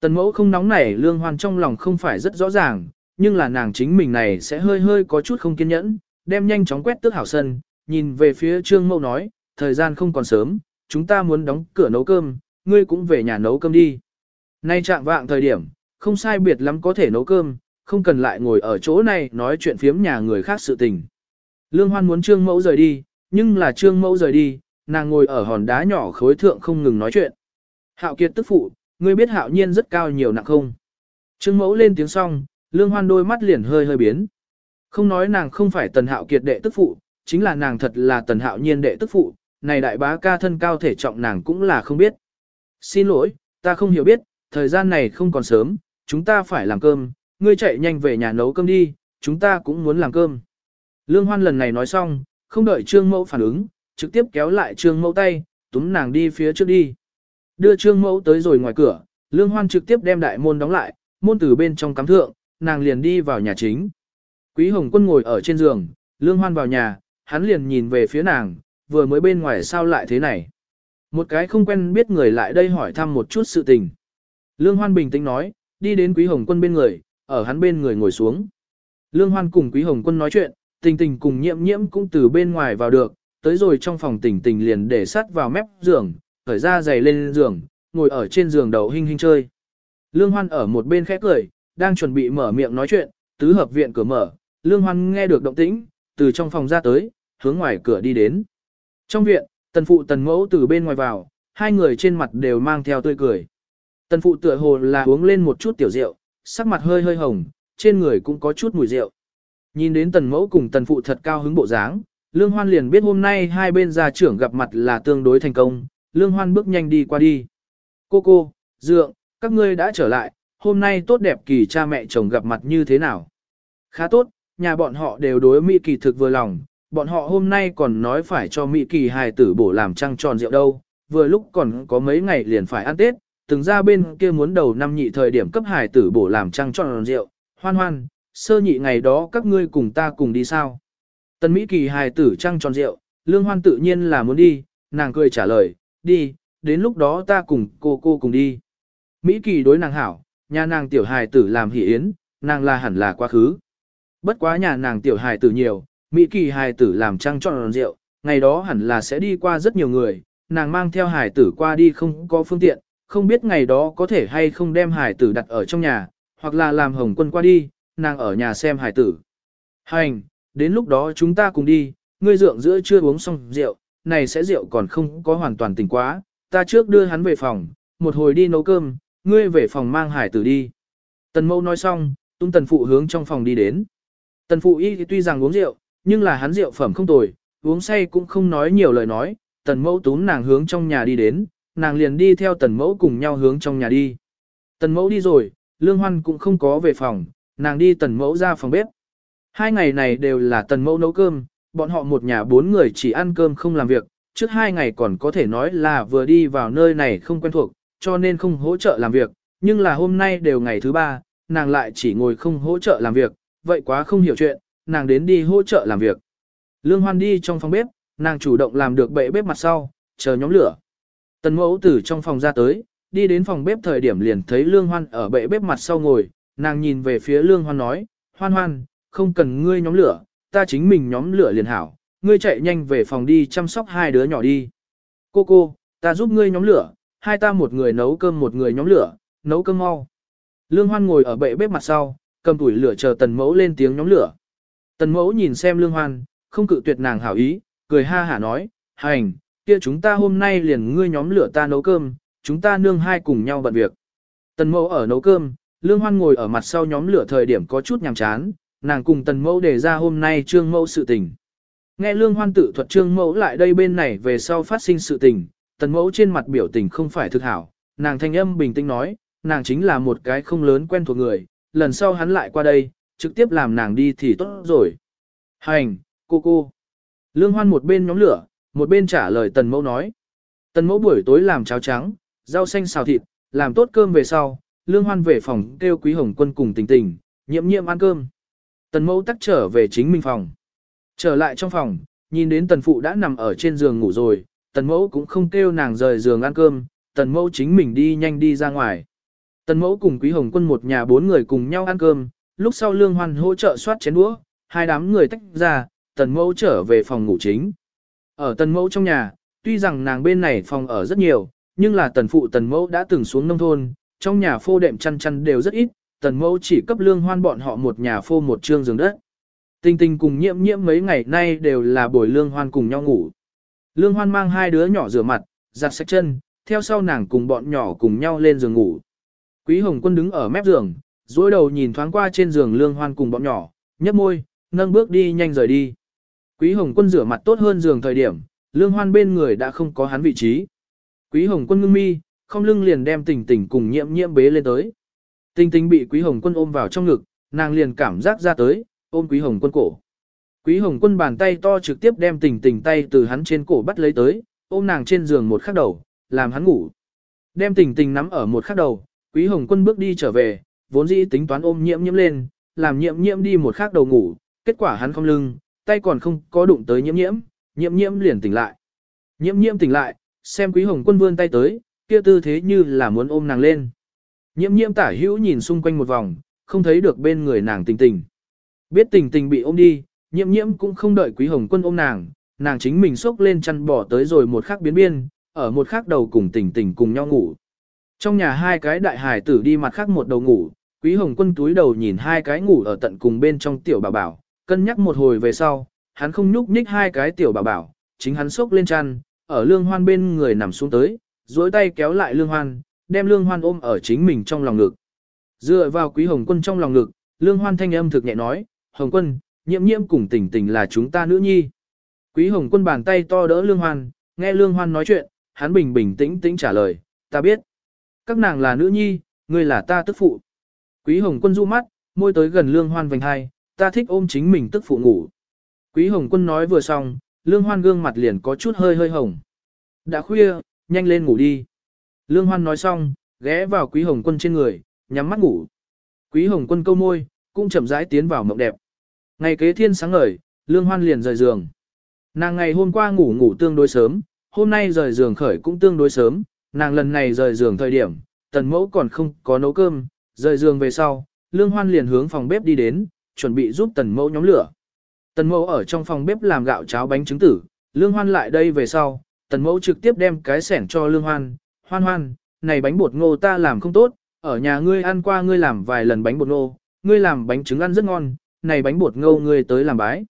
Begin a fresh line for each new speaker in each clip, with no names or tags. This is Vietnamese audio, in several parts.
Tần mẫu không nóng nảy lương hoan trong lòng không phải rất rõ ràng, nhưng là nàng chính mình này sẽ hơi hơi có chút không kiên nhẫn, đem nhanh chóng quét tước hảo sân, nhìn về phía trương mẫu nói, thời gian không còn sớm, chúng ta muốn đóng cửa nấu cơm, ngươi cũng về nhà nấu cơm đi. Nay trạng vạng thời điểm, không sai biệt lắm có thể nấu cơm, không cần lại ngồi ở chỗ này nói chuyện phiếm nhà người khác sự tình. Lương Hoan muốn Trương Mẫu rời đi, nhưng là Trương Mẫu rời đi, nàng ngồi ở hòn đá nhỏ khối thượng không ngừng nói chuyện. Hạo Kiệt tức phụ, ngươi biết Hạo Nhiên rất cao nhiều nặng không? Trương Mẫu lên tiếng xong, Lương Hoan đôi mắt liền hơi hơi biến. Không nói nàng không phải Tần Hạo Kiệt đệ tức phụ, chính là nàng thật là Tần Hạo Nhiên đệ tức phụ, này đại bá ca thân cao thể trọng nàng cũng là không biết. Xin lỗi, ta không hiểu biết, thời gian này không còn sớm, chúng ta phải làm cơm, ngươi chạy nhanh về nhà nấu cơm đi, chúng ta cũng muốn làm cơm. Lương Hoan lần này nói xong, không đợi Trương Mẫu phản ứng, trực tiếp kéo lại Trương Mẫu tay, túm nàng đi phía trước đi. Đưa Trương Mẫu tới rồi ngoài cửa, Lương Hoan trực tiếp đem đại môn đóng lại, môn từ bên trong cắm thượng, nàng liền đi vào nhà chính. Quý Hồng Quân ngồi ở trên giường, Lương Hoan vào nhà, hắn liền nhìn về phía nàng, vừa mới bên ngoài sao lại thế này. Một cái không quen biết người lại đây hỏi thăm một chút sự tình. Lương Hoan bình tĩnh nói, đi đến Quý Hồng Quân bên người, ở hắn bên người ngồi xuống. Lương Hoan cùng Quý Hồng Quân nói chuyện, tình tình cùng nhiễm nhiễm cũng từ bên ngoài vào được, tới rồi trong phòng tình tình liền để sắt vào mép giường, khởi ra giày lên giường, ngồi ở trên giường đầu hình hình chơi. Lương Hoan ở một bên khép cười, đang chuẩn bị mở miệng nói chuyện, tứ hợp viện cửa mở, Lương Hoan nghe được động tĩnh, từ trong phòng ra tới, hướng ngoài cửa đi đến. Trong viện, tần phụ tần mẫu từ bên ngoài vào, hai người trên mặt đều mang theo tươi cười. Tần phụ tựa hồ là uống lên một chút tiểu rượu, sắc mặt hơi hơi hồng, trên người cũng có chút mùi rượu. Nhìn đến tần mẫu cùng tần phụ thật cao hứng bộ dáng, Lương Hoan liền biết hôm nay hai bên gia trưởng gặp mặt là tương đối thành công, Lương Hoan bước nhanh đi qua đi. Cô cô, dượng, các ngươi đã trở lại, hôm nay tốt đẹp kỳ cha mẹ chồng gặp mặt như thế nào? Khá tốt, nhà bọn họ đều đối Mỹ kỳ thực vừa lòng, bọn họ hôm nay còn nói phải cho Mỹ kỳ hài tử bổ làm trăng tròn rượu đâu, vừa lúc còn có mấy ngày liền phải ăn Tết, từng ra bên kia muốn đầu năm nhị thời điểm cấp hài tử bổ làm trăng tròn rượu, hoan hoan, sơ nhị ngày đó các ngươi cùng ta cùng đi sao? Tần Mỹ kỳ hài tử trăng tròn rượu, lương hoan tự nhiên là muốn đi, nàng cười trả lời, đi, đến lúc đó ta cùng cô cô cùng đi. Mỹ kỳ đối nàng hảo, nhà nàng tiểu hài tử làm hỷ yến, nàng là hẳn là quá khứ. Bất quá nhà nàng tiểu hài tử nhiều, Mỹ kỳ hài tử làm trăng tròn rượu, ngày đó hẳn là sẽ đi qua rất nhiều người, nàng mang theo hài tử qua đi không có phương tiện, không biết ngày đó có thể hay không đem hài tử đặt ở trong nhà, hoặc là làm hồng quân qua đi, nàng ở nhà xem hài tử. Hành, đến lúc đó chúng ta cùng đi, ngươi dượng giữa chưa uống xong rượu, này sẽ rượu còn không có hoàn toàn tỉnh quá, ta trước đưa hắn về phòng, một hồi đi nấu cơm, ngươi về phòng mang hải tử đi. Tần mâu nói xong, tung tần phụ hướng trong phòng đi đến. Tần phụ y tuy rằng uống rượu, nhưng là hắn rượu phẩm không tồi, uống say cũng không nói nhiều lời nói, tần mẫu tún nàng hướng trong nhà đi đến, nàng liền đi theo tần mẫu cùng nhau hướng trong nhà đi. Tần mẫu đi rồi, lương hoan cũng không có về phòng, nàng đi tần mẫu ra phòng bếp. Hai ngày này đều là tần mẫu nấu cơm, bọn họ một nhà bốn người chỉ ăn cơm không làm việc, trước hai ngày còn có thể nói là vừa đi vào nơi này không quen thuộc, cho nên không hỗ trợ làm việc, nhưng là hôm nay đều ngày thứ ba, nàng lại chỉ ngồi không hỗ trợ làm việc, vậy quá không hiểu chuyện, nàng đến đi hỗ trợ làm việc. Lương Hoan đi trong phòng bếp, nàng chủ động làm được bệ bếp mặt sau, chờ nhóm lửa. Tần mẫu từ trong phòng ra tới, đi đến phòng bếp thời điểm liền thấy Lương Hoan ở bệ bếp mặt sau ngồi, nàng nhìn về phía Lương Hoan nói, Hoan Hoan, không cần ngươi nhóm lửa, ta chính mình nhóm lửa liền hảo, ngươi chạy nhanh về phòng đi chăm sóc hai đứa nhỏ đi. Cô cô, ta giúp ngươi nhóm lửa, hai ta một người nấu cơm một người nhóm lửa, nấu cơm mau. Lương Hoan ngồi ở bệ bếp mặt sau, cầm tuổi lửa chờ tần mẫu lên tiếng nhóm lửa. Tần mẫu nhìn xem Lương Hoan, không cự tuyệt nàng hảo ý, cười ha hả nói, hành, kia chúng ta hôm nay liền ngươi nhóm lửa ta nấu cơm, chúng ta nương hai cùng nhau bận việc. Tần mẫu ở nấu cơm, Lương Hoan ngồi ở mặt sau nhóm lửa thời điểm có chút nhàm chán, nàng cùng tần mẫu đề ra hôm nay trương mẫu sự tình. Nghe Lương Hoan tự thuật trương mẫu lại đây bên này về sau phát sinh sự tình, tần mẫu trên mặt biểu tình không phải thực hảo, nàng thanh âm bình tĩnh nói, nàng chính là một cái không lớn quen thuộc người, lần sau hắn lại qua đây, trực tiếp làm nàng đi thì tốt rồi. Hành, cô cô. Lương Hoan một bên nhóm lửa, một bên trả lời tần mẫu nói. Tần mẫu buổi tối làm cháo trắng, rau xanh xào thịt, làm tốt cơm về sau, Lương Hoan về phòng kêu Quý Hồng Quân cùng tình tình, nhiệm nhiệm ăn cơm. Tần mẫu tắc trở về chính mình phòng. Trở lại trong phòng, nhìn đến tần phụ đã nằm ở trên giường ngủ rồi, tần mẫu cũng không kêu nàng rời giường ăn cơm, tần mẫu chính mình đi nhanh đi ra ngoài. Tần mẫu cùng quý hồng quân một nhà bốn người cùng nhau ăn cơm, lúc sau lương hoan hỗ trợ soát chén đũa, hai đám người tách ra, tần mẫu trở về phòng ngủ chính. Ở tần mẫu trong nhà, tuy rằng nàng bên này phòng ở rất nhiều, nhưng là tần phụ tần mẫu đã từng xuống nông thôn, trong nhà phô đệm chăn chăn đều rất ít, tần mẫu chỉ cấp lương hoan bọn họ một nhà phô một trương giường đất. Tinh tinh cùng nhiễm nhiễm mấy ngày nay đều là buổi lương hoan cùng nhau ngủ. Lương hoan mang hai đứa nhỏ rửa mặt, giặt sạch chân, theo sau nàng cùng bọn nhỏ cùng nhau lên giường ngủ. Quý hồng quân đứng ở mép giường, dối đầu nhìn thoáng qua trên giường lương hoan cùng bọn nhỏ, nhấp môi, nâng bước đi nhanh rời đi. Quý hồng quân rửa mặt tốt hơn giường thời điểm, lương hoan bên người đã không có hắn vị trí. Quý hồng quân ngưng mi, không lưng liền đem tình tình cùng nhiễm nhiễm bế lên tới. Tình tình bị quý hồng quân ôm vào trong ngực, nàng liền cảm giác ra tới, ôm quý hồng quân cổ. Quý hồng quân bàn tay to trực tiếp đem tình tình tay từ hắn trên cổ bắt lấy tới, ôm nàng trên giường một khắc đầu, làm hắn ngủ. Đem tình tình nắm ở một khắc đầu, quý hồng quân bước đi trở về, vốn dĩ tính toán ôm nhiễm nhiễm lên, làm nhiễm nhiễm đi một khắc đầu ngủ, kết quả hắn không lưng, tay còn không có đụng tới nhiễm nhiễm, nhiễm nhiễm liền tỉnh lại. Nhiễm nhiễm tỉnh lại, xem quý hồng quân vươn tay tới, kia tư thế như là muốn ôm nàng lên. Nhiễm nhiễm tả hữu nhìn xung quanh một vòng, không thấy được bên người nàng tình tình. Biết tình tình bị ôm đi, nhiễm nhiễm cũng không đợi quý hồng quân ôm nàng, nàng chính mình xốc lên chăn bỏ tới rồi một khắc biến biên, ở một khắc đầu cùng tình tình cùng nhau ngủ. Trong nhà hai cái đại hải tử đi mặt khác một đầu ngủ, quý hồng quân túi đầu nhìn hai cái ngủ ở tận cùng bên trong tiểu bảo bảo, cân nhắc một hồi về sau, hắn không nhúc nhích hai cái tiểu bảo bảo, chính hắn xốc lên chăn, ở lương hoan bên người nằm xuống tới, duỗi tay kéo lại lương hoan, đem lương hoan ôm ở chính mình trong lòng ngực. Dựa vào quý hồng quân trong lòng ngực, lương hoan thanh âm thực nhẹ nói, hồng quân, nhiễm nhiễm cùng tình tình là chúng ta nữ nhi. Quý hồng quân bàn tay to đỡ lương hoan, nghe lương hoan nói chuyện, hắn bình bình tĩnh tĩnh trả lời, ta biết. Các nàng là nữ nhi, ngươi là ta tức phụ. Quý hồng quân du mắt, môi tới gần lương hoan vành hai, ta thích ôm chính mình tức phụ ngủ. Quý hồng quân nói vừa xong, lương hoan gương mặt liền có chút hơi hơi hồng. Đã khuya, nhanh lên ngủ đi. Lương hoan nói xong, ghé vào quý hồng quân trên người, nhắm mắt ngủ. Quý hồng quân câu môi, cũng chậm rãi tiến vào mộng đẹp. Ngày kế thiên sáng ngời, lương hoan liền rời giường. Nàng ngày hôm qua ngủ ngủ tương đối sớm, hôm nay rời giường khởi cũng tương đối sớm, nàng lần này rời giường thời điểm, tần mẫu còn không có nấu cơm, rời giường về sau, lương hoan liền hướng phòng bếp đi đến, chuẩn bị giúp tần mẫu nhóm lửa. Tần mẫu ở trong phòng bếp làm gạo cháo bánh trứng tử, lương hoan lại đây về sau, tần mẫu trực tiếp đem cái sẻng cho lương hoan, hoan hoan, này bánh bột ngô ta làm không tốt, ở nhà ngươi ăn qua ngươi làm vài lần bánh bột ngô, ngươi làm bánh trứng ăn rất ngon, này bánh bột ngô ngươi tới làm bái.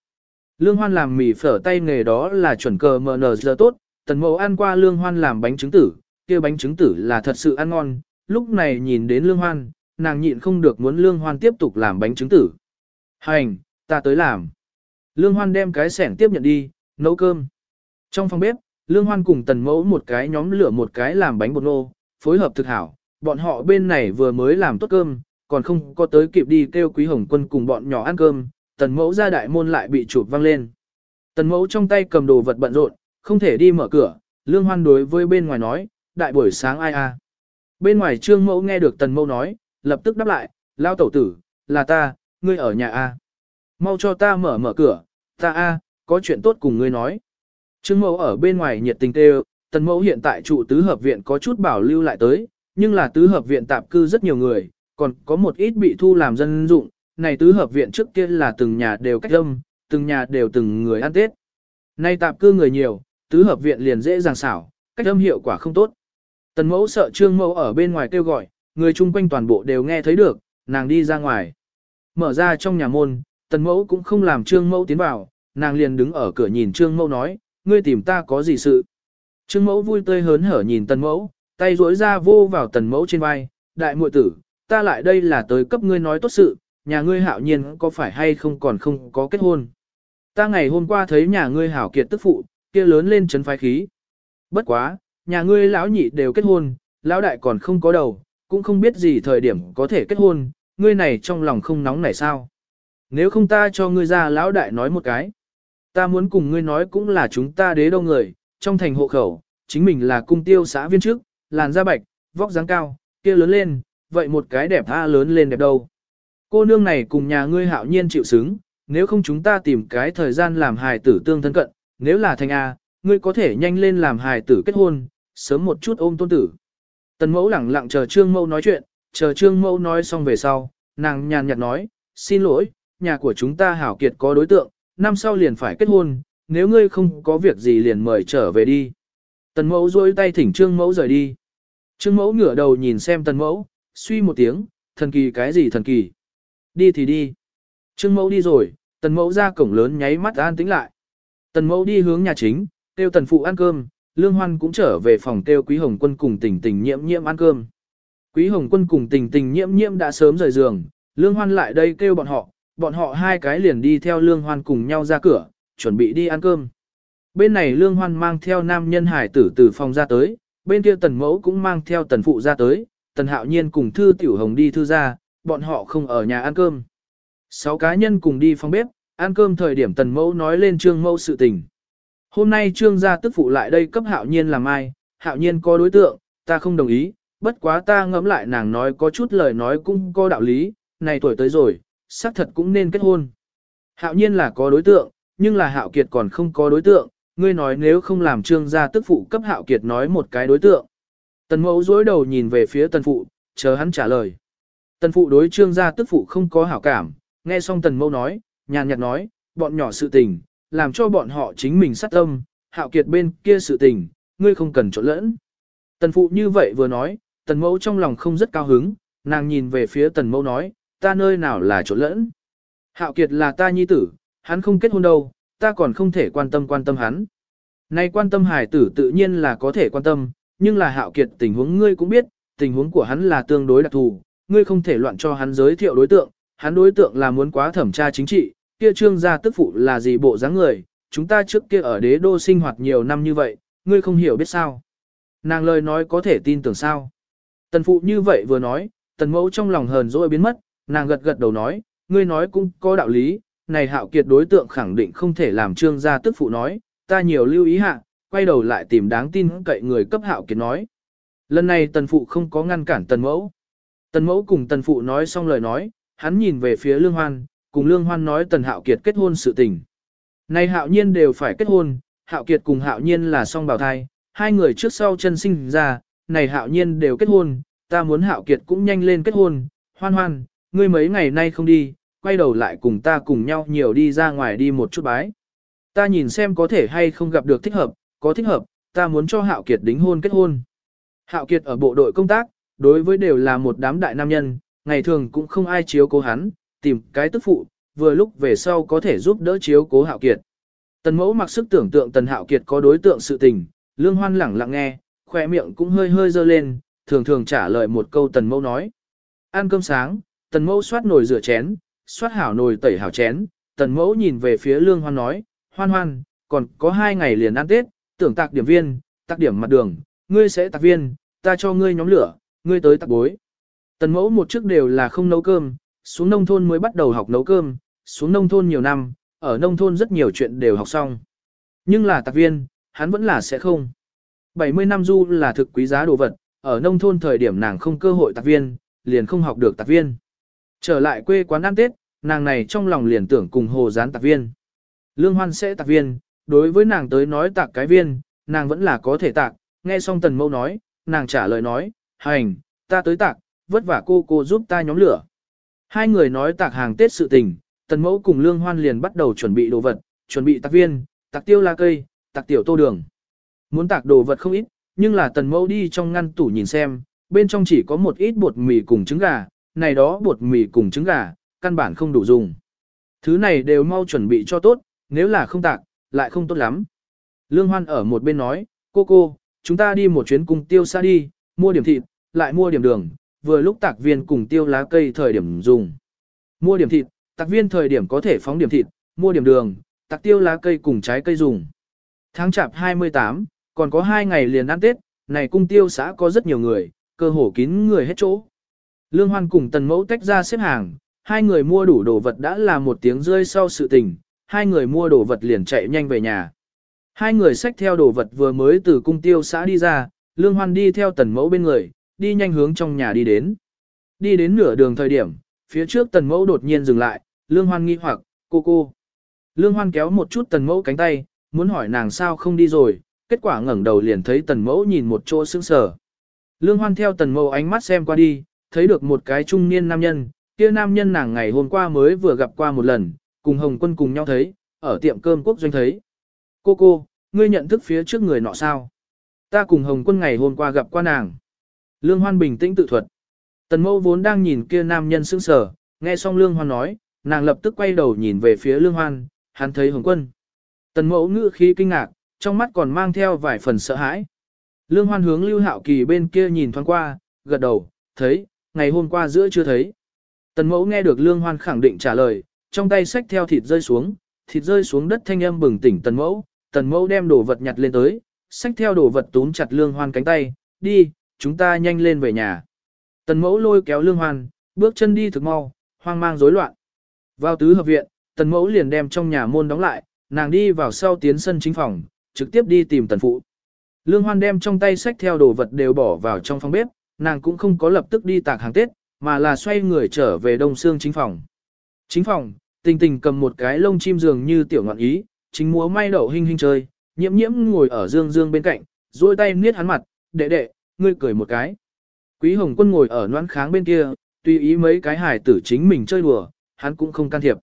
Lương hoan làm mì phở tay nghề đó là chuẩn cờ MN giờ tốt, tần mẫu ăn qua lương hoan làm bánh trứng tử, kia bánh trứng tử là thật sự ăn ngon, lúc này nhìn đến lương hoan, nàng nhịn không được muốn lương hoan tiếp tục làm bánh trứng tử. Hành, ta tới làm. Lương hoan đem cái sẻng tiếp nhận đi, nấu cơm. Trong phòng bếp, lương hoan cùng tần mẫu một cái nhóm lửa một cái làm bánh bột nô, phối hợp thực hảo. Bọn họ bên này vừa mới làm tốt cơm, còn không có tới kịp đi kêu quý hồng quân cùng bọn nhỏ ăn cơm, tần mẫu ra đại môn lại bị chụp văng lên. Tần mẫu trong tay cầm đồ vật bận rộn, không thể đi mở cửa, lương hoan đối với bên ngoài nói, đại buổi sáng ai a? Bên ngoài trương mẫu nghe được tần mẫu nói, lập tức đáp lại, lao tẩu tử, là ta, ngươi ở nhà a. Mau cho ta mở mở cửa, ta a, có chuyện tốt cùng ngươi nói. Trương mẫu ở bên ngoài nhiệt tình kêu, tần mẫu hiện tại trụ tứ hợp viện có chút bảo lưu lại tới, nhưng là tứ hợp viện tạp cư rất nhiều người, còn có một ít bị thu làm dân dụng, này tứ hợp viện trước kia là từng nhà đều cách âm, từng nhà đều từng người ăn tết. Nay tạp cư người nhiều, tứ hợp viện liền dễ dàng xảo, cách âm hiệu quả không tốt. Tần mẫu sợ trương mẫu ở bên ngoài kêu gọi, người chung quanh toàn bộ đều nghe thấy được, nàng đi ra ngoài. Mở ra trong nhà môn, tần mẫu cũng không làm trương mẫu tiến vào, nàng liền đứng ở cửa nhìn trương mẫu nói, ngươi tìm ta có gì sự. Trương mẫu vui tươi hớn hở nhìn tần mẫu, tay duỗi ra vô vào tần mẫu trên vai, đại muội tử, ta lại đây là tới cấp ngươi nói tốt sự, nhà ngươi hạo nhiên có phải hay không còn không có kết hôn. Ta ngày hôm qua thấy nhà ngươi hảo kiệt tức phụ, kia lớn lên chấn phái khí. Bất quá, nhà ngươi lão nhị đều kết hôn, lão đại còn không có đầu, cũng không biết gì thời điểm có thể kết hôn, ngươi này trong lòng không nóng này sao. Nếu không ta cho ngươi ra lão đại nói một cái. Ta muốn cùng ngươi nói cũng là chúng ta đế đâu người, trong thành hộ khẩu, chính mình là cung tiêu xã viên trước, làn da bạch, vóc dáng cao, kia lớn lên, vậy một cái đẹp tha lớn lên đẹp đâu. Cô nương này cùng nhà ngươi hạo nhiên chịu xứng, nếu không chúng ta tìm cái thời gian làm hài tử tương thân cận, nếu là thành A, ngươi có thể nhanh lên làm hài tử kết hôn, sớm một chút ôm tôn tử. Tần mẫu lẳng lặng chờ trương mẫu nói chuyện, chờ trương mẫu nói xong về sau, nàng nhàn nhạt nói, xin lỗi, nhà của chúng ta hảo kiệt có đối tượng, năm sau liền phải kết hôn, nếu ngươi không có việc gì liền mời trở về đi. Tần mẫu duỗi tay thỉnh trương mẫu rời đi. Trương mẫu ngửa đầu nhìn xem tần mẫu, suy một tiếng, thần kỳ cái gì thần kỳ. Đi thì đi. Trương mẫu đi rồi, tần mẫu ra cổng lớn nháy mắt an tĩnh lại. Tần mẫu đi hướng nhà chính, kêu tần phụ ăn cơm, lương hoan cũng trở về phòng kêu quý hồng quân cùng tình tình nhiễm nhiễm ăn cơm. Quý hồng quân cùng tình tình nhiễm nhiễm đã sớm rời giường, lương hoan lại đây kêu bọn họ, bọn họ hai cái liền đi theo lương hoan cùng nhau ra cửa, chuẩn bị đi ăn cơm. Bên này lương hoan mang theo nam nhân hải tử từ phòng ra tới, bên kia tần mẫu cũng mang theo tần phụ ra tới, tần hạo nhiên cùng thư tiểu hồng đi thư ra, bọn họ không ở nhà ăn cơm. Sáu cá nhân cùng đi phòng bếp, ăn cơm thời điểm tần mẫu nói lên trương mẫu sự tình. Hôm nay trương gia tức phụ lại đây cấp hạo nhiên làm ai, hạo nhiên có đối tượng, ta không đồng ý, bất quá ta ngẫm lại nàng nói có chút lời nói cũng có đạo lý, này tuổi tới rồi, xác thật cũng nên kết hôn. Hạo nhiên là có đối tượng, nhưng là hạo kiệt còn không có đối tượng, ngươi nói nếu không làm trương gia tức phụ cấp hạo kiệt nói một cái đối tượng. Tần mẫu dối đầu nhìn về phía tần phụ, chờ hắn trả lời. Tần phụ đối trương gia tức phụ không có hảo cảm, nghe xong tần mẫu nói, nhàn nhạt nói, bọn nhỏ sự tình, làm cho bọn họ chính mình sát tâm, hạo kiệt bên kia sự tình, ngươi không cần trộn lẫn. Tần phụ như vậy vừa nói, tần mẫu trong lòng không rất cao hứng, nàng nhìn về phía tần mẫu nói, ta nơi nào là chỗ lẫn. Hạo kiệt là ta nhi tử, hắn không kết hôn đâu, ta còn không thể quan tâm quan tâm hắn. Nay quan tâm hải tử tự nhiên là có thể quan tâm, nhưng là hạo kiệt tình huống ngươi cũng biết, tình huống của hắn là tương đối đặc thù, ngươi không thể loạn cho hắn giới thiệu đối tượng, hắn đối tượng là muốn quá thẩm tra chính trị, kia trương gia tức phụ là gì bộ dáng người, chúng ta trước kia ở đế đô sinh hoạt nhiều năm như vậy, ngươi không hiểu biết sao. Nàng lời nói có thể tin tưởng sao. Tần phụ như vậy vừa nói, tần mẫu trong lòng hờn dỗi biến mất, nàng gật gật đầu nói, ngươi nói cũng có đạo lý, này hạo kiệt đối tượng khẳng định không thể làm trương gia tức phụ nói, ta nhiều lưu ý hạ, quay đầu lại tìm đáng tin cậy người cấp hạo kiệt nói. Lần này tần phụ không có ngăn cản tần mẫu. Tần mẫu cùng tần phụ nói xong lời nói, hắn nhìn về phía lương hoan, cùng lương hoan nói tần hạo kiệt kết hôn sự tình. Này hạo nhiên đều phải kết hôn, hạo kiệt cùng hạo nhiên là song bào thai, hai người trước sau chân sinh ra, này hạo nhiên đều kết hôn, ta muốn hạo kiệt cũng nhanh lên kết hôn, hoan hoan, ngươi mấy ngày nay không đi, quay đầu lại cùng ta cùng nhau nhiều đi ra ngoài đi một chút bái. Ta nhìn xem có thể hay không gặp được thích hợp, có thích hợp, ta muốn cho Hạo Kiệt đính hôn kết hôn. Hạo Kiệt ở bộ đội công tác, đối với đều là một đám đại nam nhân, ngày thường cũng không ai chiếu cố hắn, tìm cái tức phụ, vừa lúc về sau có thể giúp đỡ chiếu cố Hạo Kiệt. Tần mẫu mặc sức tưởng tượng Tần Hạo Kiệt có đối tượng sự tình, lương hoan lẳng lặng nghe, khỏe miệng cũng hơi hơi dơ lên, thường thường trả lời một câu Tần mẫu nói. Ăn cơm sáng, Tần mẫu xoát nồi rửa chén, xoát hảo nồi tẩy hảo chén, Tần mẫu nhìn về phía lương hoan nói, hoan hoan, còn có hai ngày liền ăn Tết, tưởng tạc điểm viên, tạc điểm mặt đường, ngươi sẽ tạc viên, ta cho ngươi nhóm lửa, ngươi tới tạc bối. Tần mẫu một trước đều là không nấu cơm, xuống nông thôn mới bắt đầu học nấu cơm, xuống nông thôn nhiều năm, ở nông thôn rất nhiều chuyện đều học xong. Nhưng là tạc viên, hắn vẫn là sẽ không. 70 năm du là thực quý giá đồ vật, ở nông thôn thời điểm nàng không cơ hội tạc viên, liền không học được tạc viên. Trở lại quê quán ăn Tết, nàng này trong lòng liền tưởng cùng hồ gián tạc viên. Lương hoan sẽ tạc viên, đối với nàng tới nói tạc cái viên, nàng vẫn là có thể tạc, nghe xong tần mâu nói, nàng trả lời nói, hành, ta tới tạc, vất vả cô cô giúp ta nhóm lửa. Hai người nói tạc hàng Tết sự tình, tần mẫu cùng lương hoan liền bắt đầu chuẩn bị đồ vật, chuẩn bị tạc viên, tạc tiêu la cây, tạc tiểu tô đường. Muốn tạc đồ vật không ít, nhưng là tần mẫu đi trong ngăn tủ nhìn xem, bên trong chỉ có một ít bột mì cùng trứng gà, này đó bột mì cùng trứng gà, căn bản không đủ dùng. Thứ này đều mau chuẩn bị cho tốt, nếu là không tạc, lại không tốt lắm. Lương Hoan ở một bên nói, cô cô, chúng ta đi một chuyến cùng tiêu xa đi, mua điểm thịt, lại mua điểm đường, vừa lúc tạc viên cùng tiêu lá cây thời điểm dùng. Mua điểm thịt, tạc viên thời điểm có thể phóng điểm thịt, mua điểm đường, tạc tiêu lá cây cùng trái cây dùng. Tháng chạp 28, còn có 2 ngày liền ăn Tết, này cung tiêu xã có rất nhiều người, cơ hồ kín người hết chỗ. Lương Hoan cùng Tần Mẫu tách ra xếp hàng, hai người mua đủ đồ vật đã là một tiếng rơi sau sự tình, hai người mua đồ vật liền chạy nhanh về nhà. Hai người xách theo đồ vật vừa mới từ cung tiêu xã đi ra, Lương Hoan đi theo Tần Mẫu bên người, đi nhanh hướng trong nhà đi đến. Đi đến nửa đường thời điểm, phía trước Tần Mẫu đột nhiên dừng lại, Lương Hoan nghi hoặc, cô cô. Lương Hoan kéo một chút Tần Mẫu cánh tay, muốn hỏi nàng sao không đi rồi, kết quả ngẩng đầu liền thấy Tần Mẫu nhìn một chỗ sững sờ. Lương Hoan theo Tần Mẫu ánh mắt xem qua đi, thấy được một cái trung niên nam nhân, kia nam nhân nàng ngày hôm qua mới vừa gặp qua một lần, cùng Hồng Quân cùng nhau thấy, ở tiệm cơm quốc doanh thấy. Cô cô, ngươi nhận thức phía trước người nọ sao? Ta cùng Hồng Quân ngày hôm qua gặp qua nàng. Lương Hoan bình tĩnh tự thuật. Tần mẫu vốn đang nhìn kia nam nhân sững sờ, nghe xong Lương Hoan nói, nàng lập tức quay đầu nhìn về phía Lương Hoan, hắn thấy Hồng Quân. Tần mẫu ngữ khí kinh ngạc, trong mắt còn mang theo vài phần sợ hãi. Lương Hoan hướng Lưu Hạo Kỳ bên kia nhìn thoáng qua, gật đầu, thấy, ngày hôm qua giữa chưa thấy. Tần mẫu nghe được Lương Hoan khẳng định trả lời, trong tay xách theo thịt rơi xuống, thịt rơi xuống đất thanh âm bừng tỉnh tần mẫu, tần mẫu đem đồ vật nhặt lên tới, xách theo đồ vật túm chặt Lương Hoan cánh tay, đi, chúng ta nhanh lên về nhà. Tần mẫu lôi kéo Lương Hoan, bước chân đi thực mau, hoang mang rối loạn. Vào tứ hợp viện, tần mẫu liền đem trong nhà môn đóng lại, nàng đi vào sau tiến sân chính phòng, trực tiếp đi tìm tần phụ. Lương Hoan đem trong tay sách theo đồ vật đều bỏ vào trong phòng bếp, nàng cũng không có lập tức đi tạc hàng Tết, mà là xoay người trở về đông xương chính phòng. Chính phòng, tình tình cầm một cái lông chim giường như tiểu ngọn ý, chính múa may đậu hình hình chơi, nhiễm nhiễm ngồi ở dương dương bên cạnh, duỗi tay niết hắn mặt, đệ đệ, ngươi cười một cái. Quý Hồng Quân ngồi ở noãn kháng bên kia, tùy ý mấy cái hải tử chính mình chơi đùa, hắn cũng không can thiệp.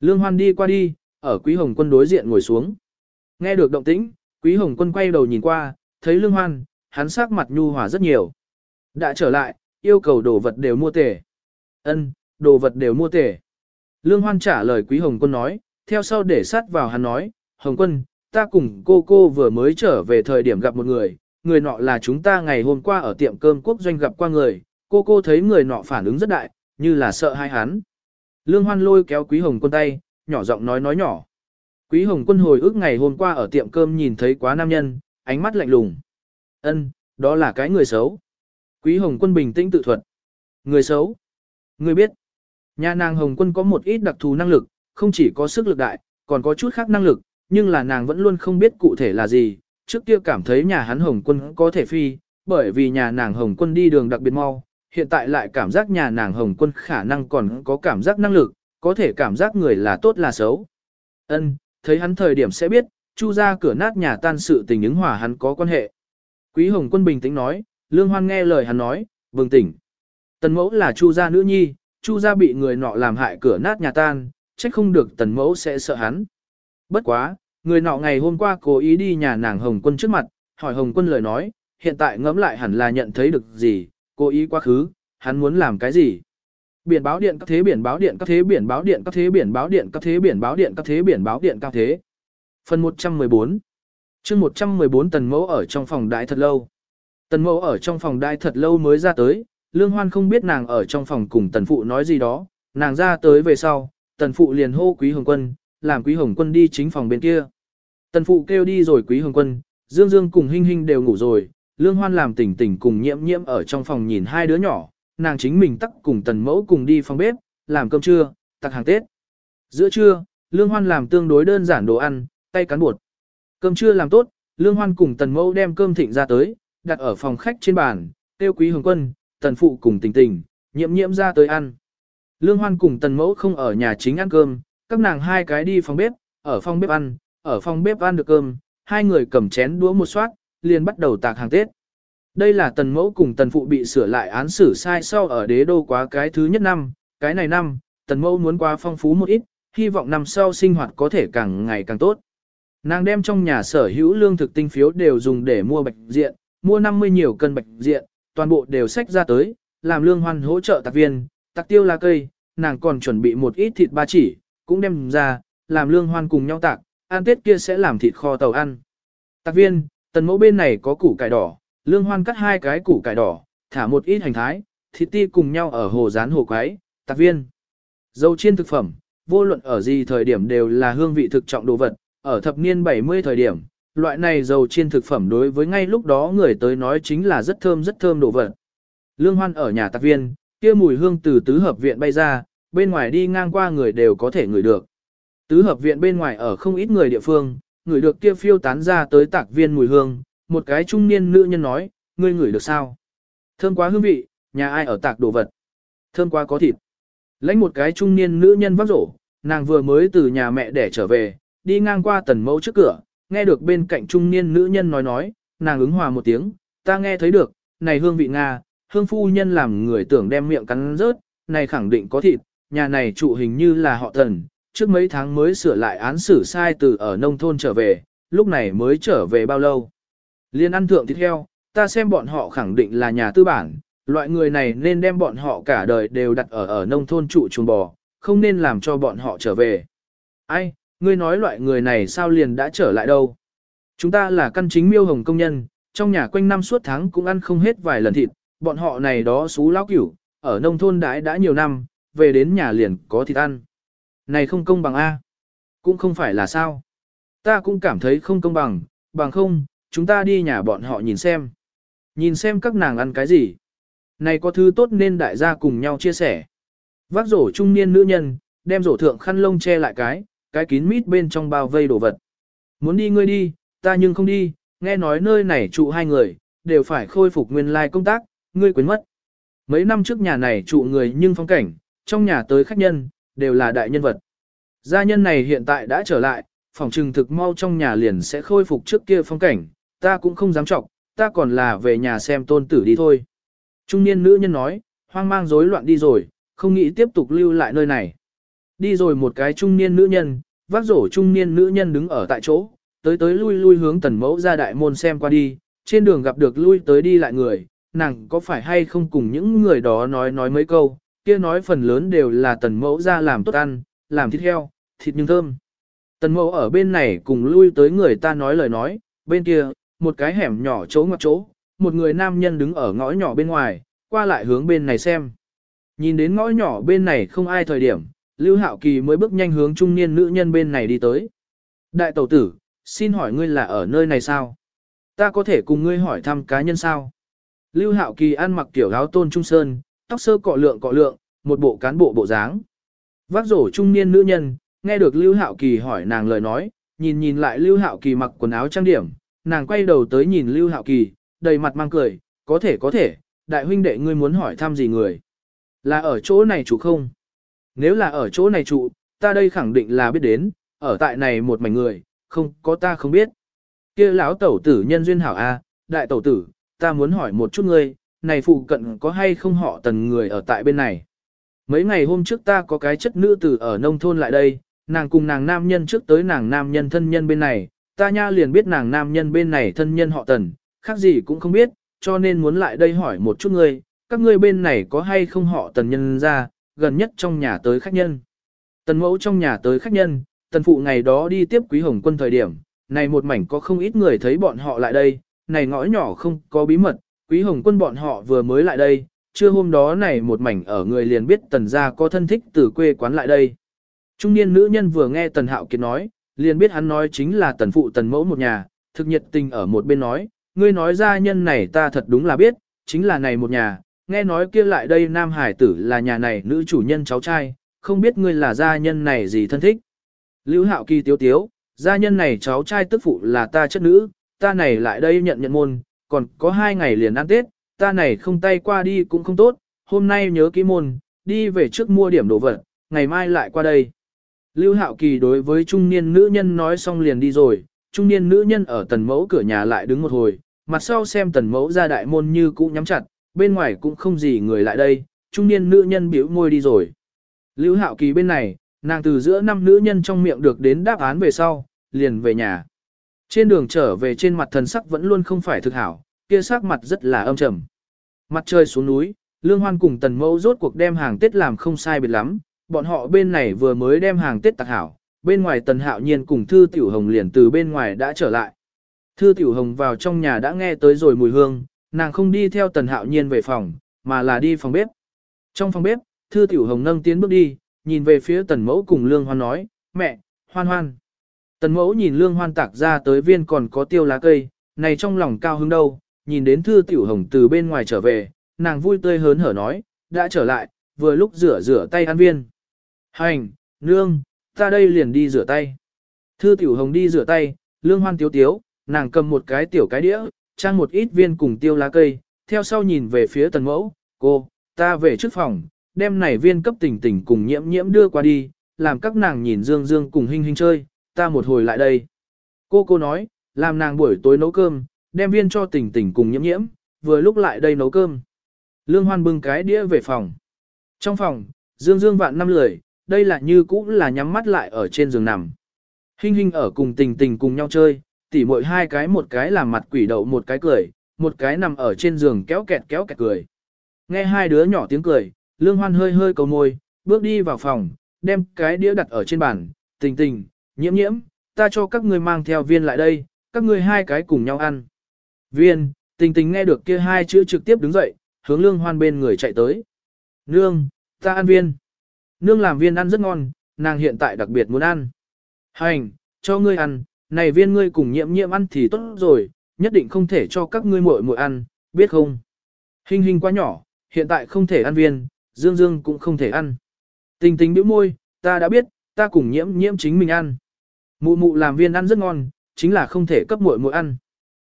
Lương Hoan đi qua đi, ở Quý Hồng Quân đối diện ngồi xuống. Nghe được động tĩnh, Quý Hồng Quân quay đầu nhìn qua, thấy Lương Hoan, hắn sắc mặt nhu hòa rất nhiều. Đã trở lại, yêu cầu đồ vật đều mua tể. Ân, đồ vật đều mua tể. Lương Hoan trả lời Quý Hồng Quân nói, theo sau để sát vào hắn nói, Hồng Quân, ta cùng cô cô vừa mới trở về thời điểm gặp một người, người nọ là chúng ta ngày hôm qua ở tiệm cơm quốc doanh gặp qua người, cô cô thấy người nọ phản ứng rất đại, như là sợ hai hắn. Lương Hoan lôi kéo Quý Hồng Quân tay, nhỏ giọng nói nói nhỏ. Quý Hồng Quân hồi ức ngày hôm qua ở tiệm cơm nhìn thấy quá nam nhân, ánh mắt lạnh lùng. Ân, đó là cái người xấu. Quý Hồng Quân bình tĩnh tự thuật. Người xấu. Người biết. Nhà nàng Hồng Quân có một ít đặc thù năng lực, không chỉ có sức lực đại, còn có chút khác năng lực, nhưng là nàng vẫn luôn không biết cụ thể là gì. Trước kia cảm thấy nhà hắn Hồng Quân có thể phi, bởi vì nhà nàng Hồng Quân đi đường đặc biệt mau, hiện tại lại cảm giác nhà nàng Hồng Quân khả năng còn có cảm giác năng lực, có thể cảm giác người là tốt là xấu. Ân, thấy hắn thời điểm sẽ biết, chu ra cửa nát nhà tan sự tình ứng hòa hắn có quan hệ. Quý Hồng Quân bình tĩnh nói, Lương Hoan nghe lời hắn nói, bừng tỉnh. Tần mẫu là chu gia nữ nhi, chu gia bị người nọ làm hại cửa nát nhà tan, trách không được tần mẫu sẽ sợ hắn. Bất quá, người nọ ngày hôm qua cố ý đi nhà nàng Hồng Quân trước mặt, hỏi Hồng Quân lời nói, hiện tại ngẫm lại hẳn là nhận thấy được gì, cố ý quá khứ, hắn muốn làm cái gì. Biển báo điện các thế biển báo điện các thế biển báo điện các thế biển báo điện các thế biển báo điện các thế biển báo điện các thế. Phần 114 chương 114 tần mẫu ở trong phòng đại thật lâu. Tần mẫu ở trong phòng đai thật lâu mới ra tới, lương hoan không biết nàng ở trong phòng cùng tần phụ nói gì đó, nàng ra tới về sau, tần phụ liền hô quý hồng quân, làm quý hồng quân đi chính phòng bên kia. Tần phụ kêu đi rồi quý hồng quân, dương dương cùng hinh hinh đều ngủ rồi, lương hoan làm tỉnh tỉnh cùng nhiễm nhiễm ở trong phòng nhìn hai đứa nhỏ, nàng chính mình tắc cùng tần mẫu cùng đi phòng bếp, làm cơm trưa, tặc hàng Tết. Giữa trưa, Lương Hoan làm tương đối đơn giản đồ ăn, tay cán bột. Cơm trưa làm tốt, Lương Hoan cùng tần mẫu đem cơm thịnh ra tới, đặt ở phòng khách trên bàn, tiêu quý hồng quân, tần phụ cùng tình tình, nhiễm nhiễm ra tới ăn. Lương Hoan cùng tần mẫu không ở nhà chính ăn cơm, các nàng hai cái đi phòng bếp, ở phòng bếp ăn, ở phòng bếp ăn được cơm, hai người cầm chén đũa một soát, liền bắt đầu tạc hàng Tết. Đây là tần mẫu cùng tần phụ bị sửa lại án xử sai sau ở đế đô quá cái thứ nhất năm, cái này năm, tần mẫu muốn quá phong phú một ít, hy vọng năm sau sinh hoạt có thể càng ngày càng tốt. Nàng đem trong nhà sở hữu lương thực tinh phiếu đều dùng để mua bạch diện, mua 50 nhiều cân bạch diện, toàn bộ đều sách ra tới, làm lương hoan hỗ trợ tạc viên, tạc tiêu lá cây, nàng còn chuẩn bị một ít thịt ba chỉ, cũng đem ra, làm lương hoan cùng nhau tạc, ăn tết kia sẽ làm thịt kho tàu ăn. Tạc viên, tần mẫu bên này có củ cải đỏ, Lương Hoan cắt hai cái củ cải đỏ, thả một ít hành thái, thịt ti cùng nhau ở hồ rán hồ quái, tạc viên. Dầu chiên thực phẩm, vô luận ở gì thời điểm đều là hương vị thực trọng đồ vật, ở thập niên 70 thời điểm, loại này dầu chiên thực phẩm đối với ngay lúc đó người tới nói chính là rất thơm rất thơm đồ vật. Lương Hoan ở nhà tạc viên, kia mùi hương từ tứ hợp viện bay ra, bên ngoài đi ngang qua người đều có thể ngửi được. Tứ hợp viện bên ngoài ở không ít người địa phương, ngửi được kia phiêu tán ra tới tạc viên mùi hương, một cái trung niên nữ nhân nói, ngươi ngửi được sao? Thơm quá hương vị, nhà ai ở tạc đồ vật? Thơm quá có thịt. Lãnh một cái trung niên nữ nhân vác rổ, nàng vừa mới từ nhà mẹ để trở về, đi ngang qua tần mẫu trước cửa, nghe được bên cạnh trung niên nữ nhân nói nói, nàng ứng hòa một tiếng, ta nghe thấy được, này hương vị Nga, hương phu nhân làm người tưởng đem miệng cắn rớt, này khẳng định có thịt, nhà này trụ hình như là họ thần, trước mấy tháng mới sửa lại án xử sai từ ở nông thôn trở về, lúc này mới trở về bao lâu. Liên ăn thượng thịt heo, ta xem bọn họ khẳng định là nhà tư bản, loại người này nên đem bọn họ cả đời đều đặt ở ở nông thôn trụ chuồng bò, không nên làm cho bọn họ trở về. Ai, ngươi nói loại người này sao liền đã trở lại đâu? Chúng ta là căn chính miêu hồng công nhân, trong nhà quanh năm suốt tháng cũng ăn không hết vài lần thịt, bọn họ này đó xú lão cửu, ở nông thôn đãi đã nhiều năm, về đến nhà liền có thịt ăn. Này không công bằng A. Cũng không phải là sao. Ta cũng cảm thấy không công bằng, bằng không, chúng ta đi nhà bọn họ nhìn xem. Nhìn xem các nàng ăn cái gì. Này có thứ tốt nên đại gia cùng nhau chia sẻ. Vác rổ trung niên nữ nhân, đem rổ thượng khăn lông che lại cái, cái kín mít bên trong bao vây đồ vật. Muốn đi ngươi đi, ta nhưng không đi, nghe nói nơi này trụ hai người, đều phải khôi phục nguyên lai công tác, ngươi quên mất. Mấy năm trước nhà này trụ người nhưng phong cảnh, trong nhà tới khách nhân, đều là đại nhân vật. Gia nhân này hiện tại đã trở lại, phòng trừng thực mau trong nhà liền sẽ khôi phục trước kia phong cảnh, ta cũng không dám trọng, ta còn là về nhà xem tôn tử đi thôi. Trung niên nữ nhân nói, hoang mang rối loạn đi rồi, không nghĩ tiếp tục lưu lại nơi này. Đi rồi một cái trung niên nữ nhân, vác rổ trung niên nữ nhân đứng ở tại chỗ, tới tới lui lui hướng tần mẫu ra đại môn xem qua đi, trên đường gặp được lui tới đi lại người, nàng có phải hay không cùng những người đó nói nói mấy câu, kia nói phần lớn đều là tần mẫu ra làm tốt ăn, làm thịt heo, thịt nhưng thơm. Tần mẫu ở bên này cùng lui tới người ta nói lời nói, bên kia, một cái hẻm nhỏ chỗ ngoặc chỗ, một người nam nhân đứng ở ngõ nhỏ bên ngoài, qua lại hướng bên này xem. Nhìn đến ngõ nhỏ bên này không ai thời điểm, Lưu Hạo Kỳ mới bước nhanh hướng trung niên nữ nhân bên này đi tới. Đại tẩu tử, xin hỏi ngươi là ở nơi này sao? Ta có thể cùng ngươi hỏi thăm cá nhân sao? Lưu Hạo Kỳ ăn mặc kiểu áo tôn trung sơn, tóc sơ cọ lượng cọ lượng, một bộ cán bộ bộ dáng. Vác rổ trung niên nữ nhân, nghe được Lưu Hạo Kỳ hỏi nàng lời nói, nhìn nhìn lại Lưu Hạo Kỳ mặc quần áo trang điểm, nàng quay đầu tới nhìn Lưu Hạo Kỳ, đầy mặt mang cười, có thể có thể, đại huynh đệ ngươi muốn hỏi thăm gì người? Là ở chỗ này chủ không? Nếu là ở chỗ này trụ, ta đây khẳng định là biết đến, ở tại này một mảnh người, không có ta không biết. Kia lão tẩu tử nhân duyên hảo a, đại tẩu tử, ta muốn hỏi một chút ngươi, này phụ cận có hay không họ tần người ở tại bên này. Mấy ngày hôm trước ta có cái chất nữ tử ở nông thôn lại đây, nàng cùng nàng nam nhân trước tới nàng nam nhân thân nhân bên này, ta nha liền biết nàng nam nhân bên này thân nhân họ tần, khác gì cũng không biết, cho nên muốn lại đây hỏi một chút ngươi, các ngươi bên này có hay không họ tần nhân ra, gần nhất trong nhà tới khách nhân. Tần mẫu trong nhà tới khách nhân, tần phụ ngày đó đi tiếp quý hồng quân thời điểm, này một mảnh có không ít người thấy bọn họ lại đây, này ngõ nhỏ không có bí mật, quý hồng quân bọn họ vừa mới lại đây, trưa hôm đó này một mảnh ở người liền biết tần gia có thân thích từ quê quán lại đây. Trung niên nữ nhân vừa nghe tần hạo kiệt nói, liền biết hắn nói chính là tần phụ tần mẫu một nhà, thực nhiệt tình ở một bên nói, ngươi nói ra nhân này ta thật đúng là biết, chính là này một nhà, nghe nói kia lại đây nam hải tử là nhà này nữ chủ nhân cháu trai, không biết ngươi là gia nhân này gì thân thích. Lưu hạo kỳ tiếu tiếu, gia nhân này cháu trai tức phụ là ta chất nữ, ta này lại đây nhận nhận môn, còn có hai ngày liền ăn Tết, ta này không tay qua đi cũng không tốt, hôm nay nhớ kỹ môn, đi về trước mua điểm đồ vật, ngày mai lại qua đây. Lưu Hạo Kỳ đối với trung niên nữ nhân nói xong liền đi rồi, trung niên nữ nhân ở tần mẫu cửa nhà lại đứng một hồi, mặt sau xem tần mẫu ra đại môn như cũ nhắm chặt, bên ngoài cũng không gì người lại đây, trung niên nữ nhân biểu môi đi rồi. Lưu Hạo Kỳ bên này, nàng từ giữa năm nữ nhân trong miệng được đến đáp án về sau, liền về nhà. Trên đường trở về trên mặt thần sắc vẫn luôn không phải thực hảo, kia sắc mặt rất là âm trầm. Mặt trời xuống núi, Lương Hoan cùng Tần Mẫu rốt cuộc đem hàng Tết làm không sai biệt lắm, bọn họ bên này vừa mới đem hàng Tết tạc hảo, bên ngoài Tần Hạo Nhiên cùng Thư Tiểu Hồng liền từ bên ngoài đã trở lại. Thư Tiểu Hồng vào trong nhà đã nghe tới rồi mùi hương, nàng không đi theo Tần Hạo Nhiên về phòng, mà là đi phòng bếp. Trong phòng bếp, Thư Tiểu Hồng nâng tiến bước đi, nhìn về phía Tần Mẫu cùng Lương Hoan nói, mẹ, hoan hoan. Tần Mẫu nhìn Lương Hoan tạc ra tới viên còn có tiêu lá cây, này trong lòng cao hứng đâu, nhìn đến Thư Tiểu Hồng từ bên ngoài trở về, nàng vui tươi hớn hở nói, đã trở lại, vừa lúc rửa rửa tay ăn viên. Hành, nương, ta đây liền đi rửa tay. Thư Tiểu Hồng đi rửa tay, Lương Hoan tiếu tiếu, nàng cầm một cái tiểu cái đĩa, trang một ít viên cùng tiêu lá cây, theo sau nhìn về phía tần mẫu, cô, ta về trước phòng, đem này viên cấp tỉnh tỉnh cùng nhiễm nhiễm đưa qua đi, làm các nàng nhìn dương dương cùng hình hình chơi, ta một hồi lại đây. Cô cô nói, làm nàng buổi tối nấu cơm, đem viên cho tỉnh tỉnh cùng nhiễm nhiễm, vừa lúc lại đây nấu cơm. Lương Hoan bưng cái đĩa về phòng. Trong phòng, Dương Dương vạn năm lười, đây là như cũng là nhắm mắt lại ở trên giường nằm. Hinh hinh ở cùng tình tình cùng nhau chơi, tỉ mỗi hai cái một cái làm mặt quỷ đậu một cái cười, một cái nằm ở trên giường kéo kẹt kéo kẹt cười. Nghe hai đứa nhỏ tiếng cười, Lương Hoan hơi hơi cầu môi, bước đi vào phòng, đem cái đĩa đặt ở trên bàn, tình tình, nhiễm nhiễm, ta cho các ngươi mang theo viên lại đây, các ngươi hai cái cùng nhau ăn. Viên, tình tình nghe được kia hai chữ trực tiếp đứng dậy, hướng Lương Hoan bên người chạy tới. Nương, ta ăn viên. Nương làm viên ăn rất ngon, nàng hiện tại đặc biệt muốn ăn. Hành, cho ngươi ăn, này viên ngươi cùng nhiễm nhiễm ăn thì tốt rồi, nhất định không thể cho các ngươi muội muội ăn, biết không? Hình hình quá nhỏ, hiện tại không thể ăn viên, Dương Dương cũng không thể ăn. Tình tình bĩu môi, ta đã biết, ta cùng nhiễm nhiễm chính mình ăn. Mụ mụ làm viên ăn rất ngon, chính là không thể cấp muội muội ăn.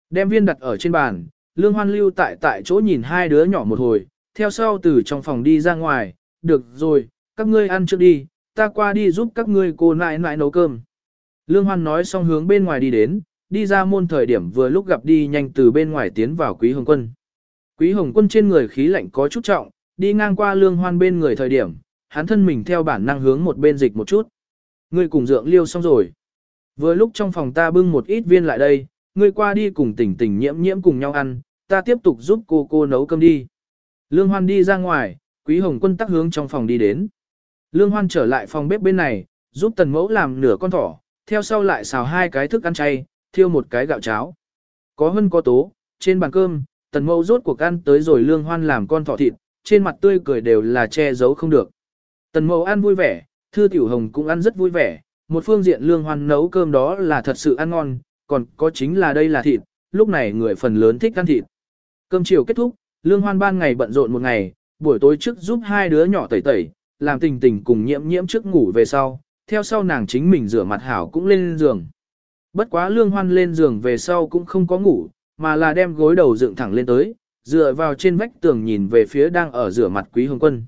Đem viên đặt ở trên bàn, Lương Hoan lưu tại tại chỗ nhìn hai đứa nhỏ một hồi, theo sau từ trong phòng đi ra ngoài, được rồi, các ngươi ăn trước đi, ta qua đi giúp các ngươi cô nãi nãi nấu cơm. Lương Hoan nói xong hướng bên ngoài đi đến, đi ra môn thời điểm vừa lúc gặp đi nhanh từ bên ngoài tiến vào Quý Hồng Quân. Quý Hồng Quân trên người khí lạnh có chút trọng, đi ngang qua Lương Hoan bên người thời điểm, hắn thân mình theo bản năng hướng một bên dịch một chút. Ngươi cùng dượng liêu xong rồi. Vừa lúc trong phòng ta bưng một ít viên lại đây, ngươi qua đi cùng tỉnh tỉnh nhiễm nhiễm cùng nhau ăn, ta tiếp tục giúp cô cô nấu cơm đi. Lương Hoan đi ra ngoài, Quý Hồng Quân tắc hướng trong phòng đi đến. Lương Hoan trở lại phòng bếp bên này, giúp tần mẫu làm nửa con thỏ, theo sau lại xào hai cái thức ăn chay, thiêu một cái gạo cháo. Có hơn có tố, trên bàn cơm, tần mẫu rốt cuộc ăn tới rồi Lương Hoan làm con thỏ thịt, trên mặt tươi cười đều là che giấu không được. Tần mẫu ăn vui vẻ, Thư Tiểu Hồng cũng ăn rất vui vẻ, một phương diện Lương Hoan nấu cơm đó là thật sự ăn ngon, còn có chính là đây là thịt, lúc này người phần lớn thích ăn thịt. Cơm chiều kết thúc, Lương Hoan ban ngày bận rộn một ngày, buổi tối trước giúp hai đứa nhỏ tẩy tẩy, làm tình tình cùng nhiễm nhiễm trước ngủ về sau, theo sau nàng chính mình rửa mặt hảo cũng lên giường. Bất quá Lương Hoan lên giường về sau cũng không có ngủ, mà là đem gối đầu dựng thẳng lên tới, dựa vào trên vách tường nhìn về phía đang ở rửa mặt Quý Hồng Quân.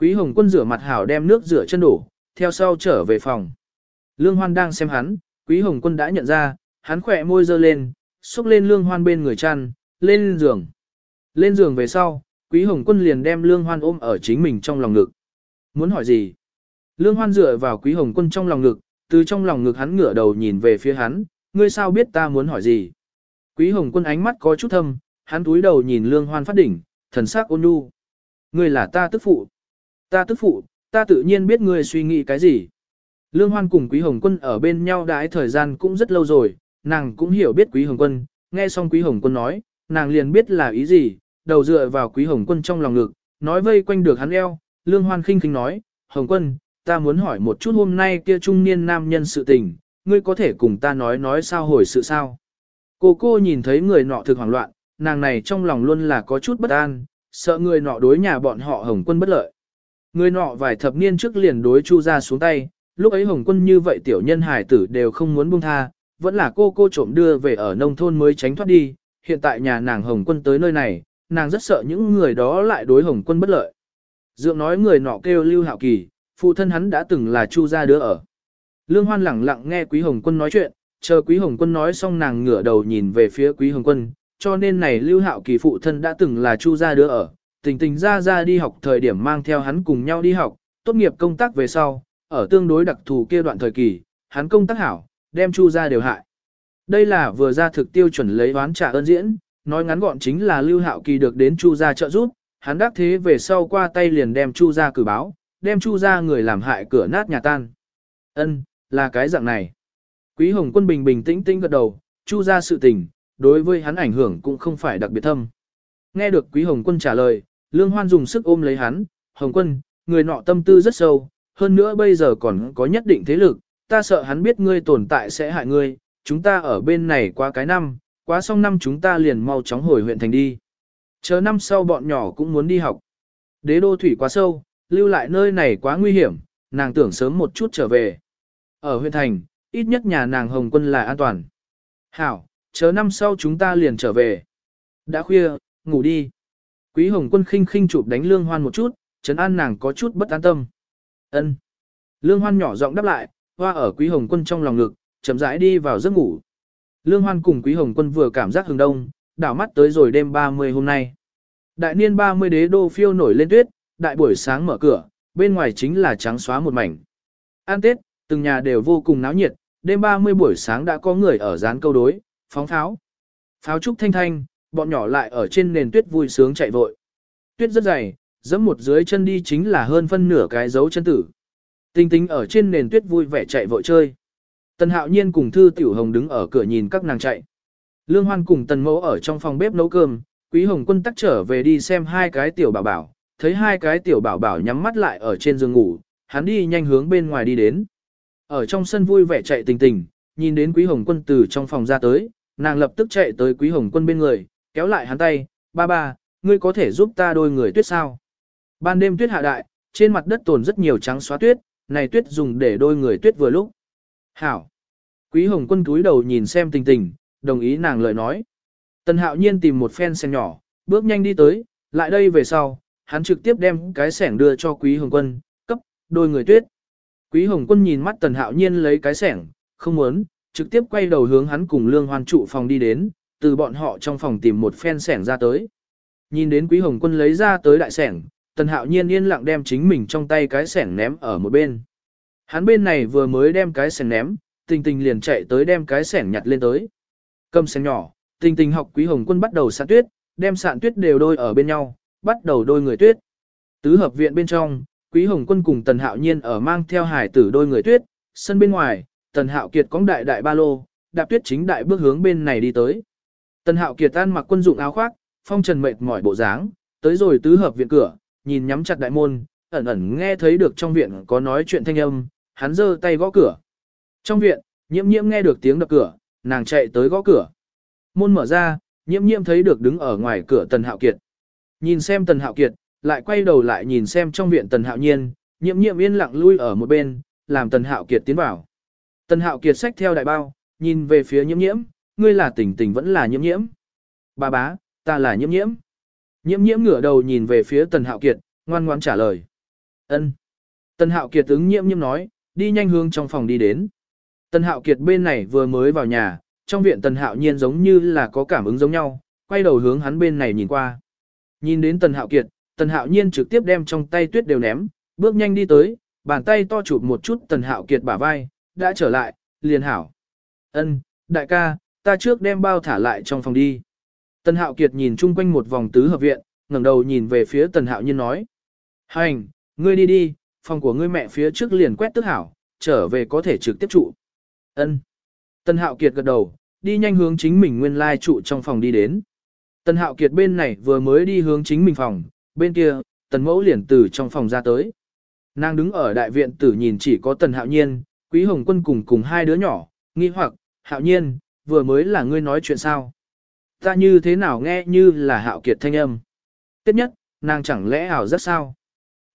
Quý Hồng Quân rửa mặt hảo đem nước rửa chân đổ, theo sau trở về phòng. Lương Hoan đang xem hắn, Quý Hồng Quân đã nhận ra, hắn khỏe môi dơ lên, xúc lên Lương Hoan bên người chăn, lên giường. Lên giường về sau, Quý Hồng Quân liền đem Lương Hoan ôm ở chính mình trong lòng ngực. Muốn hỏi gì? Lương Hoan dựa vào Quý Hồng Quân trong lòng ngực, từ trong lòng ngực hắn ngửa đầu nhìn về phía hắn, ngươi sao biết ta muốn hỏi gì? Quý Hồng Quân ánh mắt có chút thâm, hắn túi đầu nhìn Lương Hoan phát đỉnh, thần sắc ôn nhu. Ngươi là ta tức phụ. Ta tức phụ, ta tự nhiên biết ngươi suy nghĩ cái gì. Lương Hoan cùng Quý Hồng Quân ở bên nhau đãi thời gian cũng rất lâu rồi, nàng cũng hiểu biết Quý Hồng Quân, nghe xong Quý Hồng Quân nói, nàng liền biết là ý gì, đầu dựa vào Quý Hồng Quân trong lòng ngực, nói vây quanh được hắn eo, Lương Hoan khinh khinh nói, Hồng Quân, ta muốn hỏi một chút hôm nay kia trung niên nam nhân sự tình, ngươi có thể cùng ta nói nói sao hồi sự sao. Cô cô nhìn thấy người nọ thực hoảng loạn, nàng này trong lòng luôn là có chút bất an, sợ người nọ đối nhà bọn họ Hồng Quân bất lợi. Người nọ vài thập niên trước liền đối Chu ra xuống tay, lúc ấy Hồng Quân như vậy tiểu nhân hải tử đều không muốn buông tha, vẫn là cô cô trộm đưa về ở nông thôn mới tránh thoát đi, hiện tại nhà nàng Hồng Quân tới nơi này, nàng rất sợ những người đó lại đối Hồng Quân bất lợi. Dượng nói người nọ kêu Lưu Hạo Kỳ, phụ thân hắn đã từng là Chu gia đứa ở. Lương Hoan lẳng lặng nghe Quý Hồng Quân nói chuyện, chờ Quý Hồng Quân nói xong nàng ngửa đầu nhìn về phía Quý Hồng Quân, cho nên này Lưu Hạo Kỳ phụ thân đã từng là Chu gia đứa ở, tình tình ra ra đi học thời điểm mang theo hắn cùng nhau đi học, tốt nghiệp công tác về sau, ở tương đối đặc thù kia đoạn thời kỳ, hắn công tác hảo, đem Chu gia đều hại. Đây là vừa ra thực tiêu chuẩn lấy oán trả ơn diễn, nói ngắn gọn chính là Lưu Hạo Kỳ được đến Chu gia trợ giúp, hắn đắc thế về sau qua tay liền đem Chu gia cử báo, đem Chu gia người làm hại cửa nát nhà tan. Ân, là cái dạng này. Quý Hồng Quân bình bình tĩnh tĩnh gật đầu, Chu gia sự tình, đối với hắn ảnh hưởng cũng không phải đặc biệt thâm. Nghe được Quý Hồng Quân trả lời, Lương Hoan dùng sức ôm lấy hắn, Hồng Quân, người nọ tâm tư rất sâu, hơn nữa bây giờ còn có nhất định thế lực, ta sợ hắn biết ngươi tồn tại sẽ hại ngươi, chúng ta ở bên này qua cái năm, quá xong năm chúng ta liền mau chóng hồi huyện thành đi. Chờ năm sau bọn nhỏ cũng muốn đi học. Đế đô thủy quá sâu, lưu lại nơi này quá nguy hiểm, nàng tưởng sớm một chút trở về. Ở huyện thành, ít nhất nhà nàng Hồng Quân là an toàn. Hảo, chờ năm sau chúng ta liền trở về. Đã khuya, ngủ đi. Quý Hồng Quân khinh khinh chụp đánh Lương Hoan một chút, trấn an nàng có chút bất an tâm. Ân. Lương Hoan nhỏ giọng đáp lại, hoa ở Quý Hồng Quân trong lòng ngực, chậm rãi đi vào giấc ngủ. Lương Hoan cùng Quý Hồng Quân vừa cảm giác hừng đông, đảo mắt tới rồi đêm 30 hôm nay. Đại niên 30 đế đô phiêu nổi lên tuyết, đại buổi sáng mở cửa, bên ngoài chính là trắng xóa một mảnh. An Tết, từng nhà đều vô cùng náo nhiệt, đêm 30 buổi sáng đã có người ở dán câu đối, phóng pháo. Pháo trúc thanh thanh, bọn nhỏ lại ở trên nền tuyết vui sướng chạy vội. Tuyết rất dày, dẫm một dưới chân đi chính là hơn phân nửa cái dấu chân tử. Tinh tinh ở trên nền tuyết vui vẻ chạy vội chơi. Tần hạo nhiên cùng thư tiểu hồng đứng ở cửa nhìn các nàng chạy. Lương hoan cùng tần mẫu ở trong phòng bếp nấu cơm, quý hồng quân tắc trở về đi xem hai cái tiểu bảo bảo, thấy hai cái tiểu bảo bảo nhắm mắt lại ở trên giường ngủ, hắn đi nhanh hướng bên ngoài đi đến. Ở trong sân vui vẻ chạy tình tình, nhìn đến quý hồng quân từ trong phòng ra tới, nàng lập tức chạy tới quý hồng quân bên người, kéo lại hắn tay, ba ba, ngươi có thể giúp ta đôi người tuyết sao? Ban đêm tuyết hạ đại, trên mặt đất tồn rất nhiều trắng xóa tuyết, này tuyết dùng để đôi người tuyết vừa lúc. Hảo! Quý hồng quân cúi đầu nhìn xem tình tình, đồng ý nàng lời nói. Tần hạo nhiên tìm một phen sen nhỏ, bước nhanh đi tới, lại đây về sau, hắn trực tiếp đem cái sẻng đưa cho quý hồng quân, cấp, đôi người tuyết. Quý hồng quân nhìn mắt tần hạo nhiên lấy cái sẻng, không muốn, trực tiếp quay đầu hướng hắn cùng lương hoan trụ phòng đi đến, từ bọn họ trong phòng tìm một phen sẻng ra tới. Nhìn đến quý hồng quân lấy ra tới đại sẻng, tần hạo nhiên yên lặng đem chính mình trong tay cái sẻng ném ở một bên. Hắn bên này vừa mới đem cái sẻng ném, tình tình liền chạy tới đem cái sẻng nhặt lên tới. Cầm sẻng nhỏ, tình tình học quý hồng quân bắt đầu sạn tuyết, đem sạn tuyết đều đôi ở bên nhau, bắt đầu đôi người tuyết. Tứ hợp viện bên trong, quý hồng quân cùng tần hạo nhiên ở mang theo hải tử đôi người tuyết, sân bên ngoài, tần hạo kiệt cóng đại đại ba lô, đạp tuyết chính đại bước hướng bên này đi tới. Tần hạo kiệt tan mặc quân dụng áo khoác, phong trần mệt mỏi bộ dáng, tới rồi tứ hợp viện cửa, nhìn nhắm chặt đại môn, ẩn ẩn nghe thấy được trong viện có nói chuyện thanh âm, hắn giơ tay gõ cửa. Trong viện, nhiễm nhiễm nghe được tiếng đập cửa, nàng chạy tới gõ cửa. Môn mở ra, nhiễm nhiễm thấy được đứng ở ngoài cửa Tần Hạo Kiệt. Nhìn xem Tần Hạo Kiệt, lại quay đầu lại nhìn xem trong viện Tần Hạo Nhiên, nhiễm nhiễm yên lặng lui ở một bên, làm Tần Hạo Kiệt tiến vào. Tần Hạo Kiệt xách theo đại bao, nhìn về phía nhiễm nhiễm, ngươi là tỉnh tỉnh vẫn là nhiễm nhiễm. Bà bá, ta là nhiễm nhiễm. Nhiễm nhiễm ngửa đầu nhìn về phía Tần Hạo Kiệt, ngoan ngoan trả lời. Ân. Tần Hạo Kiệt ứng nhiễm nhiễm nói, đi nhanh hướng trong phòng đi đến. Tần Hạo Kiệt bên này vừa mới vào nhà, trong viện Tần Hạo Nhiên giống như là có cảm ứng giống nhau, quay đầu hướng hắn bên này nhìn qua. Nhìn đến Tần Hạo Kiệt, Tần Hạo Nhiên trực tiếp đem trong tay tuyết đều ném, bước nhanh đi tới, bàn tay to chụp một chút Tần Hạo Kiệt bả vai, đã trở lại, liền hảo. Ân, đại ca, ta trước đem bao thả lại trong phòng đi. Tần Hạo Kiệt nhìn chung quanh một vòng tứ hợp viện, ngẩng đầu nhìn về phía Tần Hạo Nhiên nói. Hành, ngươi đi đi, phòng của ngươi mẹ phía trước liền quét tức hảo, trở về có thể trực tiếp trụ. Ân. Tần Hạo Kiệt gật đầu, đi nhanh hướng chính mình nguyên lai trụ trong phòng đi đến. Tần Hạo Kiệt bên này vừa mới đi hướng chính mình phòng, bên kia, Tần Mẫu liền từ trong phòng ra tới. Nàng đứng ở đại viện tử nhìn chỉ có Tần Hạo Nhiên, Quý Hồng Quân cùng cùng hai đứa nhỏ, nghi hoặc, Hạo Nhiên, vừa mới là ngươi nói chuyện sao? Ta như thế nào nghe như là Hạo Kiệt thanh âm? Tiếp nhất, nàng chẳng lẽ ảo rất sao?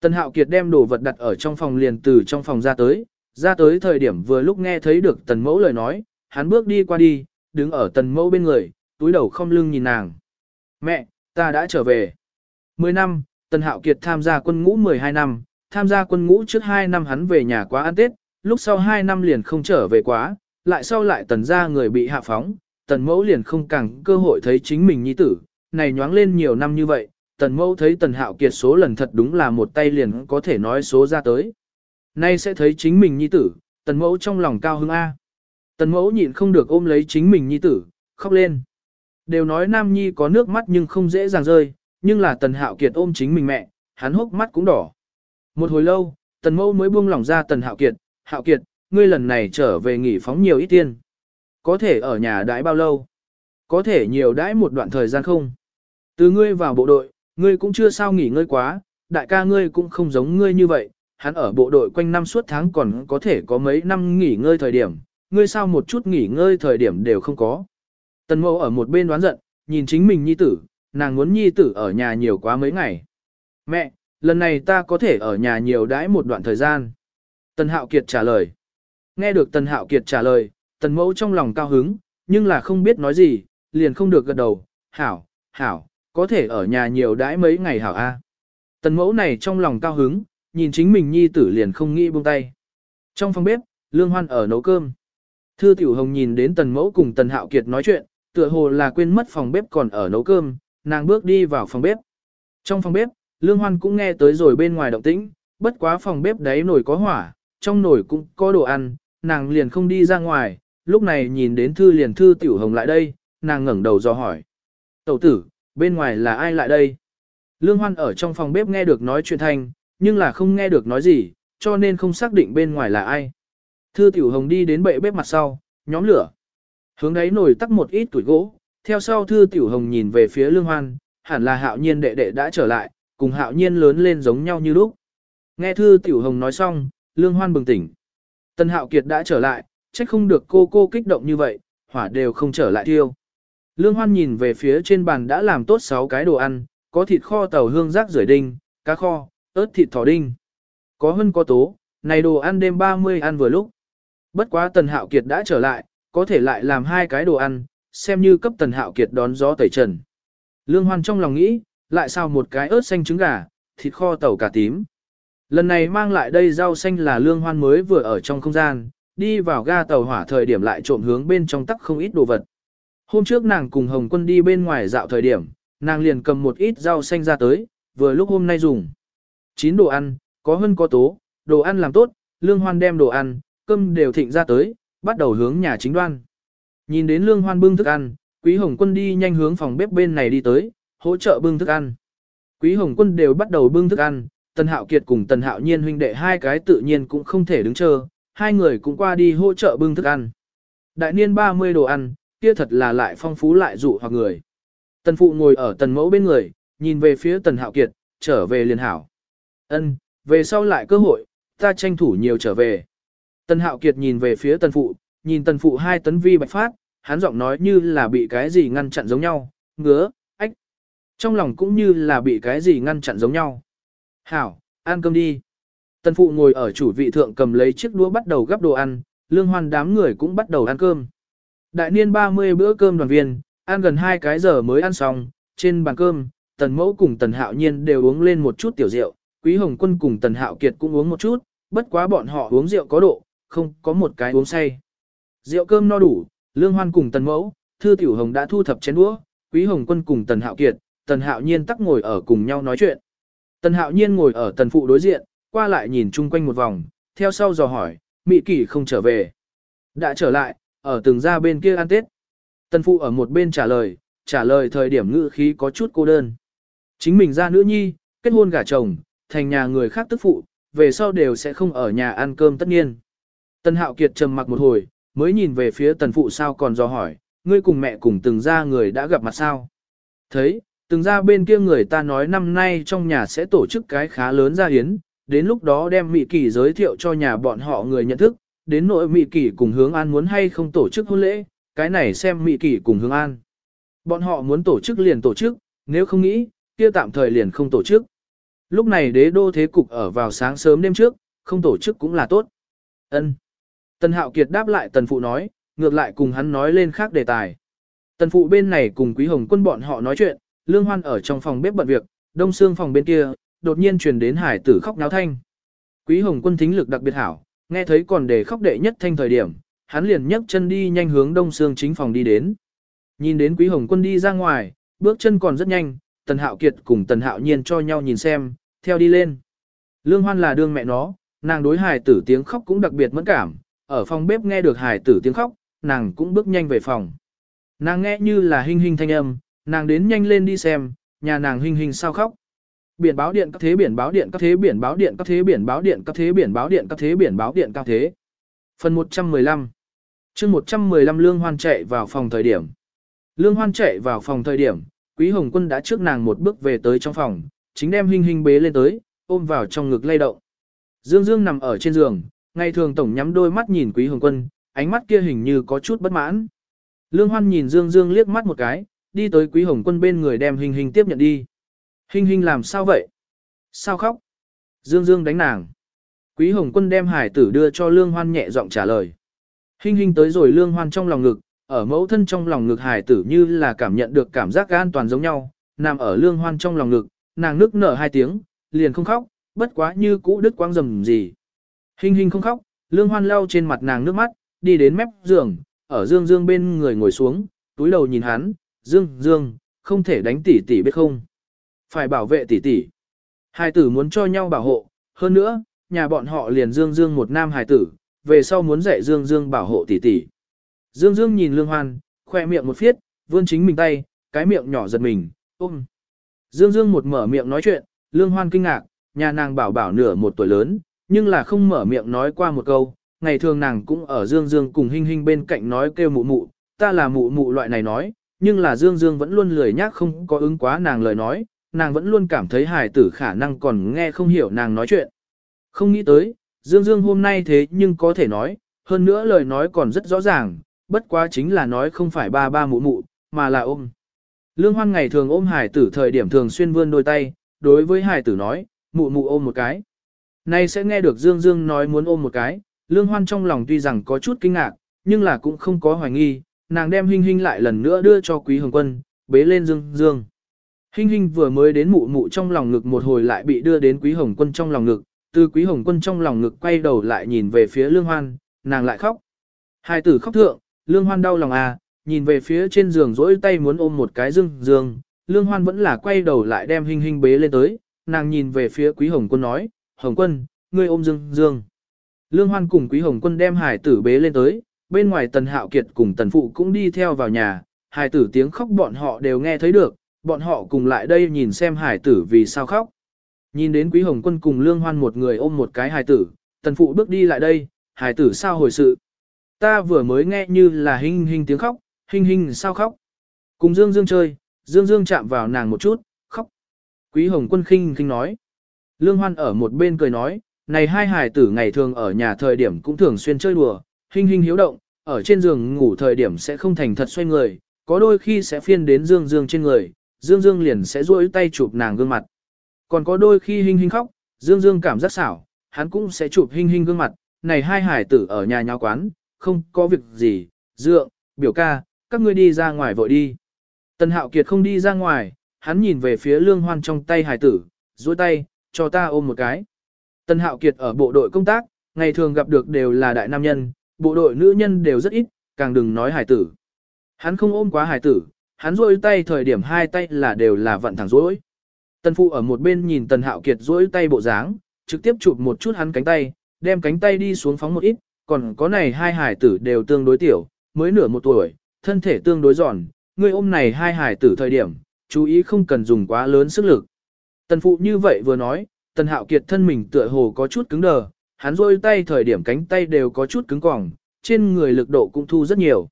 Tần Hạo Kiệt đem đồ vật đặt ở trong phòng liền từ trong phòng ra tới, ra tới thời điểm vừa lúc nghe thấy được Tần Mẫu lời nói, hắn bước đi qua đi, đứng ở Tần Mẫu bên người, túi đầu không lưng nhìn nàng. Mẹ, ta đã trở về. Mười năm, Tần Hạo Kiệt tham gia quân ngũ 12 năm, tham gia quân ngũ trước 2 năm hắn về nhà quá ăn Tết, lúc sau 2 năm liền không trở về quá, lại sau lại tần ra người bị hạ phóng, tần mẫu liền không càng cơ hội thấy chính mình nhi tử, này nhoáng lên nhiều năm như vậy, tần mẫu thấy tần hạo kiệt số lần thật đúng là một tay liền có thể nói số ra tới. Nay sẽ thấy chính mình nhi tử, tần mẫu trong lòng cao hứng A. Tần mẫu nhịn không được ôm lấy chính mình nhi tử, khóc lên. Đều nói nam nhi có nước mắt nhưng không dễ dàng rơi, nhưng là tần hạo kiệt ôm chính mình mẹ, hắn hốc mắt cũng đỏ. Một hồi lâu, tần Mâu mới buông lỏng ra tần hạo kiệt, hạo kiệt, ngươi lần này trở về nghỉ phóng nhiều ít tiên? Có thể ở nhà đãi bao lâu? Có thể nhiều đãi một đoạn thời gian không? Từ ngươi vào bộ đội, ngươi cũng chưa sao nghỉ ngơi quá, đại ca ngươi cũng không giống ngươi như vậy, hắn ở bộ đội quanh năm suốt tháng còn có thể có mấy năm nghỉ ngơi thời điểm, ngươi sao một chút nghỉ ngơi thời điểm đều không có. Tần mẫu ở một bên đoán giận, nhìn chính mình nhi tử, nàng muốn nhi tử ở nhà nhiều quá mấy ngày. Mẹ, lần này ta có thể ở nhà nhiều đãi một đoạn thời gian. Tần Hạo Kiệt trả lời. Nghe được Tần Hạo Kiệt trả lời, Tần Mẫu trong lòng cao hứng, nhưng là không biết nói gì, liền không được gật đầu. Hảo, hảo, có thể ở nhà nhiều đãi mấy ngày hảo a. Tần Mẫu này trong lòng cao hứng, nhìn chính mình nhi tử liền không nghĩ buông tay. Trong phòng bếp, Lương Hoan ở nấu cơm. Thư Tiểu Hồng nhìn đến Tần Mẫu cùng Tần Hạo Kiệt nói chuyện, tựa hồ là quên mất phòng bếp còn ở nấu cơm, nàng bước đi vào phòng bếp. Trong phòng bếp, Lương Hoan cũng nghe tới rồi bên ngoài động tĩnh, bất quá phòng bếp đấy nổi có hỏa, trong nồi cũng có đồ ăn, nàng liền không đi ra ngoài, lúc này nhìn đến thư liền thư tiểu hồng lại đây, nàng ngẩng đầu do hỏi. Tẩu tử, bên ngoài là ai lại đây? Lương Hoan ở trong phòng bếp nghe được nói chuyện thanh, nhưng là không nghe được nói gì, cho nên không xác định bên ngoài là ai. Thư tiểu hồng đi đến bệ bếp mặt sau, nhóm lửa. Hướng đấy nổi tắc một ít tuổi gỗ, theo sau thư tiểu hồng nhìn về phía lương hoan, hẳn là hạo nhiên đệ đệ đã trở lại, cùng hạo nhiên lớn lên giống nhau như lúc. Nghe thư tiểu hồng nói xong, lương hoan bừng tỉnh. Tân hạo kiệt đã trở lại, trách không được cô cô kích động như vậy, hỏa đều không trở lại tiêu. Lương hoan nhìn về phía trên bàn đã làm tốt 6 cái đồ ăn, có thịt kho tàu hương rác rưởi đinh, cá kho, ớt thịt thỏ đinh. Có hơn có tố, này đồ ăn đêm 30 ăn vừa lúc. Bất quá Tần Hạo Kiệt đã trở lại, có thể lại làm hai cái đồ ăn, xem như cấp Tần Hạo Kiệt đón gió tẩy trần. Lương Hoan trong lòng nghĩ, lại sao một cái ớt xanh trứng gà, thịt kho tàu cà tím. Lần này mang lại đây rau xanh là Lương Hoan mới vừa ở trong không gian, đi vào ga tàu hỏa thời điểm lại trộm hướng bên trong tắc không ít đồ vật. Hôm trước nàng cùng Hồng Quân đi bên ngoài dạo thời điểm, nàng liền cầm một ít rau xanh ra tới, vừa lúc hôm nay dùng. Chín đồ ăn, có hơn có tố, đồ ăn làm tốt, Lương Hoan đem đồ ăn, cơm đều thịnh ra tới, bắt đầu hướng nhà chính đoan. Nhìn đến Lương Hoan bưng thức ăn, Quý Hồng Quân đi nhanh hướng phòng bếp bên này đi tới, hỗ trợ bưng thức ăn. Quý Hồng Quân đều bắt đầu bưng thức ăn, Tần Hạo Kiệt cùng Tần Hạo Nhiên huynh đệ hai cái tự nhiên cũng không thể đứng chờ, hai người cũng qua đi hỗ trợ bưng thức ăn. Đại niên 30 đồ ăn, kia thật là lại phong phú lại dụ hoặc người. Tần Phụ ngồi ở Tần Mẫu bên người, nhìn về phía Tần Hạo Kiệt, trở về liền hảo. Ân, về sau lại cơ hội, ta tranh thủ nhiều trở về. Tần Hạo Kiệt nhìn về phía Tần Phụ, nhìn Tần Phụ hai tấn vi bạch phát, hắn giọng nói như là bị cái gì ngăn chặn giống nhau, ngứa, ách. Trong lòng cũng như là bị cái gì ngăn chặn giống nhau. Hảo, ăn cơm đi. Tần Phụ ngồi ở chủ vị thượng cầm lấy chiếc đũa bắt đầu gắp đồ ăn, lương hoan đám người cũng bắt đầu ăn cơm. Đại niên 30 bữa cơm đoàn viên, ăn gần 2 cái giờ mới ăn xong, trên bàn cơm, Tần Mẫu cùng Tần Hạo Nhiên đều uống lên một chút tiểu rượu, Quý Hồng Quân cùng Tần Hạo Kiệt cũng uống một chút, bất quá bọn họ uống rượu có độ, không có một cái uống say. Rượu cơm no đủ, Lương Hoan cùng Tần Mẫu, Thư Tiểu Hồng đã thu thập chén đũa, Quý Hồng Quân cùng Tần Hạo Kiệt, Tần Hạo Nhiên tắc ngồi ở cùng nhau nói chuyện. Tần Hạo Nhiên ngồi ở Tần Phụ đối diện, qua lại nhìn chung quanh một vòng, theo sau dò hỏi, Mị Kỷ không trở về. Đã trở lại, ở từng ra bên kia ăn Tết. Tần Phụ ở một bên trả lời, trả lời thời điểm ngữ khí có chút cô đơn. Chính mình ra nữ nhi, kết hôn gả chồng, thành nhà người khác tức phụ, về sau đều sẽ không ở nhà ăn cơm tất nhiên. Tần Hạo Kiệt trầm mặc một hồi, mới nhìn về phía tần phụ sao còn do hỏi, ngươi cùng mẹ cùng từng ra người đã gặp mặt sao. Thấy, từng ra bên kia người ta nói năm nay trong nhà sẽ tổ chức cái khá lớn ra hiến, đến lúc đó đem Mị Kỳ giới thiệu cho nhà bọn họ người nhận thức, đến nội Mị Kỳ cùng hướng an muốn hay không tổ chức hôn lễ, cái này xem Mị Kỳ cùng hướng an. Bọn họ muốn tổ chức liền tổ chức, nếu không nghĩ, kia tạm thời liền không tổ chức. Lúc này đế đô thế cục ở vào sáng sớm đêm trước, không tổ chức cũng là tốt. Ân. Tần Hạo Kiệt đáp lại Tần Phụ nói, ngược lại cùng hắn nói lên khác đề tài. Tần Phụ bên này cùng Quý Hồng quân bọn họ nói chuyện, Lương Hoan ở trong phòng bếp bận việc, đông Sương phòng bên kia, đột nhiên truyền đến hải tử khóc náo thanh. Quý Hồng quân thính lực đặc biệt hảo, nghe thấy còn để khóc đệ nhất thanh thời điểm, hắn liền nhấc chân đi nhanh hướng đông Sương chính phòng đi đến. Nhìn đến Quý Hồng quân đi ra ngoài, bước chân còn rất nhanh, Tần Hạo Kiệt cùng Tần Hạo Nhiên cho nhau nhìn xem, theo đi lên. Lương Hoan là đương mẹ nó, nàng đối hài tử tiếng khóc cũng đặc biệt mẫn cảm, ở phòng bếp nghe được hài tử tiếng khóc, nàng cũng bước nhanh về phòng. Nàng nghe như là hình hình thanh âm, nàng đến nhanh lên đi xem, nhà nàng hình hình sao khóc. Biển báo điện các thế biển báo điện các thế biển báo điện các thế biển báo điện các thế biển báo điện các thế biển báo điện các thế. Phần 115 chương 115 Lương Hoan chạy vào phòng thời điểm. Lương Hoan chạy vào phòng thời điểm, Quý Hồng Quân đã trước nàng một bước về tới trong phòng, chính đem hình hình bế lên tới, ôm vào trong ngực lay động. Dương Dương nằm ở trên giường, ngày thường tổng nhắm đôi mắt nhìn Quý Hồng Quân, ánh mắt kia hình như có chút bất mãn. Lương Hoan nhìn Dương Dương liếc mắt một cái, đi tới Quý Hồng Quân bên người đem hình hình tiếp nhận đi. Hình hình làm sao vậy? Sao khóc? Dương Dương đánh nàng. Quý Hồng Quân đem hải tử đưa cho Lương Hoan nhẹ giọng trả lời. Hình hình tới rồi Lương Hoan trong lòng ngực, ở mẫu thân trong lòng ngực hải tử như là cảm nhận được cảm giác an toàn giống nhau, nằm ở Lương Hoan trong lòng ngực, nàng nước nở hai tiếng, liền không khóc, bất quá như cũ đứt quang rầm gì. Hình hình không khóc, lương hoan lau trên mặt nàng nước mắt, đi đến mép giường, ở dương dương bên người ngồi xuống, túi đầu nhìn hắn, dương dương, không thể đánh tỷ tỷ biết không. Phải bảo vệ tỷ tỷ. Hai tử muốn cho nhau bảo hộ, hơn nữa, nhà bọn họ liền Dương Dương một nam hài tử, về sau muốn dạy Dương Dương bảo hộ tỷ tỷ. Dương Dương nhìn Lương Hoan, khoe miệng một phiết, vươn chính mình tay, cái miệng nhỏ giật mình, ôm. Dương Dương một mở miệng nói chuyện, Lương Hoan kinh ngạc, nhà nàng bảo bảo nửa một tuổi lớn, nhưng là không mở miệng nói qua một câu, ngày thường nàng cũng ở Dương Dương cùng Hinh Hinh bên cạnh nói kêu mụ mụ, ta là mụ mụ loại này nói, nhưng là Dương Dương vẫn luôn lười nhác không có ứng quá nàng lời nói, nàng vẫn luôn cảm thấy hài tử khả năng còn nghe không hiểu nàng nói chuyện. Không nghĩ tới, Dương Dương hôm nay thế nhưng có thể nói, hơn nữa lời nói còn rất rõ ràng, bất quá chính là nói không phải ba ba mụ mụ, mà là ôm. Lương Hoan ngày thường ôm hải tử thời điểm thường xuyên vươn đôi tay, đối với hải tử nói, mụ mụ ôm một cái. Nay sẽ nghe được Dương Dương nói muốn ôm một cái, Lương Hoan trong lòng tuy rằng có chút kinh ngạc, nhưng là cũng không có hoài nghi, nàng đem Hinh Hinh lại lần nữa đưa cho Quý Hồng Quân, bế lên Dương Dương. Hinh Hinh vừa mới đến mụ mụ trong lòng ngực một hồi lại bị đưa đến Quý Hồng Quân trong lòng ngực, từ Quý Hồng Quân trong lòng ngực quay đầu lại nhìn về phía Lương Hoan, nàng lại khóc. Hai tử khóc thượng, Lương Hoan đau lòng à, nhìn về phía trên giường rỗi tay muốn ôm một cái dương dương, Lương Hoan vẫn là quay đầu lại đem Hinh Hinh bế lên tới, nàng nhìn về phía Quý Hồng Quân nói, Hồng Quân, ngươi ôm dương dương. Lương Hoan cùng Quý Hồng Quân đem hải tử bế lên tới, bên ngoài Tần Hạo Kiệt cùng Tần Phụ cũng đi theo vào nhà, hải tử tiếng khóc bọn họ đều nghe thấy được, bọn họ cùng lại đây nhìn xem hải tử vì sao khóc. Nhìn đến Quý Hồng Quân cùng Lương Hoan một người ôm một cái hải tử, Tần Phụ bước đi lại đây, hải tử sao hồi sự. Ta vừa mới nghe như là hình hình tiếng khóc, hình hình sao khóc. Cùng Dương Dương chơi, Dương Dương chạm vào nàng một chút, khóc. Quý Hồng Quân khinh khinh nói. Lương Hoan ở một bên cười nói, này hai hài tử ngày thường ở nhà thời điểm cũng thường xuyên chơi đùa, hình hình hiếu động, ở trên giường ngủ thời điểm sẽ không thành thật xoay người, có đôi khi sẽ phiên đến Dương Dương trên người, Dương Dương liền sẽ duỗi tay chụp nàng gương mặt. Còn có đôi khi hình hình khóc, Dương Dương cảm giác xảo, hắn cũng sẽ chụp hình hình gương mặt, này hai hải tử ở nhà nháo quán, không có việc gì, dượng, biểu ca, các ngươi đi ra ngoài vội đi. Tần Hạo Kiệt không đi ra ngoài, hắn nhìn về phía lương hoan trong tay hải tử, duỗi tay, cho ta ôm một cái. Tần Hạo Kiệt ở bộ đội công tác, ngày thường gặp được đều là đại nam nhân, bộ đội nữ nhân đều rất ít, càng đừng nói hải tử. Hắn không ôm quá hải tử, hắn duỗi tay thời điểm hai tay là đều là vận thẳng duỗi. Tần Phụ ở một bên nhìn Tần Hạo Kiệt duỗi tay bộ dáng, trực tiếp chụp một chút hắn cánh tay, đem cánh tay đi xuống phóng một ít, còn có này hai hải tử đều tương đối tiểu, mới nửa một tuổi, thân thể tương đối giòn, người ôm này hai hải tử thời điểm, chú ý không cần dùng quá lớn sức lực. Tần phụ như vậy vừa nói, tần hạo kiệt thân mình tựa hồ có chút cứng đờ, hắn rôi tay thời điểm cánh tay đều có chút cứng cỏng, trên người lực độ cũng thu rất nhiều.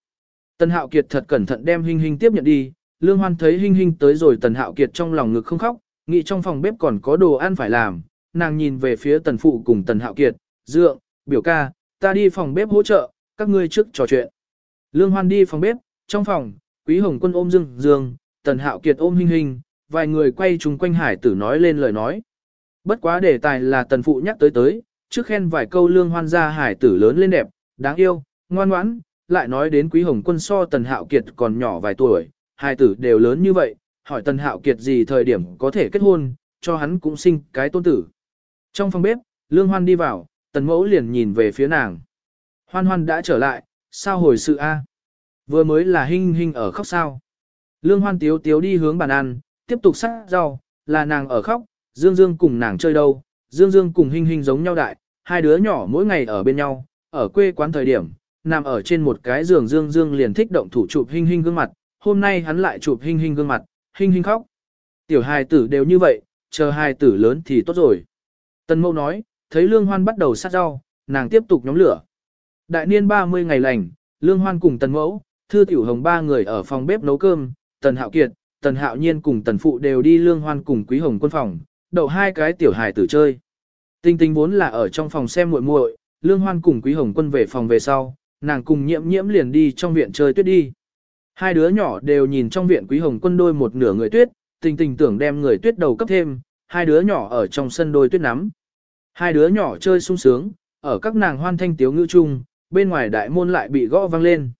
Tần hạo kiệt thật cẩn thận đem hình hình tiếp nhận đi, lương hoan thấy hình hình tới rồi tần hạo kiệt trong lòng ngực không khóc, nghĩ trong phòng bếp còn có đồ ăn phải làm, nàng nhìn về phía tần phụ cùng tần hạo kiệt, dượng, biểu ca, ta đi phòng bếp hỗ trợ, các ngươi trước trò chuyện. Lương Hoan đi phòng bếp, trong phòng, Quý Hồng Quân ôm Dương Dương, Tần Hạo Kiệt ôm Hình Hình vài người quay chung quanh hải tử nói lên lời nói. Bất quá đề tài là Tần Phụ nhắc tới tới, trước khen vài câu Lương Hoan gia hải tử lớn lên đẹp, đáng yêu, ngoan ngoãn, lại nói đến Quý Hồng Quân so Tần Hạo Kiệt còn nhỏ vài tuổi, hải tử đều lớn như vậy, hỏi Tần Hạo Kiệt gì thời điểm có thể kết hôn, cho hắn cũng sinh cái tôn tử. Trong phòng bếp, Lương Hoan đi vào, Tần Mẫu liền nhìn về phía nàng. Hoan Hoan đã trở lại, sao hồi sự a? Vừa mới là hinh hinh ở khóc sao. Lương hoan tiếu tiếu đi hướng bàn ăn, tiếp tục sát rau, là nàng ở khóc, Dương Dương cùng nàng chơi đâu, Dương Dương cùng hinh hinh giống nhau đại, hai đứa nhỏ mỗi ngày ở bên nhau, ở quê quán thời điểm, nằm ở trên một cái giường Dương Dương liền thích động thủ chụp hinh hinh gương mặt, hôm nay hắn lại chụp hinh hinh gương mặt, hinh hinh khóc. Tiểu hài tử đều như vậy, chờ hài tử lớn thì tốt rồi. Tân mâu nói, thấy lương hoan bắt đầu sát rau, nàng tiếp tục nhóm lửa. Đại niên 30 ngày lành, lương hoan cùng tần mẫu, Thư Tiểu Hồng ba người ở phòng bếp nấu cơm, Tần Hạo Kiệt, Tần Hạo Nhiên cùng Tần Phụ đều đi lương hoan cùng Quý Hồng quân phòng, đậu hai cái tiểu hài tử chơi. Tinh tinh vốn là ở trong phòng xem muội muội, lương hoan cùng Quý Hồng quân về phòng về sau, nàng cùng nhiễm nhiễm liền đi trong viện chơi tuyết đi. Hai đứa nhỏ đều nhìn trong viện Quý Hồng quân đôi một nửa người tuyết, tình tình tưởng đem người tuyết đầu cấp thêm, hai đứa nhỏ ở trong sân đôi tuyết nắm. Hai đứa nhỏ chơi sung sướng, ở các nàng hoan thanh tiếu ngữ chung, bên ngoài đại môn lại bị gõ vang lên.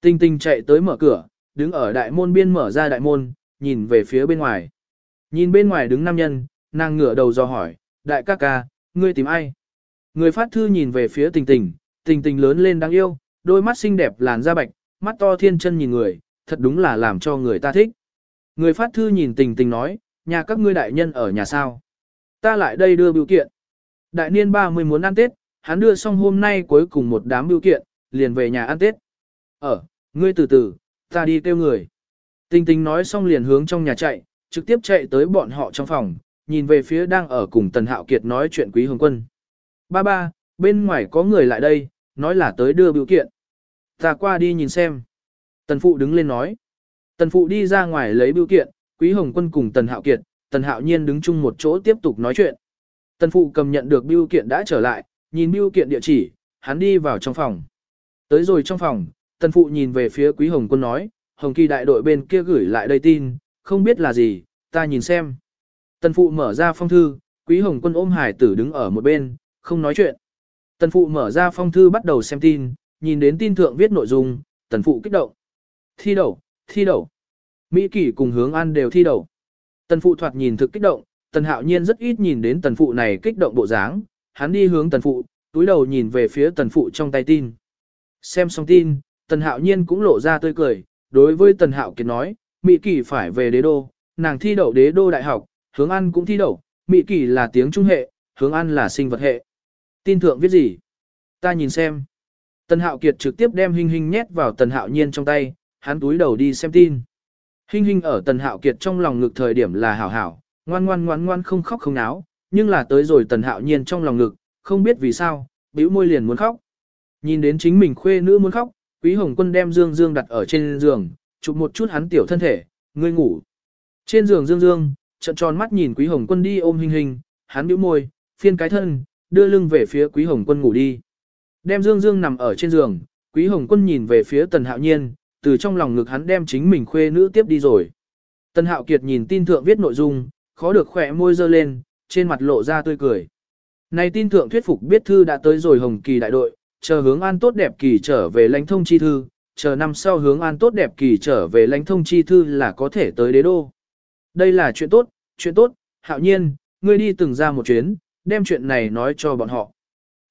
Tinh tinh chạy tới mở cửa, đứng ở đại môn biên mở ra đại môn, nhìn về phía bên ngoài. Nhìn bên ngoài đứng nam nhân, nàng ngửa đầu do hỏi, đại ca ca, ngươi tìm ai? Người phát thư nhìn về phía tình tình, tình tình lớn lên đáng yêu, đôi mắt xinh đẹp làn da bạch, mắt to thiên chân nhìn người, thật đúng là làm cho người ta thích. Người phát thư nhìn tình tình nói, nhà các ngươi đại nhân ở nhà sao. Ta lại đây đưa biểu kiện. Đại niên 30 muốn ăn Tết, hắn đưa xong hôm nay cuối cùng một đám biểu kiện, liền về nhà ăn Tết. Ở, ngươi từ từ, ta đi kêu người. Tinh tinh nói xong liền hướng trong nhà chạy, trực tiếp chạy tới bọn họ trong phòng, nhìn về phía đang ở cùng Tần Hạo Kiệt nói chuyện Quý Hồng Quân. Ba ba, bên ngoài có người lại đây, nói là tới đưa biểu kiện. Ta qua đi nhìn xem. Tần Phụ đứng lên nói. Tần Phụ đi ra ngoài lấy biểu kiện, Quý Hồng Quân cùng Tần Hạo Kiệt, Tần Hạo Nhiên đứng chung một chỗ tiếp tục nói chuyện. Tần Phụ cầm nhận được biểu kiện đã trở lại, nhìn biểu kiện địa chỉ, hắn đi vào trong phòng. Tới rồi trong phòng, Tần Phụ nhìn về phía Quý Hồng Quân nói, Hồng Kỳ đại đội bên kia gửi lại đây tin, không biết là gì, ta nhìn xem. Tần Phụ mở ra phong thư, Quý Hồng Quân ôm hải tử đứng ở một bên, không nói chuyện. Tần Phụ mở ra phong thư bắt đầu xem tin, nhìn đến tin thượng viết nội dung, Tần Phụ kích động. Thi đậu, thi đậu. Mỹ kỷ cùng hướng an đều thi đậu. Tần Phụ thoạt nhìn thực kích động, Tần Hạo Nhiên rất ít nhìn đến Tần Phụ này kích động bộ dáng, hắn đi hướng Tần Phụ, túi đầu nhìn về phía Tần Phụ trong tay tin. Xem xong tin, Tần Hạo Nhiên cũng lộ ra tươi cười, đối với Tần Hạo Kiệt nói, Mỹ Kỳ phải về đế đô, nàng thi đậu đế đô đại học, hướng ăn cũng thi đậu, Mỹ Kỳ là tiếng trung hệ, hướng ăn là sinh vật hệ. Tin thượng viết gì? Ta nhìn xem. Tần Hạo Kiệt trực tiếp đem Hinh Hinh nhét vào Tần Hạo Nhiên trong tay, hắn túi đầu đi xem tin. Hinh Hinh ở Tần Hạo Kiệt trong lòng ngực thời điểm là hảo hảo, ngoan ngoan ngoan ngoan không khóc không náo, nhưng là tới rồi Tần Hạo Nhiên trong lòng ngực, không biết vì sao, bĩu môi liền muốn khóc. Nhìn đến chính mình khuê nữ muốn khóc, Quý Hồng Quân đem Dương Dương đặt ở trên giường, chụp một chút hắn tiểu thân thể, ngươi ngủ. Trên giường Dương Dương, trận tròn mắt nhìn Quý Hồng Quân đi ôm hình hình, hắn bĩu môi, phiên cái thân, đưa lưng về phía Quý Hồng Quân ngủ đi. Đem Dương Dương nằm ở trên giường, Quý Hồng Quân nhìn về phía Tần Hạo Nhiên, từ trong lòng ngực hắn đem chính mình khuê nữ tiếp đi rồi. Tần Hạo Kiệt nhìn tin thượng viết nội dung, khó được khỏe môi dơ lên, trên mặt lộ ra tươi cười. Này tin thượng thuyết phục biết thư đã tới rồi Hồng Kỳ đại đội, chờ hướng an tốt đẹp kỳ trở về lãnh thông chi thư, chờ năm sau hướng an tốt đẹp kỳ trở về lãnh thông chi thư là có thể tới đế đô. Đây là chuyện tốt, chuyện tốt, hạo nhiên, ngươi đi từng ra một chuyến, đem chuyện này nói cho bọn họ.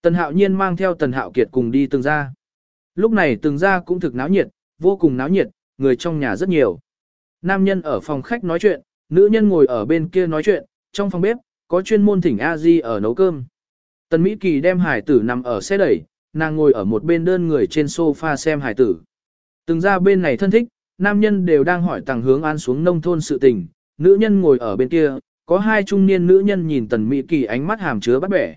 Tần hạo nhiên mang theo tần hạo kiệt cùng đi từng ra. Lúc này từng ra cũng thực náo nhiệt, vô cùng náo nhiệt, người trong nhà rất nhiều. Nam nhân ở phòng khách nói chuyện, nữ nhân ngồi ở bên kia nói chuyện, trong phòng bếp, có chuyên môn thỉnh A-di ở nấu cơm. Tần Mỹ Kỳ đem hải tử nằm ở xe đẩy, nàng ngồi ở một bên đơn người trên sofa xem hải tử. Từng ra bên này thân thích, nam nhân đều đang hỏi tàng hướng an xuống nông thôn sự tình, nữ nhân ngồi ở bên kia, có hai trung niên nữ nhân nhìn tần mỹ kỳ ánh mắt hàm chứa bắt bẻ.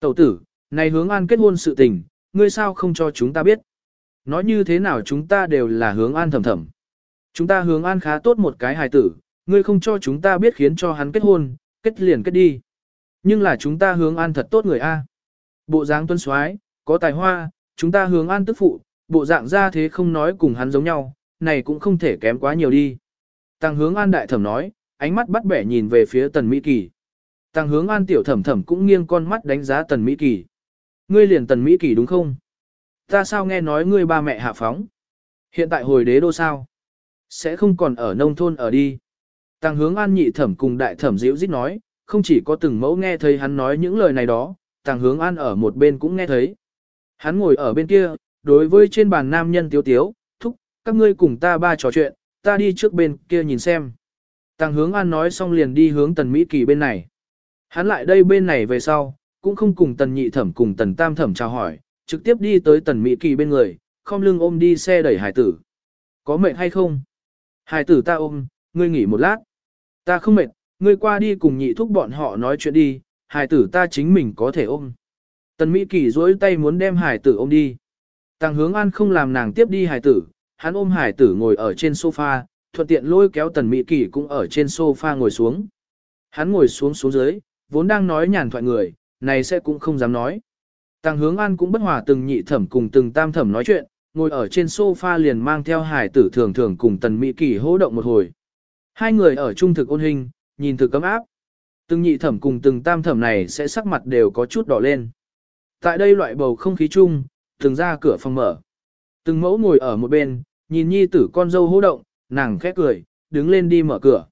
Tẩu tử, này hướng an kết hôn sự tình, ngươi sao không cho chúng ta biết? Nói như thế nào chúng ta đều là hướng an thầm thầm. Chúng ta hướng an khá tốt một cái hài tử, ngươi không cho chúng ta biết khiến cho hắn kết hôn, kết liền kết đi. Nhưng là chúng ta hướng an thật tốt người A. Bộ dáng tuân soái có tài hoa, chúng ta hướng an tức phụ, bộ dạng ra thế không nói cùng hắn giống nhau, này cũng không thể kém quá nhiều đi. Tăng hướng an đại thẩm nói, ánh mắt bắt bẻ nhìn về phía tần Mỹ Kỳ. Tăng hướng an tiểu thẩm thẩm cũng nghiêng con mắt đánh giá tần Mỹ Kỳ. Ngươi liền tần Mỹ Kỳ đúng không? Ta sao nghe nói ngươi ba mẹ hạ phóng? Hiện tại hồi đế đô sao? Sẽ không còn ở nông thôn ở đi. Tăng hướng an nhị thẩm cùng đại thẩm diễu dít nói, không chỉ có từng mẫu nghe thấy hắn nói những lời này đó, tăng hướng an ở một bên cũng nghe thấy. Hắn ngồi ở bên kia, đối với trên bàn nam nhân tiếu tiếu, thúc, các ngươi cùng ta ba trò chuyện, ta đi trước bên kia nhìn xem. Tăng hướng an nói xong liền đi hướng tần Mỹ Kỳ bên này. Hắn lại đây bên này về sau, cũng không cùng tần nhị thẩm cùng tần tam thẩm chào hỏi, trực tiếp đi tới tần Mỹ Kỳ bên người, không lưng ôm đi xe đẩy hải tử. Có mệt hay không? Hải tử ta ôm, ngươi nghỉ một lát. Ta không mệt, ngươi qua đi cùng nhị thúc bọn họ nói chuyện đi, hải tử ta chính mình có thể ôm. Tần Mỹ Kỳ duỗi tay muốn đem hải tử ôm đi. Tăng hướng an không làm nàng tiếp đi hải tử, hắn ôm hải tử ngồi ở trên sofa, thuận tiện lôi kéo tần Mỹ Kỳ cũng ở trên sofa ngồi xuống. Hắn ngồi xuống xuống dưới, vốn đang nói nhàn thoại người, này sẽ cũng không dám nói. Tăng hướng an cũng bất hòa từng nhị thẩm cùng từng tam thẩm nói chuyện, ngồi ở trên sofa liền mang theo hải tử thường thường cùng tần Mỹ Kỳ hô động một hồi. Hai người ở trung thực ôn hình, nhìn thực cấm áp. Từng nhị thẩm cùng từng tam thẩm này sẽ sắc mặt đều có chút đỏ lên. Tại đây loại bầu không khí chung, từng ra cửa phòng mở. Từng mẫu ngồi ở một bên, nhìn nhi tử con dâu hô động, nàng khẽ cười, đứng lên đi mở cửa.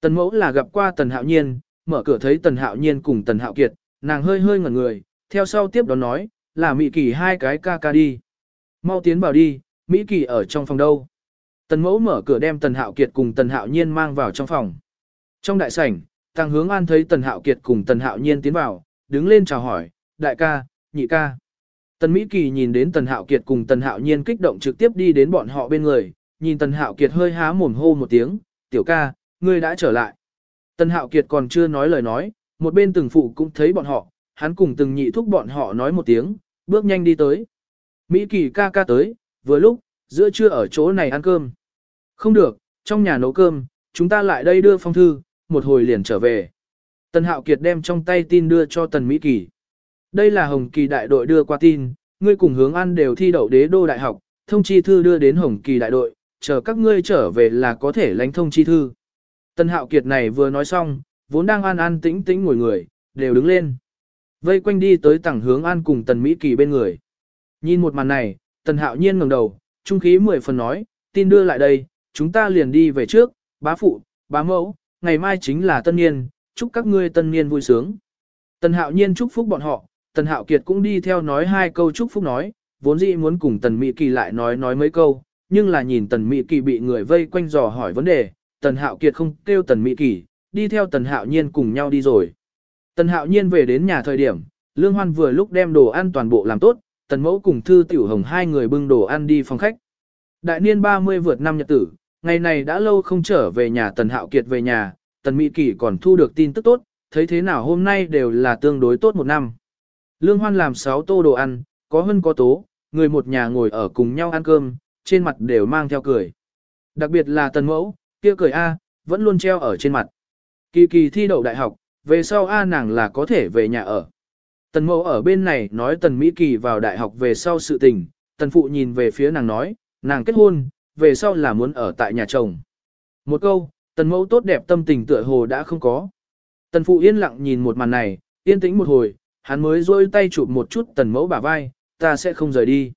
Tần mẫu là gặp qua tần hạo nhiên, mở cửa thấy tần hạo nhiên cùng tần hạo kiệt, nàng hơi hơi ngẩn người, theo sau tiếp đó nói, là Mỹ Kỳ hai cái ca ca đi. Mau tiến vào đi, Mỹ Kỳ ở trong phòng đâu. Tần mẫu mở cửa đem tần hạo kiệt cùng tần hạo nhiên mang vào trong phòng. Trong đại sảnh, Tăng Hướng An thấy Tần Hạo Kiệt cùng Tần Hạo Nhiên tiến vào, đứng lên chào hỏi, đại ca, nhị ca. Tần Mỹ Kỳ nhìn đến Tần Hạo Kiệt cùng Tần Hạo Nhiên kích động trực tiếp đi đến bọn họ bên người, nhìn Tần Hạo Kiệt hơi há mồm hô một tiếng, tiểu ca, ngươi đã trở lại. Tần Hạo Kiệt còn chưa nói lời nói, một bên từng phụ cũng thấy bọn họ, hắn cùng từng nhị thúc bọn họ nói một tiếng, bước nhanh đi tới. Mỹ Kỳ ca ca tới, vừa lúc, giữa trưa ở chỗ này ăn cơm. Không được, trong nhà nấu cơm, chúng ta lại đây đưa phong thư, một hồi liền trở về. Tần Hạo Kiệt đem trong tay tin đưa cho Tần Mỹ Kỳ. Đây là Hồng Kỳ đại đội đưa qua tin, ngươi cùng hướng ăn đều thi đậu đế đô đại học, thông chi thư đưa đến Hồng Kỳ đại đội, chờ các ngươi trở về là có thể lãnh thông chi thư. Tần Hạo Kiệt này vừa nói xong, vốn đang an an tĩnh tĩnh ngồi người, đều đứng lên. Vây quanh đi tới tầng hướng an cùng Tần Mỹ Kỳ bên người. Nhìn một màn này, Tần Hạo nhiên ngẩng đầu, trung khí mười phần nói, tin đưa lại đây, chúng ta liền đi về trước, bá phụ, bá mẫu, ngày mai chính là tân niên, chúc các ngươi tân niên vui sướng. Tần Hạo nhiên chúc phúc bọn họ, Tần Hạo Kiệt cũng đi theo nói hai câu chúc phúc nói, vốn dĩ muốn cùng Tần Mỹ Kỳ lại nói nói mấy câu, nhưng là nhìn Tần Mỹ Kỳ bị người vây quanh dò hỏi vấn đề, Tần Hạo Kiệt không kêu Tần Mỹ Kỳ, đi theo Tần Hạo Nhiên cùng nhau đi rồi. Tần Hạo Nhiên về đến nhà thời điểm, Lương Hoan vừa lúc đem đồ ăn toàn bộ làm tốt, Tần Mẫu cùng Thư Tiểu Hồng hai người bưng đồ ăn đi phòng khách. Đại niên 30 vượt năm nhật tử, ngày này đã lâu không trở về nhà Tần Hạo Kiệt về nhà, Tần Mỹ Kỳ còn thu được tin tức tốt, thấy thế nào hôm nay đều là tương đối tốt một năm. Lương Hoan làm 6 tô đồ ăn, có hơn có tố, người một nhà ngồi ở cùng nhau ăn cơm, trên mặt đều mang theo cười. Đặc biệt là Tần Mẫu, kia cười A, vẫn luôn treo ở trên mặt. Kỳ kỳ thi đậu đại học, về sau A nàng là có thể về nhà ở. Tần Mẫu ở bên này nói Tần Mỹ Kỳ vào đại học về sau sự tình, Tần Phụ nhìn về phía nàng nói, nàng kết hôn, về sau là muốn ở tại nhà chồng. Một câu, Tần Mẫu tốt đẹp tâm tình tựa hồ đã không có. Tần Phụ yên lặng nhìn một màn này, yên tĩnh một hồi, hắn mới rôi tay chụp một chút Tần Mẫu bả vai, ta sẽ không rời đi.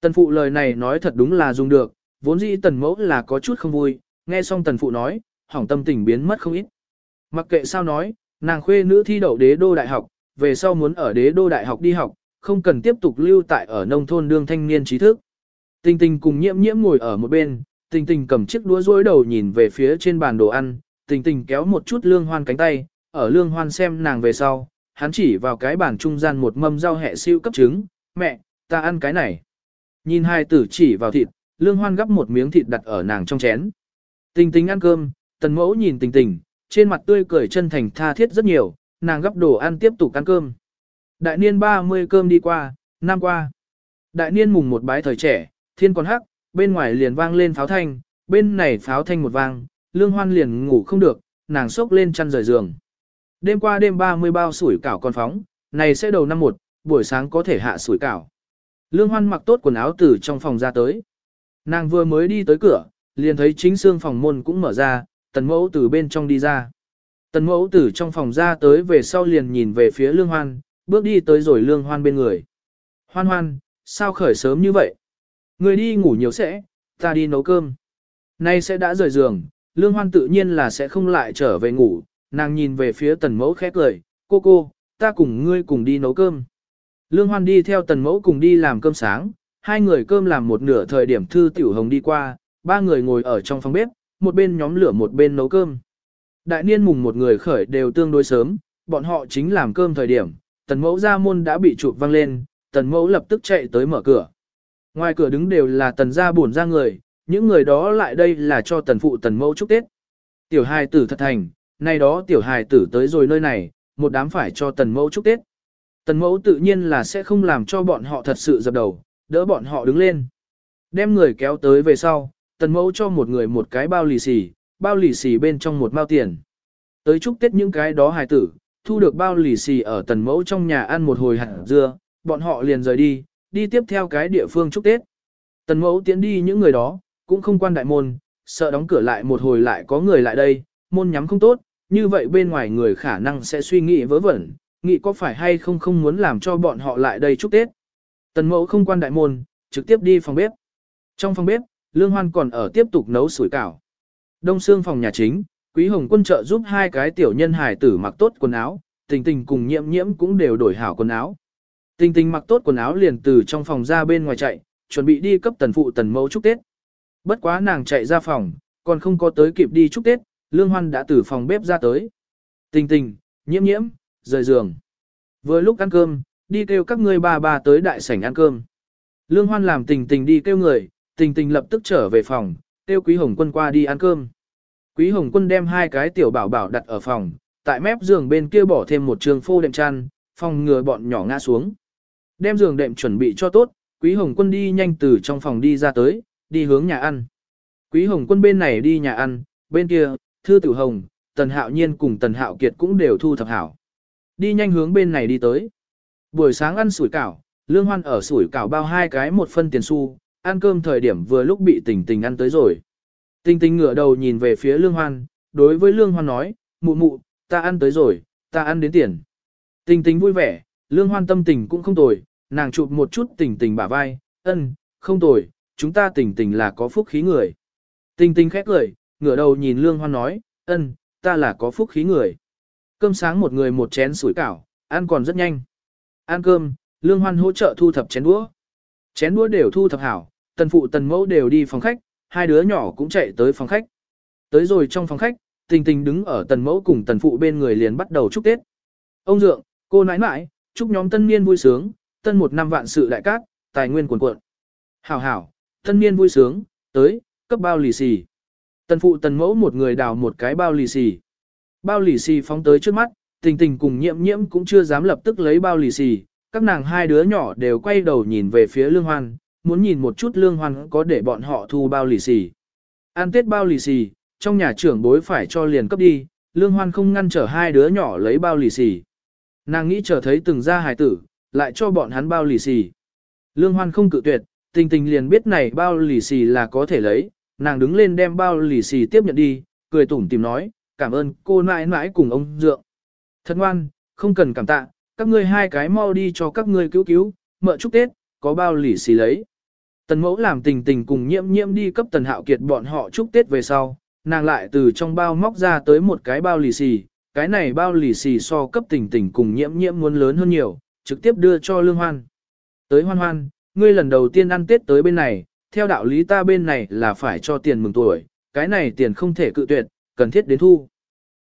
Tần Phụ lời này nói thật đúng là dùng được, vốn dĩ Tần Mẫu là có chút không vui, nghe xong Tần Phụ nói, hỏng tâm tình biến mất không ít. Mặc kệ sao nói, nàng khuê nữ thi đậu đế đô đại học, về sau muốn ở đế đô đại học đi học, không cần tiếp tục lưu tại ở nông thôn đương thanh niên trí thức. Tình tình cùng nhiễm nhiễm ngồi ở một bên, tình tình cầm chiếc đũa rối đầu nhìn về phía trên bàn đồ ăn, tình tình kéo một chút lương hoan cánh tay, ở lương hoan xem nàng về sau, hắn chỉ vào cái bàn trung gian một mâm rau hẹ siêu cấp trứng, mẹ, ta ăn cái này. Nhìn hai tử chỉ vào thịt, lương hoan gắp một miếng thịt đặt ở nàng trong chén. Tình tình ăn cơm, tần mẫu nhìn tình tình, trên mặt tươi cười chân thành tha thiết rất nhiều, nàng gấp đồ ăn tiếp tục ăn cơm. Đại niên 30 cơm đi qua, năm qua. Đại niên mùng một bái thời trẻ, thiên còn hắc, bên ngoài liền vang lên pháo thanh, bên này pháo thanh một vang, lương hoan liền ngủ không được, nàng sốc lên chăn rời giường. Đêm qua đêm 30 bao sủi cảo còn phóng, này sẽ đầu năm một, buổi sáng có thể hạ sủi cảo. Lương hoan mặc tốt quần áo từ trong phòng ra tới. Nàng vừa mới đi tới cửa, liền thấy chính xương phòng môn cũng mở ra, tần mẫu từ bên trong đi ra. Tần mẫu từ trong phòng ra tới về sau liền nhìn về phía lương hoan, bước đi tới rồi lương hoan bên người. Hoan hoan, sao khởi sớm như vậy? Người đi ngủ nhiều sẽ, ta đi nấu cơm. Nay sẽ đã rời giường, lương hoan tự nhiên là sẽ không lại trở về ngủ, nàng nhìn về phía tần mẫu khẽ cười, cô cô, ta cùng ngươi cùng đi nấu cơm. Lương hoan đi theo tần mẫu cùng đi làm cơm sáng, hai người cơm làm một nửa thời điểm thư tiểu hồng đi qua, ba người ngồi ở trong phòng bếp, một bên nhóm lửa một bên nấu cơm. Đại niên mùng một người khởi đều tương đối sớm, bọn họ chính làm cơm thời điểm, tần mẫu ra môn đã bị chụp văng lên, tần mẫu lập tức chạy tới mở cửa. Ngoài cửa đứng đều là tần gia buồn ra người, những người đó lại đây là cho tần phụ tần mẫu chúc Tết. Tiểu hài tử thật thành, nay đó tiểu hài tử tới rồi nơi này, một đám phải cho tần mẫu chúc Tết. Tần mẫu tự nhiên là sẽ không làm cho bọn họ thật sự dập đầu, đỡ bọn họ đứng lên. Đem người kéo tới về sau, tần mẫu cho một người một cái bao lì xì, bao lì xì bên trong một bao tiền. Tới chúc Tết những cái đó hài tử, thu được bao lì xì ở tần mẫu trong nhà ăn một hồi hạt dưa, bọn họ liền rời đi, đi tiếp theo cái địa phương chúc Tết. Tần mẫu tiến đi những người đó, cũng không quan đại môn, sợ đóng cửa lại một hồi lại có người lại đây, môn nhắm không tốt, như vậy bên ngoài người khả năng sẽ suy nghĩ vớ vẩn, nghĩ có phải hay không không muốn làm cho bọn họ lại đây chúc Tết. Tần mẫu không quan đại môn, trực tiếp đi phòng bếp. Trong phòng bếp, Lương Hoan còn ở tiếp tục nấu sủi cảo. Đông xương phòng nhà chính, Quý Hồng quân trợ giúp hai cái tiểu nhân hài tử mặc tốt quần áo, tình tình cùng nhiễm nhiễm cũng đều đổi hảo quần áo. Tình tình mặc tốt quần áo liền từ trong phòng ra bên ngoài chạy, chuẩn bị đi cấp tần phụ tần mẫu chúc Tết. Bất quá nàng chạy ra phòng, còn không có tới kịp đi chúc Tết, Lương Hoan đã từ phòng bếp ra tới. Tình tình, nhiễm nhiễm, rời giường. Vừa lúc ăn cơm, đi kêu các ngươi ba ba tới đại sảnh ăn cơm. Lương Hoan làm tình tình đi kêu người, tình tình lập tức trở về phòng, kêu Quý Hồng Quân qua đi ăn cơm. Quý Hồng Quân đem hai cái tiểu bảo bảo đặt ở phòng, tại mép giường bên kia bỏ thêm một trường phô đệm chăn, phòng ngừa bọn nhỏ ngã xuống. Đem giường đệm chuẩn bị cho tốt, Quý Hồng Quân đi nhanh từ trong phòng đi ra tới, đi hướng nhà ăn. Quý Hồng Quân bên này đi nhà ăn, bên kia, Thư Tử Hồng, Tần Hạo Nhiên cùng Tần Hạo Kiệt cũng đều thu thập hảo. Đi nhanh hướng bên này đi tới. Buổi sáng ăn sủi cảo, Lương Hoan ở sủi cảo bao hai cái một phân tiền xu, ăn cơm thời điểm vừa lúc bị tình tình ăn tới rồi. Tình tình ngửa đầu nhìn về phía Lương Hoan, đối với Lương Hoan nói, mụ mụ, ta ăn tới rồi, ta ăn đến tiền. Tình tình vui vẻ, Lương Hoan tâm tình cũng không tồi, nàng chụp một chút tình tình bả vai, ân, không tồi, chúng ta tình tình là có phúc khí người. Tình tình khẽ cười, ngửa đầu nhìn Lương Hoan nói, ân, ta là có phúc khí người. Cơm sáng một người một chén sủi cảo, ăn còn rất nhanh. Ăn cơm, Lương Hoan hỗ trợ thu thập chén đũa. Chén đũa đều thu thập hảo, tần phụ tần mẫu đều đi phòng khách, hai đứa nhỏ cũng chạy tới phòng khách. Tới rồi trong phòng khách, tình tình đứng ở tần mẫu cùng tần phụ bên người liền bắt đầu chúc Tết. Ông Dượng, cô nãi nãi, chúc nhóm tân niên vui sướng, tân một năm vạn sự đại cát, tài nguyên cuồn cuộn. Hảo hảo, tân niên vui sướng, tới, cấp bao lì xì. Tần phụ tần mẫu một người đào một cái bao lì xì. Bao lì xì phóng tới trước mắt, tình tình cùng nhiễm nhiễm cũng chưa dám lập tức lấy bao lì xì. Các nàng hai đứa nhỏ đều quay đầu nhìn về phía lương hoan, muốn nhìn một chút lương hoan có để bọn họ thu bao lì xì. Ăn tết bao lì xì, trong nhà trưởng bối phải cho liền cấp đi, lương hoan không ngăn trở hai đứa nhỏ lấy bao lì xì. Nàng nghĩ chờ thấy từng gia hài tử, lại cho bọn hắn bao lì xì. Lương hoan không cự tuyệt, tình tình liền biết này bao lì xì là có thể lấy, nàng đứng lên đem bao lì xì tiếp nhận đi, cười tủm tìm nói, cảm ơn cô nãi nãi cùng ông dượng. Thật ngoan, không cần cảm tạ, các ngươi hai cái mau đi cho các ngươi cứu cứu, mợ chúc Tết, có bao lì xì lấy. Tần mẫu làm tình tình cùng nhiễm nhiễm đi cấp tần hạo kiệt bọn họ chúc Tết về sau, nàng lại từ trong bao móc ra tới một cái bao lì xì, cái này bao lì xì so cấp tình tình cùng nhiễm nhiễm muốn lớn hơn nhiều, trực tiếp đưa cho lương hoan. Tới hoan hoan, ngươi lần đầu tiên ăn Tết tới bên này, theo đạo lý ta bên này là phải cho tiền mừng tuổi, cái này tiền không thể cự tuyệt, cần thiết đến thu.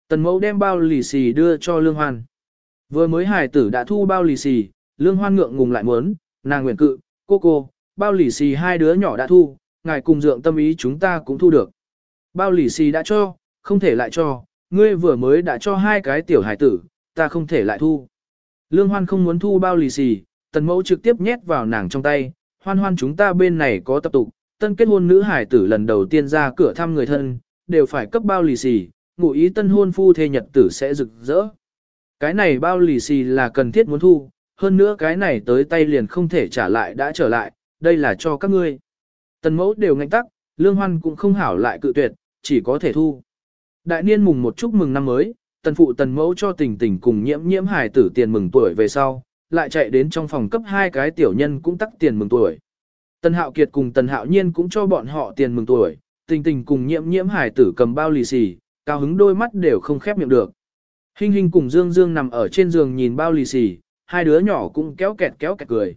Tần mẫu đem bao lì xì đưa cho lương hoan. Vừa mới hài tử đã thu bao lì xì, lương hoan ngượng ngùng lại muốn, nàng nguyện cự, cô cô, bao lì xì hai đứa nhỏ đã thu, ngài cùng dượng tâm ý chúng ta cũng thu được. Bao lì xì đã cho, không thể lại cho, ngươi vừa mới đã cho hai cái tiểu hài tử, ta không thể lại thu. Lương hoan không muốn thu bao lì xì, tần mẫu trực tiếp nhét vào nàng trong tay, hoan hoan chúng ta bên này có tập tục, tân kết hôn nữ hải tử lần đầu tiên ra cửa thăm người thân, đều phải cấp bao lì xì, ngụ ý tân hôn phu thê nhật tử sẽ rực rỡ. Cái này bao lì xì là cần thiết muốn thu, hơn nữa cái này tới tay liền không thể trả lại đã trở lại, đây là cho các ngươi. Tần mẫu đều ngạnh tắc, lương hoan cũng không hảo lại cự tuyệt, chỉ có thể thu. Đại niên mùng một chúc mừng năm mới, tần phụ tần mẫu cho tình tình cùng nhiễm nhiễm hài tử tiền mừng tuổi về sau, lại chạy đến trong phòng cấp hai cái tiểu nhân cũng tắc tiền mừng tuổi. Tần hạo kiệt cùng tần hạo nhiên cũng cho bọn họ tiền mừng tuổi, tình tình cùng nhiễm nhiễm Hải tử cầm bao lì xì, cao hứng đôi mắt đều không khép miệng được. Hinh Hinh cùng Dương Dương nằm ở trên giường nhìn bao lì xì, hai đứa nhỏ cũng kéo kẹt kéo kẹt cười.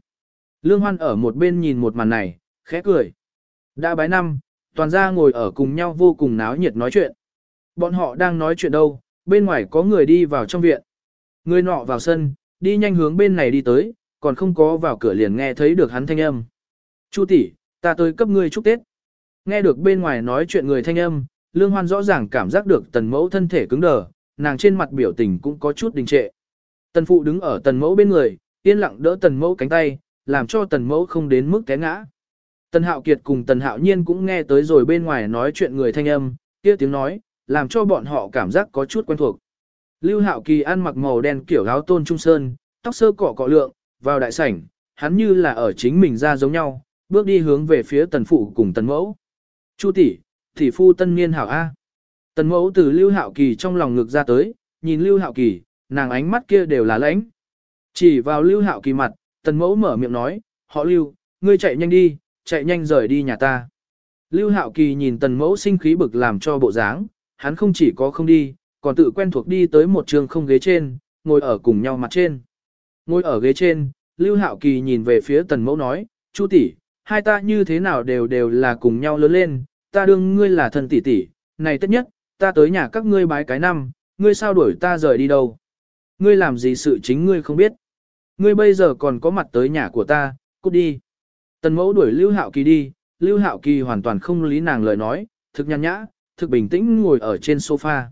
Lương Hoan ở một bên nhìn một màn này, khẽ cười. Đã bái năm, toàn gia ngồi ở cùng nhau vô cùng náo nhiệt nói chuyện. Bọn họ đang nói chuyện đâu, bên ngoài có người đi vào trong viện. Người nọ vào sân, đi nhanh hướng bên này đi tới, còn không có vào cửa liền nghe thấy được hắn thanh âm. Chu tỷ, ta tới cấp ngươi chúc Tết. Nghe được bên ngoài nói chuyện người thanh âm, Lương Hoan rõ ràng cảm giác được tần mẫu thân thể cứng đờ, nàng trên mặt biểu tình cũng có chút đình trệ. Tần phụ đứng ở tần mẫu bên người, yên lặng đỡ tần mẫu cánh tay, làm cho tần mẫu không đến mức té ngã. Tần hạo kiệt cùng tần hạo nhiên cũng nghe tới rồi bên ngoài nói chuyện người thanh âm, kia tiếng nói, làm cho bọn họ cảm giác có chút quen thuộc. Lưu hạo kỳ ăn mặc màu đen kiểu áo tôn trung sơn, tóc sơ cọ cọ lượng, vào đại sảnh, hắn như là ở chính mình ra giống nhau, bước đi hướng về phía tần phụ cùng tần mẫu. Chu tỷ, tỷ phu tân niên hảo A. Tần mẫu từ Lưu Hạo Kỳ trong lòng ngực ra tới, nhìn Lưu Hạo Kỳ, nàng ánh mắt kia đều là lãnh. Chỉ vào Lưu Hạo Kỳ mặt, tần mẫu mở miệng nói, họ Lưu, ngươi chạy nhanh đi, chạy nhanh rời đi nhà ta. Lưu Hạo Kỳ nhìn tần mẫu sinh khí bực làm cho bộ dáng, hắn không chỉ có không đi, còn tự quen thuộc đi tới một trường không ghế trên, ngồi ở cùng nhau mặt trên. Ngồi ở ghế trên, Lưu Hạo Kỳ nhìn về phía tần mẫu nói, Chu tỷ, hai ta như thế nào đều đều là cùng nhau lớn lên, ta đương ngươi là thân tỷ tỷ, này tất nhất, ta tới nhà các ngươi bái cái năm, ngươi sao đuổi ta rời đi đâu? Ngươi làm gì sự chính ngươi không biết? Ngươi bây giờ còn có mặt tới nhà của ta, cút đi. Tần mẫu đuổi Lưu Hạo Kỳ đi, Lưu Hạo Kỳ hoàn toàn không lý nàng lời nói, thực nhàn nhã, thực bình tĩnh ngồi ở trên sofa.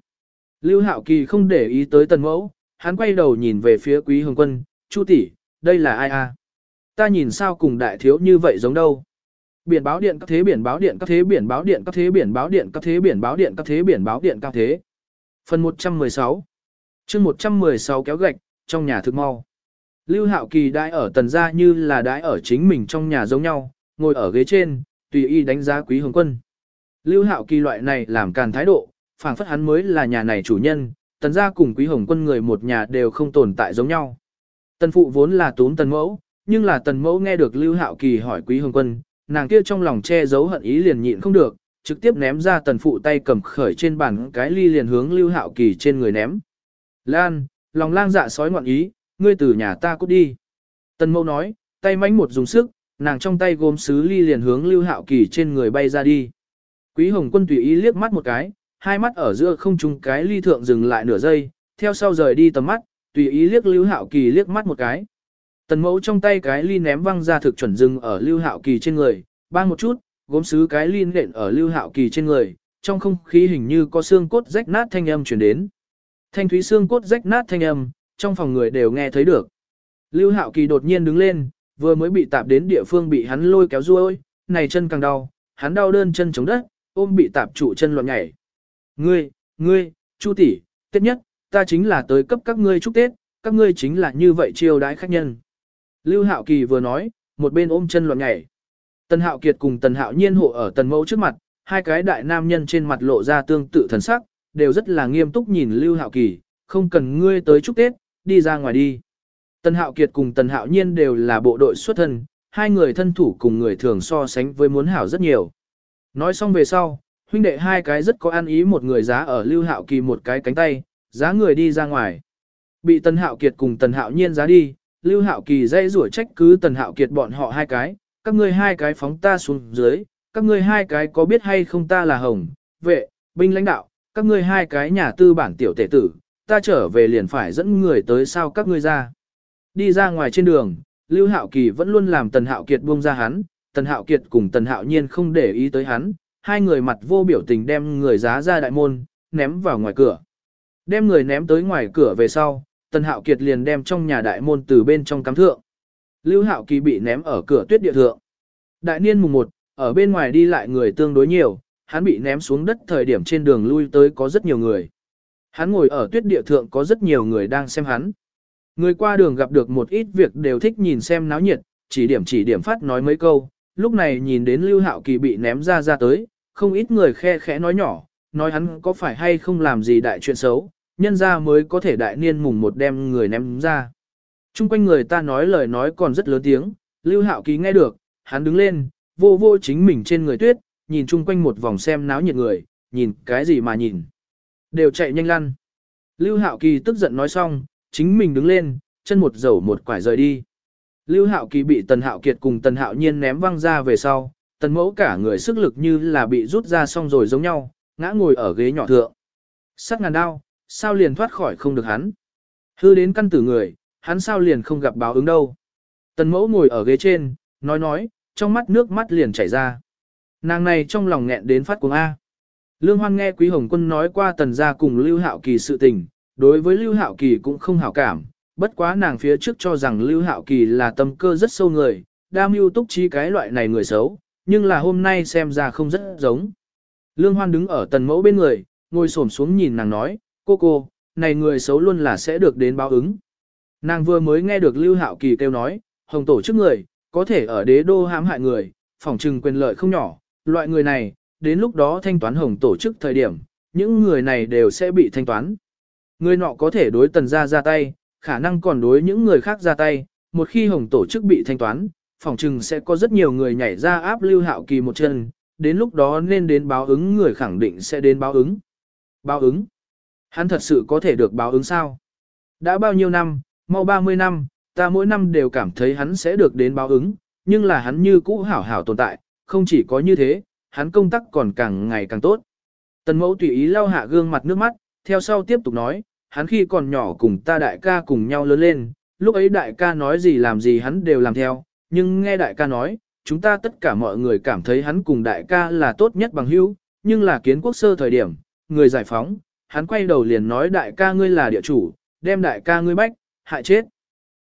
Lưu Hạo Kỳ không để ý tới tần mẫu, hắn quay đầu nhìn về phía Quý Hồng Quân, Chu tỷ, đây là ai a? Ta nhìn sao cùng đại thiếu như vậy giống đâu? Biển báo điện các thế biển báo điện các thế biển báo điện các thế biển báo điện các thế biển báo điện các thế biển báo điện các thế. Phần 116 chương 116 kéo gạch, trong nhà thực mau. Lưu Hạo Kỳ đãi ở tần gia như là đãi ở chính mình trong nhà giống nhau, ngồi ở ghế trên, tùy y đánh giá Quý Hồng Quân. Lưu Hạo Kỳ loại này làm càn thái độ, phảng phất hắn mới là nhà này chủ nhân, tần gia cùng Quý Hồng Quân người một nhà đều không tồn tại giống nhau. Tần phụ vốn là tún tần mẫu, nhưng là tần mẫu nghe được Lưu Hạo Kỳ hỏi Quý Hồng Quân, nàng kia trong lòng che giấu hận ý liền nhịn không được, trực tiếp ném ra tần phụ tay cầm khởi trên bàn cái ly liền hướng Lưu Hạo Kỳ trên người ném. Lan, lòng lang dạ sói ngoạn ý, ngươi từ nhà ta cút đi. Tần mẫu nói, tay mánh một dùng sức, nàng trong tay gốm sứ ly liền hướng Lưu Hạo Kỳ trên người bay ra đi. Quý Hồng Quân tùy ý liếc mắt một cái, hai mắt ở giữa không trung cái ly thượng dừng lại nửa giây, theo sau rời đi tầm mắt, tùy ý liếc Lưu Hạo Kỳ liếc mắt một cái. Tần mẫu trong tay cái ly ném văng ra thực chuẩn dừng ở Lưu Hạo Kỳ trên người, bang một chút, gốm sứ cái ly nện ở Lưu Hạo Kỳ trên người, trong không khí hình như có xương cốt rách nát thanh âm truyền đến. Thanh thúy xương cốt rách nát thanh âm, trong phòng người đều nghe thấy được. Lưu Hạo Kỳ đột nhiên đứng lên, vừa mới bị tạp đến địa phương bị hắn lôi kéo ruôi, này chân càng đau, hắn đau đơn chân chống đất, ôm bị tạp trụ chân loạn nhảy. Ngươi, ngươi, Chu tỷ, Tết nhất, ta chính là tới cấp các ngươi chúc Tết, các ngươi chính là như vậy chiêu đãi khách nhân. Lưu Hạo Kỳ vừa nói, một bên ôm chân loạn nhảy. Tần Hạo Kiệt cùng Tần Hạo Nhiên hộ ở Tần Mẫu trước mặt, hai cái đại nam nhân trên mặt lộ ra tương tự thần sắc, đều rất là nghiêm túc nhìn Lưu Hạo Kỳ, không cần ngươi tới chúc Tết, đi ra ngoài đi. Tần Hạo Kiệt cùng Tần Hạo Nhiên đều là bộ đội xuất thân, hai người thân thủ cùng người thường so sánh với muốn hảo rất nhiều. Nói xong về sau, huynh đệ hai cái rất có ăn ý một người giá ở Lưu Hạo Kỳ một cái cánh tay, giá người đi ra ngoài. Bị Tần Hạo Kiệt cùng Tần Hạo Nhiên giá đi, Lưu Hạo Kỳ dây rủa trách cứ Tần Hạo Kiệt bọn họ hai cái, các ngươi hai cái phóng ta xuống dưới, các ngươi hai cái có biết hay không ta là hồng, vệ, binh lãnh đạo, các ngươi hai cái nhà tư bản tiểu tể tử, ta trở về liền phải dẫn người tới sao các ngươi ra. Đi ra ngoài trên đường, Lưu Hạo Kỳ vẫn luôn làm Tần Hạo Kiệt buông ra hắn, Tần Hạo Kiệt cùng Tần Hạo Nhiên không để ý tới hắn, hai người mặt vô biểu tình đem người giá ra đại môn, ném vào ngoài cửa. Đem người ném tới ngoài cửa về sau, Tần Hạo Kiệt liền đem trong nhà đại môn từ bên trong cắm thượng. Lưu Hạo Kỳ bị ném ở cửa tuyết địa thượng. Đại niên mùng 1, ở bên ngoài đi lại người tương đối nhiều, hắn bị ném xuống đất thời điểm trên đường lui tới có rất nhiều người. Hắn ngồi ở tuyết địa thượng có rất nhiều người đang xem hắn. Người qua đường gặp được một ít việc đều thích nhìn xem náo nhiệt, chỉ điểm chỉ điểm phát nói mấy câu, lúc này nhìn đến Lưu Hạo Kỳ bị ném ra ra tới, không ít người khe khẽ nói nhỏ, nói hắn có phải hay không làm gì đại chuyện xấu, nhân ra mới có thể đại niên mùng một đem người ném ra. Trung quanh người ta nói lời nói còn rất lớn tiếng, Lưu Hạo Kỳ nghe được, hắn đứng lên, vô vô chính mình trên người tuyết, nhìn chung quanh một vòng xem náo nhiệt người, nhìn cái gì mà nhìn. Đều chạy nhanh lăn. Lưu Hạo Kỳ tức giận nói xong, chính mình đứng lên, chân một dầu một quải rời đi. Lưu Hạo Kỳ bị Tần Hạo Kiệt cùng Tần Hạo Nhiên ném văng ra về sau, Tần Mẫu cả người sức lực như là bị rút ra xong rồi giống nhau, ngã ngồi ở ghế nhỏ thượng. Sắc ngàn đao, sao liền thoát khỏi không được hắn. Hư đến căn tử người, hắn sao liền không gặp báo ứng đâu. Tần Mẫu ngồi ở ghế trên, nói nói, trong mắt nước mắt liền chảy ra. Nàng này trong lòng nghẹn đến phát cuồng A. Lương Hoan nghe Quý Hồng Quân nói qua tần gia cùng Lưu Hạo Kỳ sự tình, đối với Lưu Hạo Kỳ cũng không hảo cảm, bất quá nàng phía trước cho rằng Lưu Hạo Kỳ là tâm cơ rất sâu người, đam mưu túc trí cái loại này người xấu, nhưng là hôm nay xem ra không rất giống. Lương Hoan đứng ở tần mẫu bên người, ngồi xổm xuống nhìn nàng nói, cô cô, này người xấu luôn là sẽ được đến báo ứng. Nàng vừa mới nghe được Lưu Hạo Kỳ kêu nói, hồng tổ chức người, có thể ở đế đô hãm hại người, phỏng trừng quyền lợi không nhỏ, loại người này, đến lúc đó thanh toán hồng tổ chức thời điểm, những người này đều sẽ bị thanh toán. Người nọ có thể đối tần gia ra tay, khả năng còn đối những người khác ra tay, một khi hồng tổ chức bị thanh toán, phòng trừng sẽ có rất nhiều người nhảy ra áp lưu hạo kỳ một chân, đến lúc đó nên đến báo ứng người khẳng định sẽ đến báo ứng. Báo ứng? Hắn thật sự có thể được báo ứng sao? Đã bao nhiêu năm, mau 30 năm, ta mỗi năm đều cảm thấy hắn sẽ được đến báo ứng, nhưng là hắn như cũ hảo hảo tồn tại, không chỉ có như thế, hắn công tác còn càng ngày càng tốt. Tần mẫu tùy ý lau hạ gương mặt nước mắt, theo sau tiếp tục nói, hắn khi còn nhỏ cùng ta đại ca cùng nhau lớn lên, lúc ấy đại ca nói gì làm gì hắn đều làm theo, nhưng nghe đại ca nói, chúng ta tất cả mọi người cảm thấy hắn cùng đại ca là tốt nhất bằng hữu, nhưng là kiến quốc sơ thời điểm, người giải phóng, hắn quay đầu liền nói đại ca ngươi là địa chủ, đem đại ca ngươi bách, hại chết.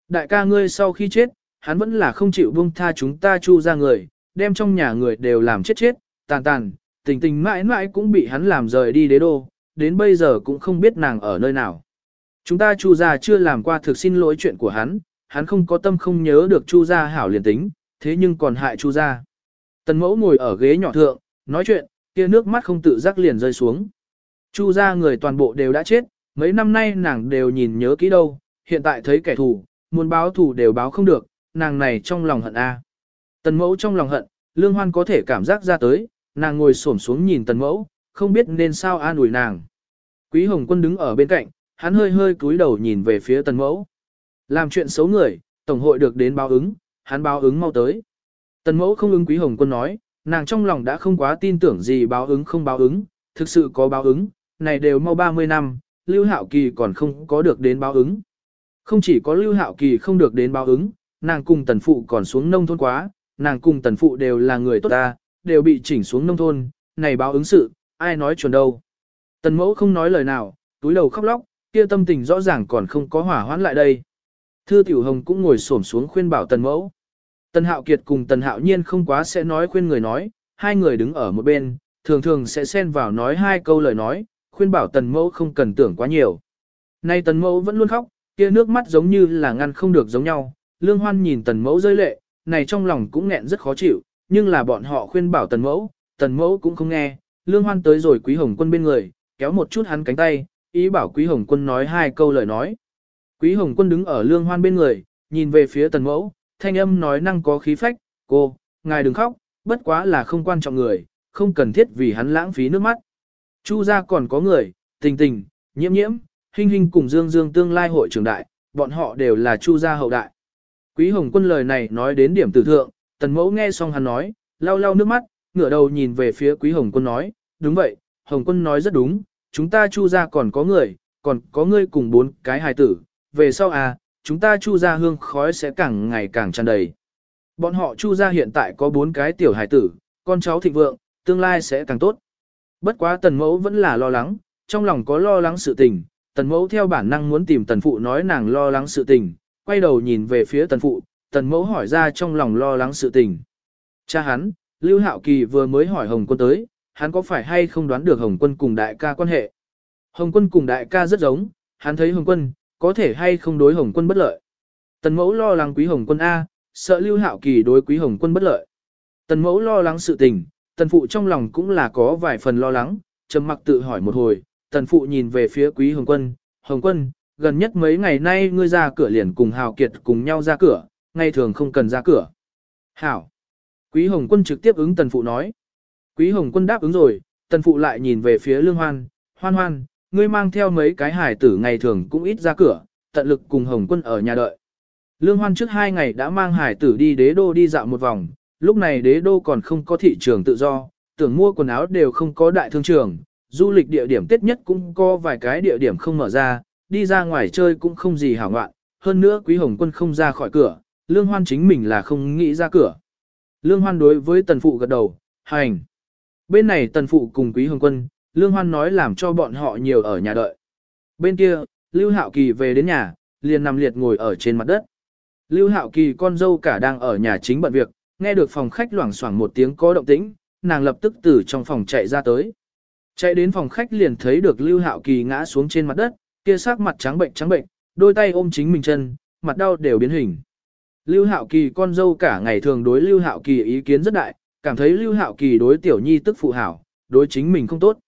Đại ca ngươi sau khi chết, hắn vẫn là không chịu buông tha chúng ta chu ra người, đem trong nhà người đều làm chết chết, tàn tàn, tình tình mãi mãi cũng bị hắn làm rời đi đế đô, đến bây giờ cũng không biết nàng ở nơi nào. Chúng ta chu Gia chưa làm qua thực xin lỗi chuyện của hắn, hắn không có tâm không nhớ được chu Gia hảo liền tính, thế nhưng còn hại chu Gia. Tần mẫu ngồi ở ghế nhỏ thượng, nói chuyện, kia nước mắt không tự giác liền rơi xuống. Chu Gia người toàn bộ đều đã chết, mấy năm nay nàng đều nhìn nhớ kỹ đâu, hiện tại thấy kẻ thù, muốn báo thù đều báo không được, nàng này trong lòng hận a. Tần mẫu trong lòng hận, lương hoan có thể cảm giác ra tới, nàng ngồi xổm xuống nhìn tần mẫu, không biết nên sao an ủi nàng. Quý hồng quân đứng ở bên cạnh, hắn hơi hơi cúi đầu nhìn về phía tần mẫu. Làm chuyện xấu người, tổng hội được đến báo ứng, hắn báo ứng mau tới. Tần mẫu không ứng quý hồng quân nói, nàng trong lòng đã không quá tin tưởng gì báo ứng không báo ứng, thực sự có báo ứng, này đều mau 30 năm, Lưu Hạo Kỳ còn không có được đến báo ứng. Không chỉ có Lưu Hạo Kỳ không được đến báo ứng, nàng cùng tần phụ còn xuống nông thôn quá, nàng cùng tần phụ đều là người tốt ta, đều bị chỉnh xuống nông thôn, này báo ứng sự, ai nói chuẩn đâu. Tần mẫu không nói lời nào, túi đầu khóc lóc, kia tâm tình rõ ràng còn không có hỏa hoãn lại đây. Thư Tiểu Hồng cũng ngồi xổm xuống khuyên bảo tần mẫu. Tần Hạo Kiệt cùng tần Hạo Nhiên không quá sẽ nói khuyên người nói, hai người đứng ở một bên, thường thường sẽ xen vào nói hai câu lời nói, khuyên bảo tần mẫu không cần tưởng quá nhiều. Nay tần mẫu vẫn luôn khóc, kia nước mắt giống như là ngăn không được giống nhau, lương hoan nhìn tần mẫu rơi lệ, này trong lòng cũng nghẹn rất khó chịu, nhưng là bọn họ khuyên bảo tần mẫu, tần mẫu cũng không nghe, lương hoan tới rồi quý hồng quân bên người, kéo một chút hắn cánh tay, ý bảo quý hồng quân nói hai câu lời nói. Quý hồng quân đứng ở lương hoan bên người, nhìn về phía tần mẫu, thanh âm nói năng có khí phách, cô, ngài đừng khóc, bất quá là không quan trọng người, không cần thiết vì hắn lãng phí nước mắt. Chu gia còn có người, tình tình, nhiễm nhiễm, hình hình cùng dương dương tương lai hội trưởng đại, bọn họ đều là chu gia hậu đại. Quý hồng quân lời này nói đến điểm tử thượng, tần mẫu nghe xong hắn nói, lau lau nước mắt, ngửa đầu nhìn về phía quý hồng quân nói, đúng vậy, hồng quân nói rất đúng, chúng ta chu gia còn có người, còn có ngươi cùng bốn cái hài tử, về sau à, chúng ta chu gia hương khói sẽ càng ngày càng tràn đầy. Bọn họ chu gia hiện tại có bốn cái tiểu hài tử, con cháu thịnh vượng, tương lai sẽ càng tốt. Bất quá tần mẫu vẫn là lo lắng, trong lòng có lo lắng sự tình, tần mẫu theo bản năng muốn tìm tần phụ nói nàng lo lắng sự tình, quay đầu nhìn về phía tần phụ, tần mẫu hỏi ra trong lòng lo lắng sự tình. Cha hắn, Lưu Hạo Kỳ vừa mới hỏi Hồng Quân tới, hắn có phải hay không đoán được Hồng Quân cùng đại ca quan hệ. Hồng Quân cùng đại ca rất giống, hắn thấy Hồng Quân, có thể hay không đối Hồng Quân bất lợi. Tần mẫu lo lắng quý Hồng Quân A, sợ Lưu Hạo Kỳ đối quý Hồng Quân bất lợi. Tần mẫu lo lắng sự tình, tần phụ trong lòng cũng là có vài phần lo lắng, trầm mặc tự hỏi một hồi, tần phụ nhìn về phía quý Hồng Quân, Hồng Quân, gần nhất mấy ngày nay ngươi ra cửa liền cùng Hào Kiệt cùng nhau ra cửa, ngày thường không cần ra cửa. Hảo. Quý Hồng Quân trực tiếp ứng tần phụ nói. Quý Hồng Quân đáp ứng rồi, tần phụ lại nhìn về phía Lương Hoan, Hoan Hoan, ngươi mang theo mấy cái hải tử ngày thường cũng ít ra cửa, tận lực cùng Hồng Quân ở nhà đợi. Lương Hoan trước hai ngày đã mang hải tử đi đế đô đi dạo một vòng, lúc này đế đô còn không có thị trường tự do, tưởng mua quần áo đều không có đại thương trường, du lịch địa điểm tết nhất cũng có vài cái địa điểm không mở ra, đi ra ngoài chơi cũng không gì hảo ngoạn, hơn nữa Quý Hồng Quân không ra khỏi cửa, Lương Hoan chính mình là không nghĩ ra cửa. Lương Hoan đối với Tần Phụ gật đầu, hành. Bên này Tần Phụ cùng Quý Hồng Quân, Lương Hoan nói làm cho bọn họ nhiều ở nhà đợi. Bên kia, Lưu Hạo Kỳ về đến nhà, liền nằm liệt ngồi ở trên mặt đất. Lưu Hạo Kỳ con dâu cả đang ở nhà chính bận việc, nghe được phòng khách loảng xoảng một tiếng có động tĩnh, nàng lập tức từ trong phòng chạy ra tới. Chạy đến phòng khách liền thấy được Lưu Hạo Kỳ ngã xuống trên mặt đất, kia sắc mặt trắng bệnh trắng bệnh, đôi tay ôm chính mình chân, mặt đau đều biến hình. Lưu Hạo Kỳ con dâu cả ngày thường đối Lưu Hạo Kỳ ý kiến rất đại, cảm thấy Lưu Hạo Kỳ đối tiểu nhi tức phụ hảo, đối chính mình không tốt.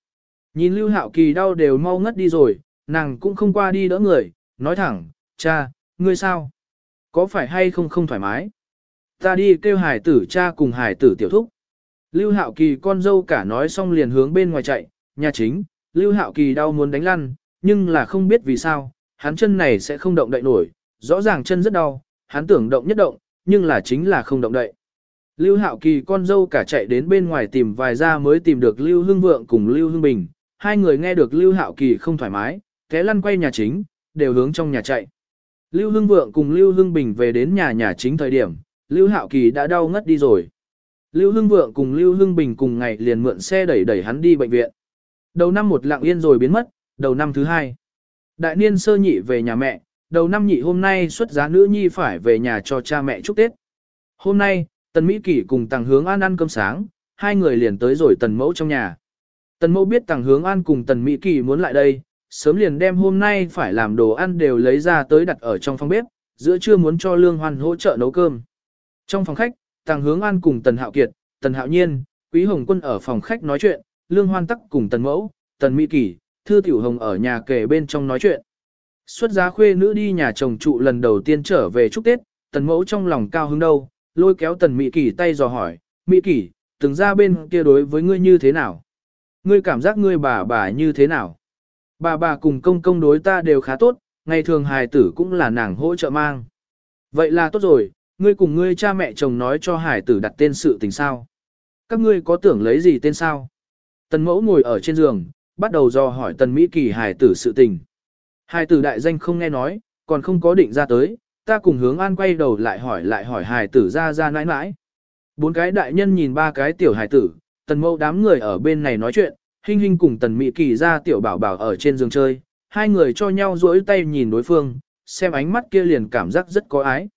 Nhìn Lưu Hạo Kỳ đau đều mau ngất đi rồi, nàng cũng không qua đi đỡ người, nói thẳng, cha, ngươi sao? Có phải hay không không thoải mái? Ta đi kêu hải tử cha cùng hải tử tiểu thúc. Lưu Hạo Kỳ con dâu cả nói xong liền hướng bên ngoài chạy, nhà chính, Lưu Hạo Kỳ đau muốn đánh lăn, nhưng là không biết vì sao, hắn chân này sẽ không động đậy nổi, rõ ràng chân rất đau, hắn tưởng động nhất động, nhưng là chính là không động đậy. Lưu Hạo Kỳ con dâu cả chạy đến bên ngoài tìm vài ra mới tìm được Lưu Hưng Vượng cùng Lưu Hưng Bình, hai người nghe được Lưu Hạo Kỳ không thoải mái, thế lăn quay nhà chính, đều hướng trong nhà chạy. Lưu Hưng Vượng cùng Lưu Hưng Bình về đến nhà nhà chính thời điểm, Lưu Hạo Kỳ đã đau ngất đi rồi. Lưu Hưng Vượng cùng Lưu Hưng Bình cùng ngày liền mượn xe đẩy đẩy hắn đi bệnh viện. Đầu năm một lặng yên rồi biến mất, đầu năm thứ hai. Đại niên sơ nhị về nhà mẹ, đầu năm nhị hôm nay xuất giá nữ nhi phải về nhà cho cha mẹ chúc Tết. Hôm nay, Tần Mỹ Kỷ cùng Tàng Hướng An ăn cơm sáng, hai người liền tới rồi Tần Mẫu trong nhà. Tần Mẫu biết Tàng Hướng An cùng Tần Mỹ Kỷ muốn lại đây, sớm liền đem hôm nay phải làm đồ ăn đều lấy ra tới đặt ở trong phòng bếp, giữa trưa muốn cho Lương Hoan hỗ trợ nấu cơm. Trong phòng khách, Tàng Hướng An cùng Tần Hạo Kiệt, Tần Hạo Nhiên, Quý Hồng Quân ở phòng khách nói chuyện, Lương Hoan Tắc cùng Tần Mẫu, Tần Mỹ Kỷ, Thư Tiểu Hồng ở nhà kề bên trong nói chuyện. Xuất giá khuê nữ đi nhà chồng trụ lần đầu tiên trở về chúc Tết, Tần Mẫu trong lòng cao hứng đâu, lôi kéo Tần Mỹ Kỷ tay dò hỏi, Mỹ Kỷ, từng ra bên kia đối với ngươi như thế nào? Ngươi cảm giác ngươi bà bà như thế nào? Bà bà cùng công công đối ta đều khá tốt, ngày thường hài tử cũng là nàng hỗ trợ mang. Vậy là tốt rồi, ngươi cùng ngươi cha mẹ chồng nói cho hải tử đặt tên sự tình sao. Các ngươi có tưởng lấy gì tên sao? Tần mẫu ngồi ở trên giường, bắt đầu dò hỏi tần Mỹ Kỳ hải tử sự tình. Hải tử đại danh không nghe nói, còn không có định ra tới, ta cùng hướng an quay đầu lại hỏi lại hỏi hải tử ra ra nãi nãi. Bốn cái đại nhân nhìn ba cái tiểu hải tử, tần mâu đám người ở bên này nói chuyện, Hinh Hinh cùng Tần Mị Kỳ ra tiểu bảo bảo ở trên giường chơi, hai người cho nhau duỗi tay nhìn đối phương, xem ánh mắt kia liền cảm giác rất có ái.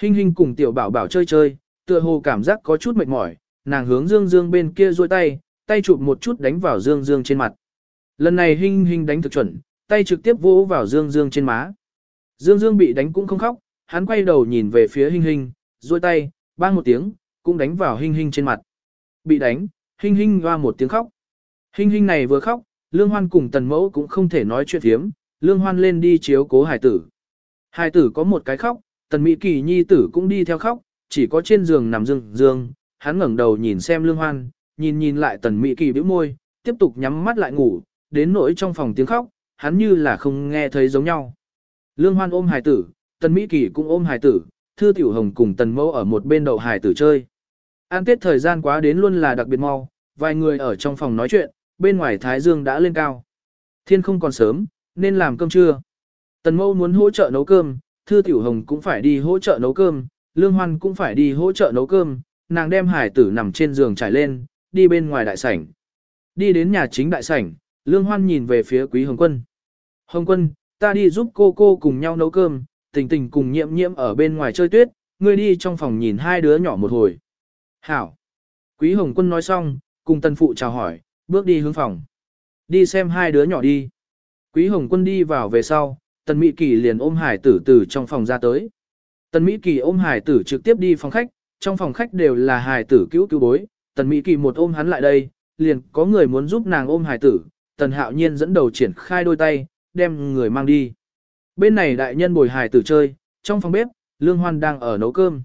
Hinh Hinh cùng tiểu bảo bảo chơi chơi, tựa hồ cảm giác có chút mệt mỏi, nàng hướng Dương Dương bên kia duỗi tay, tay chụp một chút đánh vào Dương Dương trên mặt. Lần này Hinh Hinh đánh thực chuẩn, tay trực tiếp vỗ vào Dương Dương trên má. Dương Dương bị đánh cũng không khóc, hắn quay đầu nhìn về phía Hinh Hinh, duỗi tay, bang một tiếng, cũng đánh vào Hinh Hinh trên mặt. Bị đánh, Hinh Hinh hoa một tiếng khóc. Hinh Hinh này vừa khóc, Lương Hoan cùng Tần Mẫu cũng không thể nói chuyện thiếm, Lương Hoan lên đi chiếu cố hải tử. Hải tử có một cái khóc, Tần Mỹ Kỳ nhi tử cũng đi theo khóc, chỉ có trên giường nằm dương dương, hắn ngẩng đầu nhìn xem Lương Hoan, nhìn nhìn lại Tần Mỹ Kỳ bĩu môi, tiếp tục nhắm mắt lại ngủ, đến nỗi trong phòng tiếng khóc, hắn như là không nghe thấy giống nhau. Lương Hoan ôm hải tử, Tần Mỹ Kỳ cũng ôm hải tử, Thư Tiểu Hồng cùng Tần mâu ở một bên đậu hải tử chơi. An tết thời gian quá đến luôn là đặc biệt mau, vài người ở trong phòng nói chuyện, bên ngoài Thái Dương đã lên cao. Thiên không còn sớm, nên làm cơm trưa. Tần Mâu muốn hỗ trợ nấu cơm, Thư Tiểu Hồng cũng phải đi hỗ trợ nấu cơm, Lương Hoan cũng phải đi hỗ trợ nấu cơm, nàng đem hải tử nằm trên giường trải lên, đi bên ngoài đại sảnh. Đi đến nhà chính đại sảnh, Lương Hoan nhìn về phía Quý Hồng Quân. Hồng Quân, ta đi giúp cô cô cùng nhau nấu cơm, tình tình cùng nhiễm nhiễm ở bên ngoài chơi tuyết, ngươi đi trong phòng nhìn hai đứa nhỏ một hồi. Hảo. Quý Hồng Quân nói xong, cùng tân phụ chào hỏi, bước đi hướng phòng. Đi xem hai đứa nhỏ đi. Quý Hồng Quân đi vào về sau, Tần Mỹ Kỳ liền ôm hải tử từ trong phòng ra tới. Tần Mỹ Kỳ ôm hải tử trực tiếp đi phòng khách, trong phòng khách đều là hải tử cứu cứu bối. Tần Mỹ Kỳ một ôm hắn lại đây, liền có người muốn giúp nàng ôm hải tử. Tần Hạo Nhiên dẫn đầu triển khai đôi tay, đem người mang đi. Bên này đại nhân bồi hải tử chơi, trong phòng bếp, Lương Hoan đang ở nấu cơm.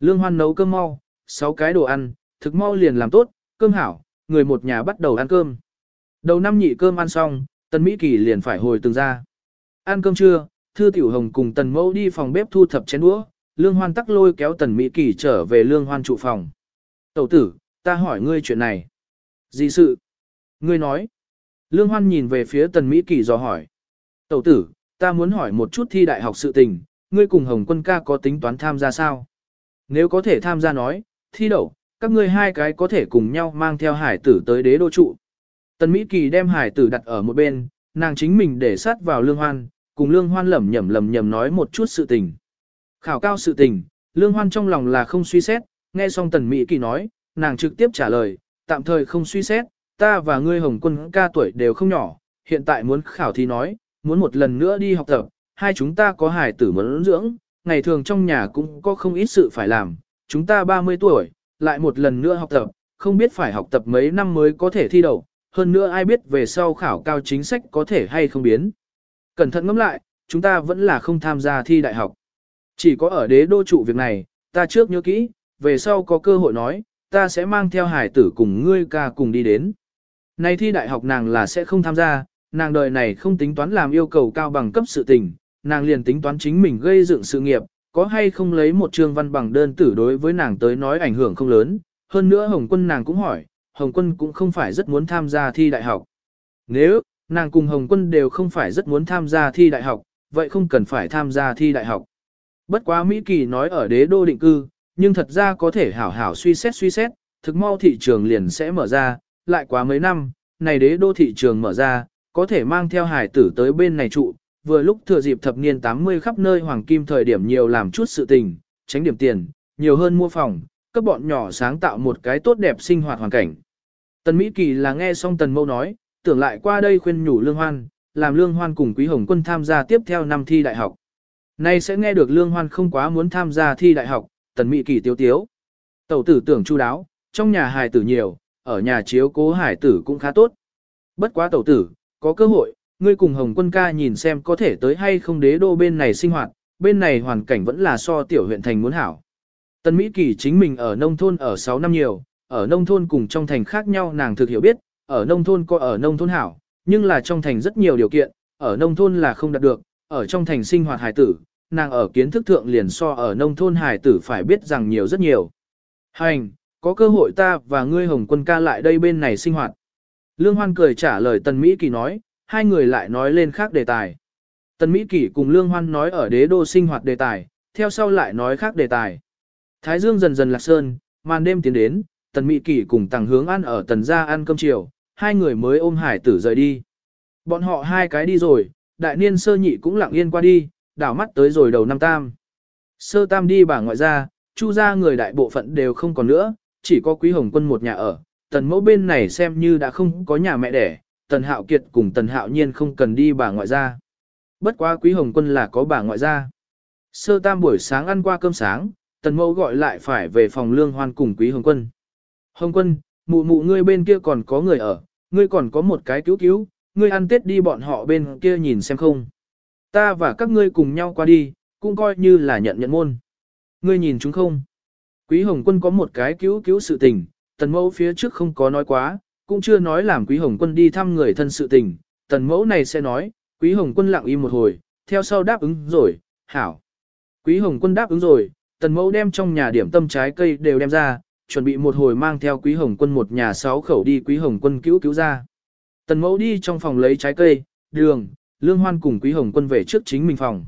Lương Hoan nấu cơm mau, sáu cái đồ ăn, thực mau liền làm tốt, cơm hảo, người một nhà bắt đầu ăn cơm. Đầu năm nhị cơm ăn xong, Tần Mỹ Kỳ liền phải hồi từng ra. Ăn cơm trưa, Thư Tiểu Hồng cùng Tần Mẫu đi phòng bếp thu thập chén đũa, Lương Hoan tắc lôi kéo Tần Mỹ Kỳ trở về Lương Hoan trụ phòng. Tẩu tử, ta hỏi ngươi chuyện này. Gì sự? Ngươi nói. Lương Hoan nhìn về phía Tần Mỹ Kỳ dò hỏi. Tẩu tử, ta muốn hỏi một chút thi đại học sự tình, ngươi cùng Hồng Quân ca có tính toán tham gia sao? Nếu có thể tham gia nói, thi đậu, các ngươi hai cái có thể cùng nhau mang theo hải tử tới đế đô trụ. Tần Mỹ Kỳ đem hải tử đặt ở một bên, nàng chính mình để sát vào lương hoan, cùng lương hoan lẩm nhẩm lẩm nhẩm nói một chút sự tình. Khảo cao sự tình, lương hoan trong lòng là không suy xét, nghe xong tần Mỹ Kỳ nói, nàng trực tiếp trả lời, tạm thời không suy xét, ta và ngươi hồng quân ca tuổi đều không nhỏ, hiện tại muốn khảo thì nói, muốn một lần nữa đi học tập, hai chúng ta có hải tử muốn dưỡng, ngày thường trong nhà cũng có không ít sự phải làm, chúng ta 30 tuổi, lại một lần nữa học tập, không biết phải học tập mấy năm mới có thể thi đậu, hơn nữa ai biết về sau khảo cao chính sách có thể hay không biến. Cẩn thận ngẫm lại, chúng ta vẫn là không tham gia thi đại học. Chỉ có ở đế đô trụ việc này, ta trước nhớ kỹ, về sau có cơ hội nói, ta sẽ mang theo hải tử cùng ngươi ca cùng đi đến. Này thi đại học nàng là sẽ không tham gia, nàng đời này không tính toán làm yêu cầu cao bằng cấp sự tình, nàng liền tính toán chính mình gây dựng sự nghiệp, có hay không lấy một trường văn bằng đơn tử đối với nàng tới nói ảnh hưởng không lớn, hơn nữa Hồng Quân nàng cũng hỏi, Hồng Quân cũng không phải rất muốn tham gia thi đại học. Nếu, nàng cùng Hồng Quân đều không phải rất muốn tham gia thi đại học, vậy không cần phải tham gia thi đại học. Bất quá Mỹ Kỳ nói ở đế đô định cư, nhưng thật ra có thể hảo hảo suy xét suy xét, thực mau thị trường liền sẽ mở ra, lại quá mấy năm, này đế đô thị trường mở ra, có thể mang theo hải tử tới bên này trụ, vừa lúc thừa dịp thập niên 80 khắp nơi hoàng kim thời điểm nhiều làm chút sự tình, tránh điểm tiền, nhiều hơn mua phòng, các bọn nhỏ sáng tạo một cái tốt đẹp sinh hoạt hoàn cảnh. Tần Mỹ Kỳ là nghe xong Tần Mâu nói, tưởng lại qua đây khuyên nhủ Lương Hoan, làm Lương Hoan cùng Quý Hồng Quân tham gia tiếp theo năm thi đại học. Nay sẽ nghe được Lương Hoan không quá muốn tham gia thi đại học, Tần Mỹ Kỳ tiếu tiếu. Tẩu tử tưởng chu đáo, trong nhà hài tử nhiều, ở nhà chiếu cố hải tử cũng khá tốt. Bất quá tẩu tử, có cơ hội, ngươi cùng Hồng Quân ca nhìn xem có thể tới hay không đế đô bên này sinh hoạt, bên này hoàn cảnh vẫn là so tiểu huyện thành muốn hảo. Tân Mỹ Kỳ chính mình ở nông thôn ở 6 năm nhiều, ở nông thôn cùng trong thành khác nhau nàng thực hiểu biết, ở nông thôn có ở nông thôn hảo, nhưng là trong thành rất nhiều điều kiện, ở nông thôn là không đạt được, ở trong thành sinh hoạt hài tử, nàng ở kiến thức thượng liền so ở nông thôn hài tử phải biết rằng nhiều rất nhiều. Hành, có cơ hội ta và ngươi Hồng Quân ca lại đây bên này sinh hoạt. Lương Hoan cười trả lời Tần Mỹ Kỳ nói, hai người lại nói lên khác đề tài. Tần Mỹ Kỳ cùng Lương Hoan nói ở đế đô sinh hoạt đề tài, theo sau lại nói khác đề tài. Thái Dương dần dần lạc sơn, màn đêm tiến đến, Tần Mỹ Kỳ cùng Tằng Hướng ăn ở Tần gia ăn cơm chiều, hai người mới ôm hải tử rời đi. Bọn họ hai cái đi rồi, đại niên sơ nhị cũng lặng yên qua đi, đảo mắt tới rồi đầu năm tam. Sơ tam đi bà ngoại gia, chu gia người đại bộ phận đều không còn nữa, chỉ có quý hồng quân một nhà ở, tần mẫu bên này xem như đã không có nhà mẹ đẻ, tần hạo kiệt cùng tần hạo nhiên không cần đi bà ngoại gia. Bất quá quý hồng quân là có bà ngoại gia. Sơ tam buổi sáng ăn qua cơm sáng, tần mẫu gọi lại phải về phòng lương hoan cùng quý hồng quân. Hồng quân, mụ mụ ngươi bên kia còn có người ở, ngươi còn có một cái cứu cứu, ngươi ăn tết đi bọn họ bên kia nhìn xem không. Ta và các ngươi cùng nhau qua đi, cũng coi như là nhận nhận môn. Ngươi nhìn chúng không? Quý Hồng Quân có một cái cứu cứu sự tình, tần mẫu phía trước không có nói quá, cũng chưa nói làm Quý Hồng Quân đi thăm người thân sự tình, tần mẫu này sẽ nói, Quý Hồng Quân lặng im một hồi, theo sau đáp ứng rồi, hảo. Quý Hồng Quân đáp ứng rồi, tần mẫu đem trong nhà điểm tâm trái cây đều đem ra, chuẩn bị một hồi mang theo Quý Hồng Quân một nhà sáu khẩu đi Quý Hồng Quân cứu cứu ra. Tần mẫu đi trong phòng lấy trái cây, đường, Lương Hoan cùng Quý Hồng Quân về trước chính mình phòng.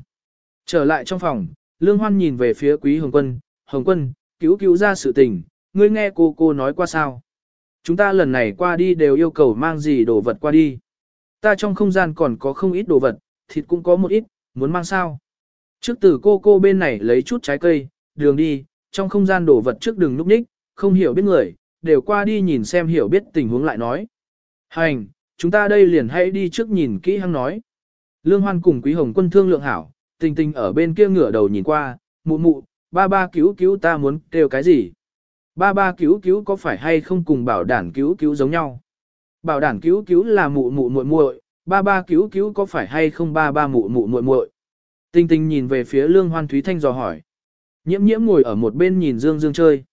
Trở lại trong phòng, Lương Hoan nhìn về phía Quý Hồng Quân, Hồng Quân, cứu cứu ra sự tình, ngươi nghe cô cô nói qua sao. Chúng ta lần này qua đi đều yêu cầu mang gì đồ vật qua đi. Ta trong không gian còn có không ít đồ vật, thịt cũng có một ít, muốn mang sao. Trước từ cô cô bên này lấy chút trái cây, đường đi, trong không gian đồ vật trước đường núp ních, không hiểu biết người, đều qua đi nhìn xem hiểu biết tình huống lại nói. Hành, chúng ta đây liền hãy đi trước nhìn kỹ hăng nói. Lương Hoan cùng Quý Hồng quân thương lượng hảo, tình tình ở bên kia ngửa đầu nhìn qua, mụ mụ, ba ba cứu cứu ta muốn kêu cái gì? Ba ba cứu cứu có phải hay không cùng bảo đản cứu cứu giống nhau? Bảo đản cứu cứu là mụ mụ muội muội, ba ba cứu cứu có phải hay không ba ba mụ mụ muội muội? Tinh tinh nhìn về phía Lương Hoan Thúy Thanh dò hỏi. Nhiễm nhiễm ngồi ở một bên nhìn Dương Dương chơi.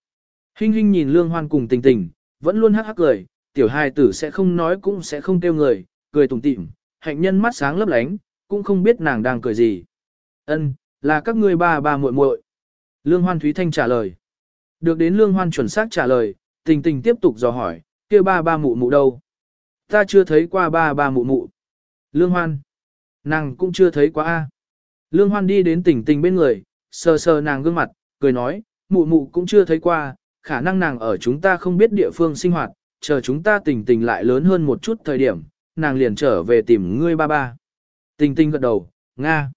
Hinh hinh nhìn Lương Hoan cùng tình tình, vẫn luôn hắc hắc cười, tiểu hài tử sẽ không nói cũng sẽ không kêu người, cười tủm tỉm, hạnh nhân mắt sáng lấp lánh, cũng không biết nàng đang cười gì. Ân, là các ngươi ba ba muội muội. Lương Hoan Thúy Thanh trả lời. Được đến Lương Hoan chuẩn xác trả lời, tình tình tiếp tục dò hỏi, kia ba ba mụ mụ đâu? Ta chưa thấy qua ba ba mụ mụ. Lương Hoan. Nàng cũng chưa thấy qua a. Lương Hoan đi đến tình tình bên người, sờ sờ nàng gương mặt, cười nói, mụ mụ cũng chưa thấy qua, khả năng nàng ở chúng ta không biết địa phương sinh hoạt, chờ chúng ta tình tình lại lớn hơn một chút thời điểm, nàng liền trở về tìm ngươi ba ba. Tình tình gật đầu, Nga.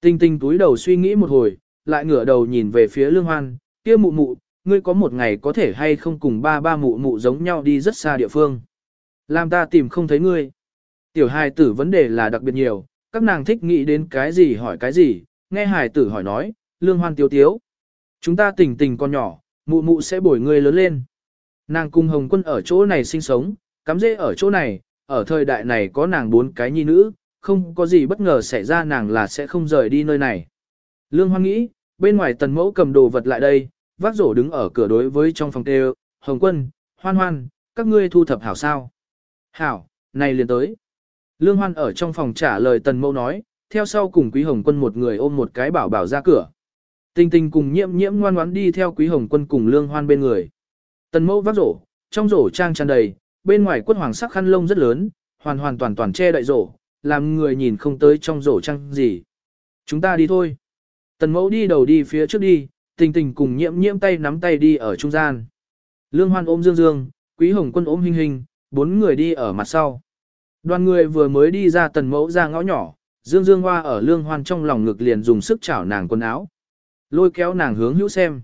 Tình tình túi đầu suy nghĩ một hồi, lại ngửa đầu nhìn về phía lương hoan, kia mụ mụ, ngươi có một ngày có thể hay không cùng ba ba mụ mụ giống nhau đi rất xa địa phương. Làm ta tìm không thấy ngươi. Tiểu hài tử vấn đề là đặc biệt nhiều, các nàng thích nghĩ đến cái gì hỏi cái gì, nghe hài tử hỏi nói, lương hoan tiếu tiếu. Chúng ta tình tình con nhỏ, mụ mụ sẽ bồi ngươi lớn lên. Nàng cùng Hồng Quân ở chỗ này sinh sống, cắm rễ ở chỗ này, ở thời đại này có nàng bốn cái nhi nữ, không có gì bất ngờ xảy ra nàng là sẽ không rời đi nơi này. Lương Hoan nghĩ, bên ngoài tần mẫu cầm đồ vật lại đây, vác rổ đứng ở cửa đối với trong phòng kêu, Hồng Quân, Hoan Hoan, các ngươi thu thập hảo sao? Hảo, này liền tới. Lương Hoan ở trong phòng trả lời tần mẫu nói, theo sau cùng Quý Hồng Quân một người ôm một cái bảo bảo ra cửa. Tinh tinh cùng nhiễm nhiễm ngoan ngoãn đi theo Quý Hồng Quân cùng Lương Hoan bên người. Tần mẫu vác rổ, trong rổ trang tràn đầy, bên ngoài quất hoàng sắc khăn lông rất lớn, hoàn hoàn toàn toàn che đậy rổ, làm người nhìn không tới trong rổ trang gì. Chúng ta đi thôi. Tần mẫu đi đầu đi phía trước đi, tình tình cùng nhiễm nhiễm tay nắm tay đi ở trung gian. Lương Hoan ôm Dương Dương, Quý Hồng Quân ôm Hình Hình, bốn người đi ở mặt sau. Đoàn người vừa mới đi ra tần mẫu ra ngõ nhỏ, Dương Dương Hoa ở Lương Hoan trong lòng ngực liền dùng sức chảo nàng quần áo. Lôi kéo nàng hướng hữu xem.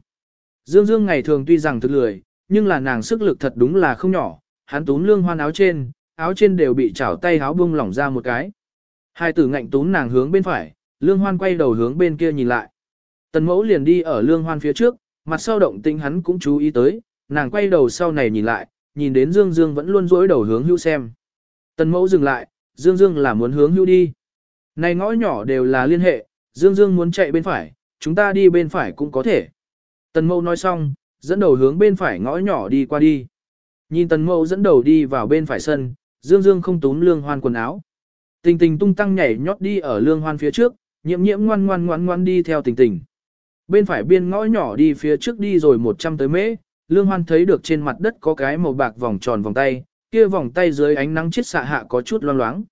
Dương Dương ngày thường tuy rằng thực lười, nhưng là nàng sức lực thật đúng là không nhỏ, hắn túm Lương Hoan áo trên, áo trên đều bị chảo tay áo bung lỏng ra một cái. Hai tử ngạnh túm nàng hướng bên phải, Lương Hoan quay đầu hướng bên kia nhìn lại. Tần mẫu liền đi ở Lương Hoan phía trước, mặt sau động tĩnh hắn cũng chú ý tới, nàng quay đầu sau này nhìn lại, nhìn đến Dương Dương vẫn luôn dối đầu hướng Hưu xem. Tần mẫu dừng lại, Dương Dương là muốn hướng Hưu đi. Này ngõ nhỏ đều là liên hệ, Dương Dương muốn chạy bên phải, chúng ta đi bên phải cũng có thể. Tần mẫu nói xong, dẫn đầu hướng bên phải ngõ nhỏ đi qua đi. Nhìn tần mẫu dẫn đầu đi vào bên phải sân, Dương Dương không túm lương hoan quần áo. Tình tình tung tăng nhảy nhót đi ở lương hoan phía trước, nhiễm nhiễm ngoan ngoan ngoan ngoan đi theo tình tình. Bên phải biên ngõ nhỏ đi phía trước đi rồi 100 tới mễ, lương hoan thấy được trên mặt đất có cái màu bạc vòng tròn vòng tay, kia vòng tay dưới ánh nắng chiết xạ hạ có chút loang loáng.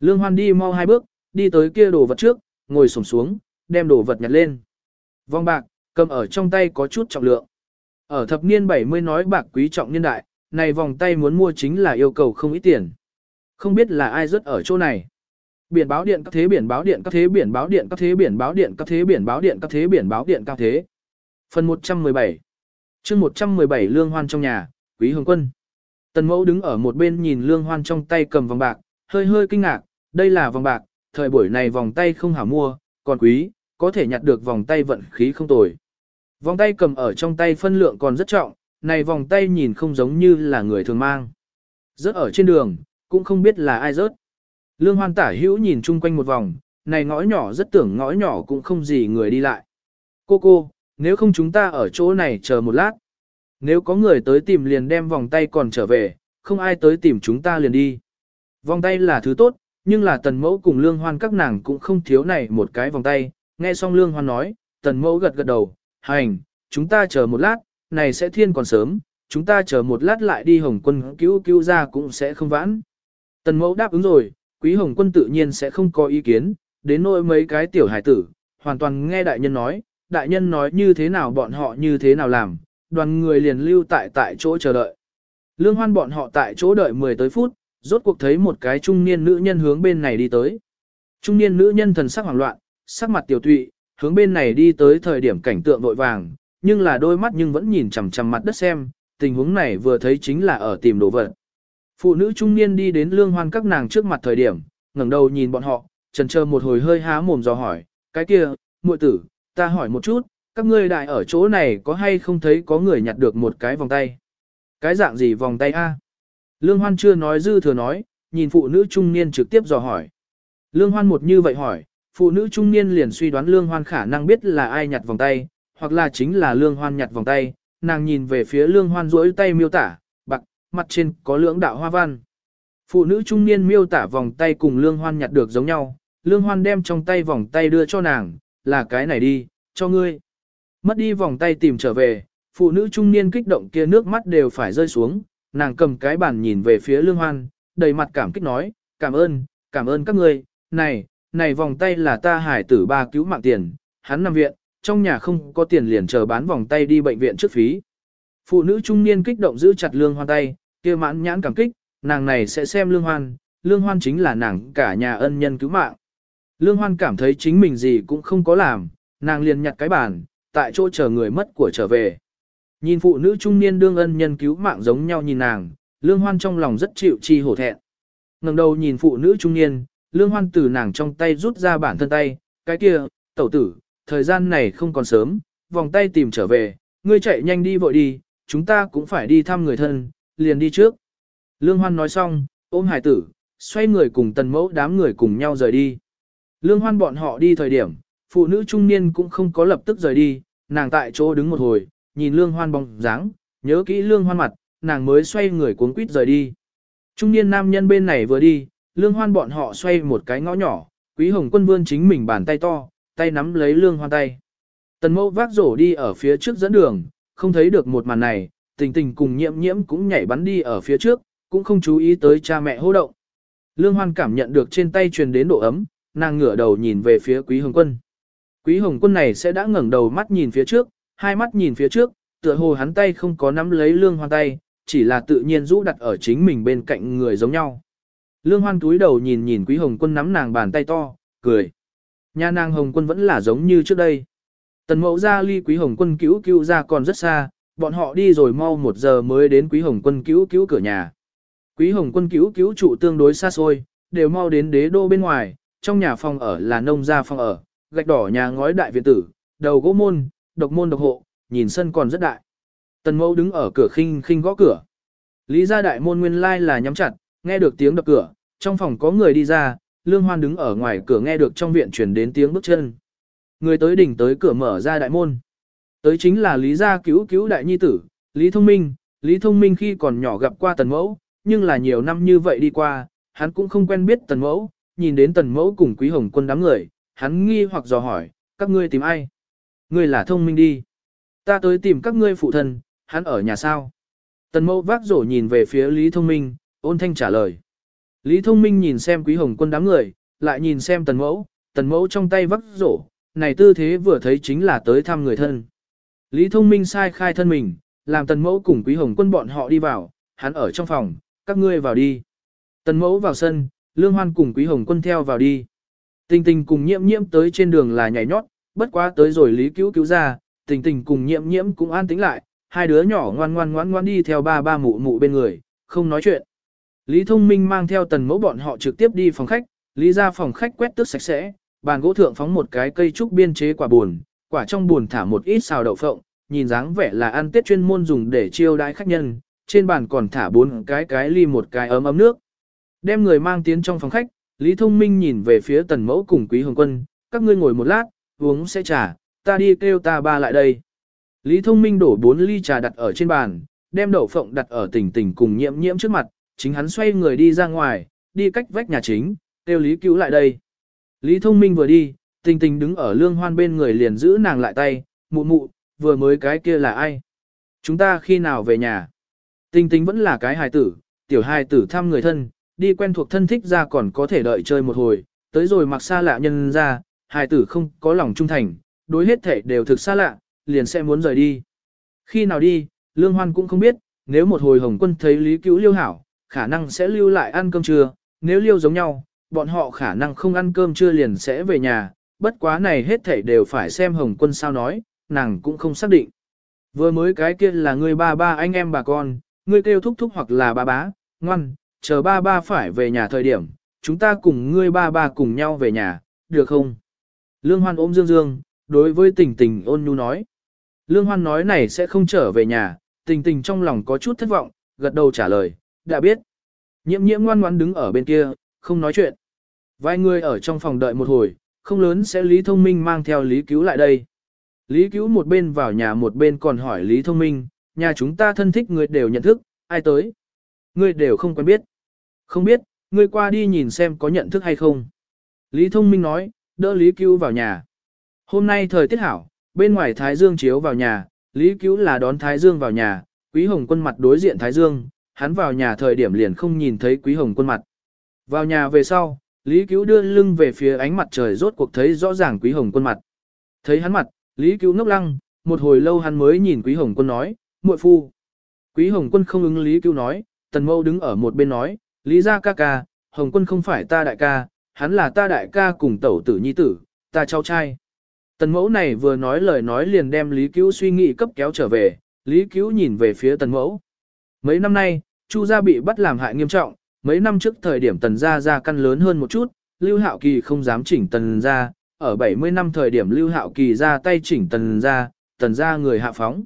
Lương hoan đi mau hai bước, đi tới kia đồ vật trước, ngồi xổm xuống, đem đồ vật nhặt lên. Vòng bạc, cầm ở trong tay có chút trọng lượng. Ở thập niên 70 nói bạc quý trọng niên đại, này vòng tay muốn mua chính là yêu cầu không ít tiền. Không biết là ai rớt ở chỗ này. Biển báo điện các thế biển báo điện các thế biển báo điện các thế biển báo điện các thế biển báo điện các thế biển báo điện các thế. Phần 117 chương 117 Lương Hoan trong nhà, Quý Hồng Quân. Tần mẫu đứng ở một bên nhìn Lương Hoan trong tay cầm vòng bạc, hơi hơi kinh ngạc, đây là vòng bạc, thời buổi này vòng tay không hảo mua, còn quý, có thể nhặt được vòng tay vận khí không tồi. Vòng tay cầm ở trong tay phân lượng còn rất trọng, này vòng tay nhìn không giống như là người thường mang. Rớt ở trên đường, cũng không biết là ai rớt. Lương hoan tả hữu nhìn chung quanh một vòng, này ngõ nhỏ rất tưởng ngõ nhỏ cũng không gì người đi lại. Cô cô, nếu không chúng ta ở chỗ này chờ một lát. Nếu có người tới tìm liền đem vòng tay còn trở về, không ai tới tìm chúng ta liền đi. Vòng tay là thứ tốt, nhưng là tần mẫu cùng lương hoan các nàng cũng không thiếu này một cái vòng tay. Nghe xong lương hoan nói, tần mẫu gật gật đầu, hành, chúng ta chờ một lát, này sẽ thiên còn sớm, chúng ta chờ một lát lại đi hồng quân cứu cứu ra cũng sẽ không vãn. Tần mẫu đáp ứng rồi, quý hồng quân tự nhiên sẽ không có ý kiến, đến nỗi mấy cái tiểu hải tử, hoàn toàn nghe đại nhân nói, đại nhân nói như thế nào bọn họ như thế nào làm, đoàn người liền lưu tại tại chỗ chờ đợi. Lương hoan bọn họ tại chỗ đợi 10 tới phút, rốt cuộc thấy một cái trung niên nữ nhân hướng bên này đi tới. Trung niên nữ nhân thần sắc hoảng loạn, sắc mặt tiểu tụy, hướng bên này đi tới thời điểm cảnh tượng vội vàng, nhưng là đôi mắt nhưng vẫn nhìn chằm chằm mặt đất xem, tình huống này vừa thấy chính là ở tìm đồ vật. Phụ nữ trung niên đi đến lương hoan các nàng trước mặt thời điểm, ngẩng đầu nhìn bọn họ, trần chờ một hồi hơi há mồm dò hỏi, cái kia, muội tử, ta hỏi một chút, các ngươi đại ở chỗ này có hay không thấy có người nhặt được một cái vòng tay? Cái dạng gì vòng tay a? Lương Hoan chưa nói dư thừa nói, nhìn phụ nữ trung niên trực tiếp dò hỏi. Lương Hoan một như vậy hỏi, phụ nữ trung niên liền suy đoán Lương Hoan khả năng biết là ai nhặt vòng tay, hoặc là chính là Lương Hoan nhặt vòng tay, nàng nhìn về phía Lương Hoan rỗi tay miêu tả, mặt trên có lưỡng đạo hoa văn. Phụ nữ trung niên miêu tả vòng tay cùng Lương Hoan nhặt được giống nhau, Lương Hoan đem trong tay vòng tay đưa cho nàng, là cái này đi, cho ngươi. Mất đi vòng tay tìm trở về, phụ nữ trung niên kích động kia nước mắt đều phải rơi xuống, nàng cầm cái bàn nhìn về phía Lương Hoan, đầy mặt cảm kích nói, cảm ơn, cảm ơn các ngươi, này, này vòng tay là ta hải tử ba cứu mạng tiền, hắn nằm viện, trong nhà không có tiền liền chờ bán vòng tay đi bệnh viện trước phí. Phụ nữ trung niên kích động giữ chặt lương hoan tay, kia mãn nhãn cảm kích, nàng này sẽ xem lương hoan, lương hoan chính là nàng cả nhà ân nhân cứu mạng. Lương hoan cảm thấy chính mình gì cũng không có làm, nàng liền nhặt cái bàn, tại chỗ chờ người mất của trở về. Nhìn phụ nữ trung niên đương ân nhân cứu mạng giống nhau nhìn nàng, lương hoan trong lòng rất chịu chi hổ thẹn. ngẩng đầu nhìn phụ nữ trung niên, lương hoan từ nàng trong tay rút ra bản thân tay, cái kia, tẩu tử, thời gian này không còn sớm, vòng tay tìm trở về, ngươi chạy nhanh đi vội đi, chúng ta cũng phải đi thăm người thân, liền đi trước. Lương Hoan nói xong, ôm hải tử, xoay người cùng tần mẫu đám người cùng nhau rời đi. Lương Hoan bọn họ đi thời điểm, phụ nữ trung niên cũng không có lập tức rời đi, nàng tại chỗ đứng một hồi, nhìn Lương Hoan bóng dáng, nhớ kỹ Lương Hoan mặt, nàng mới xoay người cuốn quýt rời đi. Trung niên nam nhân bên này vừa đi, Lương Hoan bọn họ xoay một cái ngõ nhỏ, Quý Hồng Quân vươn chính mình bàn tay to, tay nắm lấy lương hoan tay. Tần mẫu vác rổ đi ở phía trước dẫn đường, không thấy được một màn này, tình tình cùng nhiễm nhiễm cũng nhảy bắn đi ở phía trước, cũng không chú ý tới cha mẹ hô động. Lương Hoan cảm nhận được trên tay truyền đến độ ấm, nàng ngửa đầu nhìn về phía Quý Hồng Quân. Quý Hồng Quân này sẽ đã ngẩng đầu mắt nhìn phía trước, hai mắt nhìn phía trước, tựa hồ hắn tay không có nắm lấy Lương Hoan tay, chỉ là tự nhiên rũ đặt ở chính mình bên cạnh người giống nhau. Lương Hoan túi đầu nhìn nhìn Quý Hồng Quân nắm nàng bàn tay to, cười. Nhà nàng Hồng Quân vẫn là giống như trước đây. Tần mẫu ra ly Quý Hồng Quân cứu cứu ra còn rất xa, bọn họ đi rồi mau một giờ mới đến Quý Hồng Quân cứu cứu cửa nhà. Quý Hồng Quân cứu cứu trụ tương đối xa xôi, đều mau đến đế đô bên ngoài, trong nhà phòng ở là nông gia phòng ở, gạch đỏ nhà ngói đại viện tử, đầu gỗ môn, độc môn độc hộ, nhìn sân còn rất đại. Tần mẫu đứng ở cửa khinh khinh gõ cửa. Lý gia đại môn nguyên lai là nhắm chặt, nghe được tiếng đập cửa, trong phòng có người đi ra, Lương Hoan đứng ở ngoài cửa nghe được trong viện truyền đến tiếng bước chân. Người tới đỉnh tới cửa mở ra đại môn. Tới chính là Lý gia cứu cứu đại nhi tử, Lý Thông Minh, Lý Thông Minh khi còn nhỏ gặp qua tần mẫu, nhưng là nhiều năm như vậy đi qua, hắn cũng không quen biết tần mẫu, nhìn đến tần mẫu cùng quý hồng quân đám người, hắn nghi hoặc dò hỏi, các ngươi tìm ai? Ngươi là thông minh đi. Ta tới tìm các ngươi phụ thân, hắn ở nhà sao? Tần mẫu vác rổ nhìn về phía Lý Thông Minh, ôn thanh trả lời. Lý Thông Minh nhìn xem quý hồng quân đám người, lại nhìn xem tần mẫu, tần mẫu trong tay vác rổ, này tư thế vừa thấy chính là tới thăm người thân. Lý Thông Minh sai khai thân mình, làm tần mẫu cùng quý hồng quân bọn họ đi vào, hắn ở trong phòng, các ngươi vào đi. Tần mẫu vào sân, lương hoan cùng quý hồng quân theo vào đi. Tình tình cùng nhiễm nhiễm tới trên đường là nhảy nhót, bất quá tới rồi lý cứu cứu ra, tình tình cùng nhiễm nhiễm cũng an tĩnh lại, hai đứa nhỏ ngoan ngoan ngoan ngoan đi theo ba ba mụ mụ bên người, không nói chuyện. Lý thông minh mang theo tần mẫu bọn họ trực tiếp đi phòng khách, lý ra phòng khách quét tước sạch sẽ, bàn gỗ thượng phóng một cái cây trúc biên chế quả buồn, quả trong buồn thả một ít xào đậu phộng, nhìn dáng vẻ là ăn tết chuyên môn dùng để chiêu đãi khách nhân, trên bàn còn thả bốn cái cái ly một cái ấm ấm nước. Đem người mang tiến trong phòng khách, Lý Thông Minh nhìn về phía tần mẫu cùng quý hồng quân, các ngươi ngồi một lát, uống sẽ trà, ta đi kêu ta ba lại đây. Lý Thông Minh đổ bốn ly trà đặt ở trên bàn, đem đậu phộng đặt ở tỉnh tỉnh cùng nhiễm nhiễm trước mặt, chính hắn xoay người đi ra ngoài, đi cách vách nhà chính, kêu Lý cứu lại đây. Lý Thông Minh vừa đi, tình tình đứng ở lương hoan bên người liền giữ nàng lại tay, mụ mụ, vừa mới cái kia là ai? Chúng ta khi nào về nhà? Tình tình vẫn là cái hài tử, tiểu hài tử thăm người thân, đi quen thuộc thân thích ra còn có thể đợi chơi một hồi, tới rồi mặc xa lạ nhân ra, hài tử không có lòng trung thành, đối hết thể đều thực xa lạ, liền sẽ muốn rời đi. Khi nào đi, Lương Hoan cũng không biết, nếu một hồi Hồng Quân thấy Lý Cứu Liêu hảo, khả năng sẽ lưu lại ăn cơm trưa, nếu Liêu giống nhau, bọn họ khả năng không ăn cơm trưa liền sẽ về nhà, bất quá này hết thảy đều phải xem Hồng Quân sao nói, nàng cũng không xác định. Vừa mới cái kia là người ba ba anh em bà con, ngươi kêu thúc thúc hoặc là ba bá, ngoan, chờ ba ba phải về nhà thời điểm, chúng ta cùng ngươi ba ba cùng nhau về nhà, được không? Lương Hoan ôm Dương Dương, đối với tình tình ôn nhu nói. Lương Hoan nói này sẽ không trở về nhà, tình tình trong lòng có chút thất vọng, gật đầu trả lời, đã biết. Nhiễm nhiễm ngoan ngoãn đứng ở bên kia, không nói chuyện. Vài người ở trong phòng đợi một hồi, không lớn sẽ Lý Thông Minh mang theo Lý Cứu lại đây. Lý Cứu một bên vào nhà một bên còn hỏi Lý Thông Minh, nhà chúng ta thân thích người đều nhận thức, ai tới. Ngươi đều không quen biết. Không biết, ngươi qua đi nhìn xem có nhận thức hay không. Lý Thông Minh nói, đỡ Lý Cứu vào nhà. Hôm nay thời tiết hảo, bên ngoài Thái Dương chiếu vào nhà, Lý Cứu là đón Thái Dương vào nhà, Quý Hồng quân mặt đối diện Thái Dương, hắn vào nhà thời điểm liền không nhìn thấy Quý Hồng quân mặt. Vào nhà về sau, Lý Cứu đưa lưng về phía ánh mặt trời rốt cuộc thấy rõ ràng Quý Hồng quân mặt. Thấy hắn mặt, Lý Cứu ngốc lăng, một hồi lâu hắn mới nhìn Quý Hồng quân nói, muội phu. Quý Hồng quân không ứng Lý Cứu nói, Tần Mâu đứng ở một bên nói, Lý gia ca ca, Hồng quân không phải ta đại ca, hắn là ta đại ca cùng tẩu tử nhi tử, ta cháu trai. Tần mẫu này vừa nói lời nói liền đem Lý Cứu suy nghĩ cấp kéo trở về, Lý Cứu nhìn về phía tần mẫu. Mấy năm nay, Chu gia bị bắt làm hại nghiêm trọng, mấy năm trước thời điểm tần gia gia căn lớn hơn một chút, Lưu Hạo Kỳ không dám chỉnh tần gia, ở 70 năm thời điểm Lưu Hạo Kỳ ra tay chỉnh tần gia, tần gia người hạ phóng.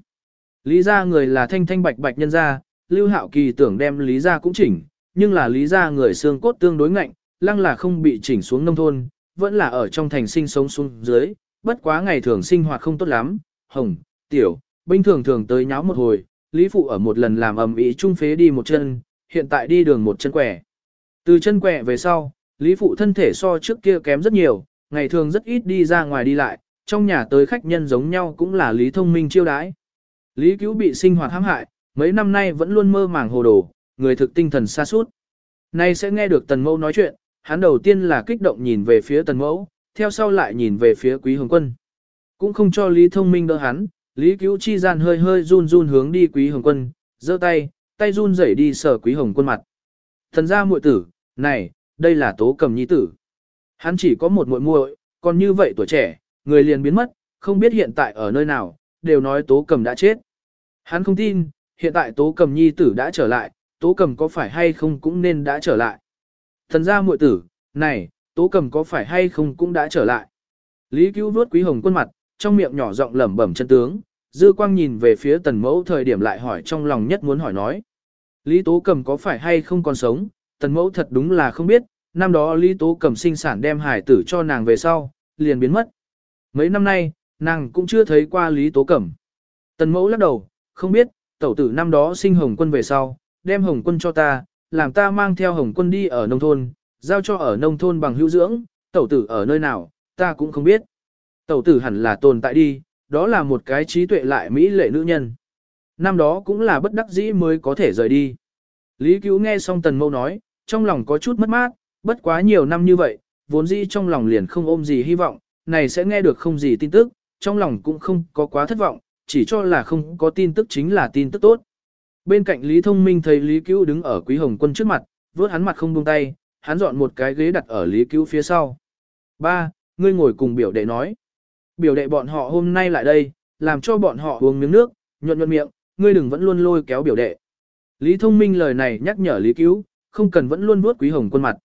Lý gia người là thanh thanh bạch bạch nhân gia, Lưu Hạo Kỳ tưởng đem Lý gia cũng chỉnh, nhưng là Lý gia người xương cốt tương đối ngạnh, lăng là không bị chỉnh xuống nông thôn, vẫn là ở trong thành sinh sống xuống dưới, bất quá ngày thường sinh hoạt không tốt lắm, hồng, tiểu, bình thường thường tới nháo một hồi, Lý Phụ ở một lần làm ầm ĩ trung phế đi một chân, hiện tại đi đường một chân quẻ. Từ chân quẻ về sau, Lý Phụ thân thể so trước kia kém rất nhiều, ngày thường rất ít đi ra ngoài đi lại, trong nhà tới khách nhân giống nhau cũng là Lý Thông Minh chiêu đãi. Lý Cứu bị sinh hoạt hãm hại, mấy năm nay vẫn luôn mơ màng hồ đồ, người thực tinh thần xa suốt. Nay sẽ nghe được tần mẫu nói chuyện, hắn đầu tiên là kích động nhìn về phía tần mẫu, theo sau lại nhìn về phía quý hồng quân. Cũng không cho Lý Thông Minh đỡ hắn, Lý Cứu Chi gian hơi hơi run run hướng đi quý hồng quân, giơ tay, tay run rẩy đi sờ quý hồng quân mặt. Thần gia muội tử, này, đây là tố cầm nhi tử. Hắn chỉ có một muội muội, còn như vậy tuổi trẻ, người liền biến mất, không biết hiện tại ở nơi nào, đều nói tố cầm đã chết. Hắn không tin, hiện tại tố cầm nhi tử đã trở lại, tố cầm có phải hay không cũng nên đã trở lại. Thần gia muội tử, này, tố cầm có phải hay không cũng đã trở lại. Lý cứu vuốt quý hồng quân mặt, trong miệng nhỏ giọng lẩm bẩm chân tướng, dư quang nhìn về phía tần mẫu thời điểm lại hỏi trong lòng nhất muốn hỏi nói. Lý tố cầm có phải hay không còn sống, tần mẫu thật đúng là không biết, năm đó Lý tố cầm sinh sản đem hải tử cho nàng về sau, liền biến mất. Mấy năm nay, nàng cũng chưa thấy qua Lý tố cầm. Tần mẫu lắc đầu, không biết, tẩu tử năm đó sinh hồng quân về sau, đem hồng quân cho ta, làm ta mang theo hồng quân đi ở nông thôn, giao cho ở nông thôn bằng hữu dưỡng, tẩu tử ở nơi nào, ta cũng không biết. Tẩu tử hẳn là tồn tại đi, đó là một cái trí tuệ lại mỹ lệ nữ nhân. Năm đó cũng là bất đắc dĩ mới có thể rời đi. Lý cứu nghe xong tần mâu nói, trong lòng có chút mất mát, bất quá nhiều năm như vậy, vốn dĩ trong lòng liền không ôm gì hy vọng, này sẽ nghe được không gì tin tức, trong lòng cũng không có quá thất vọng, chỉ cho là không có tin tức chính là tin tức tốt. Bên cạnh Lý Thông Minh thấy Lý Cứu đứng ở Quý Hồng Quân trước mặt, vớt hắn mặt không buông tay, hắn dọn một cái ghế đặt ở Lý Cứu phía sau. Ba, ngươi ngồi cùng biểu đệ nói. Biểu đệ bọn họ hôm nay lại đây, làm cho bọn họ uống miếng nước, nhuận nhuận miệng, ngươi đừng vẫn luôn lôi kéo biểu đệ. Lý Thông Minh lời này nhắc nhở Lý Cứu, không cần vẫn luôn vuốt Quý Hồng Quân mặt.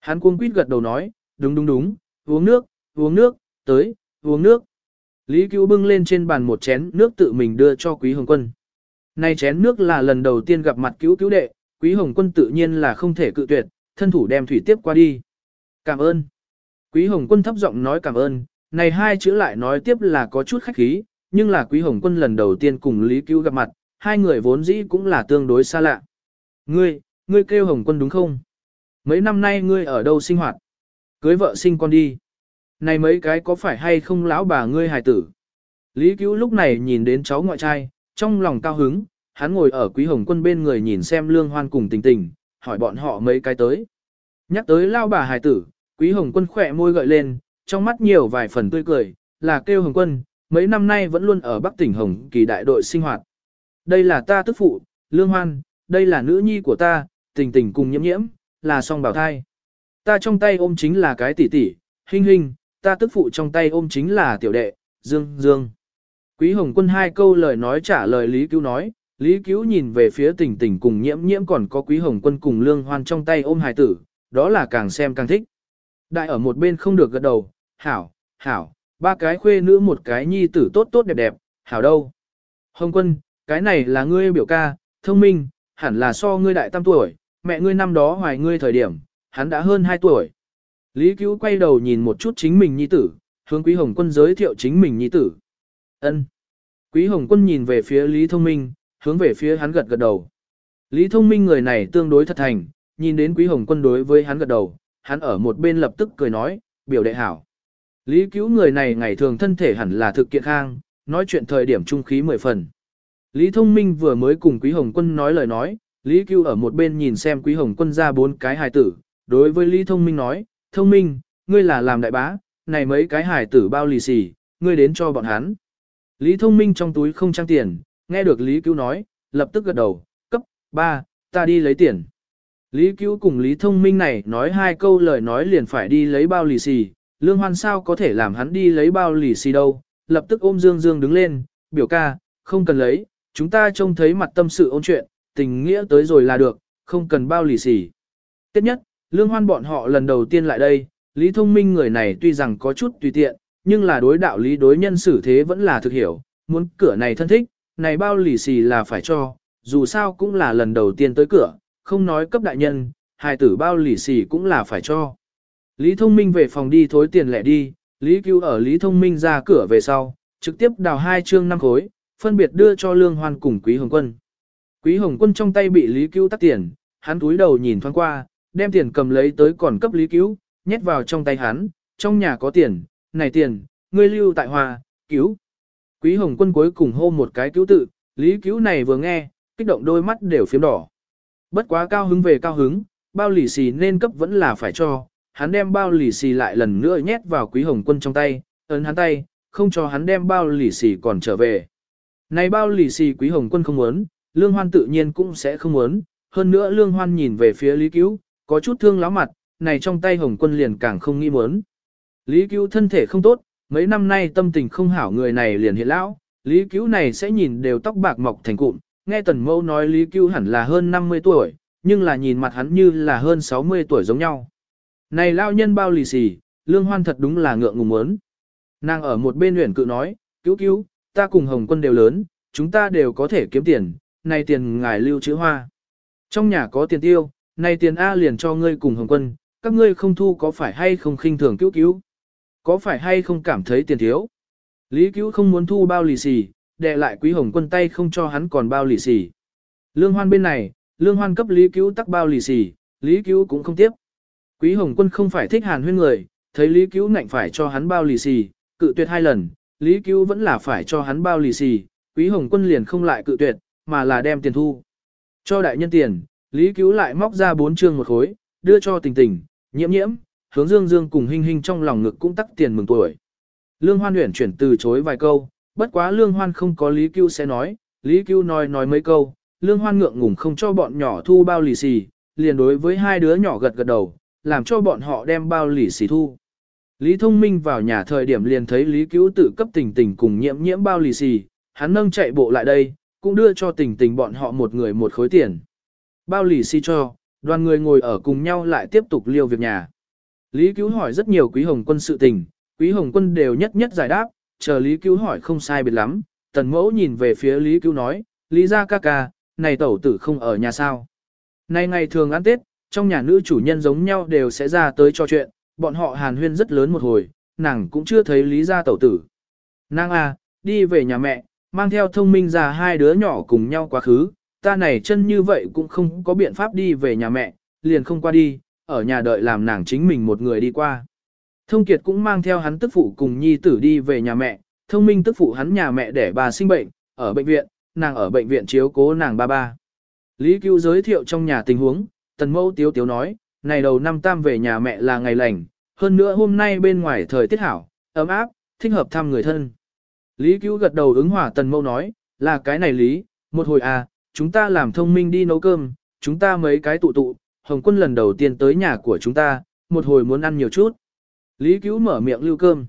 Hắn cuống quýt gật đầu nói, đúng đúng đúng, uống nước, uống nước, tới, uống nước. Lý Cứu bưng lên trên bàn một chén nước tự mình đưa cho Quý Hồng Quân. Nay chén nước là lần đầu tiên gặp mặt cứu cứu đệ, Quý Hồng Quân tự nhiên là không thể cự tuyệt, thân thủ đem thủy tiếp qua đi. Cảm ơn. Quý Hồng Quân thấp giọng nói cảm ơn, này hai chữ lại nói tiếp là có chút khách khí, nhưng là Quý Hồng Quân lần đầu tiên cùng Lý Cứu gặp mặt, hai người vốn dĩ cũng là tương đối xa lạ. Ngươi, ngươi kêu Hồng Quân đúng không? Mấy năm nay ngươi ở đâu sinh hoạt? Cưới vợ sinh con đi. Này mấy cái có phải hay không lão bà ngươi hài tử? Lý Cứu lúc này nhìn đến cháu ngoại trai, trong lòng cao hứng, hắn ngồi ở Quý Hồng Quân bên người nhìn xem Lương Hoan cùng tình tình, hỏi bọn họ mấy cái tới. Nhắc tới lao bà hài tử, Quý Hồng Quân khỏe môi gợi lên, trong mắt nhiều vài phần tươi cười, là kêu Hồng Quân, mấy năm nay vẫn luôn ở Bắc tỉnh Hồng kỳ đại đội sinh hoạt. Đây là ta tức phụ, Lương Hoan, đây là nữ nhi của ta, tình tình cùng nhiễm nhiễm, là song bảo thai. Ta trong tay ôm chính là cái tỷ tỷ, hình hình, ta tức phụ trong tay ôm chính là tiểu đệ, Dương Dương. Quý Hồng Quân hai câu lời nói trả lời Lý Cứu nói, Lý Cứu nhìn về phía tình tình cùng nhiễm nhiễm còn có Quý Hồng Quân cùng Lương Hoan trong tay ôm hài tử, đó là càng xem càng thích. Đại ở một bên không được gật đầu, hảo, hảo, ba cái khuê nữ một cái nhi tử tốt tốt đẹp đẹp, hảo đâu. Hồng Quân, cái này là ngươi biểu ca, thông minh, hẳn là so ngươi đại tam tuổi, mẹ ngươi năm đó hoài ngươi thời điểm, hắn đã hơn 2 tuổi. Lý Cứu quay đầu nhìn một chút chính mình nhi tử, hướng Quý Hồng Quân giới thiệu chính mình nhi tử. Ân. Quý Hồng Quân nhìn về phía Lý Thông Minh, hướng về phía hắn gật gật đầu. Lý Thông Minh người này tương đối thật thành, nhìn đến Quý Hồng Quân đối với hắn gật đầu, hắn ở một bên lập tức cười nói, biểu đệ hảo. Lý cứu người này ngày thường thân thể hẳn là thực kiện khang, nói chuyện thời điểm trung khí mười phần. Lý Thông Minh vừa mới cùng Quý Hồng Quân nói lời nói, Lý cứu ở một bên nhìn xem Quý Hồng Quân ra bốn cái hài tử, đối với Lý Thông Minh nói, Thông Minh, ngươi là làm đại bá, này mấy cái hài tử bao lì xì, ngươi đến cho bọn hắn. Lý Thông Minh trong túi không trang tiền, nghe được Lý Cứu nói, lập tức gật đầu, cấp, ba, ta đi lấy tiền. Lý Cứu cùng Lý Thông Minh này nói hai câu lời nói liền phải đi lấy bao lì xì, Lương Hoan sao có thể làm hắn đi lấy bao lì xì đâu, lập tức ôm Dương Dương đứng lên, biểu ca, không cần lấy, chúng ta trông thấy mặt tâm sự ôn chuyện, tình nghĩa tới rồi là được, không cần bao lì xì. Tiếp nhất, Lương Hoan bọn họ lần đầu tiên lại đây, Lý Thông Minh người này tuy rằng có chút tùy tiện, nhưng là đối đạo lý đối nhân xử thế vẫn là thực hiểu, muốn cửa này thân thích, này bao lì xì là phải cho, dù sao cũng là lần đầu tiên tới cửa, không nói cấp đại nhân, hài tử bao lì xì cũng là phải cho. Lý Thông Minh về phòng đi thối tiền lẻ đi, Lý Cứu ở Lý Thông Minh ra cửa về sau, trực tiếp đào hai chương năm khối, phân biệt đưa cho Lương Hoan cùng Quý Hồng Quân. Quý Hồng Quân trong tay bị Lý Cứu tắt tiền, hắn túi đầu nhìn thoáng qua, đem tiền cầm lấy tới còn cấp Lý Cứu, nhét vào trong tay hắn, trong nhà có tiền, này tiền, ngươi lưu tại hòa, cứu. Quý Hồng Quân cuối cùng hô một cái cứu tự, Lý cứu này vừa nghe, kích động đôi mắt đều phiếm đỏ. Bất quá cao hứng về cao hứng, bao lì xì nên cấp vẫn là phải cho, hắn đem bao lì xì lại lần nữa nhét vào quý hồng quân trong tay, ấn hắn tay, không cho hắn đem bao lì xì còn trở về. Này bao lì xì quý hồng quân không muốn, lương hoan tự nhiên cũng sẽ không muốn, hơn nữa lương hoan nhìn về phía lý cứu, có chút thương láo mặt, này trong tay hồng quân liền càng không nghĩ muốn. Lý cứu thân thể không tốt, mấy năm nay tâm tình không hảo người này liền hiện lão, lý cứu này sẽ nhìn đều tóc bạc mọc thành cụm, nghe tần mẫu nói lý cứu hẳn là hơn 50 tuổi, nhưng là nhìn mặt hắn như là hơn 60 tuổi giống nhau. Này lao nhân bao lì xì, lương hoan thật đúng là ngượng ngùng muốn. Nàng ở một bên luyện cự nói, cứu cứu, ta cùng hồng quân đều lớn, chúng ta đều có thể kiếm tiền, này tiền ngài lưu chữ hoa. Trong nhà có tiền tiêu, này tiền A liền cho ngươi cùng hồng quân, các ngươi không thu có phải hay không khinh thường cứu cứu? Có phải hay không cảm thấy tiền thiếu? Lý cứu không muốn thu bao lì xì, đệ lại quý hồng quân tay không cho hắn còn bao lì xì. Lương hoan bên này, lương hoan cấp lý cứu tắc bao lì xì, lý cứu cũng không tiếp. Quý hồng quân không phải thích hàn huyên người, thấy lý cứu ngạnh phải cho hắn bao lì xì, cự tuyệt hai lần, lý cứu vẫn là phải cho hắn bao lì xì, quý hồng quân liền không lại cự tuyệt, mà là đem tiền thu. Cho đại nhân tiền, lý cứu lại móc ra bốn chương một khối, đưa cho tình tình, nhiễm nhiễm, hướng dương dương cùng hình hình trong lòng ngực cũng tắc tiền mừng tuổi. Lương Hoan huyển chuyển từ chối vài câu, bất quá Lương Hoan không có Lý Cưu sẽ nói, Lý Cưu nói nói mấy câu, Lương Hoan ngượng ngùng không cho bọn nhỏ thu bao lì xì, liền đối với hai đứa nhỏ gật gật đầu, làm cho bọn họ đem bao lì xì thu. Lý Thông Minh vào nhà thời điểm liền thấy Lý Cứu tự cấp tình tình cùng nhiễm nhiễm bao lì xì, hắn nâng chạy bộ lại đây, cũng đưa cho tình tình bọn họ một người một khối tiền. Bao lì xì cho, đoàn người ngồi ở cùng nhau lại tiếp tục liêu việc nhà. Lý Cứu hỏi rất nhiều quý hồng quân sự tình, quý hồng quân đều nhất nhất giải đáp, chờ Lý Cứu hỏi không sai biệt lắm, tần mẫu nhìn về phía Lý Cứu nói, Lý ra ca ca, này tẩu tử không ở nhà sao. Này ngày thường ăn Tết, trong nhà nữ chủ nhân giống nhau đều sẽ ra tới cho chuyện, bọn họ hàn huyên rất lớn một hồi, nàng cũng chưa thấy Lý ra tẩu tử. Nàng à, đi về nhà mẹ, mang theo thông minh ra hai đứa nhỏ cùng nhau quá khứ, ta này chân như vậy cũng không có biện pháp đi về nhà mẹ, liền không qua đi, ở nhà đợi làm nàng chính mình một người đi qua. Thông Kiệt cũng mang theo hắn tức phụ cùng nhi tử đi về nhà mẹ, thông minh tức phụ hắn nhà mẹ để bà sinh bệnh, ở bệnh viện, nàng ở bệnh viện chiếu cố nàng ba ba. Lý Cứu giới thiệu trong nhà tình huống, tần mẫu tiếu tiếu nói, này đầu năm tam về nhà mẹ là ngày lành, hơn nữa hôm nay bên ngoài thời tiết hảo, ấm áp, thích hợp thăm người thân. Lý Cứu gật đầu ứng hòa tần mẫu nói, là cái này Lý, một hồi à, chúng ta làm thông minh đi nấu cơm, chúng ta mấy cái tụ tụ, Hồng quân lần đầu tiên tới nhà của chúng ta, một hồi muốn ăn nhiều chút. Lý cứu mở miệng lưu cơm.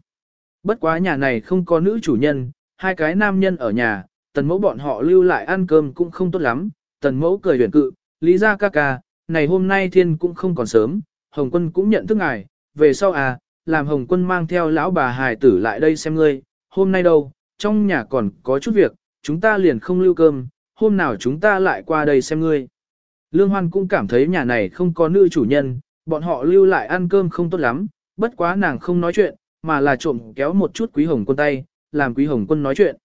Bất quá nhà này không có nữ chủ nhân, hai cái nam nhân ở nhà, tần mẫu bọn họ lưu lại ăn cơm cũng không tốt lắm. Tần mẫu cười huyền cự, lý ra ca ca, này hôm nay thiên cũng không còn sớm, Hồng quân cũng nhận thức ngài, về sau à, làm Hồng quân mang theo lão bà hài tử lại đây xem ngươi, hôm nay đâu, trong nhà còn có chút việc, chúng ta liền không lưu cơm, hôm nào chúng ta lại qua đây xem ngươi. Lương Hoan cũng cảm thấy nhà này không có nữ chủ nhân, bọn họ lưu lại ăn cơm không tốt lắm, bất quá nàng không nói chuyện, mà là trộm kéo một chút Quý Hồng quân tay, làm Quý Hồng quân nói chuyện.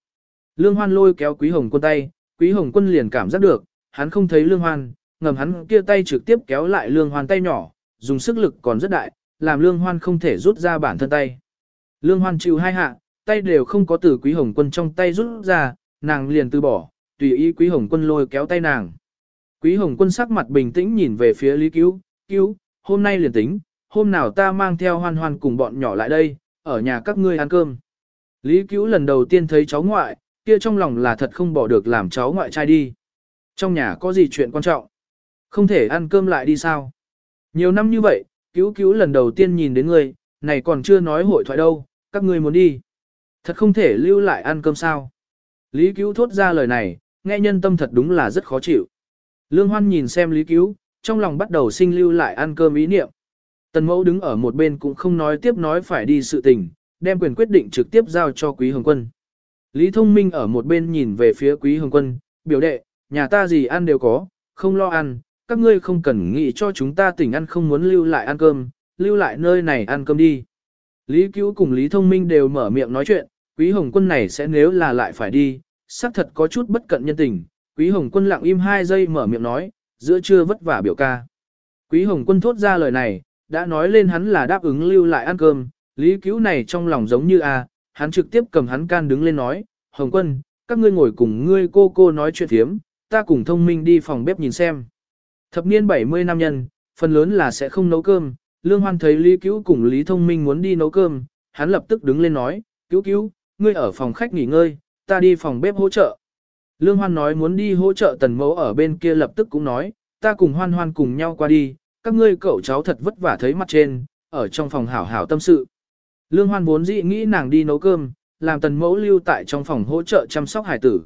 Lương Hoan lôi kéo Quý Hồng quân tay, Quý Hồng quân liền cảm giác được, hắn không thấy Lương Hoan, ngầm hắn kia tay trực tiếp kéo lại Lương Hoan tay nhỏ, dùng sức lực còn rất đại, làm Lương Hoan không thể rút ra bản thân tay. Lương Hoan chịu hai hạ, tay đều không có từ Quý Hồng quân trong tay rút ra, nàng liền từ bỏ, tùy ý Quý Hồng quân lôi kéo tay nàng. Quý Hồng Quân sắc mặt bình tĩnh nhìn về phía Lý Cứu, Cứu, hôm nay liền tính, hôm nào ta mang theo hoan hoan cùng bọn nhỏ lại đây, ở nhà các ngươi ăn cơm. Lý Cứu lần đầu tiên thấy cháu ngoại, kia trong lòng là thật không bỏ được làm cháu ngoại trai đi. Trong nhà có gì chuyện quan trọng? Không thể ăn cơm lại đi sao? Nhiều năm như vậy, Cứu Cứu lần đầu tiên nhìn đến ngươi, này còn chưa nói hội thoại đâu, các ngươi muốn đi. Thật không thể lưu lại ăn cơm sao? Lý Cứu thốt ra lời này, nghe nhân tâm thật đúng là rất khó chịu. Lương Hoan nhìn xem Lý Cứu, trong lòng bắt đầu sinh lưu lại ăn cơm ý niệm. Tần mẫu đứng ở một bên cũng không nói tiếp nói phải đi sự tình, đem quyền quyết định trực tiếp giao cho Quý Hồng Quân. Lý Thông Minh ở một bên nhìn về phía Quý Hồng Quân, biểu đệ, nhà ta gì ăn đều có, không lo ăn, các ngươi không cần nghĩ cho chúng ta tỉnh ăn không muốn lưu lại ăn cơm, lưu lại nơi này ăn cơm đi. Lý Cứu cùng Lý Thông Minh đều mở miệng nói chuyện, Quý Hồng Quân này sẽ nếu là lại phải đi, xác thật có chút bất cận nhân tình, Quý Hồng Quân lặng im hai giây mở miệng nói, giữa trưa vất vả biểu ca. Quý Hồng Quân thốt ra lời này, đã nói lên hắn là đáp ứng lưu lại ăn cơm, lý cứu này trong lòng giống như a, hắn trực tiếp cầm hắn can đứng lên nói, Hồng Quân, các ngươi ngồi cùng ngươi cô cô nói chuyện thiếm, ta cùng thông minh đi phòng bếp nhìn xem. Thập niên 70 nam nhân, Phần lớn là sẽ không nấu cơm, Lương Hoan thấy Lý Cứu cùng Lý Thông Minh muốn đi nấu cơm, hắn lập tức đứng lên nói, Cứu Cứu, ngươi ở phòng khách nghỉ ngơi, ta đi phòng bếp hỗ trợ. Lương Hoan nói muốn đi hỗ trợ tần mẫu ở bên kia lập tức cũng nói, ta cùng Hoan Hoan cùng nhau qua đi, các ngươi cậu cháu thật vất vả thấy mặt trên, ở trong phòng hảo hảo tâm sự. Lương Hoan vốn dĩ nghĩ nàng đi nấu cơm, làm tần mẫu lưu tại trong phòng hỗ trợ chăm sóc hải tử.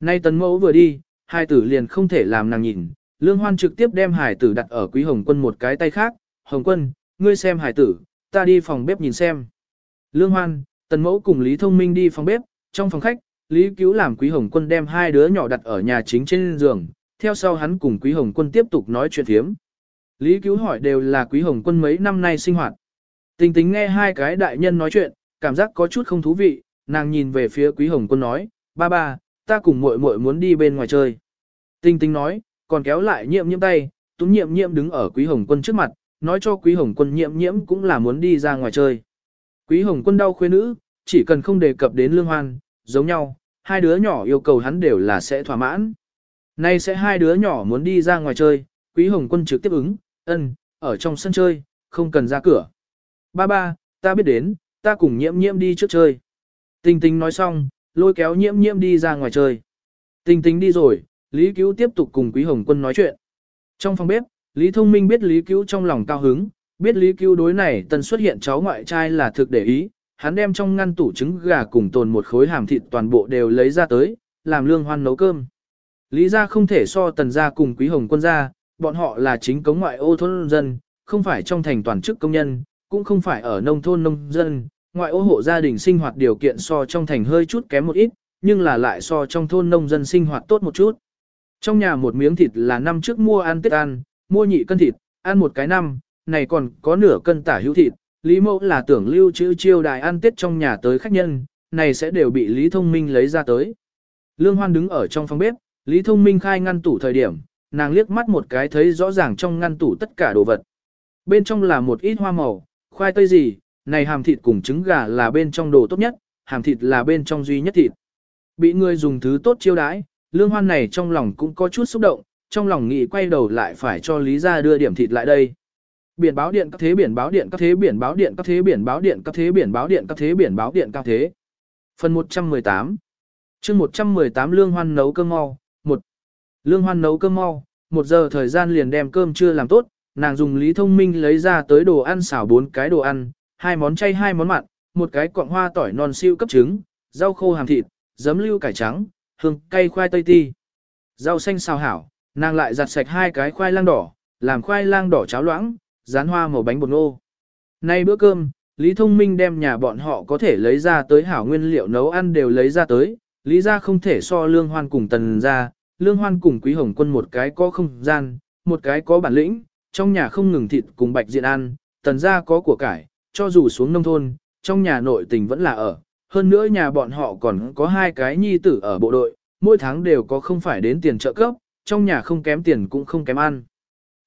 Nay tần mẫu vừa đi, hải tử liền không thể làm nàng nhìn, Lương Hoan trực tiếp đem hải tử đặt ở Quý Hồng Quân một cái tay khác, Hồng Quân, ngươi xem hải tử, ta đi phòng bếp nhìn xem. Lương Hoan, tần mẫu cùng Lý Thông Minh đi phòng bếp, trong phòng khách, Lý Cứu làm Quý Hồng Quân đem hai đứa nhỏ đặt ở nhà chính trên giường, theo sau hắn cùng Quý Hồng Quân tiếp tục nói chuyện thiếm. Lý Cứu hỏi đều là Quý Hồng Quân mấy năm nay sinh hoạt. Tình tính nghe hai cái đại nhân nói chuyện, cảm giác có chút không thú vị, nàng nhìn về phía Quý Hồng Quân nói, ba ba, ta cùng muội muội muốn đi bên ngoài chơi. Tinh tinh nói, còn kéo lại nhiệm nhiễm tay, túm nhiệm nhiễm đứng ở Quý Hồng Quân trước mặt, nói cho Quý Hồng Quân nhiệm nhiễm cũng là muốn đi ra ngoài chơi. Quý Hồng Quân đau khuê nữ, chỉ cần không đề cập đến lương hoan, giống nhau, hai đứa nhỏ yêu cầu hắn đều là sẽ thỏa mãn. Nay sẽ hai đứa nhỏ muốn đi ra ngoài chơi, Quý Hồng Quân trực tiếp ứng, ân, ở trong sân chơi, không cần ra cửa. Ba ba, ta biết đến, ta cùng nhiễm nhiễm đi trước chơi. Tình tình nói xong, lôi kéo nhiễm nhiễm đi ra ngoài chơi. Tình tình đi rồi, Lý Cứu tiếp tục cùng Quý Hồng Quân nói chuyện. Trong phòng bếp, Lý Thông Minh biết Lý Cứu trong lòng cao hứng, biết Lý Cứu đối này tần xuất hiện cháu ngoại trai là thực để ý, hắn đem trong ngăn tủ trứng gà cùng tồn một khối hàm thịt toàn bộ đều lấy ra tới, làm lương hoan nấu cơm. Lý gia không thể so tần gia cùng Quý Hồng Quân gia, bọn họ là chính cống ngoại ô thôn dân, không phải trong thành toàn chức công nhân, cũng không phải ở nông thôn nông dân, ngoại ô hộ gia đình sinh hoạt điều kiện so trong thành hơi chút kém một ít, nhưng là lại so trong thôn nông dân sinh hoạt tốt một chút. Trong nhà một miếng thịt là năm trước mua ăn tết ăn, mua nhị cân thịt, ăn một cái năm, này còn có nửa cân tả hữu thịt, Lý Mẫu là tưởng lưu trữ chiêu đài ăn tết trong nhà tới khách nhân, này sẽ đều bị Lý Thông Minh lấy ra tới. Lương Hoan đứng ở trong phòng bếp, Lý Thông Minh khai ngăn tủ thời điểm, nàng liếc mắt một cái thấy rõ ràng trong ngăn tủ tất cả đồ vật. Bên trong là một ít hoa màu, khoai tây gì, này hàm thịt cùng trứng gà là bên trong đồ tốt nhất, hàm thịt là bên trong duy nhất thịt. Bị người dùng thứ tốt chiêu đãi, lương hoan này trong lòng cũng có chút xúc động, trong lòng nghĩ quay đầu lại phải cho Lý gia đưa điểm thịt lại đây. Biển báo điện các thế biển báo điện các thế biển báo điện các thế biển báo điện các thế biển báo điện các thế biển báo điện các thế. Phần 118 chương 118 Lương Hoan nấu cơm mau, một Lương Hoan nấu cơm mau, một giờ thời gian liền đem cơm chưa làm tốt, nàng dùng lý thông minh lấy ra tới đồ ăn xào bốn cái đồ ăn, hai món chay hai món mặn, một cái cọng hoa tỏi non siêu cấp trứng, rau khô hàm thịt, giấm lưu cải trắng, hương cay khoai tây ti. Rau xanh xào hảo, nàng lại giặt sạch hai cái khoai lang đỏ, làm khoai lang đỏ cháo loãng, rán hoa màu bánh bột ngô. Nay bữa cơm, Lý Thông Minh đem nhà bọn họ có thể lấy ra tới hảo nguyên liệu nấu ăn đều lấy ra tới, Lý ra không thể so lương hoan cùng tần ra, lương hoan cùng quý hồng quân một cái có không gian, một cái có bản lĩnh, trong nhà không ngừng thịt cùng bạch diện ăn, tần ra có của cải, cho dù xuống nông thôn, trong nhà nội tình vẫn là ở. Hơn nữa nhà bọn họ còn có hai cái nhi tử ở bộ đội, mỗi tháng đều có không phải đến tiền trợ cấp, trong nhà không kém tiền cũng không kém ăn.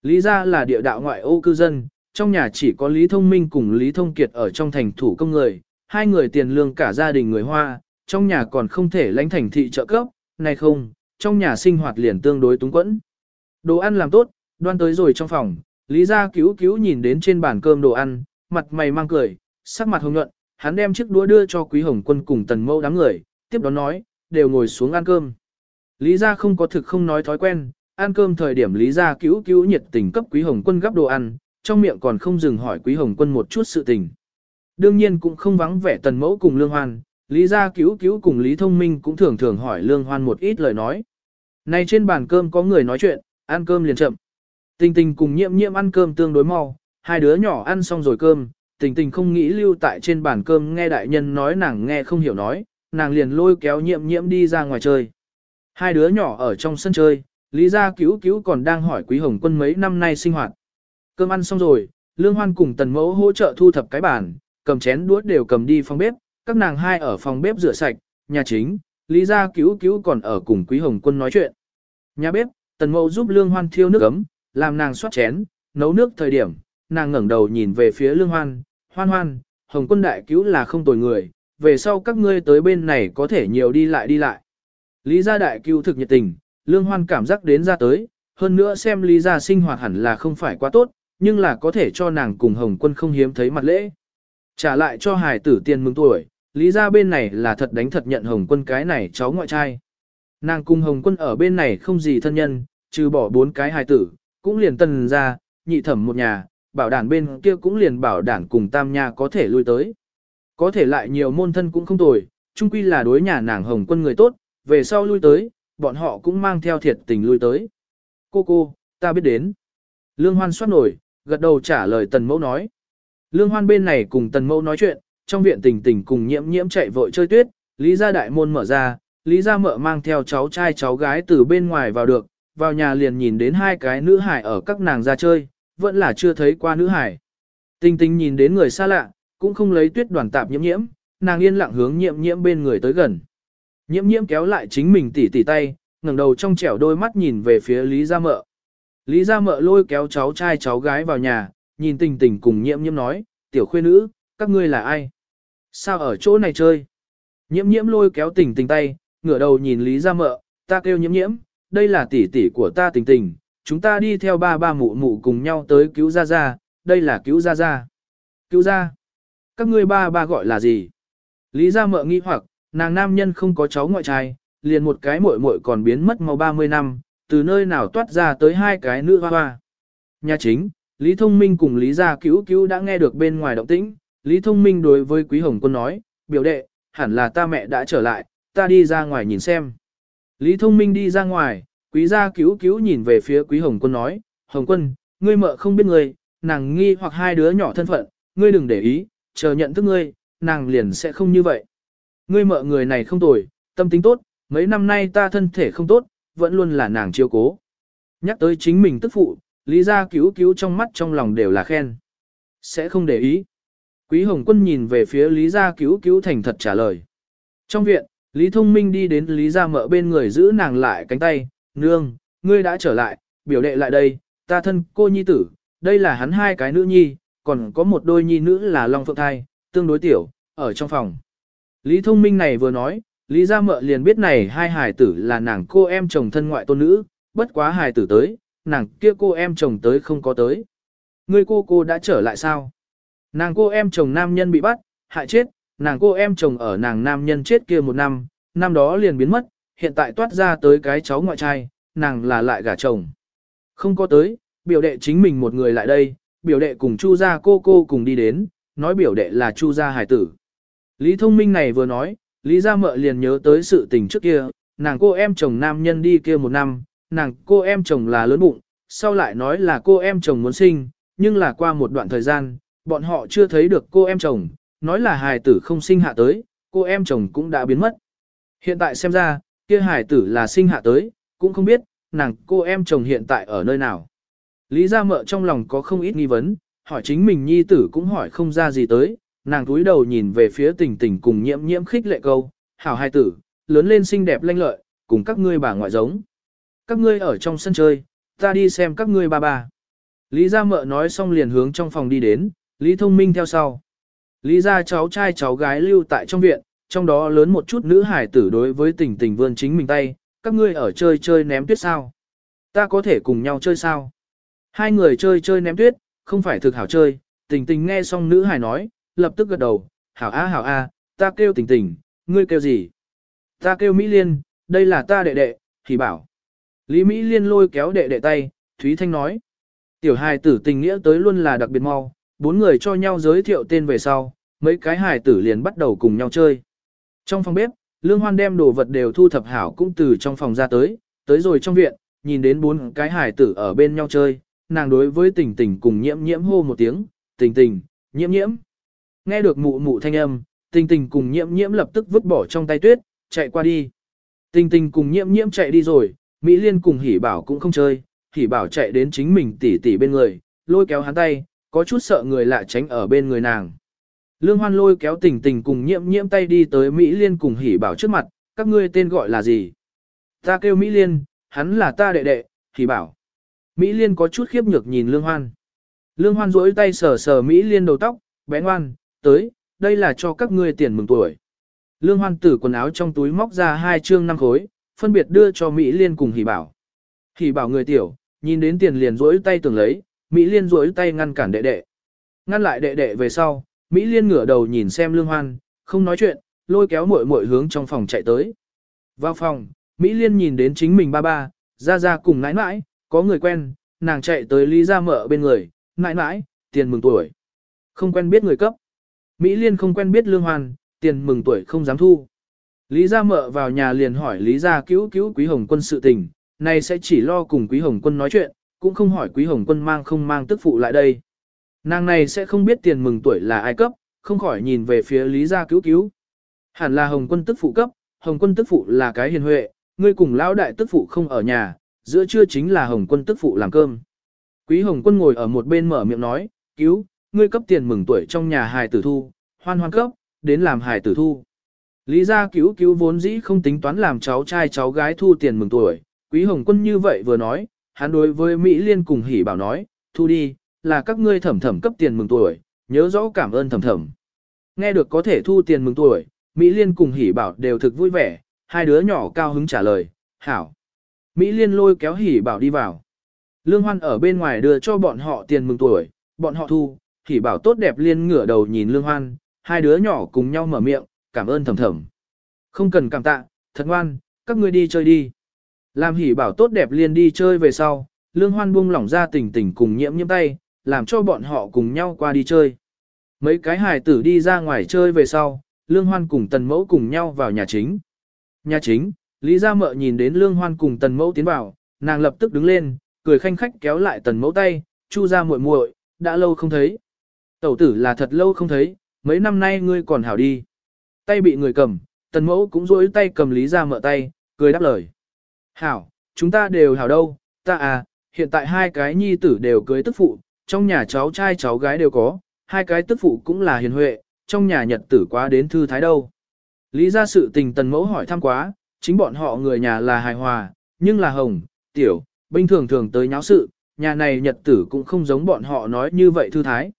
Lý ra là địa đạo ngoại ô cư dân, trong nhà chỉ có Lý Thông Minh cùng Lý Thông Kiệt ở trong thành thủ công người, hai người tiền lương cả gia đình người Hoa, trong nhà còn không thể lãnh thành thị trợ cấp, này không, trong nhà sinh hoạt liền tương đối túng quẫn. Đồ ăn làm tốt, đoan tới rồi trong phòng, Lý gia cứu cứu nhìn đến trên bàn cơm đồ ăn, mặt mày mang cười, sắc mặt hồng nhuận, hắn đem chiếc đũa đưa cho Quý Hồng Quân cùng Tần Mâu đám người, tiếp đó nói, đều ngồi xuống ăn cơm. Lý gia không có thực không nói thói quen, ăn cơm thời điểm Lý gia cứu cứu nhiệt tình cấp Quý Hồng Quân gấp đồ ăn, trong miệng còn không dừng hỏi Quý Hồng Quân một chút sự tình. Đương nhiên cũng không vắng vẻ Tần Mẫu cùng Lương Hoan, Lý gia cứu cứu cùng Lý Thông Minh cũng thường thường hỏi Lương Hoan một ít lời nói. Này trên bàn cơm có người nói chuyện, ăn cơm liền chậm. Tình tình cùng nhiệm nhiệm ăn cơm tương đối mau, hai đứa nhỏ ăn xong rồi cơm, tình tình không nghĩ lưu tại trên bàn cơm nghe đại nhân nói nàng nghe không hiểu nói, nàng liền lôi kéo nhiễm nhiễm đi ra ngoài chơi. Hai đứa nhỏ ở trong sân chơi, Lý gia cứu cứu còn đang hỏi Quý Hồng Quân mấy năm nay sinh hoạt. Cơm ăn xong rồi, Lương Hoan cùng Tần Mẫu hỗ trợ thu thập cái bàn, cầm chén đũa đều cầm đi phòng bếp, các nàng hai ở phòng bếp rửa sạch, nhà chính, Lý gia cứu cứu còn ở cùng Quý Hồng Quân nói chuyện. Nhà bếp, Tần Mẫu giúp Lương Hoan thiêu nước ấm, làm nàng xoát chén, nấu nước thời điểm, nàng ngẩng đầu nhìn về phía Lương Hoan, Hoan Hoan, Hồng Quân đại cứu là không tồi người, về sau các ngươi tới bên này có thể nhiều đi lại đi lại. Lý gia đại cứu thực nhiệt tình, Lương Hoan cảm giác đến ra tới, hơn nữa xem Lý Gia sinh hoạt hẳn là không phải quá tốt, nhưng là có thể cho nàng cùng Hồng Quân không hiếm thấy mặt lễ. Trả lại cho hài tử tiền mừng tuổi, Lý Gia bên này là thật đánh thật nhận Hồng Quân cái này cháu ngoại trai. Nàng cùng Hồng Quân ở bên này không gì thân nhân, trừ bỏ bốn cái hài tử, cũng liền tần ra, nhị thẩm một nhà, bảo đản bên kia cũng liền bảo đản cùng tam nha có thể lui tới. Có thể lại nhiều môn thân cũng không tồi, chung quy là đối nhà nàng Hồng Quân người tốt, về sau lui tới, bọn họ cũng mang theo thiệt tình lui tới. Cô cô, ta biết đến. Lương Hoan xoát nổi, gật đầu trả lời tần mẫu nói. Lương Hoan bên này cùng tần mẫu nói chuyện, trong viện tình tình cùng nhiễm nhiễm chạy vội chơi tuyết, Lý gia đại môn mở ra, Lý gia mợ mang theo cháu trai cháu gái từ bên ngoài vào được, vào nhà liền nhìn đến hai cái nữ hải ở các nàng ra chơi, vẫn là chưa thấy qua nữ hải. tinh tinh nhìn đến người xa lạ, cũng không lấy tuyết đoàn tạp nhiễm nhiễm, nàng yên lặng hướng nhiễm nhiễm bên người tới gần. Nhiễm nhiễm kéo lại chính mình tỉ tỉ tay, ngẩng đầu trong trẻo đôi mắt nhìn về phía Lý Gia Mợ. Lý Gia Mợ lôi kéo cháu trai cháu gái vào nhà, nhìn tình tình cùng nhiễm nhiễm nói, tiểu khuê nữ, các ngươi là ai? Sao ở chỗ này chơi? Nhiễm nhiễm lôi kéo tình tình tay, ngửa đầu nhìn Lý Gia Mợ, ta kêu nhiễm nhiễm, đây là tỷ tỷ của ta tình tình, chúng ta đi theo ba ba mụ mụ cùng nhau tới cứu Gia Gia, đây là cứu Gia Gia. Cứu Gia? Các ngươi ba ba gọi là gì? Lý Gia Mợ nghi hoặc, nàng nam nhân không có cháu ngoại trai, liền một cái muội muội còn biến mất mau 30 năm, từ nơi nào toát ra tới hai cái nữ hoa hoa. Nhà chính, Lý Thông Minh cùng Lý Gia Cứu Cứu đã nghe được bên ngoài động tĩnh, Lý Thông Minh đối với Quý Hồng Quân nói, biểu đệ, hẳn là ta mẹ đã trở lại, ta đi ra ngoài nhìn xem. Lý Thông Minh đi ra ngoài, Quý Gia Cứu Cứu nhìn về phía Quý Hồng Quân nói, Hồng Quân, ngươi mợ không biết ngươi, nàng nghi hoặc hai đứa nhỏ thân phận, ngươi đừng để ý, chờ nhận thức ngươi, nàng liền sẽ không như vậy. Ngươi mợ người này không tồi, tâm tính tốt, mấy năm nay ta thân thể không tốt, vẫn luôn là nàng chiêu cố. Nhắc tới chính mình tức phụ, Lý gia cứu cứu trong mắt trong lòng đều là khen. Sẽ không để ý. Quý Hồng Quân nhìn về phía Lý gia cứu cứu thành thật trả lời. Trong viện, Lý Thông Minh đi đến Lý gia mợ bên người giữ nàng lại cánh tay, nương, ngươi đã trở lại, biểu đệ lại đây, ta thân cô nhi tử, đây là hắn hai cái nữ nhi, còn có một đôi nhi nữ là Long Phượng Thai, tương đối tiểu, ở trong phòng. Lý Thông Minh này vừa nói, Lý Gia Mợ liền biết này hai hài tử là nàng cô em chồng thân ngoại tôn nữ, bất quá hài tử tới, nàng kia cô em chồng tới không có tới. Ngươi cô cô đã trở lại sao? Nàng cô em chồng nam nhân bị bắt, hại chết, nàng cô em chồng ở nàng nam nhân chết kia một năm, năm đó liền biến mất, hiện tại toát ra tới cái cháu ngoại trai, nàng là lại gả chồng. Không có tới, biểu đệ chính mình một người lại đây, biểu đệ cùng chu gia cô cô cùng đi đến, nói biểu đệ là chu gia hải tử. Lý thông minh này vừa nói, Lý gia mợ liền nhớ tới sự tình trước kia, nàng cô em chồng nam nhân đi kia một năm, nàng cô em chồng là lớn bụng, sau lại nói là cô em chồng muốn sinh, nhưng là qua một đoạn thời gian, bọn họ chưa thấy được cô em chồng, nói là hài tử không sinh hạ tới, cô em chồng cũng đã biến mất. Hiện tại xem ra, kia hài tử là sinh hạ tới, cũng không biết, nàng cô em chồng hiện tại ở nơi nào. Lý gia mợ trong lòng có không ít nghi vấn, hỏi chính mình nhi tử cũng hỏi không ra gì tới, nàng túi đầu nhìn về phía tình tình cùng nhiễm nhiễm khích lệ câu, hảo hai tử, lớn lên xinh đẹp lanh lợi, cùng các ngươi bà ngoại giống. Các ngươi ở trong sân chơi, ta đi xem các ngươi ba ba. Lý gia mợ nói xong liền hướng trong phòng đi đến, Lý thông minh theo sau. Lý gia cháu trai cháu gái lưu tại trong viện, trong đó lớn một chút nữ hải tử đối với tình tình vươn chính mình tay, các ngươi ở chơi chơi ném tuyết sao. Ta có thể cùng nhau chơi sao? Hai người chơi chơi ném tuyết, không phải thực hảo chơi, tình tình nghe xong nữ hải nói, lập tức gật đầu, hảo a hảo a, ta kêu tình tình, ngươi kêu gì? Ta kêu Mỹ Liên, đây là ta đệ đệ, thì bảo. Lý Mỹ Liên lôi kéo đệ đệ tay, Thúy Thanh nói. Tiểu hài tử tình nghĩa tới luôn là đặc biệt mau, bốn người cho nhau giới thiệu tên về sau, mấy cái hài tử liền bắt đầu cùng nhau chơi. Trong phòng bếp, Lương Hoan đem đồ vật đều thu thập hảo cũng từ trong phòng ra tới, tới rồi trong viện, nhìn đến bốn cái hải tử ở bên nhau chơi, nàng đối với tình tình cùng nhiễm nhiễm hô một tiếng, tình tình, nhiễm nhiễm. Nghe được mụ mụ thanh âm, tình tình cùng nhiễm nhiễm lập tức vứt bỏ trong tay tuyết, chạy qua đi. Tình tình cùng nhiễm nhiễm chạy đi rồi, Mỹ Liên cùng hỉ bảo cũng không chơi, hỉ bảo chạy đến chính mình tỉ tỉ bên người, lôi kéo hắn tay, có chút sợ người lạ tránh ở bên người nàng. Lương Hoan lôi kéo tình tình cùng nhiễm nhiễm tay đi tới Mỹ Liên cùng hỉ bảo trước mặt, các ngươi tên gọi là gì? Ta kêu Mỹ Liên, hắn là ta đệ đệ, hỉ bảo. Mỹ Liên có chút khiếp nhược nhìn Lương Hoan. Lương Hoan duỗi tay sờ sờ Mỹ Liên đầu tóc, bé ngoan, tới, đây là cho các ngươi tiền mừng tuổi. Lương Hoan tử quần áo trong túi móc ra hai chương năm khối, phân biệt đưa cho Mỹ Liên cùng Hỉ Bảo. Hỉ Bảo người tiểu, nhìn đến tiền liền rỗi tay tưởng lấy, Mỹ Liên rỗi tay ngăn cản đệ đệ. Ngăn lại đệ đệ về sau, Mỹ Liên ngửa đầu nhìn xem Lương Hoan, không nói chuyện, lôi kéo muội muội hướng trong phòng chạy tới. Vào phòng, Mỹ Liên nhìn đến chính mình ba ba, ra ra cùng nãi nãi, có người quen, nàng chạy tới Lý Gia Mợ bên người, nãi nãi, tiền mừng tuổi. Không quen biết người cấp. Mỹ Liên không quen biết Lương Hoan, tiền mừng tuổi không dám thu. Lý Gia Mợ vào nhà liền hỏi Lý Gia cứu cứu Quý Hồng Quân sự tình, này sẽ chỉ lo cùng Quý Hồng Quân nói chuyện, cũng không hỏi Quý Hồng Quân mang không mang tức phụ lại đây. Nàng này sẽ không biết tiền mừng tuổi là ai cấp, không khỏi nhìn về phía Lý Gia cứu cứu. Hẳn là Hồng Quân tức phụ cấp, Hồng Quân tức phụ là cái hiền huệ, ngươi cùng lão đại tức phụ không ở nhà, giữa trưa chính là Hồng Quân tức phụ làm cơm. Quý Hồng Quân ngồi ở một bên mở miệng nói, cứu, ngươi cấp tiền mừng tuổi trong nhà hài tử thu, hoan hoan cấp, đến làm hài tử thu. Lý gia cứu cứu vốn dĩ không tính toán làm cháu trai cháu gái thu tiền mừng tuổi, Quý Hồng Quân như vậy vừa nói, hắn đối với Mỹ Liên cùng hỉ bảo nói, thu đi, là các ngươi thẩm thẩm cấp tiền mừng tuổi, nhớ rõ cảm ơn thẩm thẩm. Nghe được có thể thu tiền mừng tuổi, Mỹ Liên cùng hỉ bảo đều thực vui vẻ, hai đứa nhỏ cao hứng trả lời, hảo. Mỹ Liên lôi kéo hỉ bảo đi vào. Lương Hoan ở bên ngoài đưa cho bọn họ tiền mừng tuổi, bọn họ thu, hỉ bảo tốt đẹp liên ngửa đầu nhìn Lương Hoan, hai đứa nhỏ cùng nhau mở miệng, cảm ơn thầm thầm. Không cần cảm tạ, thật ngoan, các ngươi đi chơi đi. Làm hỉ bảo tốt đẹp liên đi chơi về sau, Lương Hoan buông lỏng ra tỉnh tỉnh cùng nhiễm nhiễm tay, làm cho bọn họ cùng nhau qua đi chơi. Mấy cái hài tử đi ra ngoài chơi về sau, Lương Hoan cùng Tần Mẫu cùng nhau vào nhà chính. Nhà chính, Lý Gia Mợ nhìn đến Lương Hoan cùng Tần Mẫu tiến vào, nàng lập tức đứng lên, cười khanh khách kéo lại Tần Mẫu tay, chu ra muội muội, đã lâu không thấy. Tẩu tử là thật lâu không thấy, mấy năm nay ngươi còn hảo đi. Tay bị người cầm, Tần Mẫu cũng duỗi tay cầm Lý Gia Mợ tay, cười đáp lời. Hảo, chúng ta đều hảo đâu, ta à, hiện tại hai cái nhi tử đều cưới tức phụ, trong nhà cháu trai cháu gái đều có, hai cái tức phụ cũng là hiền huệ, trong nhà nhật tử quá đến thư thái đâu. Lý ra sự tình tần mẫu hỏi thăm quá, chính bọn họ người nhà là hài hòa, nhưng là hồng, tiểu, bình thường thường tới nháo sự, nhà này nhật tử cũng không giống bọn họ nói như vậy thư thái.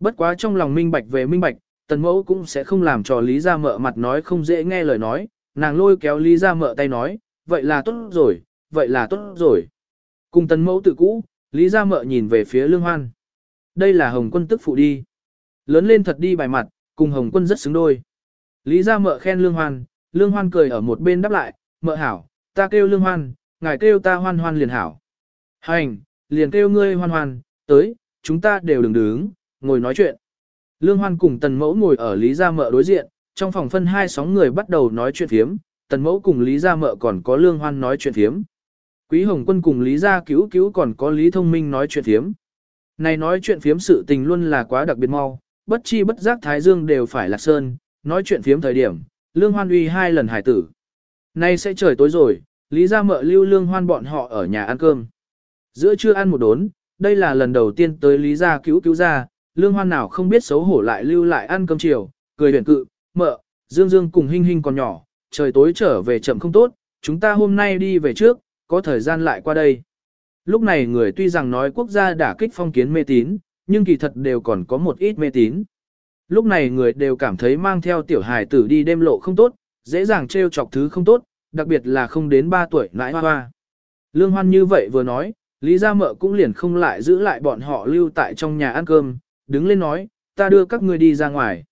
Bất quá trong lòng minh bạch về minh bạch, tần mẫu cũng sẽ không làm cho Lý ra mợ mặt nói không dễ nghe lời nói, nàng lôi kéo Lý ra mợ tay nói, vậy là tốt rồi, vậy là tốt rồi. Cùng tần mẫu tự cũ, Lý Gia mợ nhìn về phía lương hoan. Đây là hồng quân tức phụ đi. Lớn lên thật đi bài mặt, cùng Hồng Quân rất xứng đôi. Lý gia mợ khen Lương Hoan, Lương Hoan cười ở một bên đáp lại, mợ hảo, ta kêu Lương Hoan, ngài kêu ta hoan hoan liền hảo. Hành, liền kêu ngươi hoan hoan, tới, chúng ta đều đừng đứng, ngồi nói chuyện. Lương Hoan cùng Tần Mẫu ngồi ở Lý Gia Mợ đối diện, trong phòng phân hai sóng người bắt đầu nói chuyện phiếm, Tần Mẫu cùng Lý Gia Mợ còn có Lương Hoan nói chuyện phiếm. Quý Hồng Quân cùng Lý Gia Cứu Cứu còn có Lý Thông Minh nói chuyện phiếm. Này nói chuyện phiếm sự tình luôn là quá đặc biệt mau, bất chi bất giác Thái Dương đều phải lạc sơn, nói chuyện phiếm thời điểm, Lương Hoan uy hai lần hải tử. Nay sẽ trời tối rồi, Lý Gia Mợ lưu Lương Hoan bọn họ ở nhà ăn cơm. Giữa trưa ăn một đốn, đây là lần đầu tiên tới Lý Gia cứu cứu ra, Lương Hoan nào không biết xấu hổ lại lưu lại ăn cơm chiều, cười huyền cự, mợ, Dương Dương cùng Hinh Hinh còn nhỏ, trời tối trở về chậm không tốt, chúng ta hôm nay đi về trước, có thời gian lại qua đây. Lúc này người tuy rằng nói quốc gia đã kích phong kiến mê tín, nhưng kỳ thật đều còn có một ít mê tín. Lúc này người đều cảm thấy mang theo tiểu hài tử đi đêm lộ không tốt, dễ dàng trêu chọc thứ không tốt, đặc biệt là không đến 3 tuổi nãi hoa hoa. Lương Hoan như vậy vừa nói, Lý Gia Mợ cũng liền không lại giữ lại bọn họ lưu tại trong nhà ăn cơm, đứng lên nói, ta đưa các ngươi đi ra ngoài.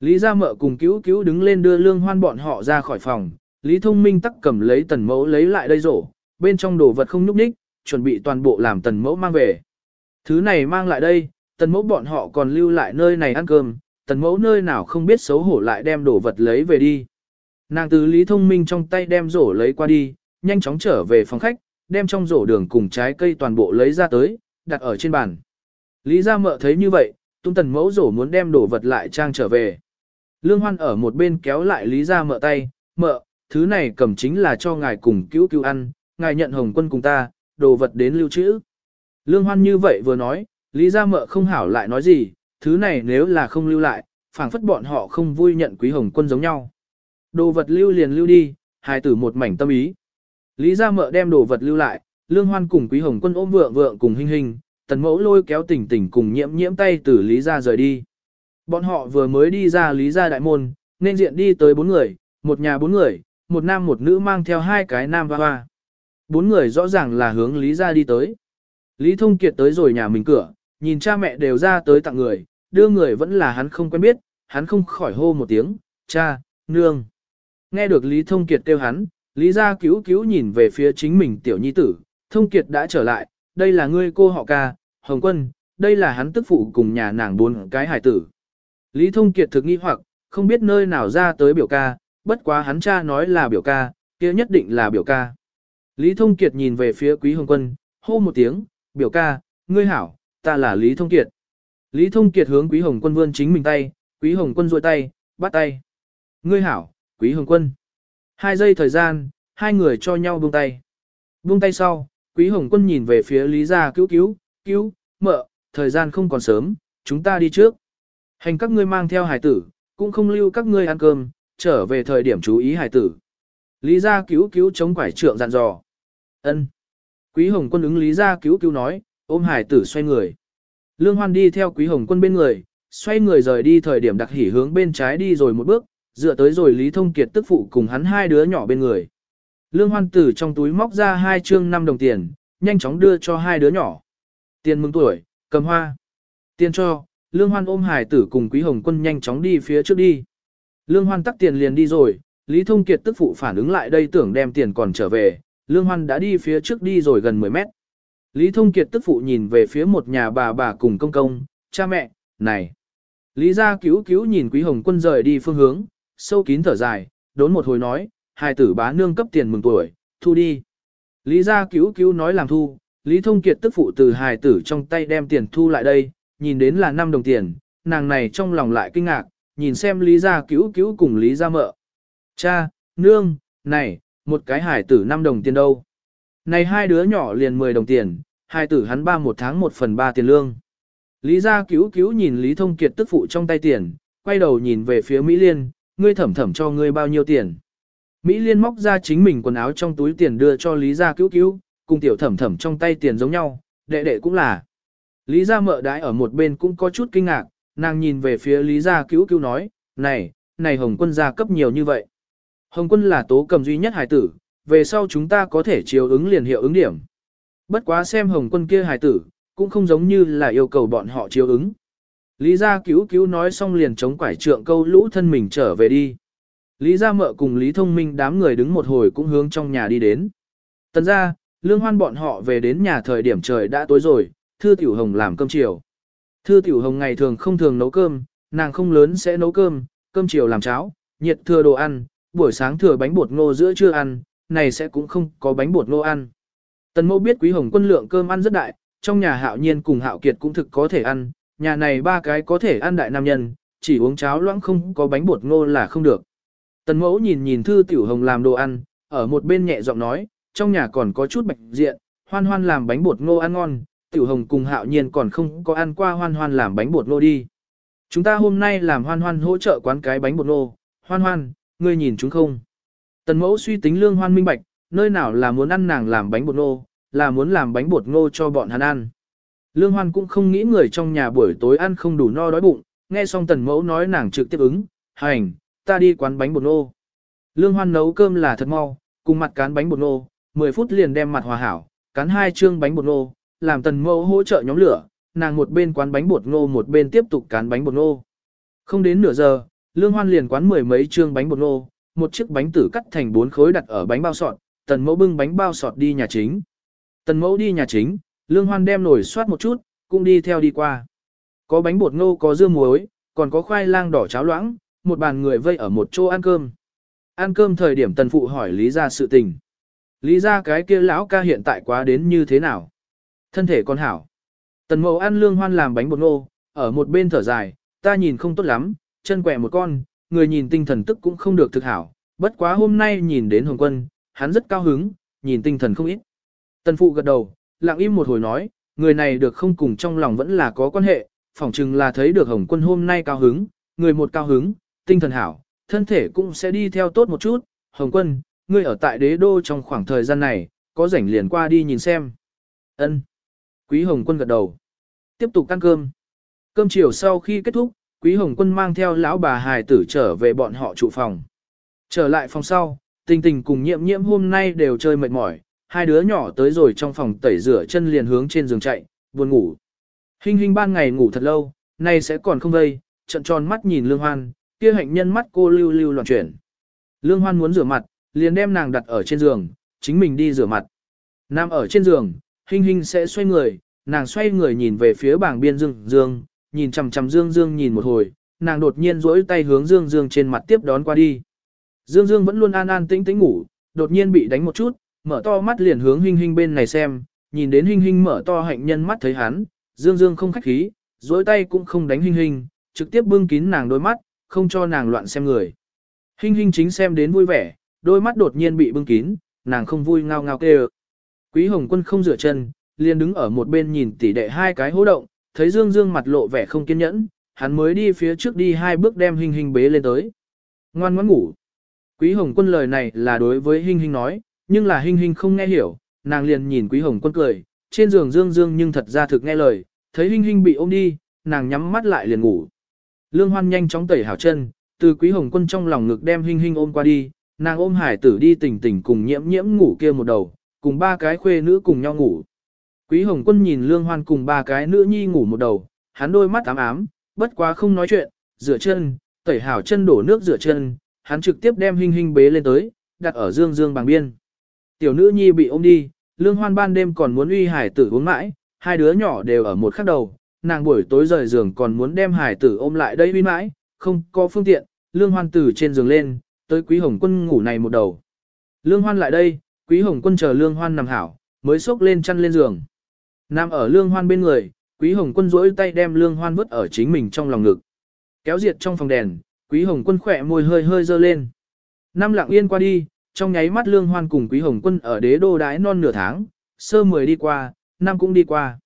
Lý Gia Mợ cùng cứu cứu đứng lên đưa Lương Hoan bọn họ ra khỏi phòng, Lý Thông Minh tắc cầm lấy tần mẫu lấy lại đây rổ, bên trong đồ vật không nhúc ních, chuẩn bị toàn bộ làm tần mẫu mang về. Thứ này mang lại đây, tần mẫu bọn họ còn lưu lại nơi này ăn cơm, tần mẫu nơi nào không biết xấu hổ lại đem đồ vật lấy về đi. Nàng từ Lý Thông Minh trong tay đem rổ lấy qua đi, nhanh chóng trở về phòng khách, đem trong rổ đường cùng trái cây toàn bộ lấy ra tới, đặt ở trên bàn. Lý gia mợ thấy như vậy, tung tần mẫu rổ muốn đem đồ vật lại trang trở về. Lương Hoan ở một bên kéo lại Lý gia mợ tay, mợ, thứ này cầm chính là cho ngài cùng cứu cứu ăn, ngài nhận hồng quân cùng ta, đồ vật đến lưu trữ. Lương Hoan như vậy vừa nói, Lý Gia Mợ không hảo lại nói gì, thứ này nếu là không lưu lại, phảng phất bọn họ không vui nhận Quý Hồng Quân giống nhau. Đồ vật lưu liền lưu đi, hài tử một mảnh tâm ý. Lý Gia Mợ đem đồ vật lưu lại, Lương Hoan cùng Quý Hồng Quân ôm vượng vượng cùng hình hình, tần mẫu lôi kéo tỉnh tỉnh cùng nhiễm nhiễm tay từ Lý Gia rời đi. Bọn họ vừa mới đi ra Lý Gia đại môn, nên diện đi tới bốn người, một nhà bốn người, một nam một nữ mang theo hai cái nam hoa hoa. Bốn người rõ ràng là hướng Lý Gia đi tới. Lý Thông Kiệt tới rồi nhà mình cửa, nhìn cha mẹ đều ra tới tặng người, đưa người vẫn là hắn không quen biết, hắn không khỏi hô một tiếng, cha, nương. Nghe được Lý Thông Kiệt kêu hắn, Lý gia cứu cứu nhìn về phía chính mình tiểu nhi tử, Thông Kiệt đã trở lại, đây là ngươi cô họ ca, Hồng Quân, đây là hắn tức phụ cùng nhà nàng bốn cái hải tử. Lý Thông Kiệt thực nghi hoặc, không biết nơi nào ra tới biểu ca, bất quá hắn cha nói là biểu ca, kia nhất định là biểu ca. Lý Thông Kiệt nhìn về phía Quý Hồng Quân, hô một tiếng, biểu ca, ngươi hảo, ta là Lý Thông Kiệt. Lý Thông Kiệt hướng Quý Hồng Quân vươn chính mình tay, Quý Hồng Quân duỗi tay, bắt tay. Ngươi hảo, Quý Hồng Quân. Hai giây thời gian, hai người cho nhau buông tay. Buông tay sau, Quý Hồng Quân nhìn về phía Lý gia cứu cứu, cứu, mợ, thời gian không còn sớm, chúng ta đi trước. Hành các ngươi mang theo hải tử, cũng không lưu các ngươi ăn cơm, trở về thời điểm chú ý hải tử. Lý gia cứu cứu chống quải trượng dặn dò ân Quý Hồng Quân ứng Lý ra cứu cứu nói, ôm hải tử xoay người. Lương Hoan đi theo Quý Hồng Quân bên người, xoay người rời đi thời điểm đặc hỉ hướng bên trái đi rồi một bước, dựa tới rồi Lý Thông Kiệt tức phụ cùng hắn hai đứa nhỏ bên người. Lương Hoan Tử trong túi móc ra hai trương năm đồng tiền, nhanh chóng đưa cho hai đứa nhỏ. Tiền mừng tuổi, cầm hoa. Tiền cho, Lương Hoan ôm hải tử cùng Quý Hồng Quân nhanh chóng đi phía trước đi. Lương Hoan tắt tiền liền đi rồi, Lý Thông Kiệt tức phụ phản ứng lại đây tưởng đem tiền còn trở về, Lương Hoan đã đi phía trước đi rồi gần 10 mét. Lý Thông Kiệt tức phụ nhìn về phía một nhà bà bà cùng công công, cha mẹ, này. Lý gia cứu cứu nhìn Quý Hồng Quân rời đi phương hướng, sâu kín thở dài, đốn một hồi nói, hai tử bá nương cấp tiền mừng tuổi, thu đi. Lý gia cứu cứu nói làm thu, Lý Thông Kiệt tức phụ từ hài tử trong tay đem tiền thu lại đây, nhìn đến là 5 đồng tiền, nàng này trong lòng lại kinh ngạc, nhìn xem Lý gia cứu cứu cùng Lý gia mợ. Cha, nương, này, một cái hải tử 5 đồng tiền đâu. Này hai đứa nhỏ liền 10 đồng tiền, hai tử hắn ba một tháng một phần ba tiền lương. Lý gia cứu cứu nhìn Lý Thông Kiệt tức phụ trong tay tiền, quay đầu nhìn về phía Mỹ Liên, ngươi thẩm thẩm cho ngươi bao nhiêu tiền. Mỹ Liên móc ra chính mình quần áo trong túi tiền đưa cho Lý gia cứu cứu, cùng tiểu thẩm thẩm trong tay tiền giống nhau, đệ đệ cũng là. Lý gia mợ đãi ở một bên cũng có chút kinh ngạc, nàng nhìn về phía Lý gia cứu cứu nói, này, này Hồng quân gia cấp nhiều như vậy. Hồng quân là tố cầm duy nhất hài tử, về sau chúng ta có thể chiếu ứng liền hiệu ứng điểm. Bất quá xem Hồng quân kia hài tử, cũng không giống như là yêu cầu bọn họ chiếu ứng. Lý gia cứu cứu nói xong liền chống quải trượng câu lũ thân mình trở về đi. Lý gia mợ cùng Lý thông minh đám người đứng một hồi cũng hướng trong nhà đi đến. Tần ra, lương hoan bọn họ về đến nhà thời điểm trời đã tối rồi, Thư Tiểu Hồng làm cơm chiều. Thư Tiểu Hồng ngày thường không thường nấu cơm, nàng không lớn sẽ nấu cơm, cơm chiều làm cháo, nhiệt thừa đồ ăn, buổi sáng thừa bánh bột ngô giữa trưa ăn, này sẽ cũng không có bánh bột ngô ăn. Tần mẫu biết quý hồng quân lượng cơm ăn rất đại, trong nhà hạo nhiên cùng hạo kiệt cũng thực có thể ăn, nhà này ba cái có thể ăn đại nam nhân, chỉ uống cháo loãng không có bánh bột ngô là không được. Tần mẫu nhìn nhìn thư tiểu hồng làm đồ ăn, ở một bên nhẹ giọng nói, trong nhà còn có chút bạch diện, hoan hoan làm bánh bột ngô ăn ngon, tiểu hồng cùng hạo nhiên còn không có ăn qua hoan hoan làm bánh bột ngô đi. Chúng ta hôm nay làm hoan hoan hỗ trợ quán cái bánh bột ngô, hoan hoan, ngươi nhìn chúng không? Tần mẫu suy tính lương hoan minh bạch, nơi nào là muốn ăn nàng làm bánh bột ngô, là muốn làm bánh bột ngô cho bọn hắn ăn. Lương hoan cũng không nghĩ người trong nhà buổi tối ăn không đủ no đói bụng, nghe xong tần mẫu nói nàng trực tiếp ứng, hành, ta đi quán bánh bột ngô. Lương hoan nấu cơm là thật mau, cùng mặt cán bánh bột ngô, 10 phút liền đem mặt hòa hảo, cán hai chương bánh bột ngô, làm tần mẫu hỗ trợ nhóm lửa, nàng một bên quán bánh bột ngô một bên tiếp tục cán bánh bột ngô. Không đến nửa giờ, Lương Hoan liền quán mười mấy chương bánh bột nô, một chiếc bánh tử cắt thành bốn khối đặt ở bánh bao sọt, tần mẫu bưng bánh bao sọt đi nhà chính. Tần mẫu đi nhà chính, Lương Hoan đem nổi soát một chút, cũng đi theo đi qua. Có bánh bột ngô có dưa muối, còn có khoai lang đỏ cháo loãng, một bàn người vây ở một chỗ ăn cơm. Ăn cơm thời điểm tần phụ hỏi Lý ra sự tình. Lý ra cái kia lão ca hiện tại quá đến như thế nào? Thân thể con hảo. Tần mẫu ăn lương hoan làm bánh bột ngô, ở một bên thở dài, ta nhìn không tốt lắm, chân quẹ một con, người nhìn tinh thần tức cũng không được thực hảo. Bất quá hôm nay nhìn đến Hồng Quân, hắn rất cao hứng, nhìn tinh thần không ít. Tần phụ gật đầu, lặng im một hồi nói, người này được không cùng trong lòng vẫn là có quan hệ, phỏng chừng là thấy được Hồng Quân hôm nay cao hứng, người một cao hứng, tinh thần hảo, thân thể cũng sẽ đi theo tốt một chút. Hồng Quân, ngươi ở tại đế đô trong khoảng thời gian này, có rảnh liền qua đi nhìn xem. Ân. Quý Hồng Quân gật đầu. Tiếp tục ăn cơm. Cơm chiều sau khi kết thúc, Quý Hồng Quân mang theo lão bà hài tử trở về bọn họ trụ phòng. Trở lại phòng sau, tình tình cùng nhiệm Nhiệm hôm nay đều chơi mệt mỏi, hai đứa nhỏ tới rồi trong phòng tẩy rửa chân liền hướng trên giường chạy, buồn ngủ. Hình hình ban ngày ngủ thật lâu, nay sẽ còn không vây, trận tròn mắt nhìn Lương Hoan, kia hạnh nhân mắt cô lưu lưu loạn chuyển. Lương Hoan muốn rửa mặt, liền đem nàng đặt ở trên giường, chính mình đi rửa mặt. Nam ở trên giường, hình hình sẽ xoay người, nàng xoay người nhìn về phía bảng biên dương dương, nhìn chằm chằm dương dương nhìn một hồi, nàng đột nhiên duỗi tay hướng dương dương trên mặt tiếp đón qua đi. Dương dương vẫn luôn an an tĩnh tĩnh ngủ, đột nhiên bị đánh một chút, mở to mắt liền hướng Hinh Hinh bên này xem, nhìn đến Hinh Hinh mở to hạnh nhân mắt thấy hắn, dương dương không khách khí, duỗi tay cũng không đánh Hinh Hinh, trực tiếp bưng kín nàng đôi mắt, không cho nàng loạn xem người. Hinh Hinh chính xem đến vui vẻ, đôi mắt đột nhiên bị bưng kín, nàng không vui ngao ngao kêu. Quý Hồng Quân không rửa chân, liền đứng ở một bên nhìn tỉ đệ hai cái hố động, thấy Dương Dương mặt lộ vẻ không kiên nhẫn, hắn mới đi phía trước đi hai bước đem Hình Hình bế lên tới. Ngoan ngoãn ngủ. Quý Hồng Quân lời này là đối với Hình Hình nói, nhưng là Hình Hình không nghe hiểu, nàng liền nhìn Quý Hồng Quân cười, trên giường Dương Dương nhưng thật ra thực nghe lời, thấy Hình Hình bị ôm đi, nàng nhắm mắt lại liền ngủ. Lương Hoan nhanh chóng tẩy hảo chân, từ Quý Hồng Quân trong lòng ngực đem Hình Hình ôm qua đi, nàng ôm hải tử đi tỉnh tỉnh cùng nhiễm nhiễm ngủ kia một đầu, cùng ba cái khuê nữ cùng nhau ngủ. Quý Hồng Quân nhìn Lương Hoan cùng ba cái nữ nhi ngủ một đầu, hắn đôi mắt ám ám, bất quá không nói chuyện, rửa chân, tẩy hảo chân đổ nước rửa chân, hắn trực tiếp đem Hinh Hinh bế lên tới, đặt ở dương dương bằng biên. Tiểu nữ nhi bị ôm đi, Lương Hoan ban đêm còn muốn uy hải tử uống mãi, hai đứa nhỏ đều ở một khắc đầu, nàng buổi tối rời giường còn muốn đem hải tử ôm lại đây uy mãi, không có phương tiện, Lương Hoan từ trên giường lên, tới Quý Hồng Quân ngủ này một đầu. Lương Hoan lại đây, Quý Hồng Quân chờ Lương Hoan nằm hảo, mới xốc lên chăn lên giường. Nam ở Lương Hoan bên người, Quý Hồng Quân duỗi tay đem Lương Hoan vứt ở chính mình trong lòng ngực. Kéo diệt trong phòng đèn, Quý Hồng Quân khỏe môi hơi hơi dơ lên. Năm lặng yên qua đi, trong nháy mắt Lương Hoan cùng Quý Hồng Quân ở đế đô đái non nửa tháng, sơ mười đi qua, năm cũng đi qua.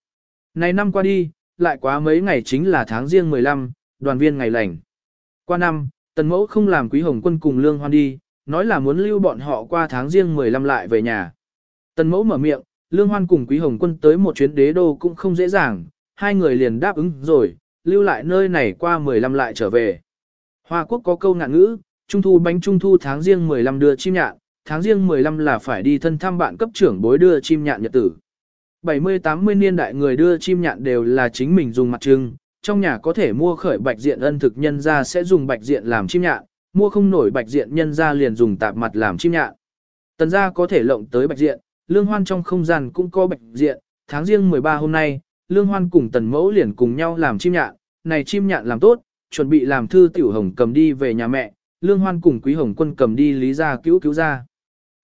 Này năm qua đi, lại quá mấy ngày chính là tháng riêng 15, đoàn viên ngày lành. Qua năm, Tần Mẫu không làm Quý Hồng Quân cùng Lương Hoan đi, nói là muốn lưu bọn họ qua tháng riêng 15 lại về nhà. Tần Mẫu mở miệng, Lương Hoan cùng Quý Hồng Quân tới một chuyến đế đô cũng không dễ dàng, hai người liền đáp ứng rồi, lưu lại nơi này qua 15 lại trở về. Hoa Quốc có câu ngạn ngữ, Trung thu bánh Trung thu tháng riêng 15 đưa chim nhạn, tháng riêng 15 là phải đi thân thăm bạn cấp trưởng bối đưa chim nhạn nhật tử. 70-80 niên đại người đưa chim nhạn đều là chính mình dùng mặt trưng, trong nhà có thể mua khởi bạch diện ân thực nhân ra sẽ dùng bạch diện làm chim nhạn, mua không nổi bạch diện nhân ra liền dùng tạp mặt làm chim nhạn. Tần gia có thể lộng tới bạch diện, lương hoan trong không gian cũng có bạch diện, tháng riêng 13 hôm nay, lương hoan cùng tần mẫu liền cùng nhau làm chim nhạn, này chim nhạn làm tốt, chuẩn bị làm thư tiểu hồng cầm đi về nhà mẹ, lương hoan cùng quý hồng quân cầm đi lý gia cứu cứu ra.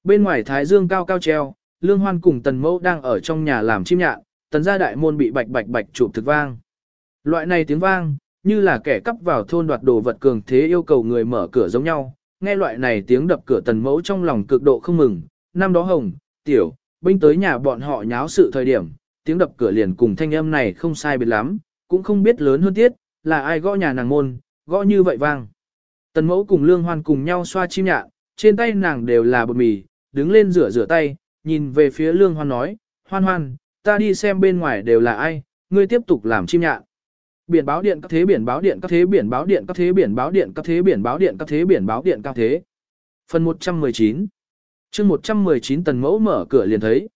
Bên ngoài thái dương cao cao treo, lương hoan cùng tần mẫu đang ở trong nhà làm chim nhạn, tần gia đại môn bị bạch bạch bạch chụp thực vang. Loại này tiếng vang, như là kẻ cắp vào thôn đoạt đồ vật cường thế yêu cầu người mở cửa giống nhau. Nghe loại này tiếng đập cửa tần mẫu trong lòng cực độ không mừng, năm đó hồng, tiểu, binh tới nhà bọn họ nháo sự thời điểm, tiếng đập cửa liền cùng thanh âm này không sai biệt lắm, cũng không biết lớn hơn tiết, là ai gõ nhà nàng môn, gõ như vậy vang. Tần mẫu cùng lương hoan cùng nhau xoa chim nhạn, trên tay nàng đều là bột mì, đứng lên rửa rửa tay, nhìn về phía lương hoan nói, hoan hoan, ta đi xem bên ngoài đều là ai, ngươi tiếp tục làm chim nhạn. Biển báo điện các thế biển báo điện các thế biển báo điện các thế biển báo điện các thế biển báo điện các thế biển báo điện các thế. Phần 119 chương 119 tần mẫu mở cửa liền thấy.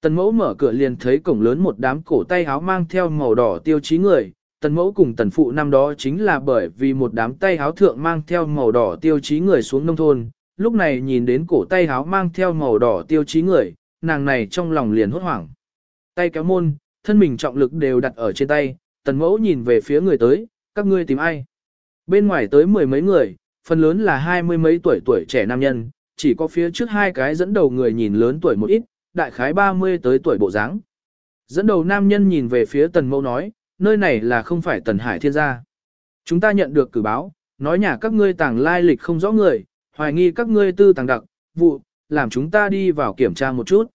Tần mẫu mở cửa liền thấy cổng lớn một đám cổ tay áo mang theo màu đỏ tiêu chí người. Tần mẫu cùng tần phụ năm đó chính là bởi vì một đám tay áo thượng mang theo màu đỏ tiêu chí người xuống nông thôn. Lúc này nhìn đến cổ tay áo mang theo màu đỏ tiêu chí người, nàng này trong lòng liền hốt hoảng. Tay kéo môn, thân mình trọng lực đều đặt ở trên tay, tần mẫu nhìn về phía người tới, các ngươi tìm ai? Bên ngoài tới mười mấy người, phần lớn là hai mươi mấy tuổi tuổi trẻ nam nhân, chỉ có phía trước hai cái dẫn đầu người nhìn lớn tuổi một ít, đại khái 30 tới tuổi bộ dáng. Dẫn đầu nam nhân nhìn về phía tần mẫu nói, nơi này là không phải tần hải thiên gia. Chúng ta nhận được cử báo, nói nhà các ngươi tàng lai lịch không rõ người, hoài nghi các ngươi tư tàng đặc, vụ, làm chúng ta đi vào kiểm tra một chút.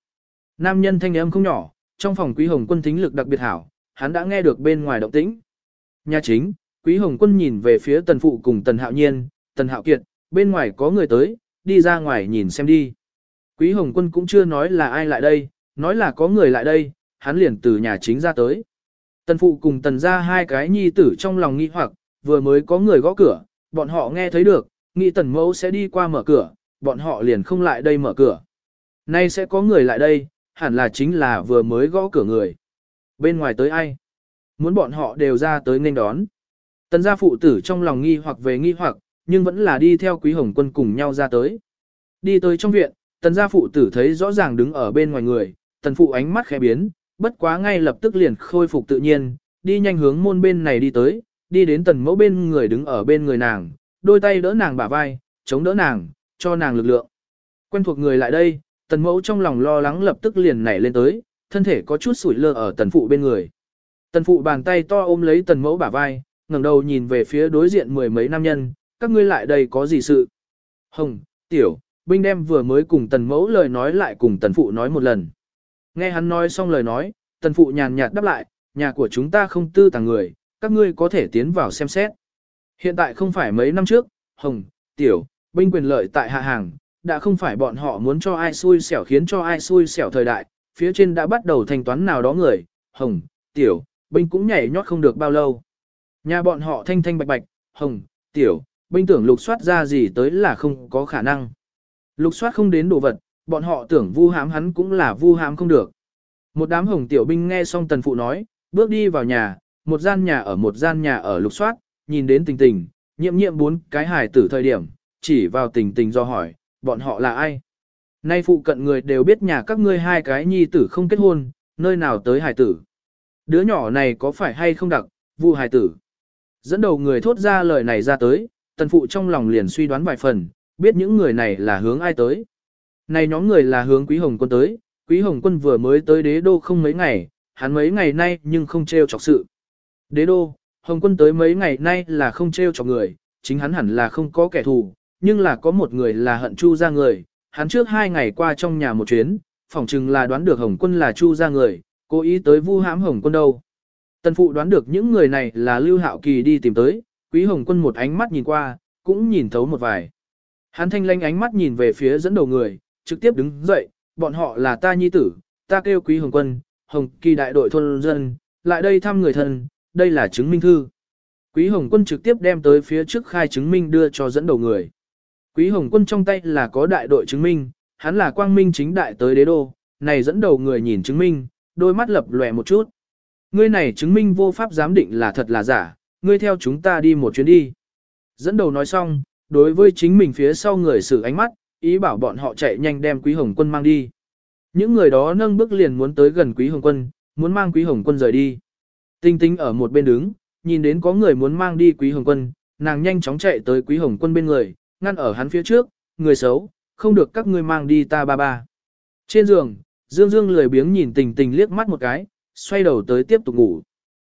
Nam nhân thanh âm không nhỏ, trong phòng quý hồng quân thính lực đặc biệt hảo, hắn đã nghe được bên ngoài động tĩnh. Nhà chính, quý hồng quân nhìn về phía tần phụ cùng tần hạo nhiên, tần hạo kiệt, bên ngoài có người tới, đi ra ngoài nhìn xem đi. Quý hồng quân cũng chưa nói là ai lại đây, nói là có người lại đây, hắn liền từ nhà chính ra tới. Tần phụ cùng tần ra hai cái nhi tử trong lòng nghi hoặc, vừa mới có người gõ cửa, bọn họ nghe thấy được, nghĩ tần mẫu sẽ đi qua mở cửa, bọn họ liền không lại đây mở cửa. Nay sẽ có người lại đây, hẳn là chính là vừa mới gõ cửa người. Bên ngoài tới ai? Muốn bọn họ đều ra tới nên đón. Tần gia phụ tử trong lòng nghi hoặc về nghi hoặc, nhưng vẫn là đi theo quý hồng quân cùng nhau ra tới. Đi tới trong viện, tần gia phụ tử thấy rõ ràng đứng ở bên ngoài người, tần phụ ánh mắt khẽ biến, bất quá ngay lập tức liền khôi phục tự nhiên, đi nhanh hướng môn bên này đi tới, đi đến tần mẫu bên người đứng ở bên người nàng, đôi tay đỡ nàng bả vai, chống đỡ nàng, cho nàng lực lượng. Quen thuộc người lại đây, tần mẫu trong lòng lo lắng lập tức liền nảy lên tới, thân thể có chút sủi lơ ở tần phụ bên người. Tần phụ bàn tay to ôm lấy tần mẫu bả vai, ngẩng đầu nhìn về phía đối diện mười mấy nam nhân, các ngươi lại đây có gì sự? Hồng, tiểu, binh đem vừa mới cùng tần mẫu lời nói lại cùng tần phụ nói một lần. Nghe hắn nói xong lời nói, tần phụ nhàn nhạt đáp lại, nhà của chúng ta không tư tàng người, các ngươi có thể tiến vào xem xét. Hiện tại không phải mấy năm trước, Hồng, Tiểu, binh quyền lợi tại hạ hàng, đã không phải bọn họ muốn cho ai xui xẻo khiến cho ai xui xẻo thời đại, phía trên đã bắt đầu thanh toán nào đó người, Hồng, Tiểu, binh cũng nhảy nhót không được bao lâu. Nhà bọn họ thanh thanh bạch bạch, Hồng, Tiểu, binh tưởng lục soát ra gì tới là không có khả năng. Lục soát không đến đồ vật, bọn họ tưởng vu hãm hắn cũng là vu hãm không được. Một đám hồng tiểu binh nghe xong tần phụ nói, bước đi vào nhà, một gian nhà ở một gian nhà ở lục soát, nhìn đến tình tình, nhiệm nhiệm bốn cái hài tử thời điểm, chỉ vào tình tình do hỏi, bọn họ là ai? Nay phụ cận người đều biết nhà các ngươi hai cái nhi tử không kết hôn, nơi nào tới hài tử. Đứa nhỏ này có phải hay không đặc, vu hài tử. Dẫn đầu người thốt ra lời này ra tới, tần phụ trong lòng liền suy đoán vài phần, biết những người này là hướng ai tới. Này nhóm người là hướng Quý Hồng Quân tới, Quý Hồng Quân vừa mới tới đế đô không mấy ngày, hắn mấy ngày nay nhưng không treo chọc sự. Đế đô, Hồng Quân tới mấy ngày nay là không treo chọc người, chính hắn hẳn là không có kẻ thù, nhưng là có một người là hận Chu ra người, hắn trước hai ngày qua trong nhà một chuyến, phỏng chừng là đoán được Hồng Quân là Chu ra người, cố ý tới vu hãm Hồng Quân đâu. Tần Phụ đoán được những người này là Lưu Hạo Kỳ đi tìm tới, Quý Hồng Quân một ánh mắt nhìn qua, cũng nhìn thấu một vài. Hắn thanh lanh ánh mắt nhìn về phía dẫn đầu người, trực tiếp đứng dậy, bọn họ là ta nhi tử, ta kêu quý hồng quân, hồng kỳ đại đội thôn dân, lại đây thăm người thân, đây là chứng minh thư. Quý hồng quân trực tiếp đem tới phía trước khai chứng minh đưa cho dẫn đầu người. Quý hồng quân trong tay là có đại đội chứng minh, hắn là quang minh chính đại tới đế đô, này dẫn đầu người nhìn chứng minh, đôi mắt lập lòe một chút. Ngươi này chứng minh vô pháp giám định là thật là giả, ngươi theo chúng ta đi một chuyến đi. Dẫn đầu nói xong, đối với chính mình phía sau người xử ánh mắt, ý bảo bọn họ chạy nhanh đem Quý Hồng Quân mang đi. Những người đó nâng bước liền muốn tới gần Quý Hồng Quân, muốn mang Quý Hồng Quân rời đi. Tinh tinh ở một bên đứng, nhìn đến có người muốn mang đi Quý Hồng Quân, nàng nhanh chóng chạy tới Quý Hồng Quân bên người, ngăn ở hắn phía trước, người xấu, không được các ngươi mang đi ta ba ba. Trên giường, Dương Dương lười biếng nhìn tình tình liếc mắt một cái, xoay đầu tới tiếp tục ngủ.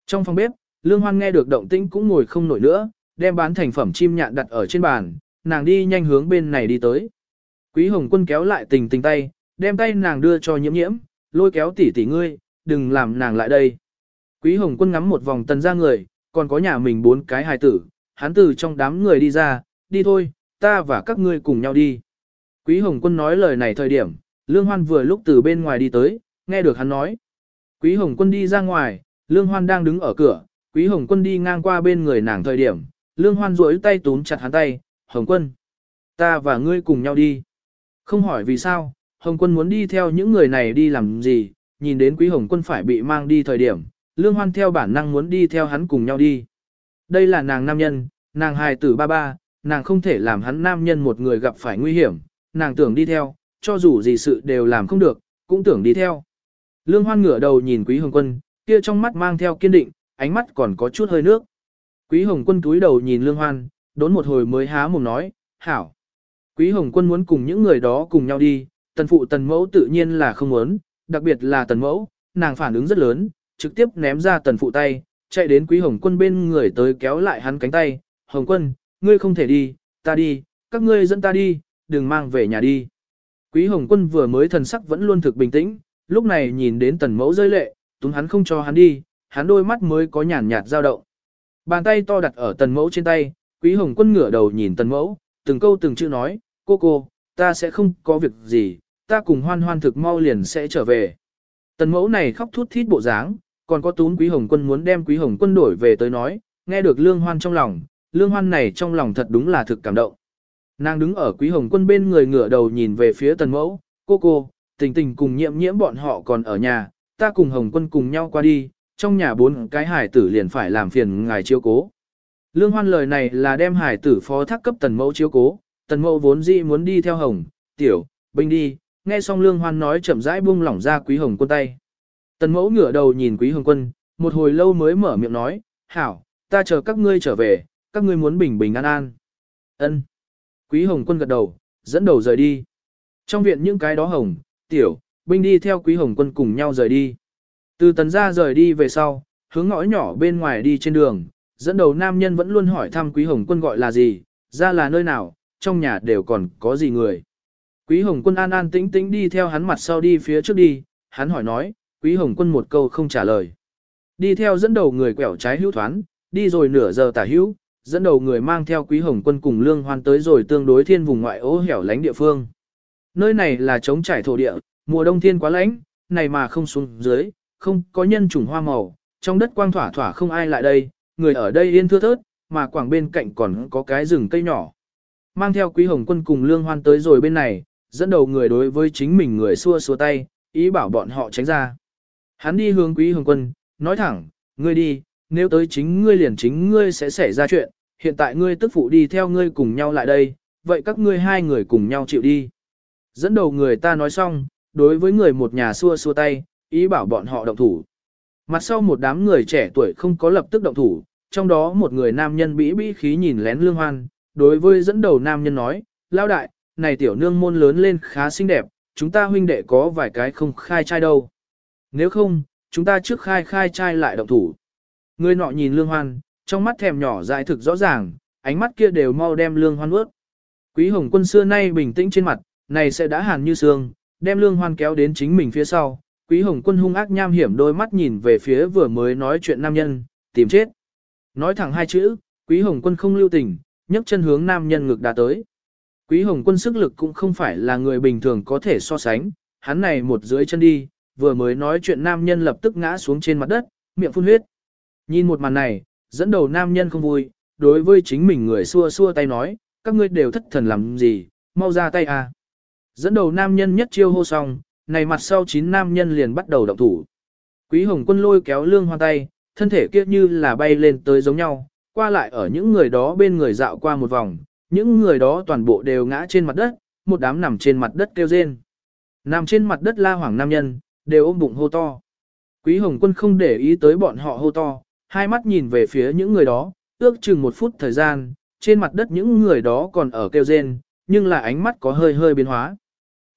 Trong phòng bếp, Lương Hoan nghe được động tĩnh cũng ngồi không nổi nữa, đem bán thành phẩm chim nhạn đặt ở trên bàn, nàng đi nhanh hướng bên này đi tới. Quý Hồng Quân kéo lại tình tình tay, đem tay nàng đưa cho nhiễm nhiễm, lôi kéo tỷ tỷ ngươi, đừng làm nàng lại đây. Quý Hồng Quân ngắm một vòng tần ra người, còn có nhà mình bốn cái hài tử, hắn từ trong đám người đi ra, đi thôi, ta và các ngươi cùng nhau đi. Quý Hồng Quân nói lời này thời điểm, Lương Hoan vừa lúc từ bên ngoài đi tới, nghe được hắn nói. Quý Hồng Quân đi ra ngoài, Lương Hoan đang đứng ở cửa, Quý Hồng Quân đi ngang qua bên người nàng thời điểm, Lương Hoan duỗi tay túm chặt hắn tay, Hồng Quân, ta và ngươi cùng nhau đi. Không hỏi vì sao, Hồng Quân muốn đi theo những người này đi làm gì, nhìn đến Quý Hồng Quân phải bị mang đi thời điểm, Lương Hoan theo bản năng muốn đi theo hắn cùng nhau đi. Đây là nàng nam nhân, nàng hài tử ba ba, nàng không thể làm hắn nam nhân một người gặp phải nguy hiểm, nàng tưởng đi theo, cho dù gì sự đều làm không được, cũng tưởng đi theo. Lương Hoan ngửa đầu nhìn Quý Hồng Quân, kia trong mắt mang theo kiên định, ánh mắt còn có chút hơi nước. Quý Hồng Quân túi đầu nhìn Lương Hoan, đốn một hồi mới há mồm nói, hảo. Quý Hồng Quân muốn cùng những người đó cùng nhau đi, tần phụ tần mẫu tự nhiên là không muốn, đặc biệt là tần mẫu, nàng phản ứng rất lớn, trực tiếp ném ra tần phụ tay, chạy đến Quý Hồng Quân bên người tới kéo lại hắn cánh tay, Hồng Quân, ngươi không thể đi, ta đi, các ngươi dẫn ta đi, đừng mang về nhà đi. Quý Hồng Quân vừa mới thần sắc vẫn luôn thực bình tĩnh, lúc này nhìn đến tần mẫu rơi lệ, túng hắn không cho hắn đi, hắn đôi mắt mới có nhàn nhạt dao động. Bàn tay to đặt ở tần mẫu trên tay, Quý Hồng Quân ngửa đầu nhìn tần mẫu, từng câu từng chữ nói, cô cô, ta sẽ không có việc gì, ta cùng hoan hoan thực mau liền sẽ trở về. Tần mẫu này khóc thút thít bộ dáng, còn có tún quý hồng quân muốn đem quý hồng quân đổi về tới nói, nghe được lương hoan trong lòng, lương hoan này trong lòng thật đúng là thực cảm động. Nàng đứng ở quý hồng quân bên người ngửa đầu nhìn về phía tần mẫu, cô cô, tình tình cùng nhiễm nhiễm bọn họ còn ở nhà, ta cùng Hồng Quân cùng nhau qua đi, trong nhà bốn cái hải tử liền phải làm phiền ngài chiếu cố. Lương Hoan lời này là đem hải tử phó thác cấp tần mẫu chiếu cố, tần mẫu vốn dĩ muốn đi theo Hồng, tiểu, binh đi, nghe xong Lương Hoan nói chậm rãi buông lỏng ra Quý Hồng Quân tay. Tần mẫu ngửa đầu nhìn Quý Hồng Quân, một hồi lâu mới mở miệng nói, hảo, ta chờ các ngươi trở về, các ngươi muốn bình bình an an. Ân. Quý Hồng Quân gật đầu, dẫn đầu rời đi. Trong viện những cái đó Hồng, Tiểu, Binh đi theo Quý Hồng Quân cùng nhau rời đi. Từ tần ra rời đi về sau, hướng ngõ nhỏ bên ngoài đi trên đường, dẫn đầu nam nhân vẫn luôn hỏi thăm Quý Hồng Quân gọi là gì, ra là nơi nào, trong nhà đều còn có gì người. Quý Hồng Quân an an tĩnh tĩnh đi theo hắn mặt sau đi phía trước đi, hắn hỏi nói, Quý Hồng Quân một câu không trả lời. Đi theo dẫn đầu người quẹo trái hữu thoán, đi rồi nửa giờ tả hữu, dẫn đầu người mang theo Quý Hồng Quân cùng Lương Hoan tới rồi tương đối thiên vùng ngoại ô hẻo lánh địa phương. Nơi này là trống trải thổ địa, mùa đông thiên quá lạnh, này mà không xuống dưới, không có nhân chủng hoa màu, trong đất quang thỏa thỏa không ai lại đây, người ở đây yên thưa thớt, mà quảng bên cạnh còn có cái rừng cây nhỏ. Mang theo Quý Hồng Quân cùng Lương Hoan tới rồi bên này, dẫn đầu người đối với chính mình người xua xua tay, ý bảo bọn họ tránh ra. Hắn đi hướng Quý Hồng Quân, nói thẳng, ngươi đi, nếu tới chính ngươi liền chính ngươi sẽ xảy ra chuyện, hiện tại ngươi tức phụ đi theo ngươi cùng nhau lại đây, vậy các ngươi hai người cùng nhau chịu đi. Dẫn đầu người ta nói xong, đối với người một nhà xua xua tay, ý bảo bọn họ động thủ. Mặt sau một đám người trẻ tuổi không có lập tức động thủ, trong đó một người nam nhân bĩ bĩ khí nhìn lén lương hoan, đối với dẫn đầu nam nhân nói, lao đại, này tiểu nương môn lớn lên khá xinh đẹp, chúng ta huynh đệ có vài cái không khai trai đâu. Nếu không, chúng ta trước khai khai trai lại động thủ. Người nọ nhìn lương hoan, trong mắt thèm nhỏ dại thực rõ ràng, ánh mắt kia đều mau đem lương hoan ướt. Quý hồng quân xưa nay bình tĩnh trên mặt, này sẽ đã hàn như xương, đem lương hoan kéo đến chính mình phía sau. Quý hồng quân hung ác nham hiểm đôi mắt nhìn về phía vừa mới nói chuyện nam nhân, tìm chết. Nói thẳng hai chữ, quý hồng quân không lưu tình, nhấc chân hướng nam nhân ngực đã tới. Quý hồng quân sức lực cũng không phải là người bình thường có thể so sánh, hắn này một dưới chân đi, vừa mới nói chuyện nam nhân lập tức ngã xuống trên mặt đất, miệng phun huyết. Nhìn một màn này, dẫn đầu nam nhân không vui, đối với chính mình người xua xua tay nói, các ngươi đều thất thần làm gì, mau ra tay à. Dẫn đầu nam nhân nhất chiêu hô xong, này mặt sau chín nam nhân liền bắt đầu động thủ. Quý hồng quân lôi kéo lương hoa tay, thân thể kia như là bay lên tới giống nhau, qua lại ở những người đó bên người dạo qua một vòng, những người đó toàn bộ đều ngã trên mặt đất, một đám nằm trên mặt đất kêu rên. Nằm trên mặt đất la hoảng nam nhân, đều ôm bụng hô to. Quý hồng quân không để ý tới bọn họ hô to, hai mắt nhìn về phía những người đó, ước chừng một phút thời gian, trên mặt đất những người đó còn ở kêu rên, nhưng là ánh mắt có hơi hơi biến hóa.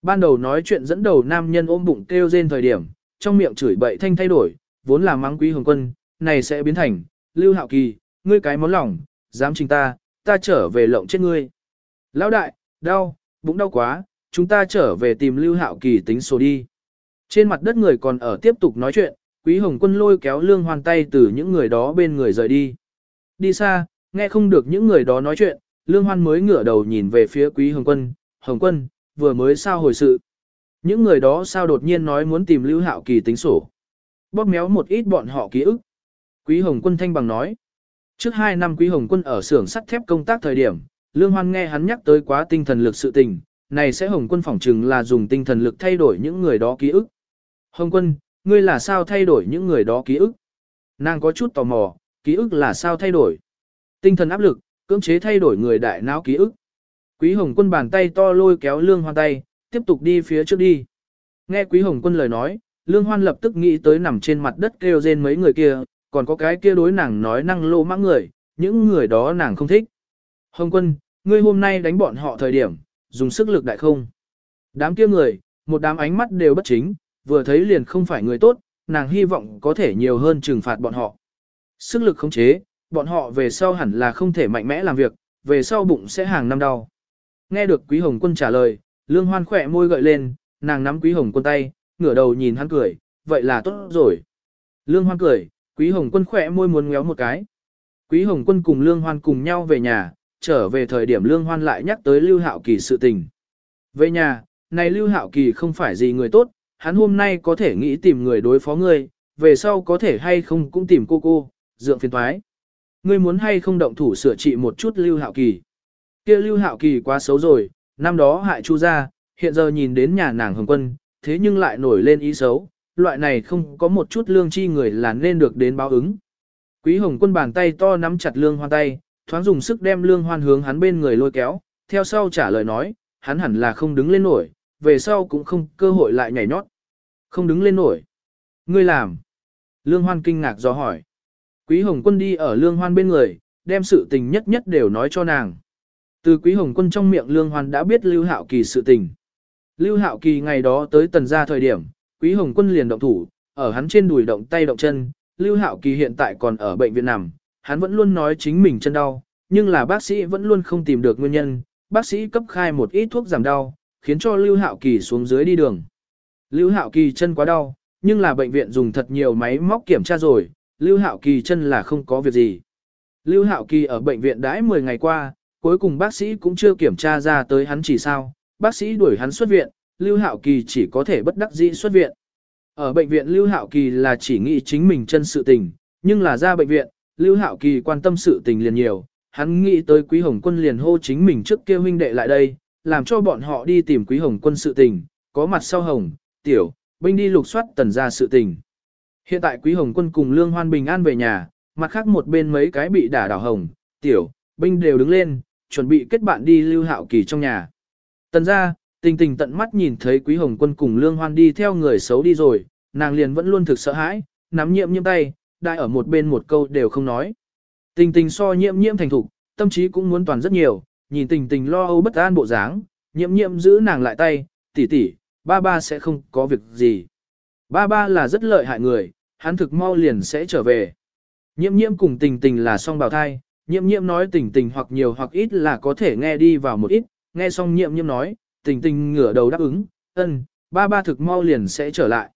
Ban đầu nói chuyện dẫn đầu nam nhân ôm bụng kêu rên thời điểm, trong miệng chửi bậy thanh thay đổi, vốn là mắng quý hồng quân, này sẽ biến thành, lưu hạo kỳ, ngươi cái món lòng, dám trình ta, ta trở về lộng chết ngươi. Lão đại, đau, bụng đau quá, chúng ta trở về tìm lưu hạo kỳ tính số đi. Trên mặt đất người còn ở tiếp tục nói chuyện, quý hồng quân lôi kéo lương hoan tay từ những người đó bên người rời đi. Đi xa, nghe không được những người đó nói chuyện, lương hoan mới ngửa đầu nhìn về phía quý hồng quân, hồng quân, vừa mới sao hồi sự. Những người đó sao đột nhiên nói muốn tìm lưu hạo kỳ tính sổ. Bóp méo một ít bọn họ ký ức. Quý hồng quân thanh bằng nói. Trước hai năm quý hồng quân ở xưởng sắt thép công tác thời điểm, lương hoan nghe hắn nhắc tới quá tinh thần lực sự tình, này sẽ hồng quân phỏng chừng là dùng tinh thần lực thay đổi những người đó ký ức. Hồng quân, ngươi là sao thay đổi những người đó ký ức? Nàng có chút tò mò, ký ức là sao thay đổi? Tinh thần áp lực, cưỡng chế thay đổi người đại não ký ức. Quý Hồng Quân bàn tay to lôi kéo Lương Hoan tay, tiếp tục đi phía trước đi. Nghe Quý Hồng Quân lời nói, Lương Hoan lập tức nghĩ tới nằm trên mặt đất kêu rên mấy người kia, còn có cái kia đối nàng nói năng lô mãng người, những người đó nàng không thích. Hồng Quân, ngươi hôm nay đánh bọn họ thời điểm, dùng sức lực đại không? Đám kia người, một đám ánh mắt đều bất chính, vừa thấy liền không phải người tốt, nàng hy vọng có thể nhiều hơn trừng phạt bọn họ. Sức lực khống chế, bọn họ về sau hẳn là không thể mạnh mẽ làm việc, về sau bụng sẽ hàng năm đau. Nghe được Quý Hồng Quân trả lời, Lương Hoan khỏe môi gợi lên, nàng nắm Quý Hồng Quân tay, ngửa đầu nhìn hắn cười, vậy là tốt rồi. Lương Hoan cười, Quý Hồng Quân khỏe môi muốn ngéo một cái. Quý Hồng Quân cùng Lương Hoan cùng nhau về nhà, trở về thời điểm Lương Hoan lại nhắc tới Lưu Hạo Kỳ sự tình. Về nhà, này Lưu Hạo Kỳ không phải gì người tốt, hắn hôm nay có thể nghĩ tìm người đối phó ngươi, về sau có thể hay không cũng tìm cô cô, dượng phiền thoái. Ngươi muốn hay không động thủ sửa trị một chút Lưu Hạo Kỳ. Kia Lưu Hạo Kỳ quá xấu rồi, năm đó hại Chu gia, hiện giờ nhìn đến nhà nàng Hồng Quân, thế nhưng lại nổi lên ý xấu, loại này không có một chút lương chi người là nên được đến báo ứng. Quý hồng quân bàn tay to nắm chặt lương hoan tay, thoáng dùng sức đem lương hoan hướng hắn bên người lôi kéo, theo sau trả lời nói, hắn hẳn là không đứng lên nổi, về sau cũng không cơ hội lại nhảy nhót. Không đứng lên nổi. Ngươi làm. Lương hoan kinh ngạc do hỏi. Quý hồng quân đi ở lương hoan bên người, đem sự tình nhất nhất đều nói cho nàng. Từ quý hồng quân trong miệng lương hoàn đã biết lưu hạo kỳ sự tình. Lưu hạo kỳ ngày đó tới tần gia thời điểm, quý hồng quân liền động thủ, ở hắn trên đùi động tay động chân, Lưu Hạo Kỳ hiện tại còn ở bệnh viện nằm, hắn vẫn luôn nói chính mình chân đau, nhưng là bác sĩ vẫn luôn không tìm được nguyên nhân, bác sĩ cấp khai một ít thuốc giảm đau, khiến cho Lưu Hạo Kỳ xuống dưới đi đường. Lưu Hạo Kỳ chân quá đau, nhưng là bệnh viện dùng thật nhiều máy móc kiểm tra rồi, Lưu Hạo Kỳ chân là không có việc gì. Lưu Hạo Kỳ ở bệnh viện đãi 10 ngày qua, cuối cùng bác sĩ cũng chưa kiểm tra ra tới hắn chỉ sao, bác sĩ đuổi hắn xuất viện, Lưu Hạo Kỳ chỉ có thể bất đắc dĩ xuất viện. Ở bệnh viện Lưu Hạo Kỳ là chỉ nghĩ chính mình chân sự tình, nhưng là ra bệnh viện, Lưu Hạo Kỳ quan tâm sự tình liền nhiều, hắn nghĩ tới Quý Hồng Quân liền hô chính mình trước kia huynh đệ lại đây, làm cho bọn họ đi tìm Quý Hồng Quân sự tình, có mặt sau Hồng, Tiểu, binh đi lục soát tần ra sự tình. Hiện tại Quý Hồng Quân cùng Lương Hoan bình an về nhà, mặt khác một bên mấy cái bị đả đảo Hồng, Tiểu, binh đều đứng lên, chuẩn bị kết bạn đi Lưu Hạo Kỳ trong nhà. Tần ra, Tình tình tận mắt nhìn thấy Quý Hồng Quân cùng Lương Hoan đi theo người xấu đi rồi, nàng liền vẫn luôn thực sợ hãi, nắm nhiệm nhiễm tay, đại ở một bên một câu đều không nói. Tình tình so nhiễm nhiễm thành thục, tâm trí cũng muốn toàn rất nhiều, nhìn tình tình lo âu bất an bộ dáng, nhiễm nhiễm giữ nàng lại tay, tỷ tỷ, ba ba sẽ không có việc gì. Ba ba là rất lợi hại người, hắn thực mau liền sẽ trở về. Nhiễm nhiễm cùng tình tình là song bào thai, Nhiệm nhiệm nói tình tình hoặc nhiều hoặc ít là có thể nghe đi vào một ít, nghe xong nhiệm nhiệm nói, tình tình ngửa đầu đáp ứng, ân, ba ba thực mau liền sẽ trở lại.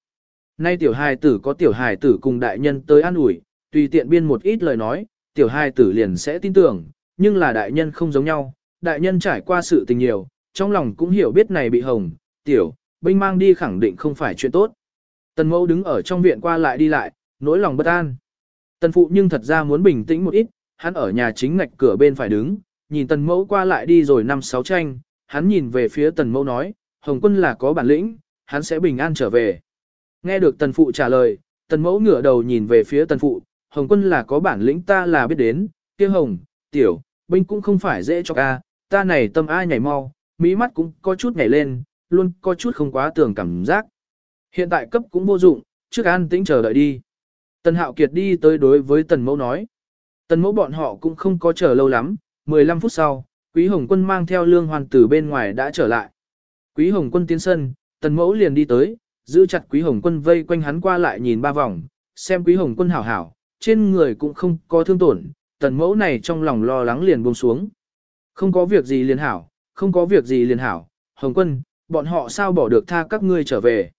Nay tiểu hài tử có tiểu hài tử cùng đại nhân tới an ủi, tùy tiện biên một ít lời nói, tiểu hài tử liền sẽ tin tưởng, nhưng là đại nhân không giống nhau, đại nhân trải qua sự tình nhiều, trong lòng cũng hiểu biết này bị hồng, tiểu, binh mang đi khẳng định không phải chuyện tốt. Tần mẫu đứng ở trong viện qua lại đi lại, nỗi lòng bất an. Tần phụ nhưng thật ra muốn bình tĩnh một ít, hắn ở nhà chính ngạch cửa bên phải đứng, nhìn tần mẫu qua lại đi rồi năm sáu tranh, hắn nhìn về phía tần mẫu nói, Hồng quân là có bản lĩnh, hắn sẽ bình an trở về. Nghe được tần phụ trả lời, tần mẫu ngửa đầu nhìn về phía tần phụ, Hồng quân là có bản lĩnh ta là biết đến, kia hồng, tiểu, binh cũng không phải dễ cho ca, ta này tâm ai nhảy mau, mí mắt cũng có chút nhảy lên, luôn có chút không quá tưởng cảm giác. Hiện tại cấp cũng vô dụng, trước an tĩnh chờ đợi đi. Tần hạo kiệt đi tới đối với tần mẫu nói. Tần mẫu bọn họ cũng không có chờ lâu lắm, 15 phút sau, Quý Hồng Quân mang theo lương hoàn từ bên ngoài đã trở lại. Quý Hồng Quân tiến sân, tần mẫu liền đi tới, giữ chặt Quý Hồng Quân vây quanh hắn qua lại nhìn ba vòng, xem Quý Hồng Quân hảo hảo, trên người cũng không có thương tổn, tần mẫu này trong lòng lo lắng liền buông xuống. Không có việc gì liền hảo, không có việc gì liền hảo, Hồng Quân, bọn họ sao bỏ được tha các ngươi trở về.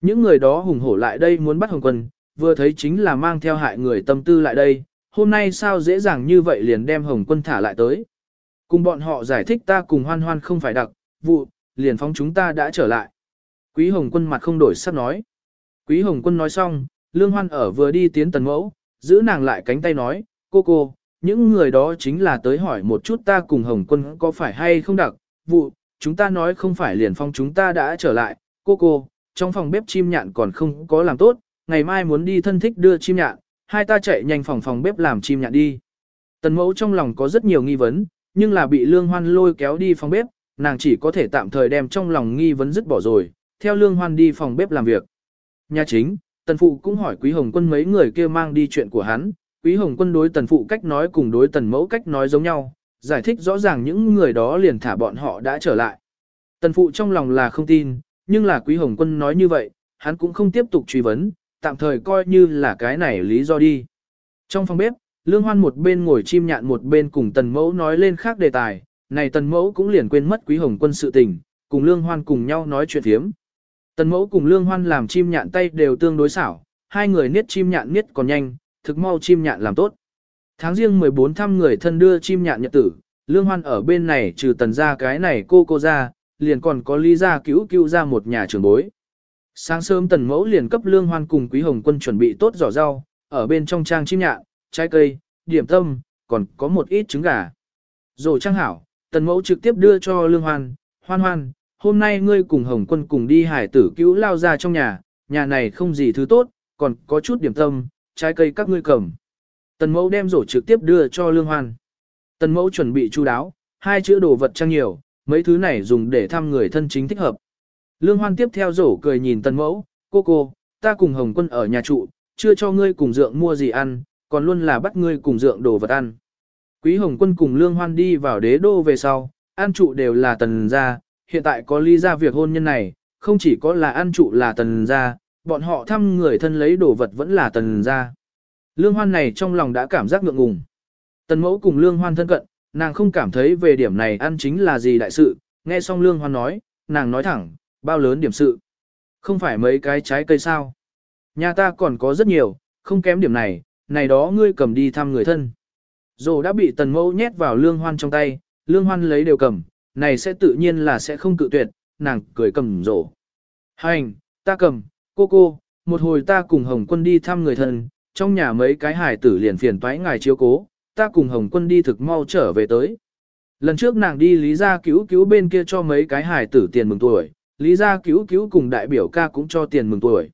Những người đó hùng hổ lại đây muốn bắt Hồng Quân, vừa thấy chính là mang theo hại người tâm tư lại đây, hôm nay sao dễ dàng như vậy liền đem Hồng Quân thả lại tới. Cùng bọn họ giải thích ta cùng hoan hoan không phải đặc, vụ, liền phóng chúng ta đã trở lại. Quý Hồng Quân mặt không đổi sắc nói. Quý Hồng Quân nói xong, Lương Hoan ở vừa đi tiến tần mẫu, giữ nàng lại cánh tay nói, cô cô, những người đó chính là tới hỏi một chút ta cùng Hồng Quân có phải hay không đặc, vụ, chúng ta nói không phải liền phong chúng ta đã trở lại, cô cô, trong phòng bếp chim nhạn còn không có làm tốt, ngày mai muốn đi thân thích đưa chim nhạn, hai ta chạy nhanh phòng phòng bếp làm chim nhạn đi. Tần mẫu trong lòng có rất nhiều nghi vấn, nhưng là bị Lương Hoan lôi kéo đi phòng bếp, nàng chỉ có thể tạm thời đem trong lòng nghi vấn dứt bỏ rồi, theo Lương Hoan đi phòng bếp làm việc. Nhà chính, Tần Phụ cũng hỏi Quý Hồng Quân mấy người kia mang đi chuyện của hắn, Quý Hồng Quân đối Tần Phụ cách nói cùng đối Tần Mẫu cách nói giống nhau, giải thích rõ ràng những người đó liền thả bọn họ đã trở lại. Tần Phụ trong lòng là không tin, nhưng là Quý Hồng Quân nói như vậy, hắn cũng không tiếp tục truy vấn, tạm thời coi như là cái này lý do đi. Trong phòng bếp, Lương Hoan một bên ngồi chim nhạn một bên cùng Tần Mẫu nói lên khác đề tài, này Tần Mẫu cũng liền quên mất Quý Hồng Quân sự tình, cùng Lương Hoan cùng nhau nói chuyện thiếm. Tần Mẫu cùng Lương Hoan làm chim nhạn tay đều tương đối xảo, hai người niết chim nhạn niết còn nhanh, thực mau chim nhạn làm tốt. Tháng riêng 14 thăm người thân đưa chim nhạn nhật tử, Lương Hoan ở bên này trừ tần ra cái này cô cô ra, liền còn có lý ra cứu cứu ra một nhà trưởng bối. Sáng sớm tần mẫu liền cấp Lương Hoan cùng Quý Hồng Quân chuẩn bị tốt giỏ rau, ở bên trong trang chim nhạn, trái cây, điểm tâm, còn có một ít trứng gà. Rồi trang hảo, tần mẫu trực tiếp đưa cho lương hoan, hoan hoan, hôm nay ngươi cùng Hồng Quân cùng đi hải tử cứu lao ra trong nhà, nhà này không gì thứ tốt, còn có chút điểm tâm, trái cây các ngươi cầm. Tần mẫu đem rổ trực tiếp đưa cho Lương Hoan. Tần mẫu chuẩn bị chu đáo, hai chữ đồ vật trang nhiều, mấy thứ này dùng để thăm người thân chính thích hợp. Lương Hoan tiếp theo rổ cười nhìn tần mẫu, cô cô, ta cùng Hồng Quân ở nhà trụ, chưa cho ngươi cùng dượng mua gì ăn, còn luôn là bắt ngươi cùng dượng đồ vật ăn. Quý Hồng Quân cùng Lương Hoan đi vào đế đô về sau, ăn trụ đều là tần gia, hiện tại có ly ra việc hôn nhân này, không chỉ có là ăn trụ là tần gia, bọn họ thăm người thân lấy đồ vật vẫn là tần gia. Lương Hoan này trong lòng đã cảm giác ngượng ngùng. Tần mẫu cùng Lương Hoan thân cận, nàng không cảm thấy về điểm này ăn chính là gì đại sự, nghe xong Lương Hoan nói, nàng nói thẳng, bao lớn điểm sự. Không phải mấy cái trái cây sao. Nhà ta còn có rất nhiều, không kém điểm này, này đó ngươi cầm đi thăm người thân. dồ đã bị tần mẫu nhét vào lương hoan trong tay, lương hoan lấy đều cầm, này sẽ tự nhiên là sẽ không cự tuyệt, nàng cười cầm rổ. Hành, ta cầm, cô cô, một hồi ta cùng Hồng quân đi thăm người thân, trong nhà mấy cái hải tử liền phiền toái ngài chiếu cố, ta cùng Hồng quân đi thực mau trở về tới. Lần trước nàng đi lý gia cứu cứu bên kia cho mấy cái hải tử tiền mừng tuổi, lý gia cứu cứu cùng đại biểu ca cũng cho tiền mừng tuổi.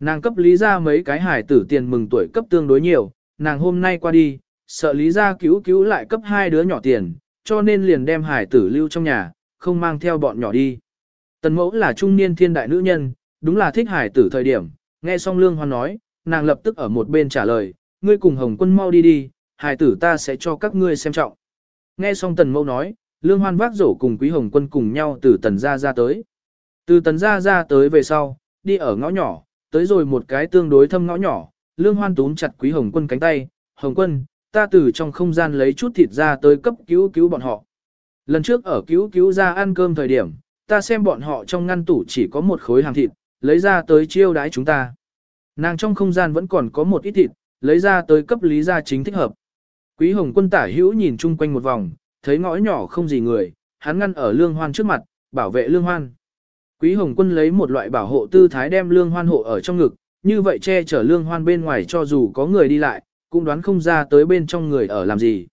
Nàng cấp lý gia mấy cái hải tử tiền mừng tuổi cấp tương đối nhiều, nàng hôm nay qua đi, sợ lý gia cứu cứu lại cấp hai đứa nhỏ tiền, cho nên liền đem hải tử lưu trong nhà, không mang theo bọn nhỏ đi. Tần mẫu là trung niên thiên đại nữ nhân, đúng là thích hải tử thời điểm, nghe xong lương hoan nói, nàng lập tức ở một bên trả lời, ngươi cùng hồng quân mau đi đi, hải tử ta sẽ cho các ngươi xem trọng. Nghe xong tần mẫu nói, lương hoan vác rổ cùng quý hồng quân cùng nhau từ tần gia ra tới. Từ tần gia ra tới về sau, đi ở ngõ nhỏ, tới rồi một cái tương đối thâm ngõ nhỏ, lương hoan túm chặt quý hồng quân cánh tay, hồng quân, ta từ trong không gian lấy chút thịt ra tới cấp cứu cứu bọn họ. Lần trước ở cứu cứu ra ăn cơm thời điểm, ta xem bọn họ trong ngăn tủ chỉ có một khối hàng thịt, lấy ra tới chiêu đái chúng ta. Nàng trong không gian vẫn còn có một ít thịt, lấy ra tới cấp lý gia chính thích hợp. Quý hồng quân tả hữu nhìn chung quanh một vòng, thấy ngõ nhỏ không gì người, hắn ngăn ở lương hoan trước mặt, bảo vệ lương hoan. Quý hồng quân lấy một loại bảo hộ tư thái đem lương hoan hộ ở trong ngực, như vậy che chở lương hoan bên ngoài cho dù có người đi lại, cũng đoán không ra tới bên trong người ở làm gì.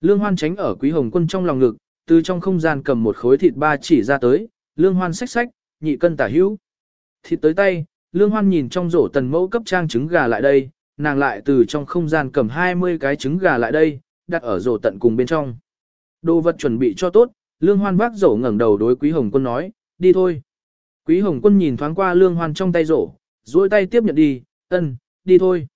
Lương Hoan tránh ở Quý Hồng Quân trong lòng ngực, từ trong không gian cầm một khối thịt ba chỉ ra tới, Lương Hoan xách xách, nhị cân tả hữu. Thịt tới tay, Lương Hoan nhìn trong rổ tần mẫu cấp trang trứng gà lại đây, nàng lại từ trong không gian cầm 20 cái trứng gà lại đây, đặt ở rổ tận cùng bên trong. Đồ vật chuẩn bị cho tốt, Lương Hoan vác rổ ngẩng đầu đối Quý Hồng Quân nói, đi thôi. Quý Hồng Quân nhìn thoáng qua Lương Hoan trong tay rổ, duỗi tay tiếp nhận đi, ân, đi thôi.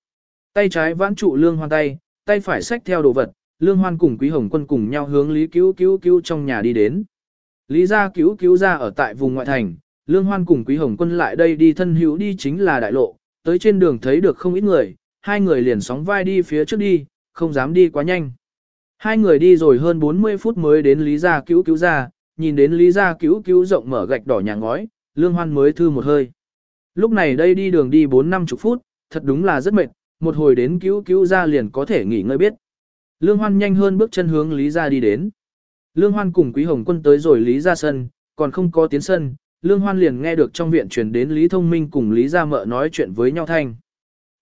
Tay trái vãn trụ lương hoan tay, tay phải xách theo đồ vật, lương hoan cùng quý hồng quân cùng nhau hướng lý cứu cứu cứu trong nhà đi đến. Lý gia cứu cứu ra ở tại vùng ngoại thành, lương hoan cùng quý hồng quân lại đây đi thân hữu đi chính là đại lộ, tới trên đường thấy được không ít người, hai người liền sóng vai đi phía trước đi, không dám đi quá nhanh. Hai người đi rồi hơn 40 phút mới đến Lý gia cứu cứu ra, nhìn đến Lý gia cứu cứu rộng mở gạch đỏ nhà ngói, lương hoan mới thư một hơi. Lúc này đây đi đường đi 4 năm chục phút, thật đúng là rất mệt, một hồi đến cứu cứu ra liền có thể nghỉ ngơi biết. Lương Hoan nhanh hơn bước chân hướng Lý gia đi đến. Lương Hoan cùng Quý Hồng Quân tới rồi Lý gia sân, còn không có tiến sân, Lương Hoan liền nghe được trong viện truyền đến Lý Thông Minh cùng Lý gia mợ nói chuyện với nhau thanh.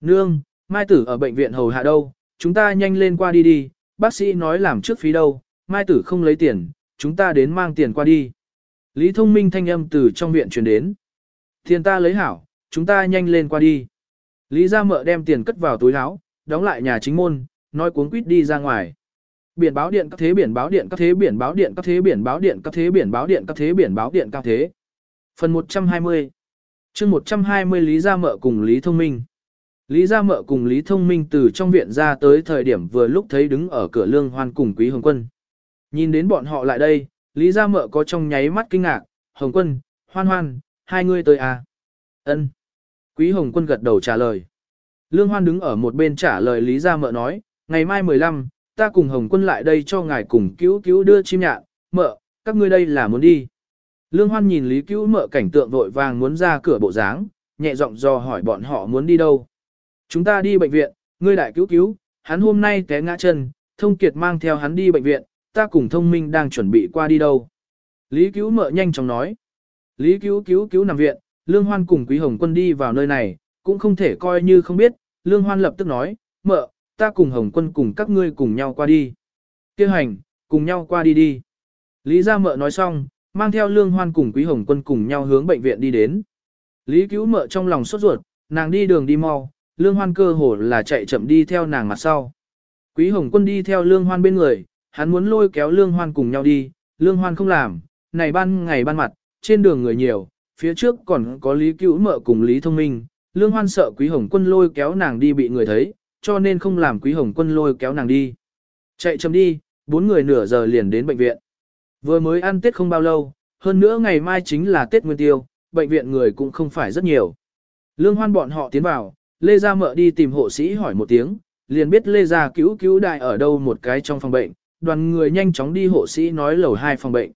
Nương, Mai Tử ở bệnh viện hầu hạ đâu, chúng ta nhanh lên qua đi đi, bác sĩ nói làm trước phí đâu, Mai Tử không lấy tiền, chúng ta đến mang tiền qua đi. Lý Thông Minh thanh âm từ trong viện truyền đến. Tiền ta lấy hảo, chúng ta nhanh lên qua đi. Lý Gia Mợ đem tiền cất vào túi áo, đóng lại nhà chính môn, nói cuốn quýt đi ra ngoài. Biển báo điện các thế biển báo điện các thế biển báo điện các thế biển báo điện các thế biển báo điện các thế biển báo điện các thế. Phần 120 chương 120 Lý Gia Mợ cùng Lý Thông Minh Lý Gia Mợ cùng Lý Thông Minh từ trong viện ra tới thời điểm vừa lúc thấy đứng ở cửa lương hoan cùng Quý Hồng Quân. Nhìn đến bọn họ lại đây, Lý Gia Mợ có trong nháy mắt kinh ngạc, Hồng Quân, hoan hoan, hai người tới à? ân Quý Hồng Quân gật đầu trả lời. Lương Hoan đứng ở một bên trả lời Lý Gia Mợ nói, ngày mai 15, ta cùng Hồng Quân lại đây cho ngài cùng cứu cứu đưa chim nhạn, mợ, các ngươi đây là muốn đi. Lương Hoan nhìn Lý cứu mợ cảnh tượng vội vàng muốn ra cửa bộ dáng, nhẹ giọng dò hỏi bọn họ muốn đi đâu. Chúng ta đi bệnh viện, ngươi đại cứu cứu, hắn hôm nay té ngã chân, thông kiệt mang theo hắn đi bệnh viện, ta cùng thông minh đang chuẩn bị qua đi đâu. Lý cứu mợ nhanh chóng nói. Lý cứu cứu cứu nằm viện, Lương Hoan cùng Quý Hồng Quân đi vào nơi này, cũng không thể coi như không biết, Lương Hoan lập tức nói, mợ, ta cùng Hồng Quân cùng các ngươi cùng nhau qua đi. Kêu hành, cùng nhau qua đi đi. Lý Gia mợ nói xong, mang theo Lương Hoan cùng Quý Hồng Quân cùng nhau hướng bệnh viện đi đến. Lý cứu mợ trong lòng sốt ruột, nàng đi đường đi mau, Lương Hoan cơ hồ là chạy chậm đi theo nàng mặt sau. Quý Hồng Quân đi theo Lương Hoan bên người, hắn muốn lôi kéo Lương Hoan cùng nhau đi, Lương Hoan không làm, này ban ngày ban mặt, trên đường người nhiều, phía trước còn có Lý Cứu Mợ cùng Lý Thông Minh, Lương Hoan sợ Quý Hồng Quân lôi kéo nàng đi bị người thấy, cho nên không làm Quý Hồng Quân lôi kéo nàng đi. Chạy chậm đi, bốn người nửa giờ liền đến bệnh viện. Vừa mới ăn Tết không bao lâu, hơn nữa ngày mai chính là Tết Nguyên Tiêu, bệnh viện người cũng không phải rất nhiều. Lương Hoan bọn họ tiến vào, Lê Gia Mợ đi tìm hộ sĩ hỏi một tiếng, liền biết Lê Gia cứu cứu đại ở đâu một cái trong phòng bệnh, đoàn người nhanh chóng đi hộ sĩ nói lầu hai phòng bệnh.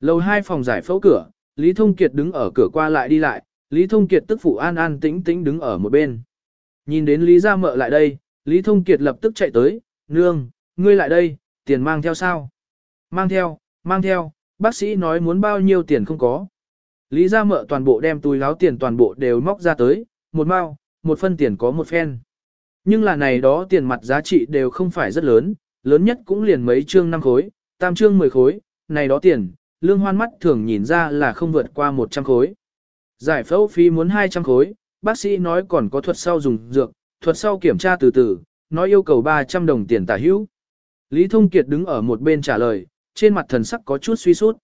Lầu hai phòng giải phẫu cửa, Lý Thông Kiệt đứng ở cửa qua lại đi lại, Lý Thông Kiệt tức phụ an an tĩnh tĩnh đứng ở một bên. Nhìn đến Lý Gia Mợ lại đây, Lý Thông Kiệt lập tức chạy tới, nương, ngươi lại đây, tiền mang theo sao? Mang theo, mang theo, bác sĩ nói muốn bao nhiêu tiền không có. Lý Gia Mợ toàn bộ đem túi láo tiền toàn bộ đều móc ra tới, một mao, một phân tiền có một phen. Nhưng là này đó tiền mặt giá trị đều không phải rất lớn, lớn nhất cũng liền mấy chương năm khối, tam chương 10 khối, này đó tiền, lương hoan mắt thường nhìn ra là không vượt qua 100 khối. Giải phẫu phí muốn 200 khối, bác sĩ nói còn có thuật sau dùng dược, thuật sau kiểm tra từ từ, nói yêu cầu 300 đồng tiền tả hữu. Lý Thông Kiệt đứng ở một bên trả lời, trên mặt thần sắc có chút suy sút.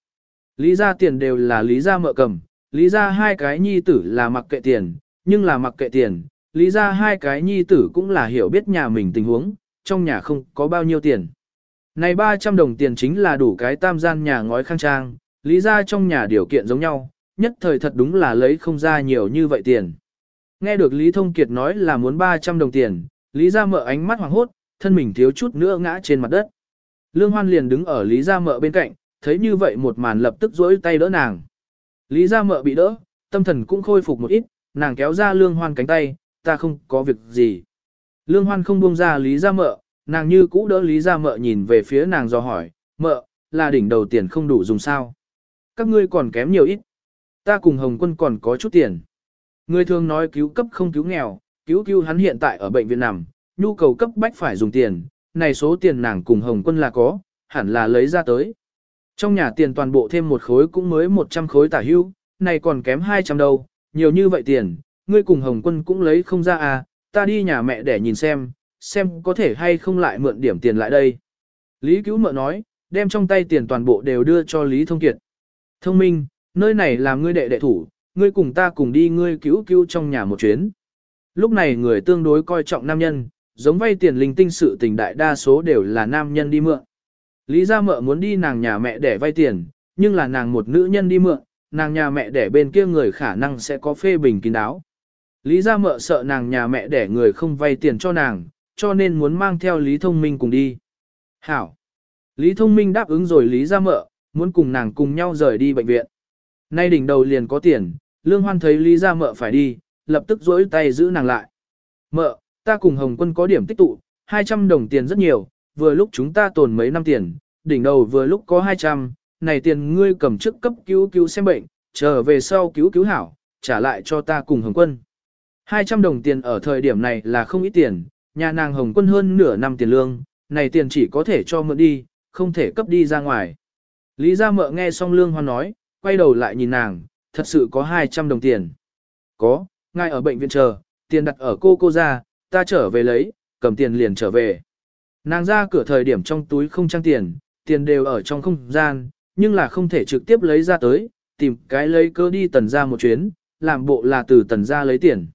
Lý ra tiền đều là lý ra mợ cầm, lý ra hai cái nhi tử là mặc kệ tiền, nhưng là mặc kệ tiền, lý ra hai cái nhi tử cũng là hiểu biết nhà mình tình huống, trong nhà không có bao nhiêu tiền. Này 300 đồng tiền chính là đủ cái tam gian nhà ngói khang trang, lý ra trong nhà điều kiện giống nhau, nhất thời thật đúng là lấy không ra nhiều như vậy tiền. Nghe được Lý Thông Kiệt nói là muốn 300 đồng tiền, Lý ra mợ ánh mắt hoàng hốt, thân mình thiếu chút nữa ngã trên mặt đất. Lương Hoan liền đứng ở Lý gia mợ bên cạnh, thấy như vậy một màn lập tức duỗi tay đỡ nàng. Lý gia mợ bị đỡ, tâm thần cũng khôi phục một ít, nàng kéo ra Lương Hoan cánh tay, ta không có việc gì. Lương Hoan không buông ra Lý Gia Mợ, nàng như cũ đỡ Lý Gia Mợ nhìn về phía nàng do hỏi, mợ, là đỉnh đầu tiền không đủ dùng sao? Các ngươi còn kém nhiều ít. Ta cùng Hồng Quân còn có chút tiền. Người thường nói cứu cấp không cứu nghèo, cứu cứu hắn hiện tại ở bệnh viện nằm, nhu cầu cấp bách phải dùng tiền, này số tiền nàng cùng Hồng Quân là có, hẳn là lấy ra tới. Trong nhà tiền toàn bộ thêm một khối cũng mới 100 khối tả hưu, này còn kém 200 đâu, nhiều như vậy tiền, ngươi cùng Hồng Quân cũng lấy không ra à, ta đi nhà mẹ để nhìn xem, xem có thể hay không lại mượn điểm tiền lại đây. Lý cứu mợ nói, đem trong tay tiền toàn bộ đều đưa cho Lý Thông Kiệt. Thông minh, nơi này là ngươi đệ đệ thủ, ngươi cùng ta cùng đi ngươi cứu cứu trong nhà một chuyến. Lúc này người tương đối coi trọng nam nhân, giống vay tiền linh tinh sự tình đại đa số đều là nam nhân đi mượn. Lý gia mợ muốn đi nàng nhà mẹ để vay tiền, nhưng là nàng một nữ nhân đi mượn, nàng nhà mẹ để bên kia người khả năng sẽ có phê bình kín đáo. Lý gia mợ sợ nàng nhà mẹ để người không vay tiền cho nàng, cho nên muốn mang theo Lý Thông Minh cùng đi. Hảo. Lý Thông Minh đáp ứng rồi Lý gia mợ, muốn cùng nàng cùng nhau rời đi bệnh viện. Nay đỉnh đầu liền có tiền, Lương Hoan thấy Lý gia mợ phải đi, lập tức dỗi tay giữ nàng lại. Mợ, ta cùng Hồng Quân có điểm tích tụ, 200 đồng tiền rất nhiều, vừa lúc chúng ta tồn mấy năm tiền, đỉnh đầu vừa lúc có 200, này tiền ngươi cầm trước cấp cứu cứu xem bệnh, trở về sau cứu cứu hảo, trả lại cho ta cùng Hồng Quân. 200 đồng tiền ở thời điểm này là không ít tiền, nhà nàng Hồng Quân hơn nửa năm tiền lương, này tiền chỉ có thể cho mượn đi, không thể cấp đi ra ngoài. Lý Gia Mợ nghe xong Lương Hoan nói, quay đầu lại nhìn nàng, thật sự có 200 đồng tiền. Có, ngay ở bệnh viện chờ, tiền đặt ở cô cô ra, ta trở về lấy, cầm tiền liền trở về. Nàng ra cửa thời điểm trong túi không trang tiền, tiền đều ở trong không gian, nhưng là không thể trực tiếp lấy ra tới, tìm cái lấy cơ đi tần ra một chuyến, làm bộ là từ tần ra lấy tiền.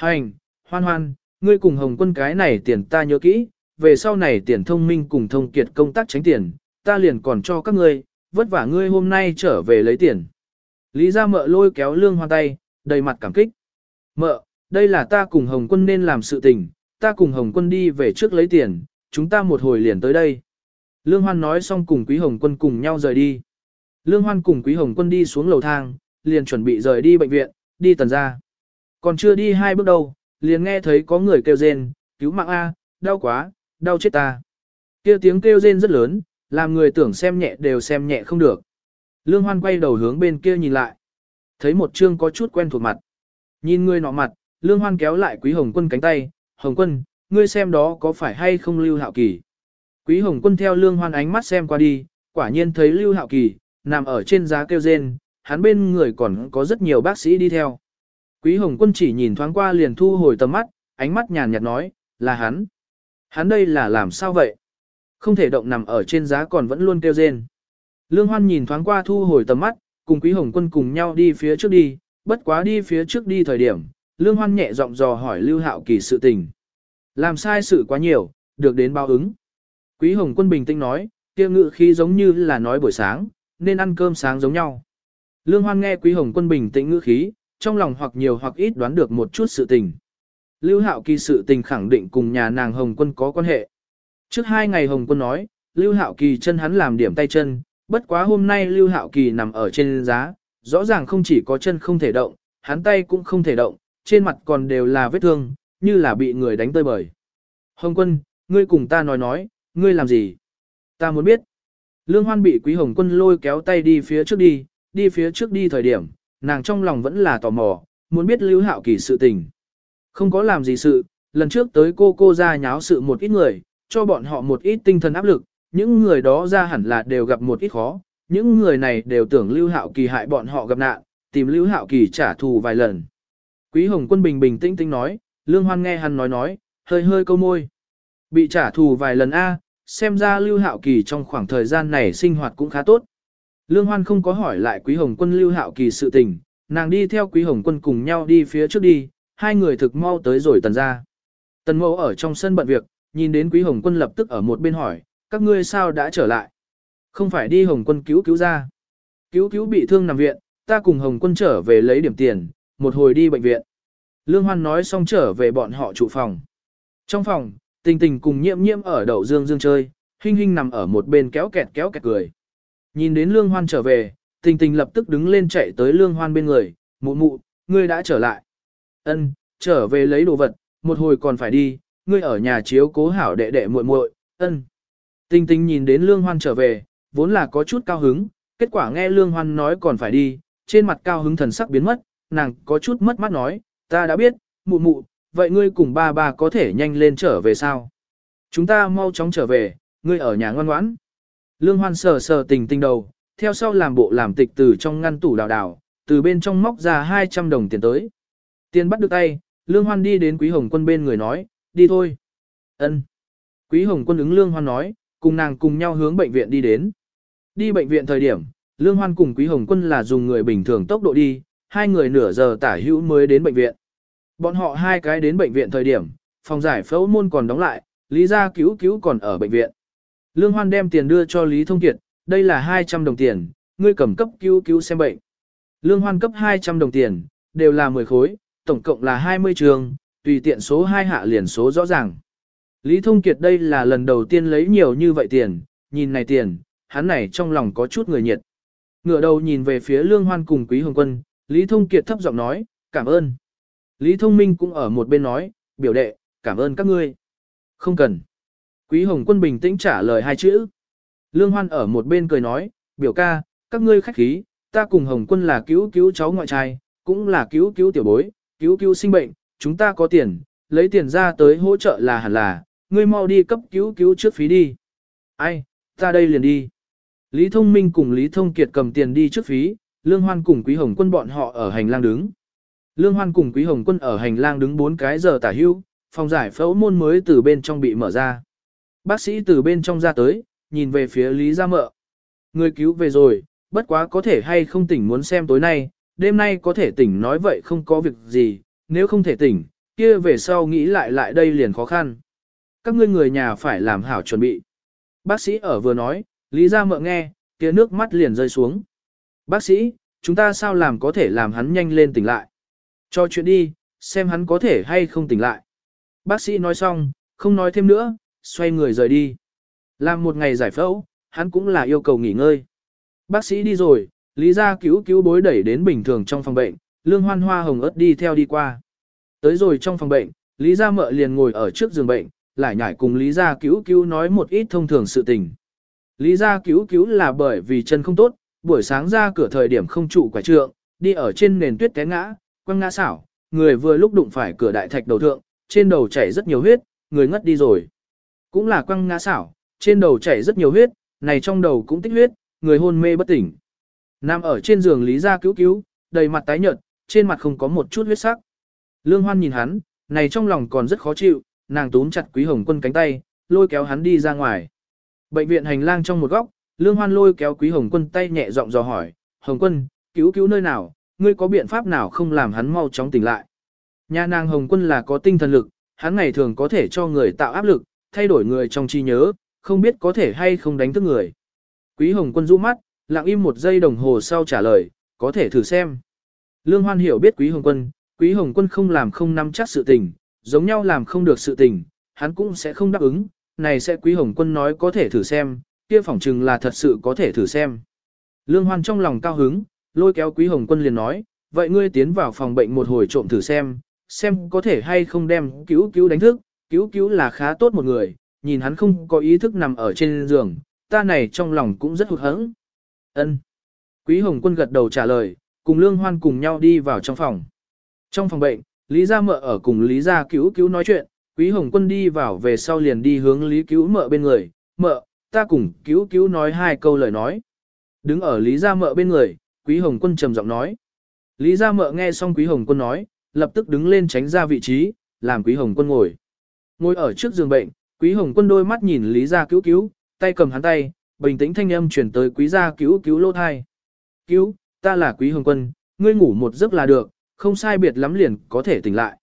Hành, hoan hoan, ngươi cùng hồng quân cái này tiền ta nhớ kỹ, về sau này tiền thông minh cùng thông kiệt công tác tránh tiền, ta liền còn cho các ngươi, vất vả ngươi hôm nay trở về lấy tiền. Lý ra mợ lôi kéo lương hoa tay, đầy mặt cảm kích. Mợ, đây là ta cùng hồng quân nên làm sự tình, ta cùng hồng quân đi về trước lấy tiền, chúng ta một hồi liền tới đây. Lương Hoan nói xong cùng Quý Hồng Quân cùng nhau rời đi. Lương Hoan cùng Quý Hồng Quân đi xuống lầu thang, liền chuẩn bị rời đi bệnh viện, đi tần ra. Còn chưa đi hai bước đâu, liền nghe thấy có người kêu rên, cứu mạng A, đau quá, đau chết ta. Kia tiếng kêu rên rất lớn, làm người tưởng xem nhẹ đều xem nhẹ không được. Lương Hoan quay đầu hướng bên kia nhìn lại. Thấy một chương có chút quen thuộc mặt. Nhìn người nọ mặt, Lương Hoan kéo lại Quý Hồng Quân cánh tay, Hồng Quân, ngươi xem đó có phải hay không Lưu Hạo Kỳ. Quý Hồng Quân theo Lương Hoan ánh mắt xem qua đi, quả nhiên thấy Lưu Hạo Kỳ, nằm ở trên giá kêu rên, hắn bên người còn có rất nhiều bác sĩ đi theo. Quý Hồng Quân chỉ nhìn thoáng qua liền thu hồi tầm mắt, ánh mắt nhàn nhạt nói, là hắn. Hắn đây là làm sao vậy? Không thể động nằm ở trên giá còn vẫn luôn kêu rên. Lương Hoan nhìn thoáng qua thu hồi tầm mắt, cùng Quý Hồng Quân cùng nhau đi phía trước đi, bất quá đi phía trước đi thời điểm, Lương Hoan nhẹ giọng dò hỏi Lưu Hạo Kỳ sự tình. Làm sai sự quá nhiều, được đến báo ứng. Quý Hồng Quân bình tĩnh nói, kia ngự khí giống như là nói buổi sáng, nên ăn cơm sáng giống nhau. Lương Hoan nghe Quý Hồng Quân bình tĩnh ngữ khí, trong lòng hoặc nhiều hoặc ít đoán được một chút sự tình. Lưu Hạo Kỳ sự tình khẳng định cùng nhà nàng Hồng Quân có quan hệ. Trước hai ngày Hồng Quân nói, Lưu Hạo Kỳ chân hắn làm điểm tay chân, bất quá hôm nay Lưu Hạo Kỳ nằm ở trên giá, rõ ràng không chỉ có chân không thể động, hắn tay cũng không thể động, trên mặt còn đều là vết thương, như là bị người đánh tơi bời. Hồng Quân, ngươi cùng ta nói nói, ngươi làm gì? Ta muốn biết. Lương Hoan bị Quý Hồng Quân lôi kéo tay đi phía trước đi, đi phía trước đi thời điểm, nàng trong lòng vẫn là tò mò, muốn biết Lưu Hạo Kỳ sự tình. Không có làm gì sự, lần trước tới cô cô ra nháo sự một ít người, cho bọn họ một ít tinh thần áp lực, những người đó ra hẳn là đều gặp một ít khó, những người này đều tưởng Lưu Hạo Kỳ hại bọn họ gặp nạn, tìm Lưu Hạo Kỳ trả thù vài lần. Quý Hồng Quân bình bình tĩnh tĩnh nói, Lương Hoan nghe hắn nói nói, hơi hơi câu môi. Bị trả thù vài lần a, xem ra Lưu Hạo Kỳ trong khoảng thời gian này sinh hoạt cũng khá tốt. Lương Hoan không có hỏi lại Quý Hồng Quân Lưu Hạo Kỳ sự tình, nàng đi theo Quý Hồng Quân cùng nhau đi phía trước đi, hai người thực mau tới rồi tần ra. Tần mẫu ở trong sân bận việc, nhìn đến Quý Hồng Quân lập tức ở một bên hỏi, các ngươi sao đã trở lại? Không phải đi Hồng Quân cứu cứu ra. Cứu cứu bị thương nằm viện, ta cùng Hồng Quân trở về lấy điểm tiền, một hồi đi bệnh viện. Lương Hoan nói xong trở về bọn họ trụ phòng. Trong phòng, tình tình cùng nhiễm nhiễm ở đậu dương dương chơi, Hinh Hinh nằm ở một bên kéo kẹt kéo kẹt cười. Nhìn đến Lương Hoan trở về, tình tình lập tức đứng lên chạy tới Lương Hoan bên người, mụ mụ, ngươi đã trở lại. Ân, trở về lấy đồ vật, một hồi còn phải đi, ngươi ở nhà chiếu cố hảo đệ đệ muội muội. Ân. Tình tình nhìn đến Lương Hoan trở về, vốn là có chút cao hứng, kết quả nghe Lương Hoan nói còn phải đi, trên mặt cao hứng thần sắc biến mất, nàng có chút mất mắt nói, ta đã biết, mụ mụ, vậy ngươi cùng ba ba có thể nhanh lên trở về sao? Chúng ta mau chóng trở về, ngươi ở nhà ngoan ngoãn. Lương Hoan sờ sờ tình tình đầu, theo sau làm bộ làm tịch từ trong ngăn tủ đào đào, từ bên trong móc ra 200 đồng tiền tới. Tiền bắt được tay, Lương Hoan đi đến Quý Hồng Quân bên người nói, đi thôi. Ân. Quý Hồng Quân ứng Lương Hoan nói, cùng nàng cùng nhau hướng bệnh viện đi đến. Đi bệnh viện thời điểm, Lương Hoan cùng Quý Hồng Quân là dùng người bình thường tốc độ đi, hai người nửa giờ tả hữu mới đến bệnh viện. Bọn họ hai cái đến bệnh viện thời điểm, phòng giải phẫu môn còn đóng lại, Lý gia cứu cứu còn ở bệnh viện. Lương Hoan đem tiền đưa cho Lý Thông Kiệt, đây là 200 đồng tiền, ngươi cầm cấp cứu cứu xem bệnh. Lương Hoan cấp 200 đồng tiền, đều là 10 khối, tổng cộng là 20 trường, tùy tiện số 2 hạ liền số rõ ràng. Lý Thông Kiệt đây là lần đầu tiên lấy nhiều như vậy tiền, nhìn này tiền, hắn này trong lòng có chút người nhiệt. Ngựa đầu nhìn về phía Lương Hoan cùng Quý Hồng Quân, Lý Thông Kiệt thấp giọng nói, cảm ơn. Lý Thông Minh cũng ở một bên nói, biểu đệ, cảm ơn các ngươi. Không cần. Quý Hồng Quân bình tĩnh trả lời hai chữ. Lương Hoan ở một bên cười nói, biểu ca, các ngươi khách khí, ta cùng Hồng Quân là cứu cứu cháu ngoại trai, cũng là cứu cứu tiểu bối, cứu cứu sinh bệnh, chúng ta có tiền, lấy tiền ra tới hỗ trợ là hẳn là, ngươi mau đi cấp cứu cứu trước phí đi. Ai, ta đây liền đi. Lý Thông Minh cùng Lý Thông Kiệt cầm tiền đi trước phí, Lương Hoan cùng Quý Hồng Quân bọn họ ở hành lang đứng. Lương Hoan cùng Quý Hồng Quân ở hành lang đứng 4 cái giờ tả hưu, phòng giải phẫu môn mới từ bên trong bị mở ra. Bác sĩ từ bên trong ra tới, nhìn về phía Lý Gia Mợ. Người cứu về rồi, bất quá có thể hay không tỉnh muốn xem tối nay, đêm nay có thể tỉnh nói vậy không có việc gì, nếu không thể tỉnh, kia về sau nghĩ lại lại đây liền khó khăn. Các ngươi người nhà phải làm hảo chuẩn bị. Bác sĩ ở vừa nói, Lý Gia Mợ nghe, kia nước mắt liền rơi xuống. Bác sĩ, chúng ta sao làm có thể làm hắn nhanh lên tỉnh lại? Cho chuyện đi, xem hắn có thể hay không tỉnh lại. Bác sĩ nói xong, không nói thêm nữa, xoay người rời đi. Làm một ngày giải phẫu, hắn cũng là yêu cầu nghỉ ngơi. Bác sĩ đi rồi, Lý gia cứu cứu bối đẩy đến bình thường trong phòng bệnh, lương hoan hoa hồng ớt đi theo đi qua. Tới rồi trong phòng bệnh, Lý gia mợ liền ngồi ở trước giường bệnh, lại nhảy cùng Lý gia cứu cứu nói một ít thông thường sự tình. Lý gia cứu cứu là bởi vì chân không tốt, buổi sáng ra cửa thời điểm không trụ quả trượng, đi ở trên nền tuyết té ngã, quăng ngã xảo, người vừa lúc đụng phải cửa đại thạch đầu thượng, trên đầu chảy rất nhiều huyết, người ngất đi rồi. Cũng là quăng ngã xảo, trên đầu chảy rất nhiều huyết, này trong đầu cũng tích huyết, người hôn mê bất tỉnh. nam ở trên giường Lý Gia cứu cứu, đầy mặt tái nhợt, trên mặt không có một chút huyết sắc. Lương Hoan nhìn hắn, này trong lòng còn rất khó chịu, nàng túm chặt Quý Hồng Quân cánh tay, lôi kéo hắn đi ra ngoài. Bệnh viện hành lang trong một góc, Lương Hoan lôi kéo Quý Hồng Quân tay nhẹ giọng dò hỏi, Hồng Quân, cứu cứu nơi nào, ngươi có biện pháp nào không làm hắn mau chóng tỉnh lại. Nhà nàng Hồng Quân là có tinh thần lực, hắn ngày thường có thể cho người tạo áp lực, thay đổi người trong trí nhớ, không biết có thể hay không đánh thức người. Quý Hồng Quân rũ mắt, lặng im một giây đồng hồ sau trả lời, có thể thử xem. Lương Hoan hiểu biết Quý Hồng Quân, Quý Hồng Quân không làm không nắm chắc sự tình, giống nhau làm không được sự tình, hắn cũng sẽ không đáp ứng, này sẽ Quý Hồng Quân nói có thể thử xem, kia phỏng chừng là thật sự có thể thử xem. Lương Hoan trong lòng cao hứng, lôi kéo Quý Hồng Quân liền nói, vậy ngươi tiến vào phòng bệnh một hồi trộm thử xem, xem có thể hay không đem cứu cứu đánh thức, cứu cứu là khá tốt một người, nhìn hắn không có ý thức nằm ở trên giường, ta này trong lòng cũng rất hụt hẫng. Ân. Quý Hồng Quân gật đầu trả lời, cùng Lương Hoan cùng nhau đi vào trong phòng. Trong phòng bệnh, Lý Gia Mợ ở cùng Lý Gia Cứu Cứu nói chuyện, Quý Hồng Quân đi vào về sau liền đi hướng Lý Cứu Mợ bên người, Mợ, ta cùng Cứu Cứu nói hai câu lời nói. Đứng ở Lý Gia Mợ bên người, Quý Hồng Quân trầm giọng nói. Lý Gia Mợ nghe xong Quý Hồng Quân nói, lập tức đứng lên tránh ra vị trí, làm Quý Hồng Quân ngồi. Ngồi ở trước giường bệnh, Quý Hồng Quân đôi mắt nhìn Lý Gia Cứu Cứu, tay cầm hắn tay, bình tĩnh thanh âm truyền tới Quý Gia Cứu Cứu lô thai. Cứu, ta là Quý Hồng Quân, ngươi ngủ một giấc là được, không sai biệt lắm liền có thể tỉnh lại.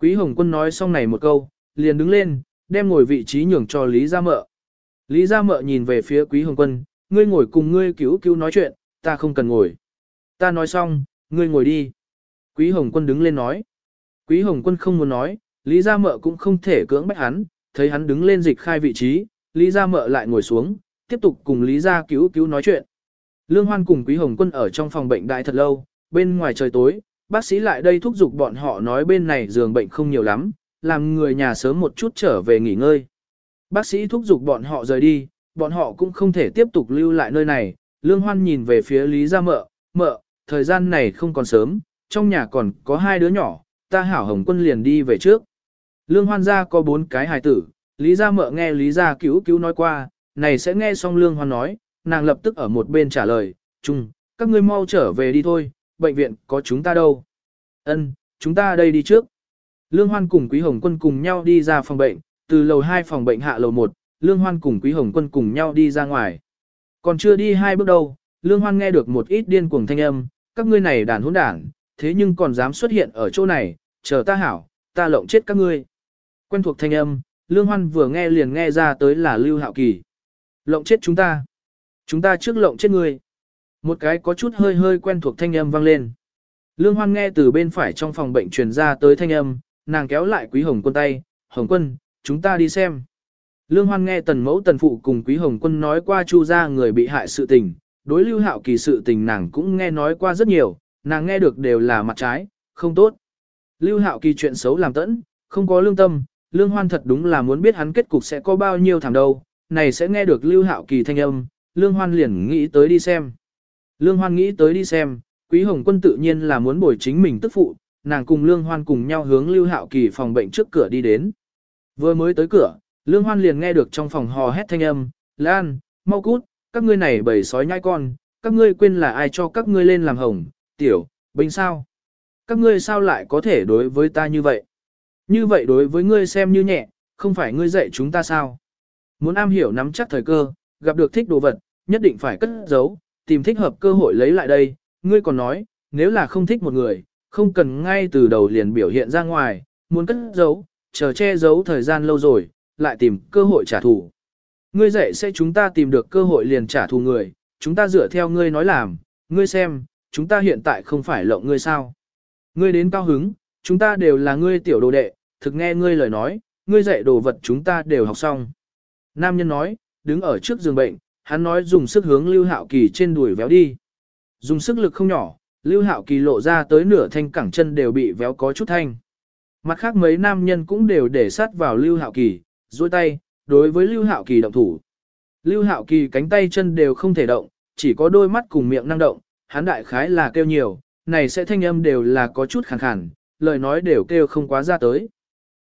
Quý Hồng Quân nói xong này một câu, liền đứng lên, đem ngồi vị trí nhường cho Lý Gia Mợ. Lý Gia Mợ nhìn về phía Quý Hồng Quân, ngươi ngồi cùng ngươi cứu cứu nói chuyện, ta không cần ngồi. Ta nói xong, ngươi ngồi đi. Quý Hồng Quân đứng lên nói. Quý Hồng Quân không muốn nói, Lý Gia Mợ cũng không thể cưỡng bách hắn, thấy hắn đứng lên dịch khai vị trí, Lý Gia Mợ lại ngồi xuống, tiếp tục cùng Lý Gia cứu cứu nói chuyện. Lương Hoan cùng Quý Hồng Quân ở trong phòng bệnh đại thật lâu, bên ngoài trời tối, bác sĩ lại đây thúc giục bọn họ nói bên này giường bệnh không nhiều lắm, làm người nhà sớm một chút trở về nghỉ ngơi. Bác sĩ thúc giục bọn họ rời đi, bọn họ cũng không thể tiếp tục lưu lại nơi này. Lương Hoan nhìn về phía Lý Gia Mợ, mợ, thời gian này không còn sớm, trong nhà còn có hai đứa nhỏ, ta hảo hồng quân liền đi về trước. Lương Hoan gia có bốn cái hài tử, Lý Gia Mợ nghe Lý Gia cứu cứu nói qua, này sẽ nghe xong Lương Hoan nói, nàng lập tức ở một bên trả lời, chung, các ngươi mau trở về đi thôi, bệnh viện có chúng ta đâu. Ân, chúng ta đây đi trước. Lương Hoan cùng Quý Hồng Quân cùng nhau đi ra phòng bệnh, từ lầu 2 phòng bệnh hạ lầu 1, Lương Hoan cùng Quý Hồng Quân cùng nhau đi ra ngoài. Còn chưa đi hai bước đâu, Lương Hoan nghe được một ít điên cuồng thanh âm, các ngươi này đàn hỗn đảng thế nhưng còn dám xuất hiện ở chỗ này, chờ ta hảo, ta lộng chết các ngươi. Quen thuộc thanh âm, Lương Hoan vừa nghe liền nghe ra tới là Lưu Hạo Kỳ. Lộng chết chúng ta. Chúng ta trước lộng chết ngươi. Một cái có chút hơi hơi quen thuộc thanh âm vang lên. Lương Hoan nghe từ bên phải trong phòng bệnh truyền ra tới thanh âm, nàng kéo lại Quý Hồng Quân tay, Hồng Quân, chúng ta đi xem. Lương Hoan nghe tần mẫu tần phụ cùng Quý Hồng Quân nói qua chu ra người bị hại sự tình, đối lưu hạo kỳ sự tình nàng cũng nghe nói qua rất nhiều, nàng nghe được đều là mặt trái, không tốt. Lưu hạo kỳ chuyện xấu làm tẫn, không có lương tâm, Lương Hoan thật đúng là muốn biết hắn kết cục sẽ có bao nhiêu thảm đâu, này sẽ nghe được lưu hạo kỳ thanh âm, Lương Hoan liền nghĩ tới đi xem. Lương Hoan nghĩ tới đi xem, Quý Hồng Quân tự nhiên là muốn bồi chính mình tức phụ, nàng cùng Lương Hoan cùng nhau hướng Lưu Hạo Kỳ phòng bệnh trước cửa đi đến. Vừa mới tới cửa, Lương Hoan liền nghe được trong phòng hò hét thanh âm, Lan, mau cút, các ngươi này bầy sói nhai con, các ngươi quên là ai cho các ngươi lên làm hồng, tiểu, bình sao? Các ngươi sao lại có thể đối với ta như vậy? Như vậy đối với ngươi xem như nhẹ, không phải ngươi dạy chúng ta sao? Muốn am hiểu nắm chắc thời cơ, gặp được thích đồ vật, nhất định phải cất giấu, tìm thích hợp cơ hội lấy lại đây, ngươi còn nói, nếu là không thích một người, không cần ngay từ đầu liền biểu hiện ra ngoài, muốn cất giấu, chờ che giấu thời gian lâu rồi, lại tìm cơ hội trả thù. Ngươi dạy sẽ chúng ta tìm được cơ hội liền trả thù người, chúng ta dựa theo ngươi nói làm, ngươi xem, chúng ta hiện tại không phải lộng ngươi sao. Ngươi đến cao hứng, chúng ta đều là ngươi tiểu đồ đệ, thực nghe ngươi lời nói, ngươi dạy đồ vật chúng ta đều học xong. Nam nhân nói, đứng ở trước giường bệnh, hắn nói dùng sức hướng Lưu Hạo Kỳ trên đùi véo đi. Dùng sức lực không nhỏ, Lưu Hạo Kỳ lộ ra tới nửa thanh cẳng chân đều bị véo có chút thanh. Mặt khác mấy nam nhân cũng đều để sát vào Lưu Hạo Kỳ, duỗi tay, đối với Lưu Hạo Kỳ động thủ. Lưu Hạo Kỳ cánh tay chân đều không thể động, chỉ có đôi mắt cùng miệng năng động, hắn đại khái là kêu nhiều, này sẽ thanh âm đều là có chút khàn khàn, lời nói đều kêu không quá ra tới.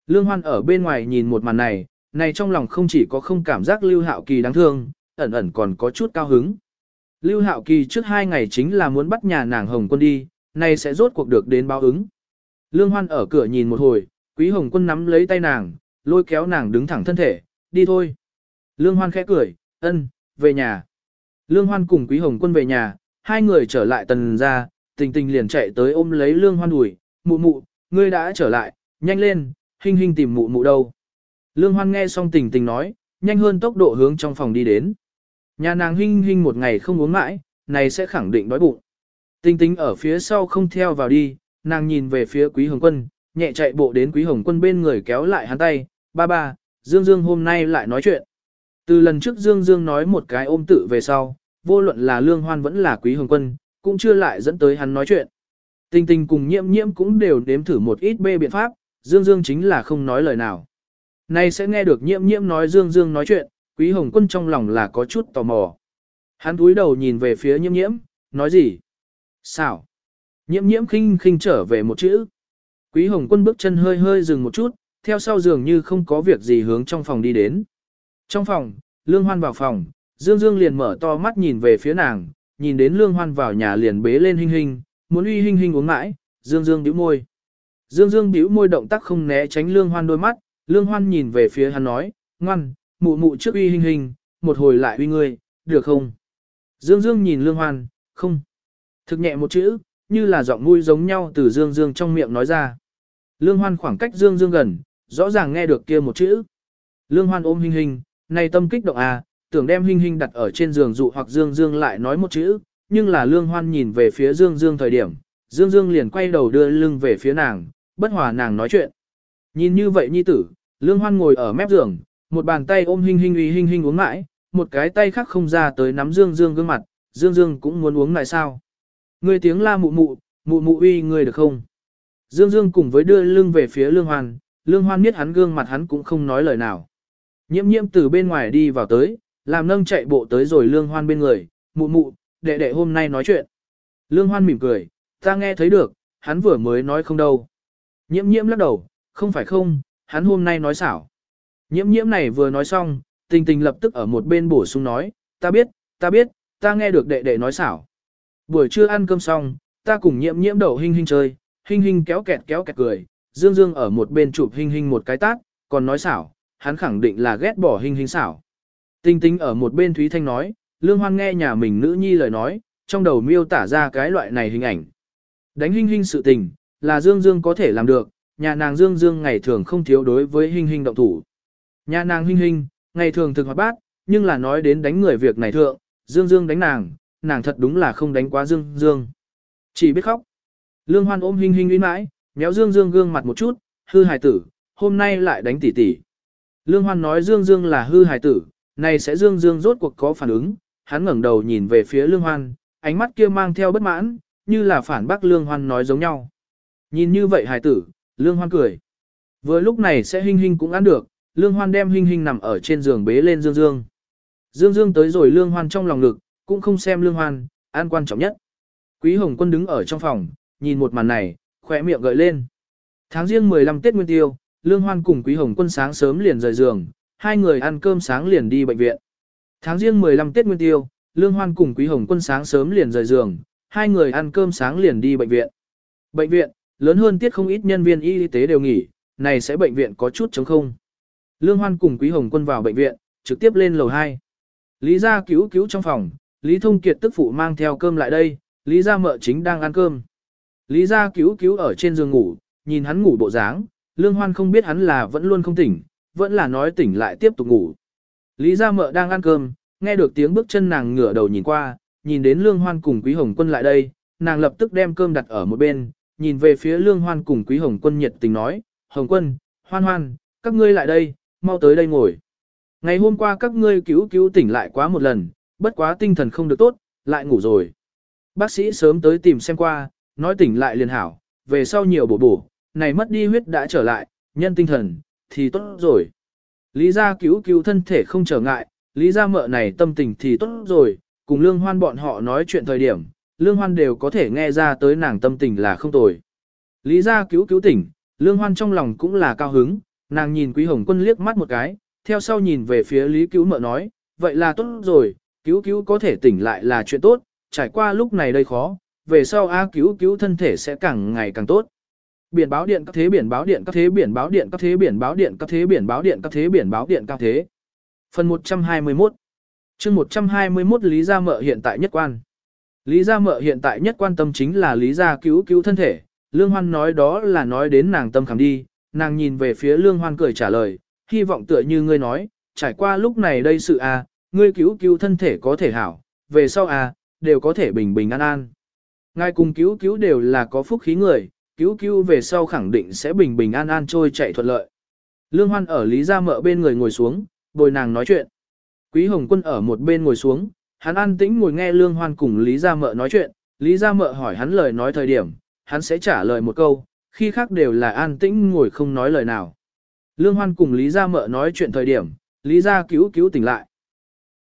Lương Hoan ở bên ngoài nhìn một màn này, này trong lòng không chỉ có không cảm giác Lưu Hạo Kỳ đáng thương, ẩn ẩn còn có chút cao hứng. Lưu Hạo Kỳ trước hai ngày chính là muốn bắt nhà nàng Hồng Quân đi, này sẽ rốt cuộc được đến báo ứng. Lương Hoan ở cửa nhìn một hồi, Quý Hồng Quân nắm lấy tay nàng, lôi kéo nàng đứng thẳng thân thể, đi thôi. Lương Hoan khẽ cười, ân, về nhà. Lương Hoan cùng Quý Hồng Quân về nhà, hai người trở lại tần ra, tình tình liền chạy tới ôm lấy Lương Hoan ủi, mụ mụ, ngươi đã trở lại, nhanh lên, hình hình tìm mụ mụ đâu. Lương Hoan nghe xong tình tình nói, nhanh hơn tốc độ hướng trong phòng đi đến. Nhà nàng hình hình một ngày không uống mãi, này sẽ khẳng định đói bụng. Tình tình ở phía sau không theo vào đi, nàng nhìn về phía Quý Hồng Quân, nhẹ chạy bộ đến Quý Hồng Quân bên người kéo lại hắn tay, ba ba, Dương Dương hôm nay lại nói chuyện. Từ lần trước Dương Dương nói một cái ôm tự về sau, vô luận là Lương Hoan vẫn là Quý Hồng Quân, cũng chưa lại dẫn tới hắn nói chuyện. Tình tình cùng nhiễm nhiễm cũng đều nếm thử một ít bê biện pháp, Dương Dương chính là không nói lời nào. Nay sẽ nghe được nhiễm nhiễm nói Dương Dương nói chuyện, Quý Hồng Quân trong lòng là có chút tò mò. Hắn cúi đầu nhìn về phía nhiễm nhiễm, nói gì? Sao? Nhiễm nhiễm khinh khinh trở về một chữ. Quý Hồng Quân bước chân hơi hơi dừng một chút, theo sau dường như không có việc gì hướng trong phòng đi đến. Trong phòng, Lương Hoan vào phòng, Dương Dương liền mở to mắt nhìn về phía nàng, nhìn đến Lương Hoan vào nhà liền bế lên Hinh Hinh, muốn uy Hinh Hinh uống mãi, Dương Dương bĩu môi. Dương Dương bĩu môi động tác không né tránh Lương Hoan đôi mắt, Lương Hoan nhìn về phía hắn nói, ngoan, mụ mụ trước uy Hinh Hinh, một hồi lại uy ngươi, được không? Dương Dương nhìn Lương Hoan, không. Thực nhẹ một chữ, như là giọng mũi giống nhau từ Dương Dương trong miệng nói ra. Lương Hoan khoảng cách Dương Dương gần, rõ ràng nghe được kia một chữ. Lương Hoan ôm Hinh Hinh, này tâm kích động à, tưởng đem Hinh Hinh đặt ở trên giường dụ hoặc Dương Dương lại nói một chữ, nhưng là Lương Hoan nhìn về phía Dương Dương thời điểm, Dương Dương liền quay đầu đưa lưng về phía nàng, bất hòa nàng nói chuyện. Nhìn như vậy nhi tử, Lương Hoan ngồi ở mép giường, một bàn tay ôm Hinh Hinh uy Hinh Hinh uống mãi, một cái tay khác không ra tới nắm Dương Dương gương mặt, Dương Dương cũng muốn uống lại sao. Ngươi tiếng la mụ mụ, mụ mụ uy ngươi được không? Dương Dương cùng với đưa lưng về phía Lương Hoan, Lương Hoan biết hắn gương mặt hắn cũng không nói lời nào. Nhiễm nhiễm từ bên ngoài đi vào tới, làm nâng chạy bộ tới rồi Lương Hoan bên người, mụ mụ, đệ đệ hôm nay nói chuyện. Lương Hoan mỉm cười, ta nghe thấy được, hắn vừa mới nói không đâu. Nhiễm nhiễm lắc đầu, không phải không, hắn hôm nay nói xảo. Nhiễm nhiễm này vừa nói xong, tình tình lập tức ở một bên bổ sung nói, ta biết, ta biết, ta nghe được đệ đệ nói xảo. Buổi trưa ăn cơm xong, ta cùng nhiễm nhiễm đầu hình hình chơi, hình hình kéo kẹt kéo kẹt cười, Dương Dương ở một bên chụp hình hình một cái tát, còn nói xảo, hắn khẳng định là ghét bỏ hình hình xảo. Tinh tinh ở một bên Thúy Thanh nói, Lương Hoan nghe nhà mình nữ nhi lời nói, trong đầu miêu tả ra cái loại này hình ảnh. Đánh hình hình sự tình, là Dương Dương có thể làm được, nhà nàng Dương Dương ngày thường không thiếu đối với hình hình động thủ. Nhà nàng hình hình, ngày thường thực hoạt bát, nhưng là nói đến đánh người việc này thượng, Dương Dương đánh nàng, nàng thật đúng là không đánh quá Dương Dương. Chỉ biết khóc. Lương Hoan ôm hình hình uy mãi, méo Dương Dương gương mặt một chút, hư hài tử, hôm nay lại đánh tỷ tỷ. Lương Hoan nói Dương Dương là hư hài tử, này sẽ Dương Dương rốt cuộc có phản ứng, hắn ngẩng đầu nhìn về phía Lương Hoan, ánh mắt kia mang theo bất mãn, như là phản bác Lương Hoan nói giống nhau. Nhìn như vậy hài tử, Lương Hoan cười. Vừa lúc này sẽ Hinh Hinh cũng ăn được, Lương Hoan đem Hinh Hinh nằm ở trên giường bế lên Dương Dương. Dương Dương tới rồi Lương Hoan trong lòng lực, cũng không xem Lương Hoan, an quan trọng nhất. Quý Hồng Quân đứng ở trong phòng, nhìn một màn này, khỏe miệng gợi lên. Tháng riêng 15 Tết Nguyên Tiêu, Lương Hoan cùng Quý Hồng Quân sáng sớm liền rời giường, hai người ăn cơm sáng liền đi bệnh viện. Tháng riêng 15 Tết Nguyên Tiêu, Lương Hoan cùng Quý Hồng Quân sáng sớm liền rời giường, hai người ăn cơm sáng liền đi bệnh viện. Bệnh viện, lớn hơn tiết không ít nhân viên y tế đều nghỉ, này sẽ bệnh viện có chút chống không. Lương Hoan cùng Quý Hồng Quân vào bệnh viện, trực tiếp lên lầu 2. Lý gia cứu cứu trong phòng, Lý Thông Kiệt tức phụ mang theo cơm lại đây, Lý gia mợ chính đang ăn cơm. Lý gia cứu cứu ở trên giường ngủ, nhìn hắn ngủ bộ dáng, Lương Hoan không biết hắn là vẫn luôn không tỉnh, vẫn là nói tỉnh lại tiếp tục ngủ. Lý gia mợ đang ăn cơm, nghe được tiếng bước chân nàng ngửa đầu nhìn qua, nhìn đến Lương Hoan cùng Quý Hồng Quân lại đây, nàng lập tức đem cơm đặt ở một bên, nhìn về phía Lương Hoan cùng Quý Hồng Quân nhiệt tình nói, Hồng Quân, Hoan Hoan, các ngươi lại đây, mau tới đây ngồi. Ngày hôm qua các ngươi cứu cứu tỉnh lại quá một lần, bất quá tinh thần không được tốt, lại ngủ rồi. Bác sĩ sớm tới tìm xem qua, nói tỉnh lại liền hảo, về sau nhiều bổ bổ, này mất đi huyết đã trở lại, nhân tinh thần, thì tốt rồi. Lý gia cứu cứu thân thể không trở ngại, lý gia mợ này tâm tình thì tốt rồi, cùng lương hoan bọn họ nói chuyện thời điểm, lương hoan đều có thể nghe ra tới nàng tâm tình là không tồi. Lý gia cứu cứu tỉnh, lương hoan trong lòng cũng là cao hứng, nàng nhìn quý hồng quân liếc mắt một cái, theo sau nhìn về phía lý cứu mợ nói, vậy là tốt rồi, cứu cứu có thể tỉnh lại là chuyện tốt, trải qua lúc này đây khó, về sau A cứu cứu thân thể sẽ càng ngày càng tốt. Biển báo điện các thế biển báo điện các thế biển báo điện các thế biển báo điện các thế biển báo điện các thế biển báo điện các thế. Phần 121 chương 121 Lý Gia Mợ hiện tại nhất quan. Lý Gia Mợ hiện tại nhất quan tâm chính là Lý Gia cứu cứu thân thể. Lương Hoan nói đó là nói đến nàng tâm khảm đi, nàng nhìn về phía Lương Hoan cười trả lời, hy vọng tựa như ngươi nói, trải qua lúc này đây sự a, ngươi cứu cứu thân thể có thể hảo, về sau a, đều có thể bình bình an an. Ngài cùng cứu cứu đều là có phúc khí người, cứu cứu về sau khẳng định sẽ bình bình an an trôi chạy thuận lợi. Lương Hoan ở Lý Gia Mợ bên người ngồi xuống, bồi nàng nói chuyện. Quý Hồng Quân ở một bên ngồi xuống, hắn an tĩnh ngồi nghe Lương Hoan cùng Lý Gia Mợ nói chuyện, Lý Gia Mợ hỏi hắn lời nói thời điểm, hắn sẽ trả lời một câu, khi khác đều là an tĩnh ngồi không nói lời nào. Lương Hoan cùng Lý Gia Mợ nói chuyện thời điểm, Lý Gia cứu cứu tỉnh lại.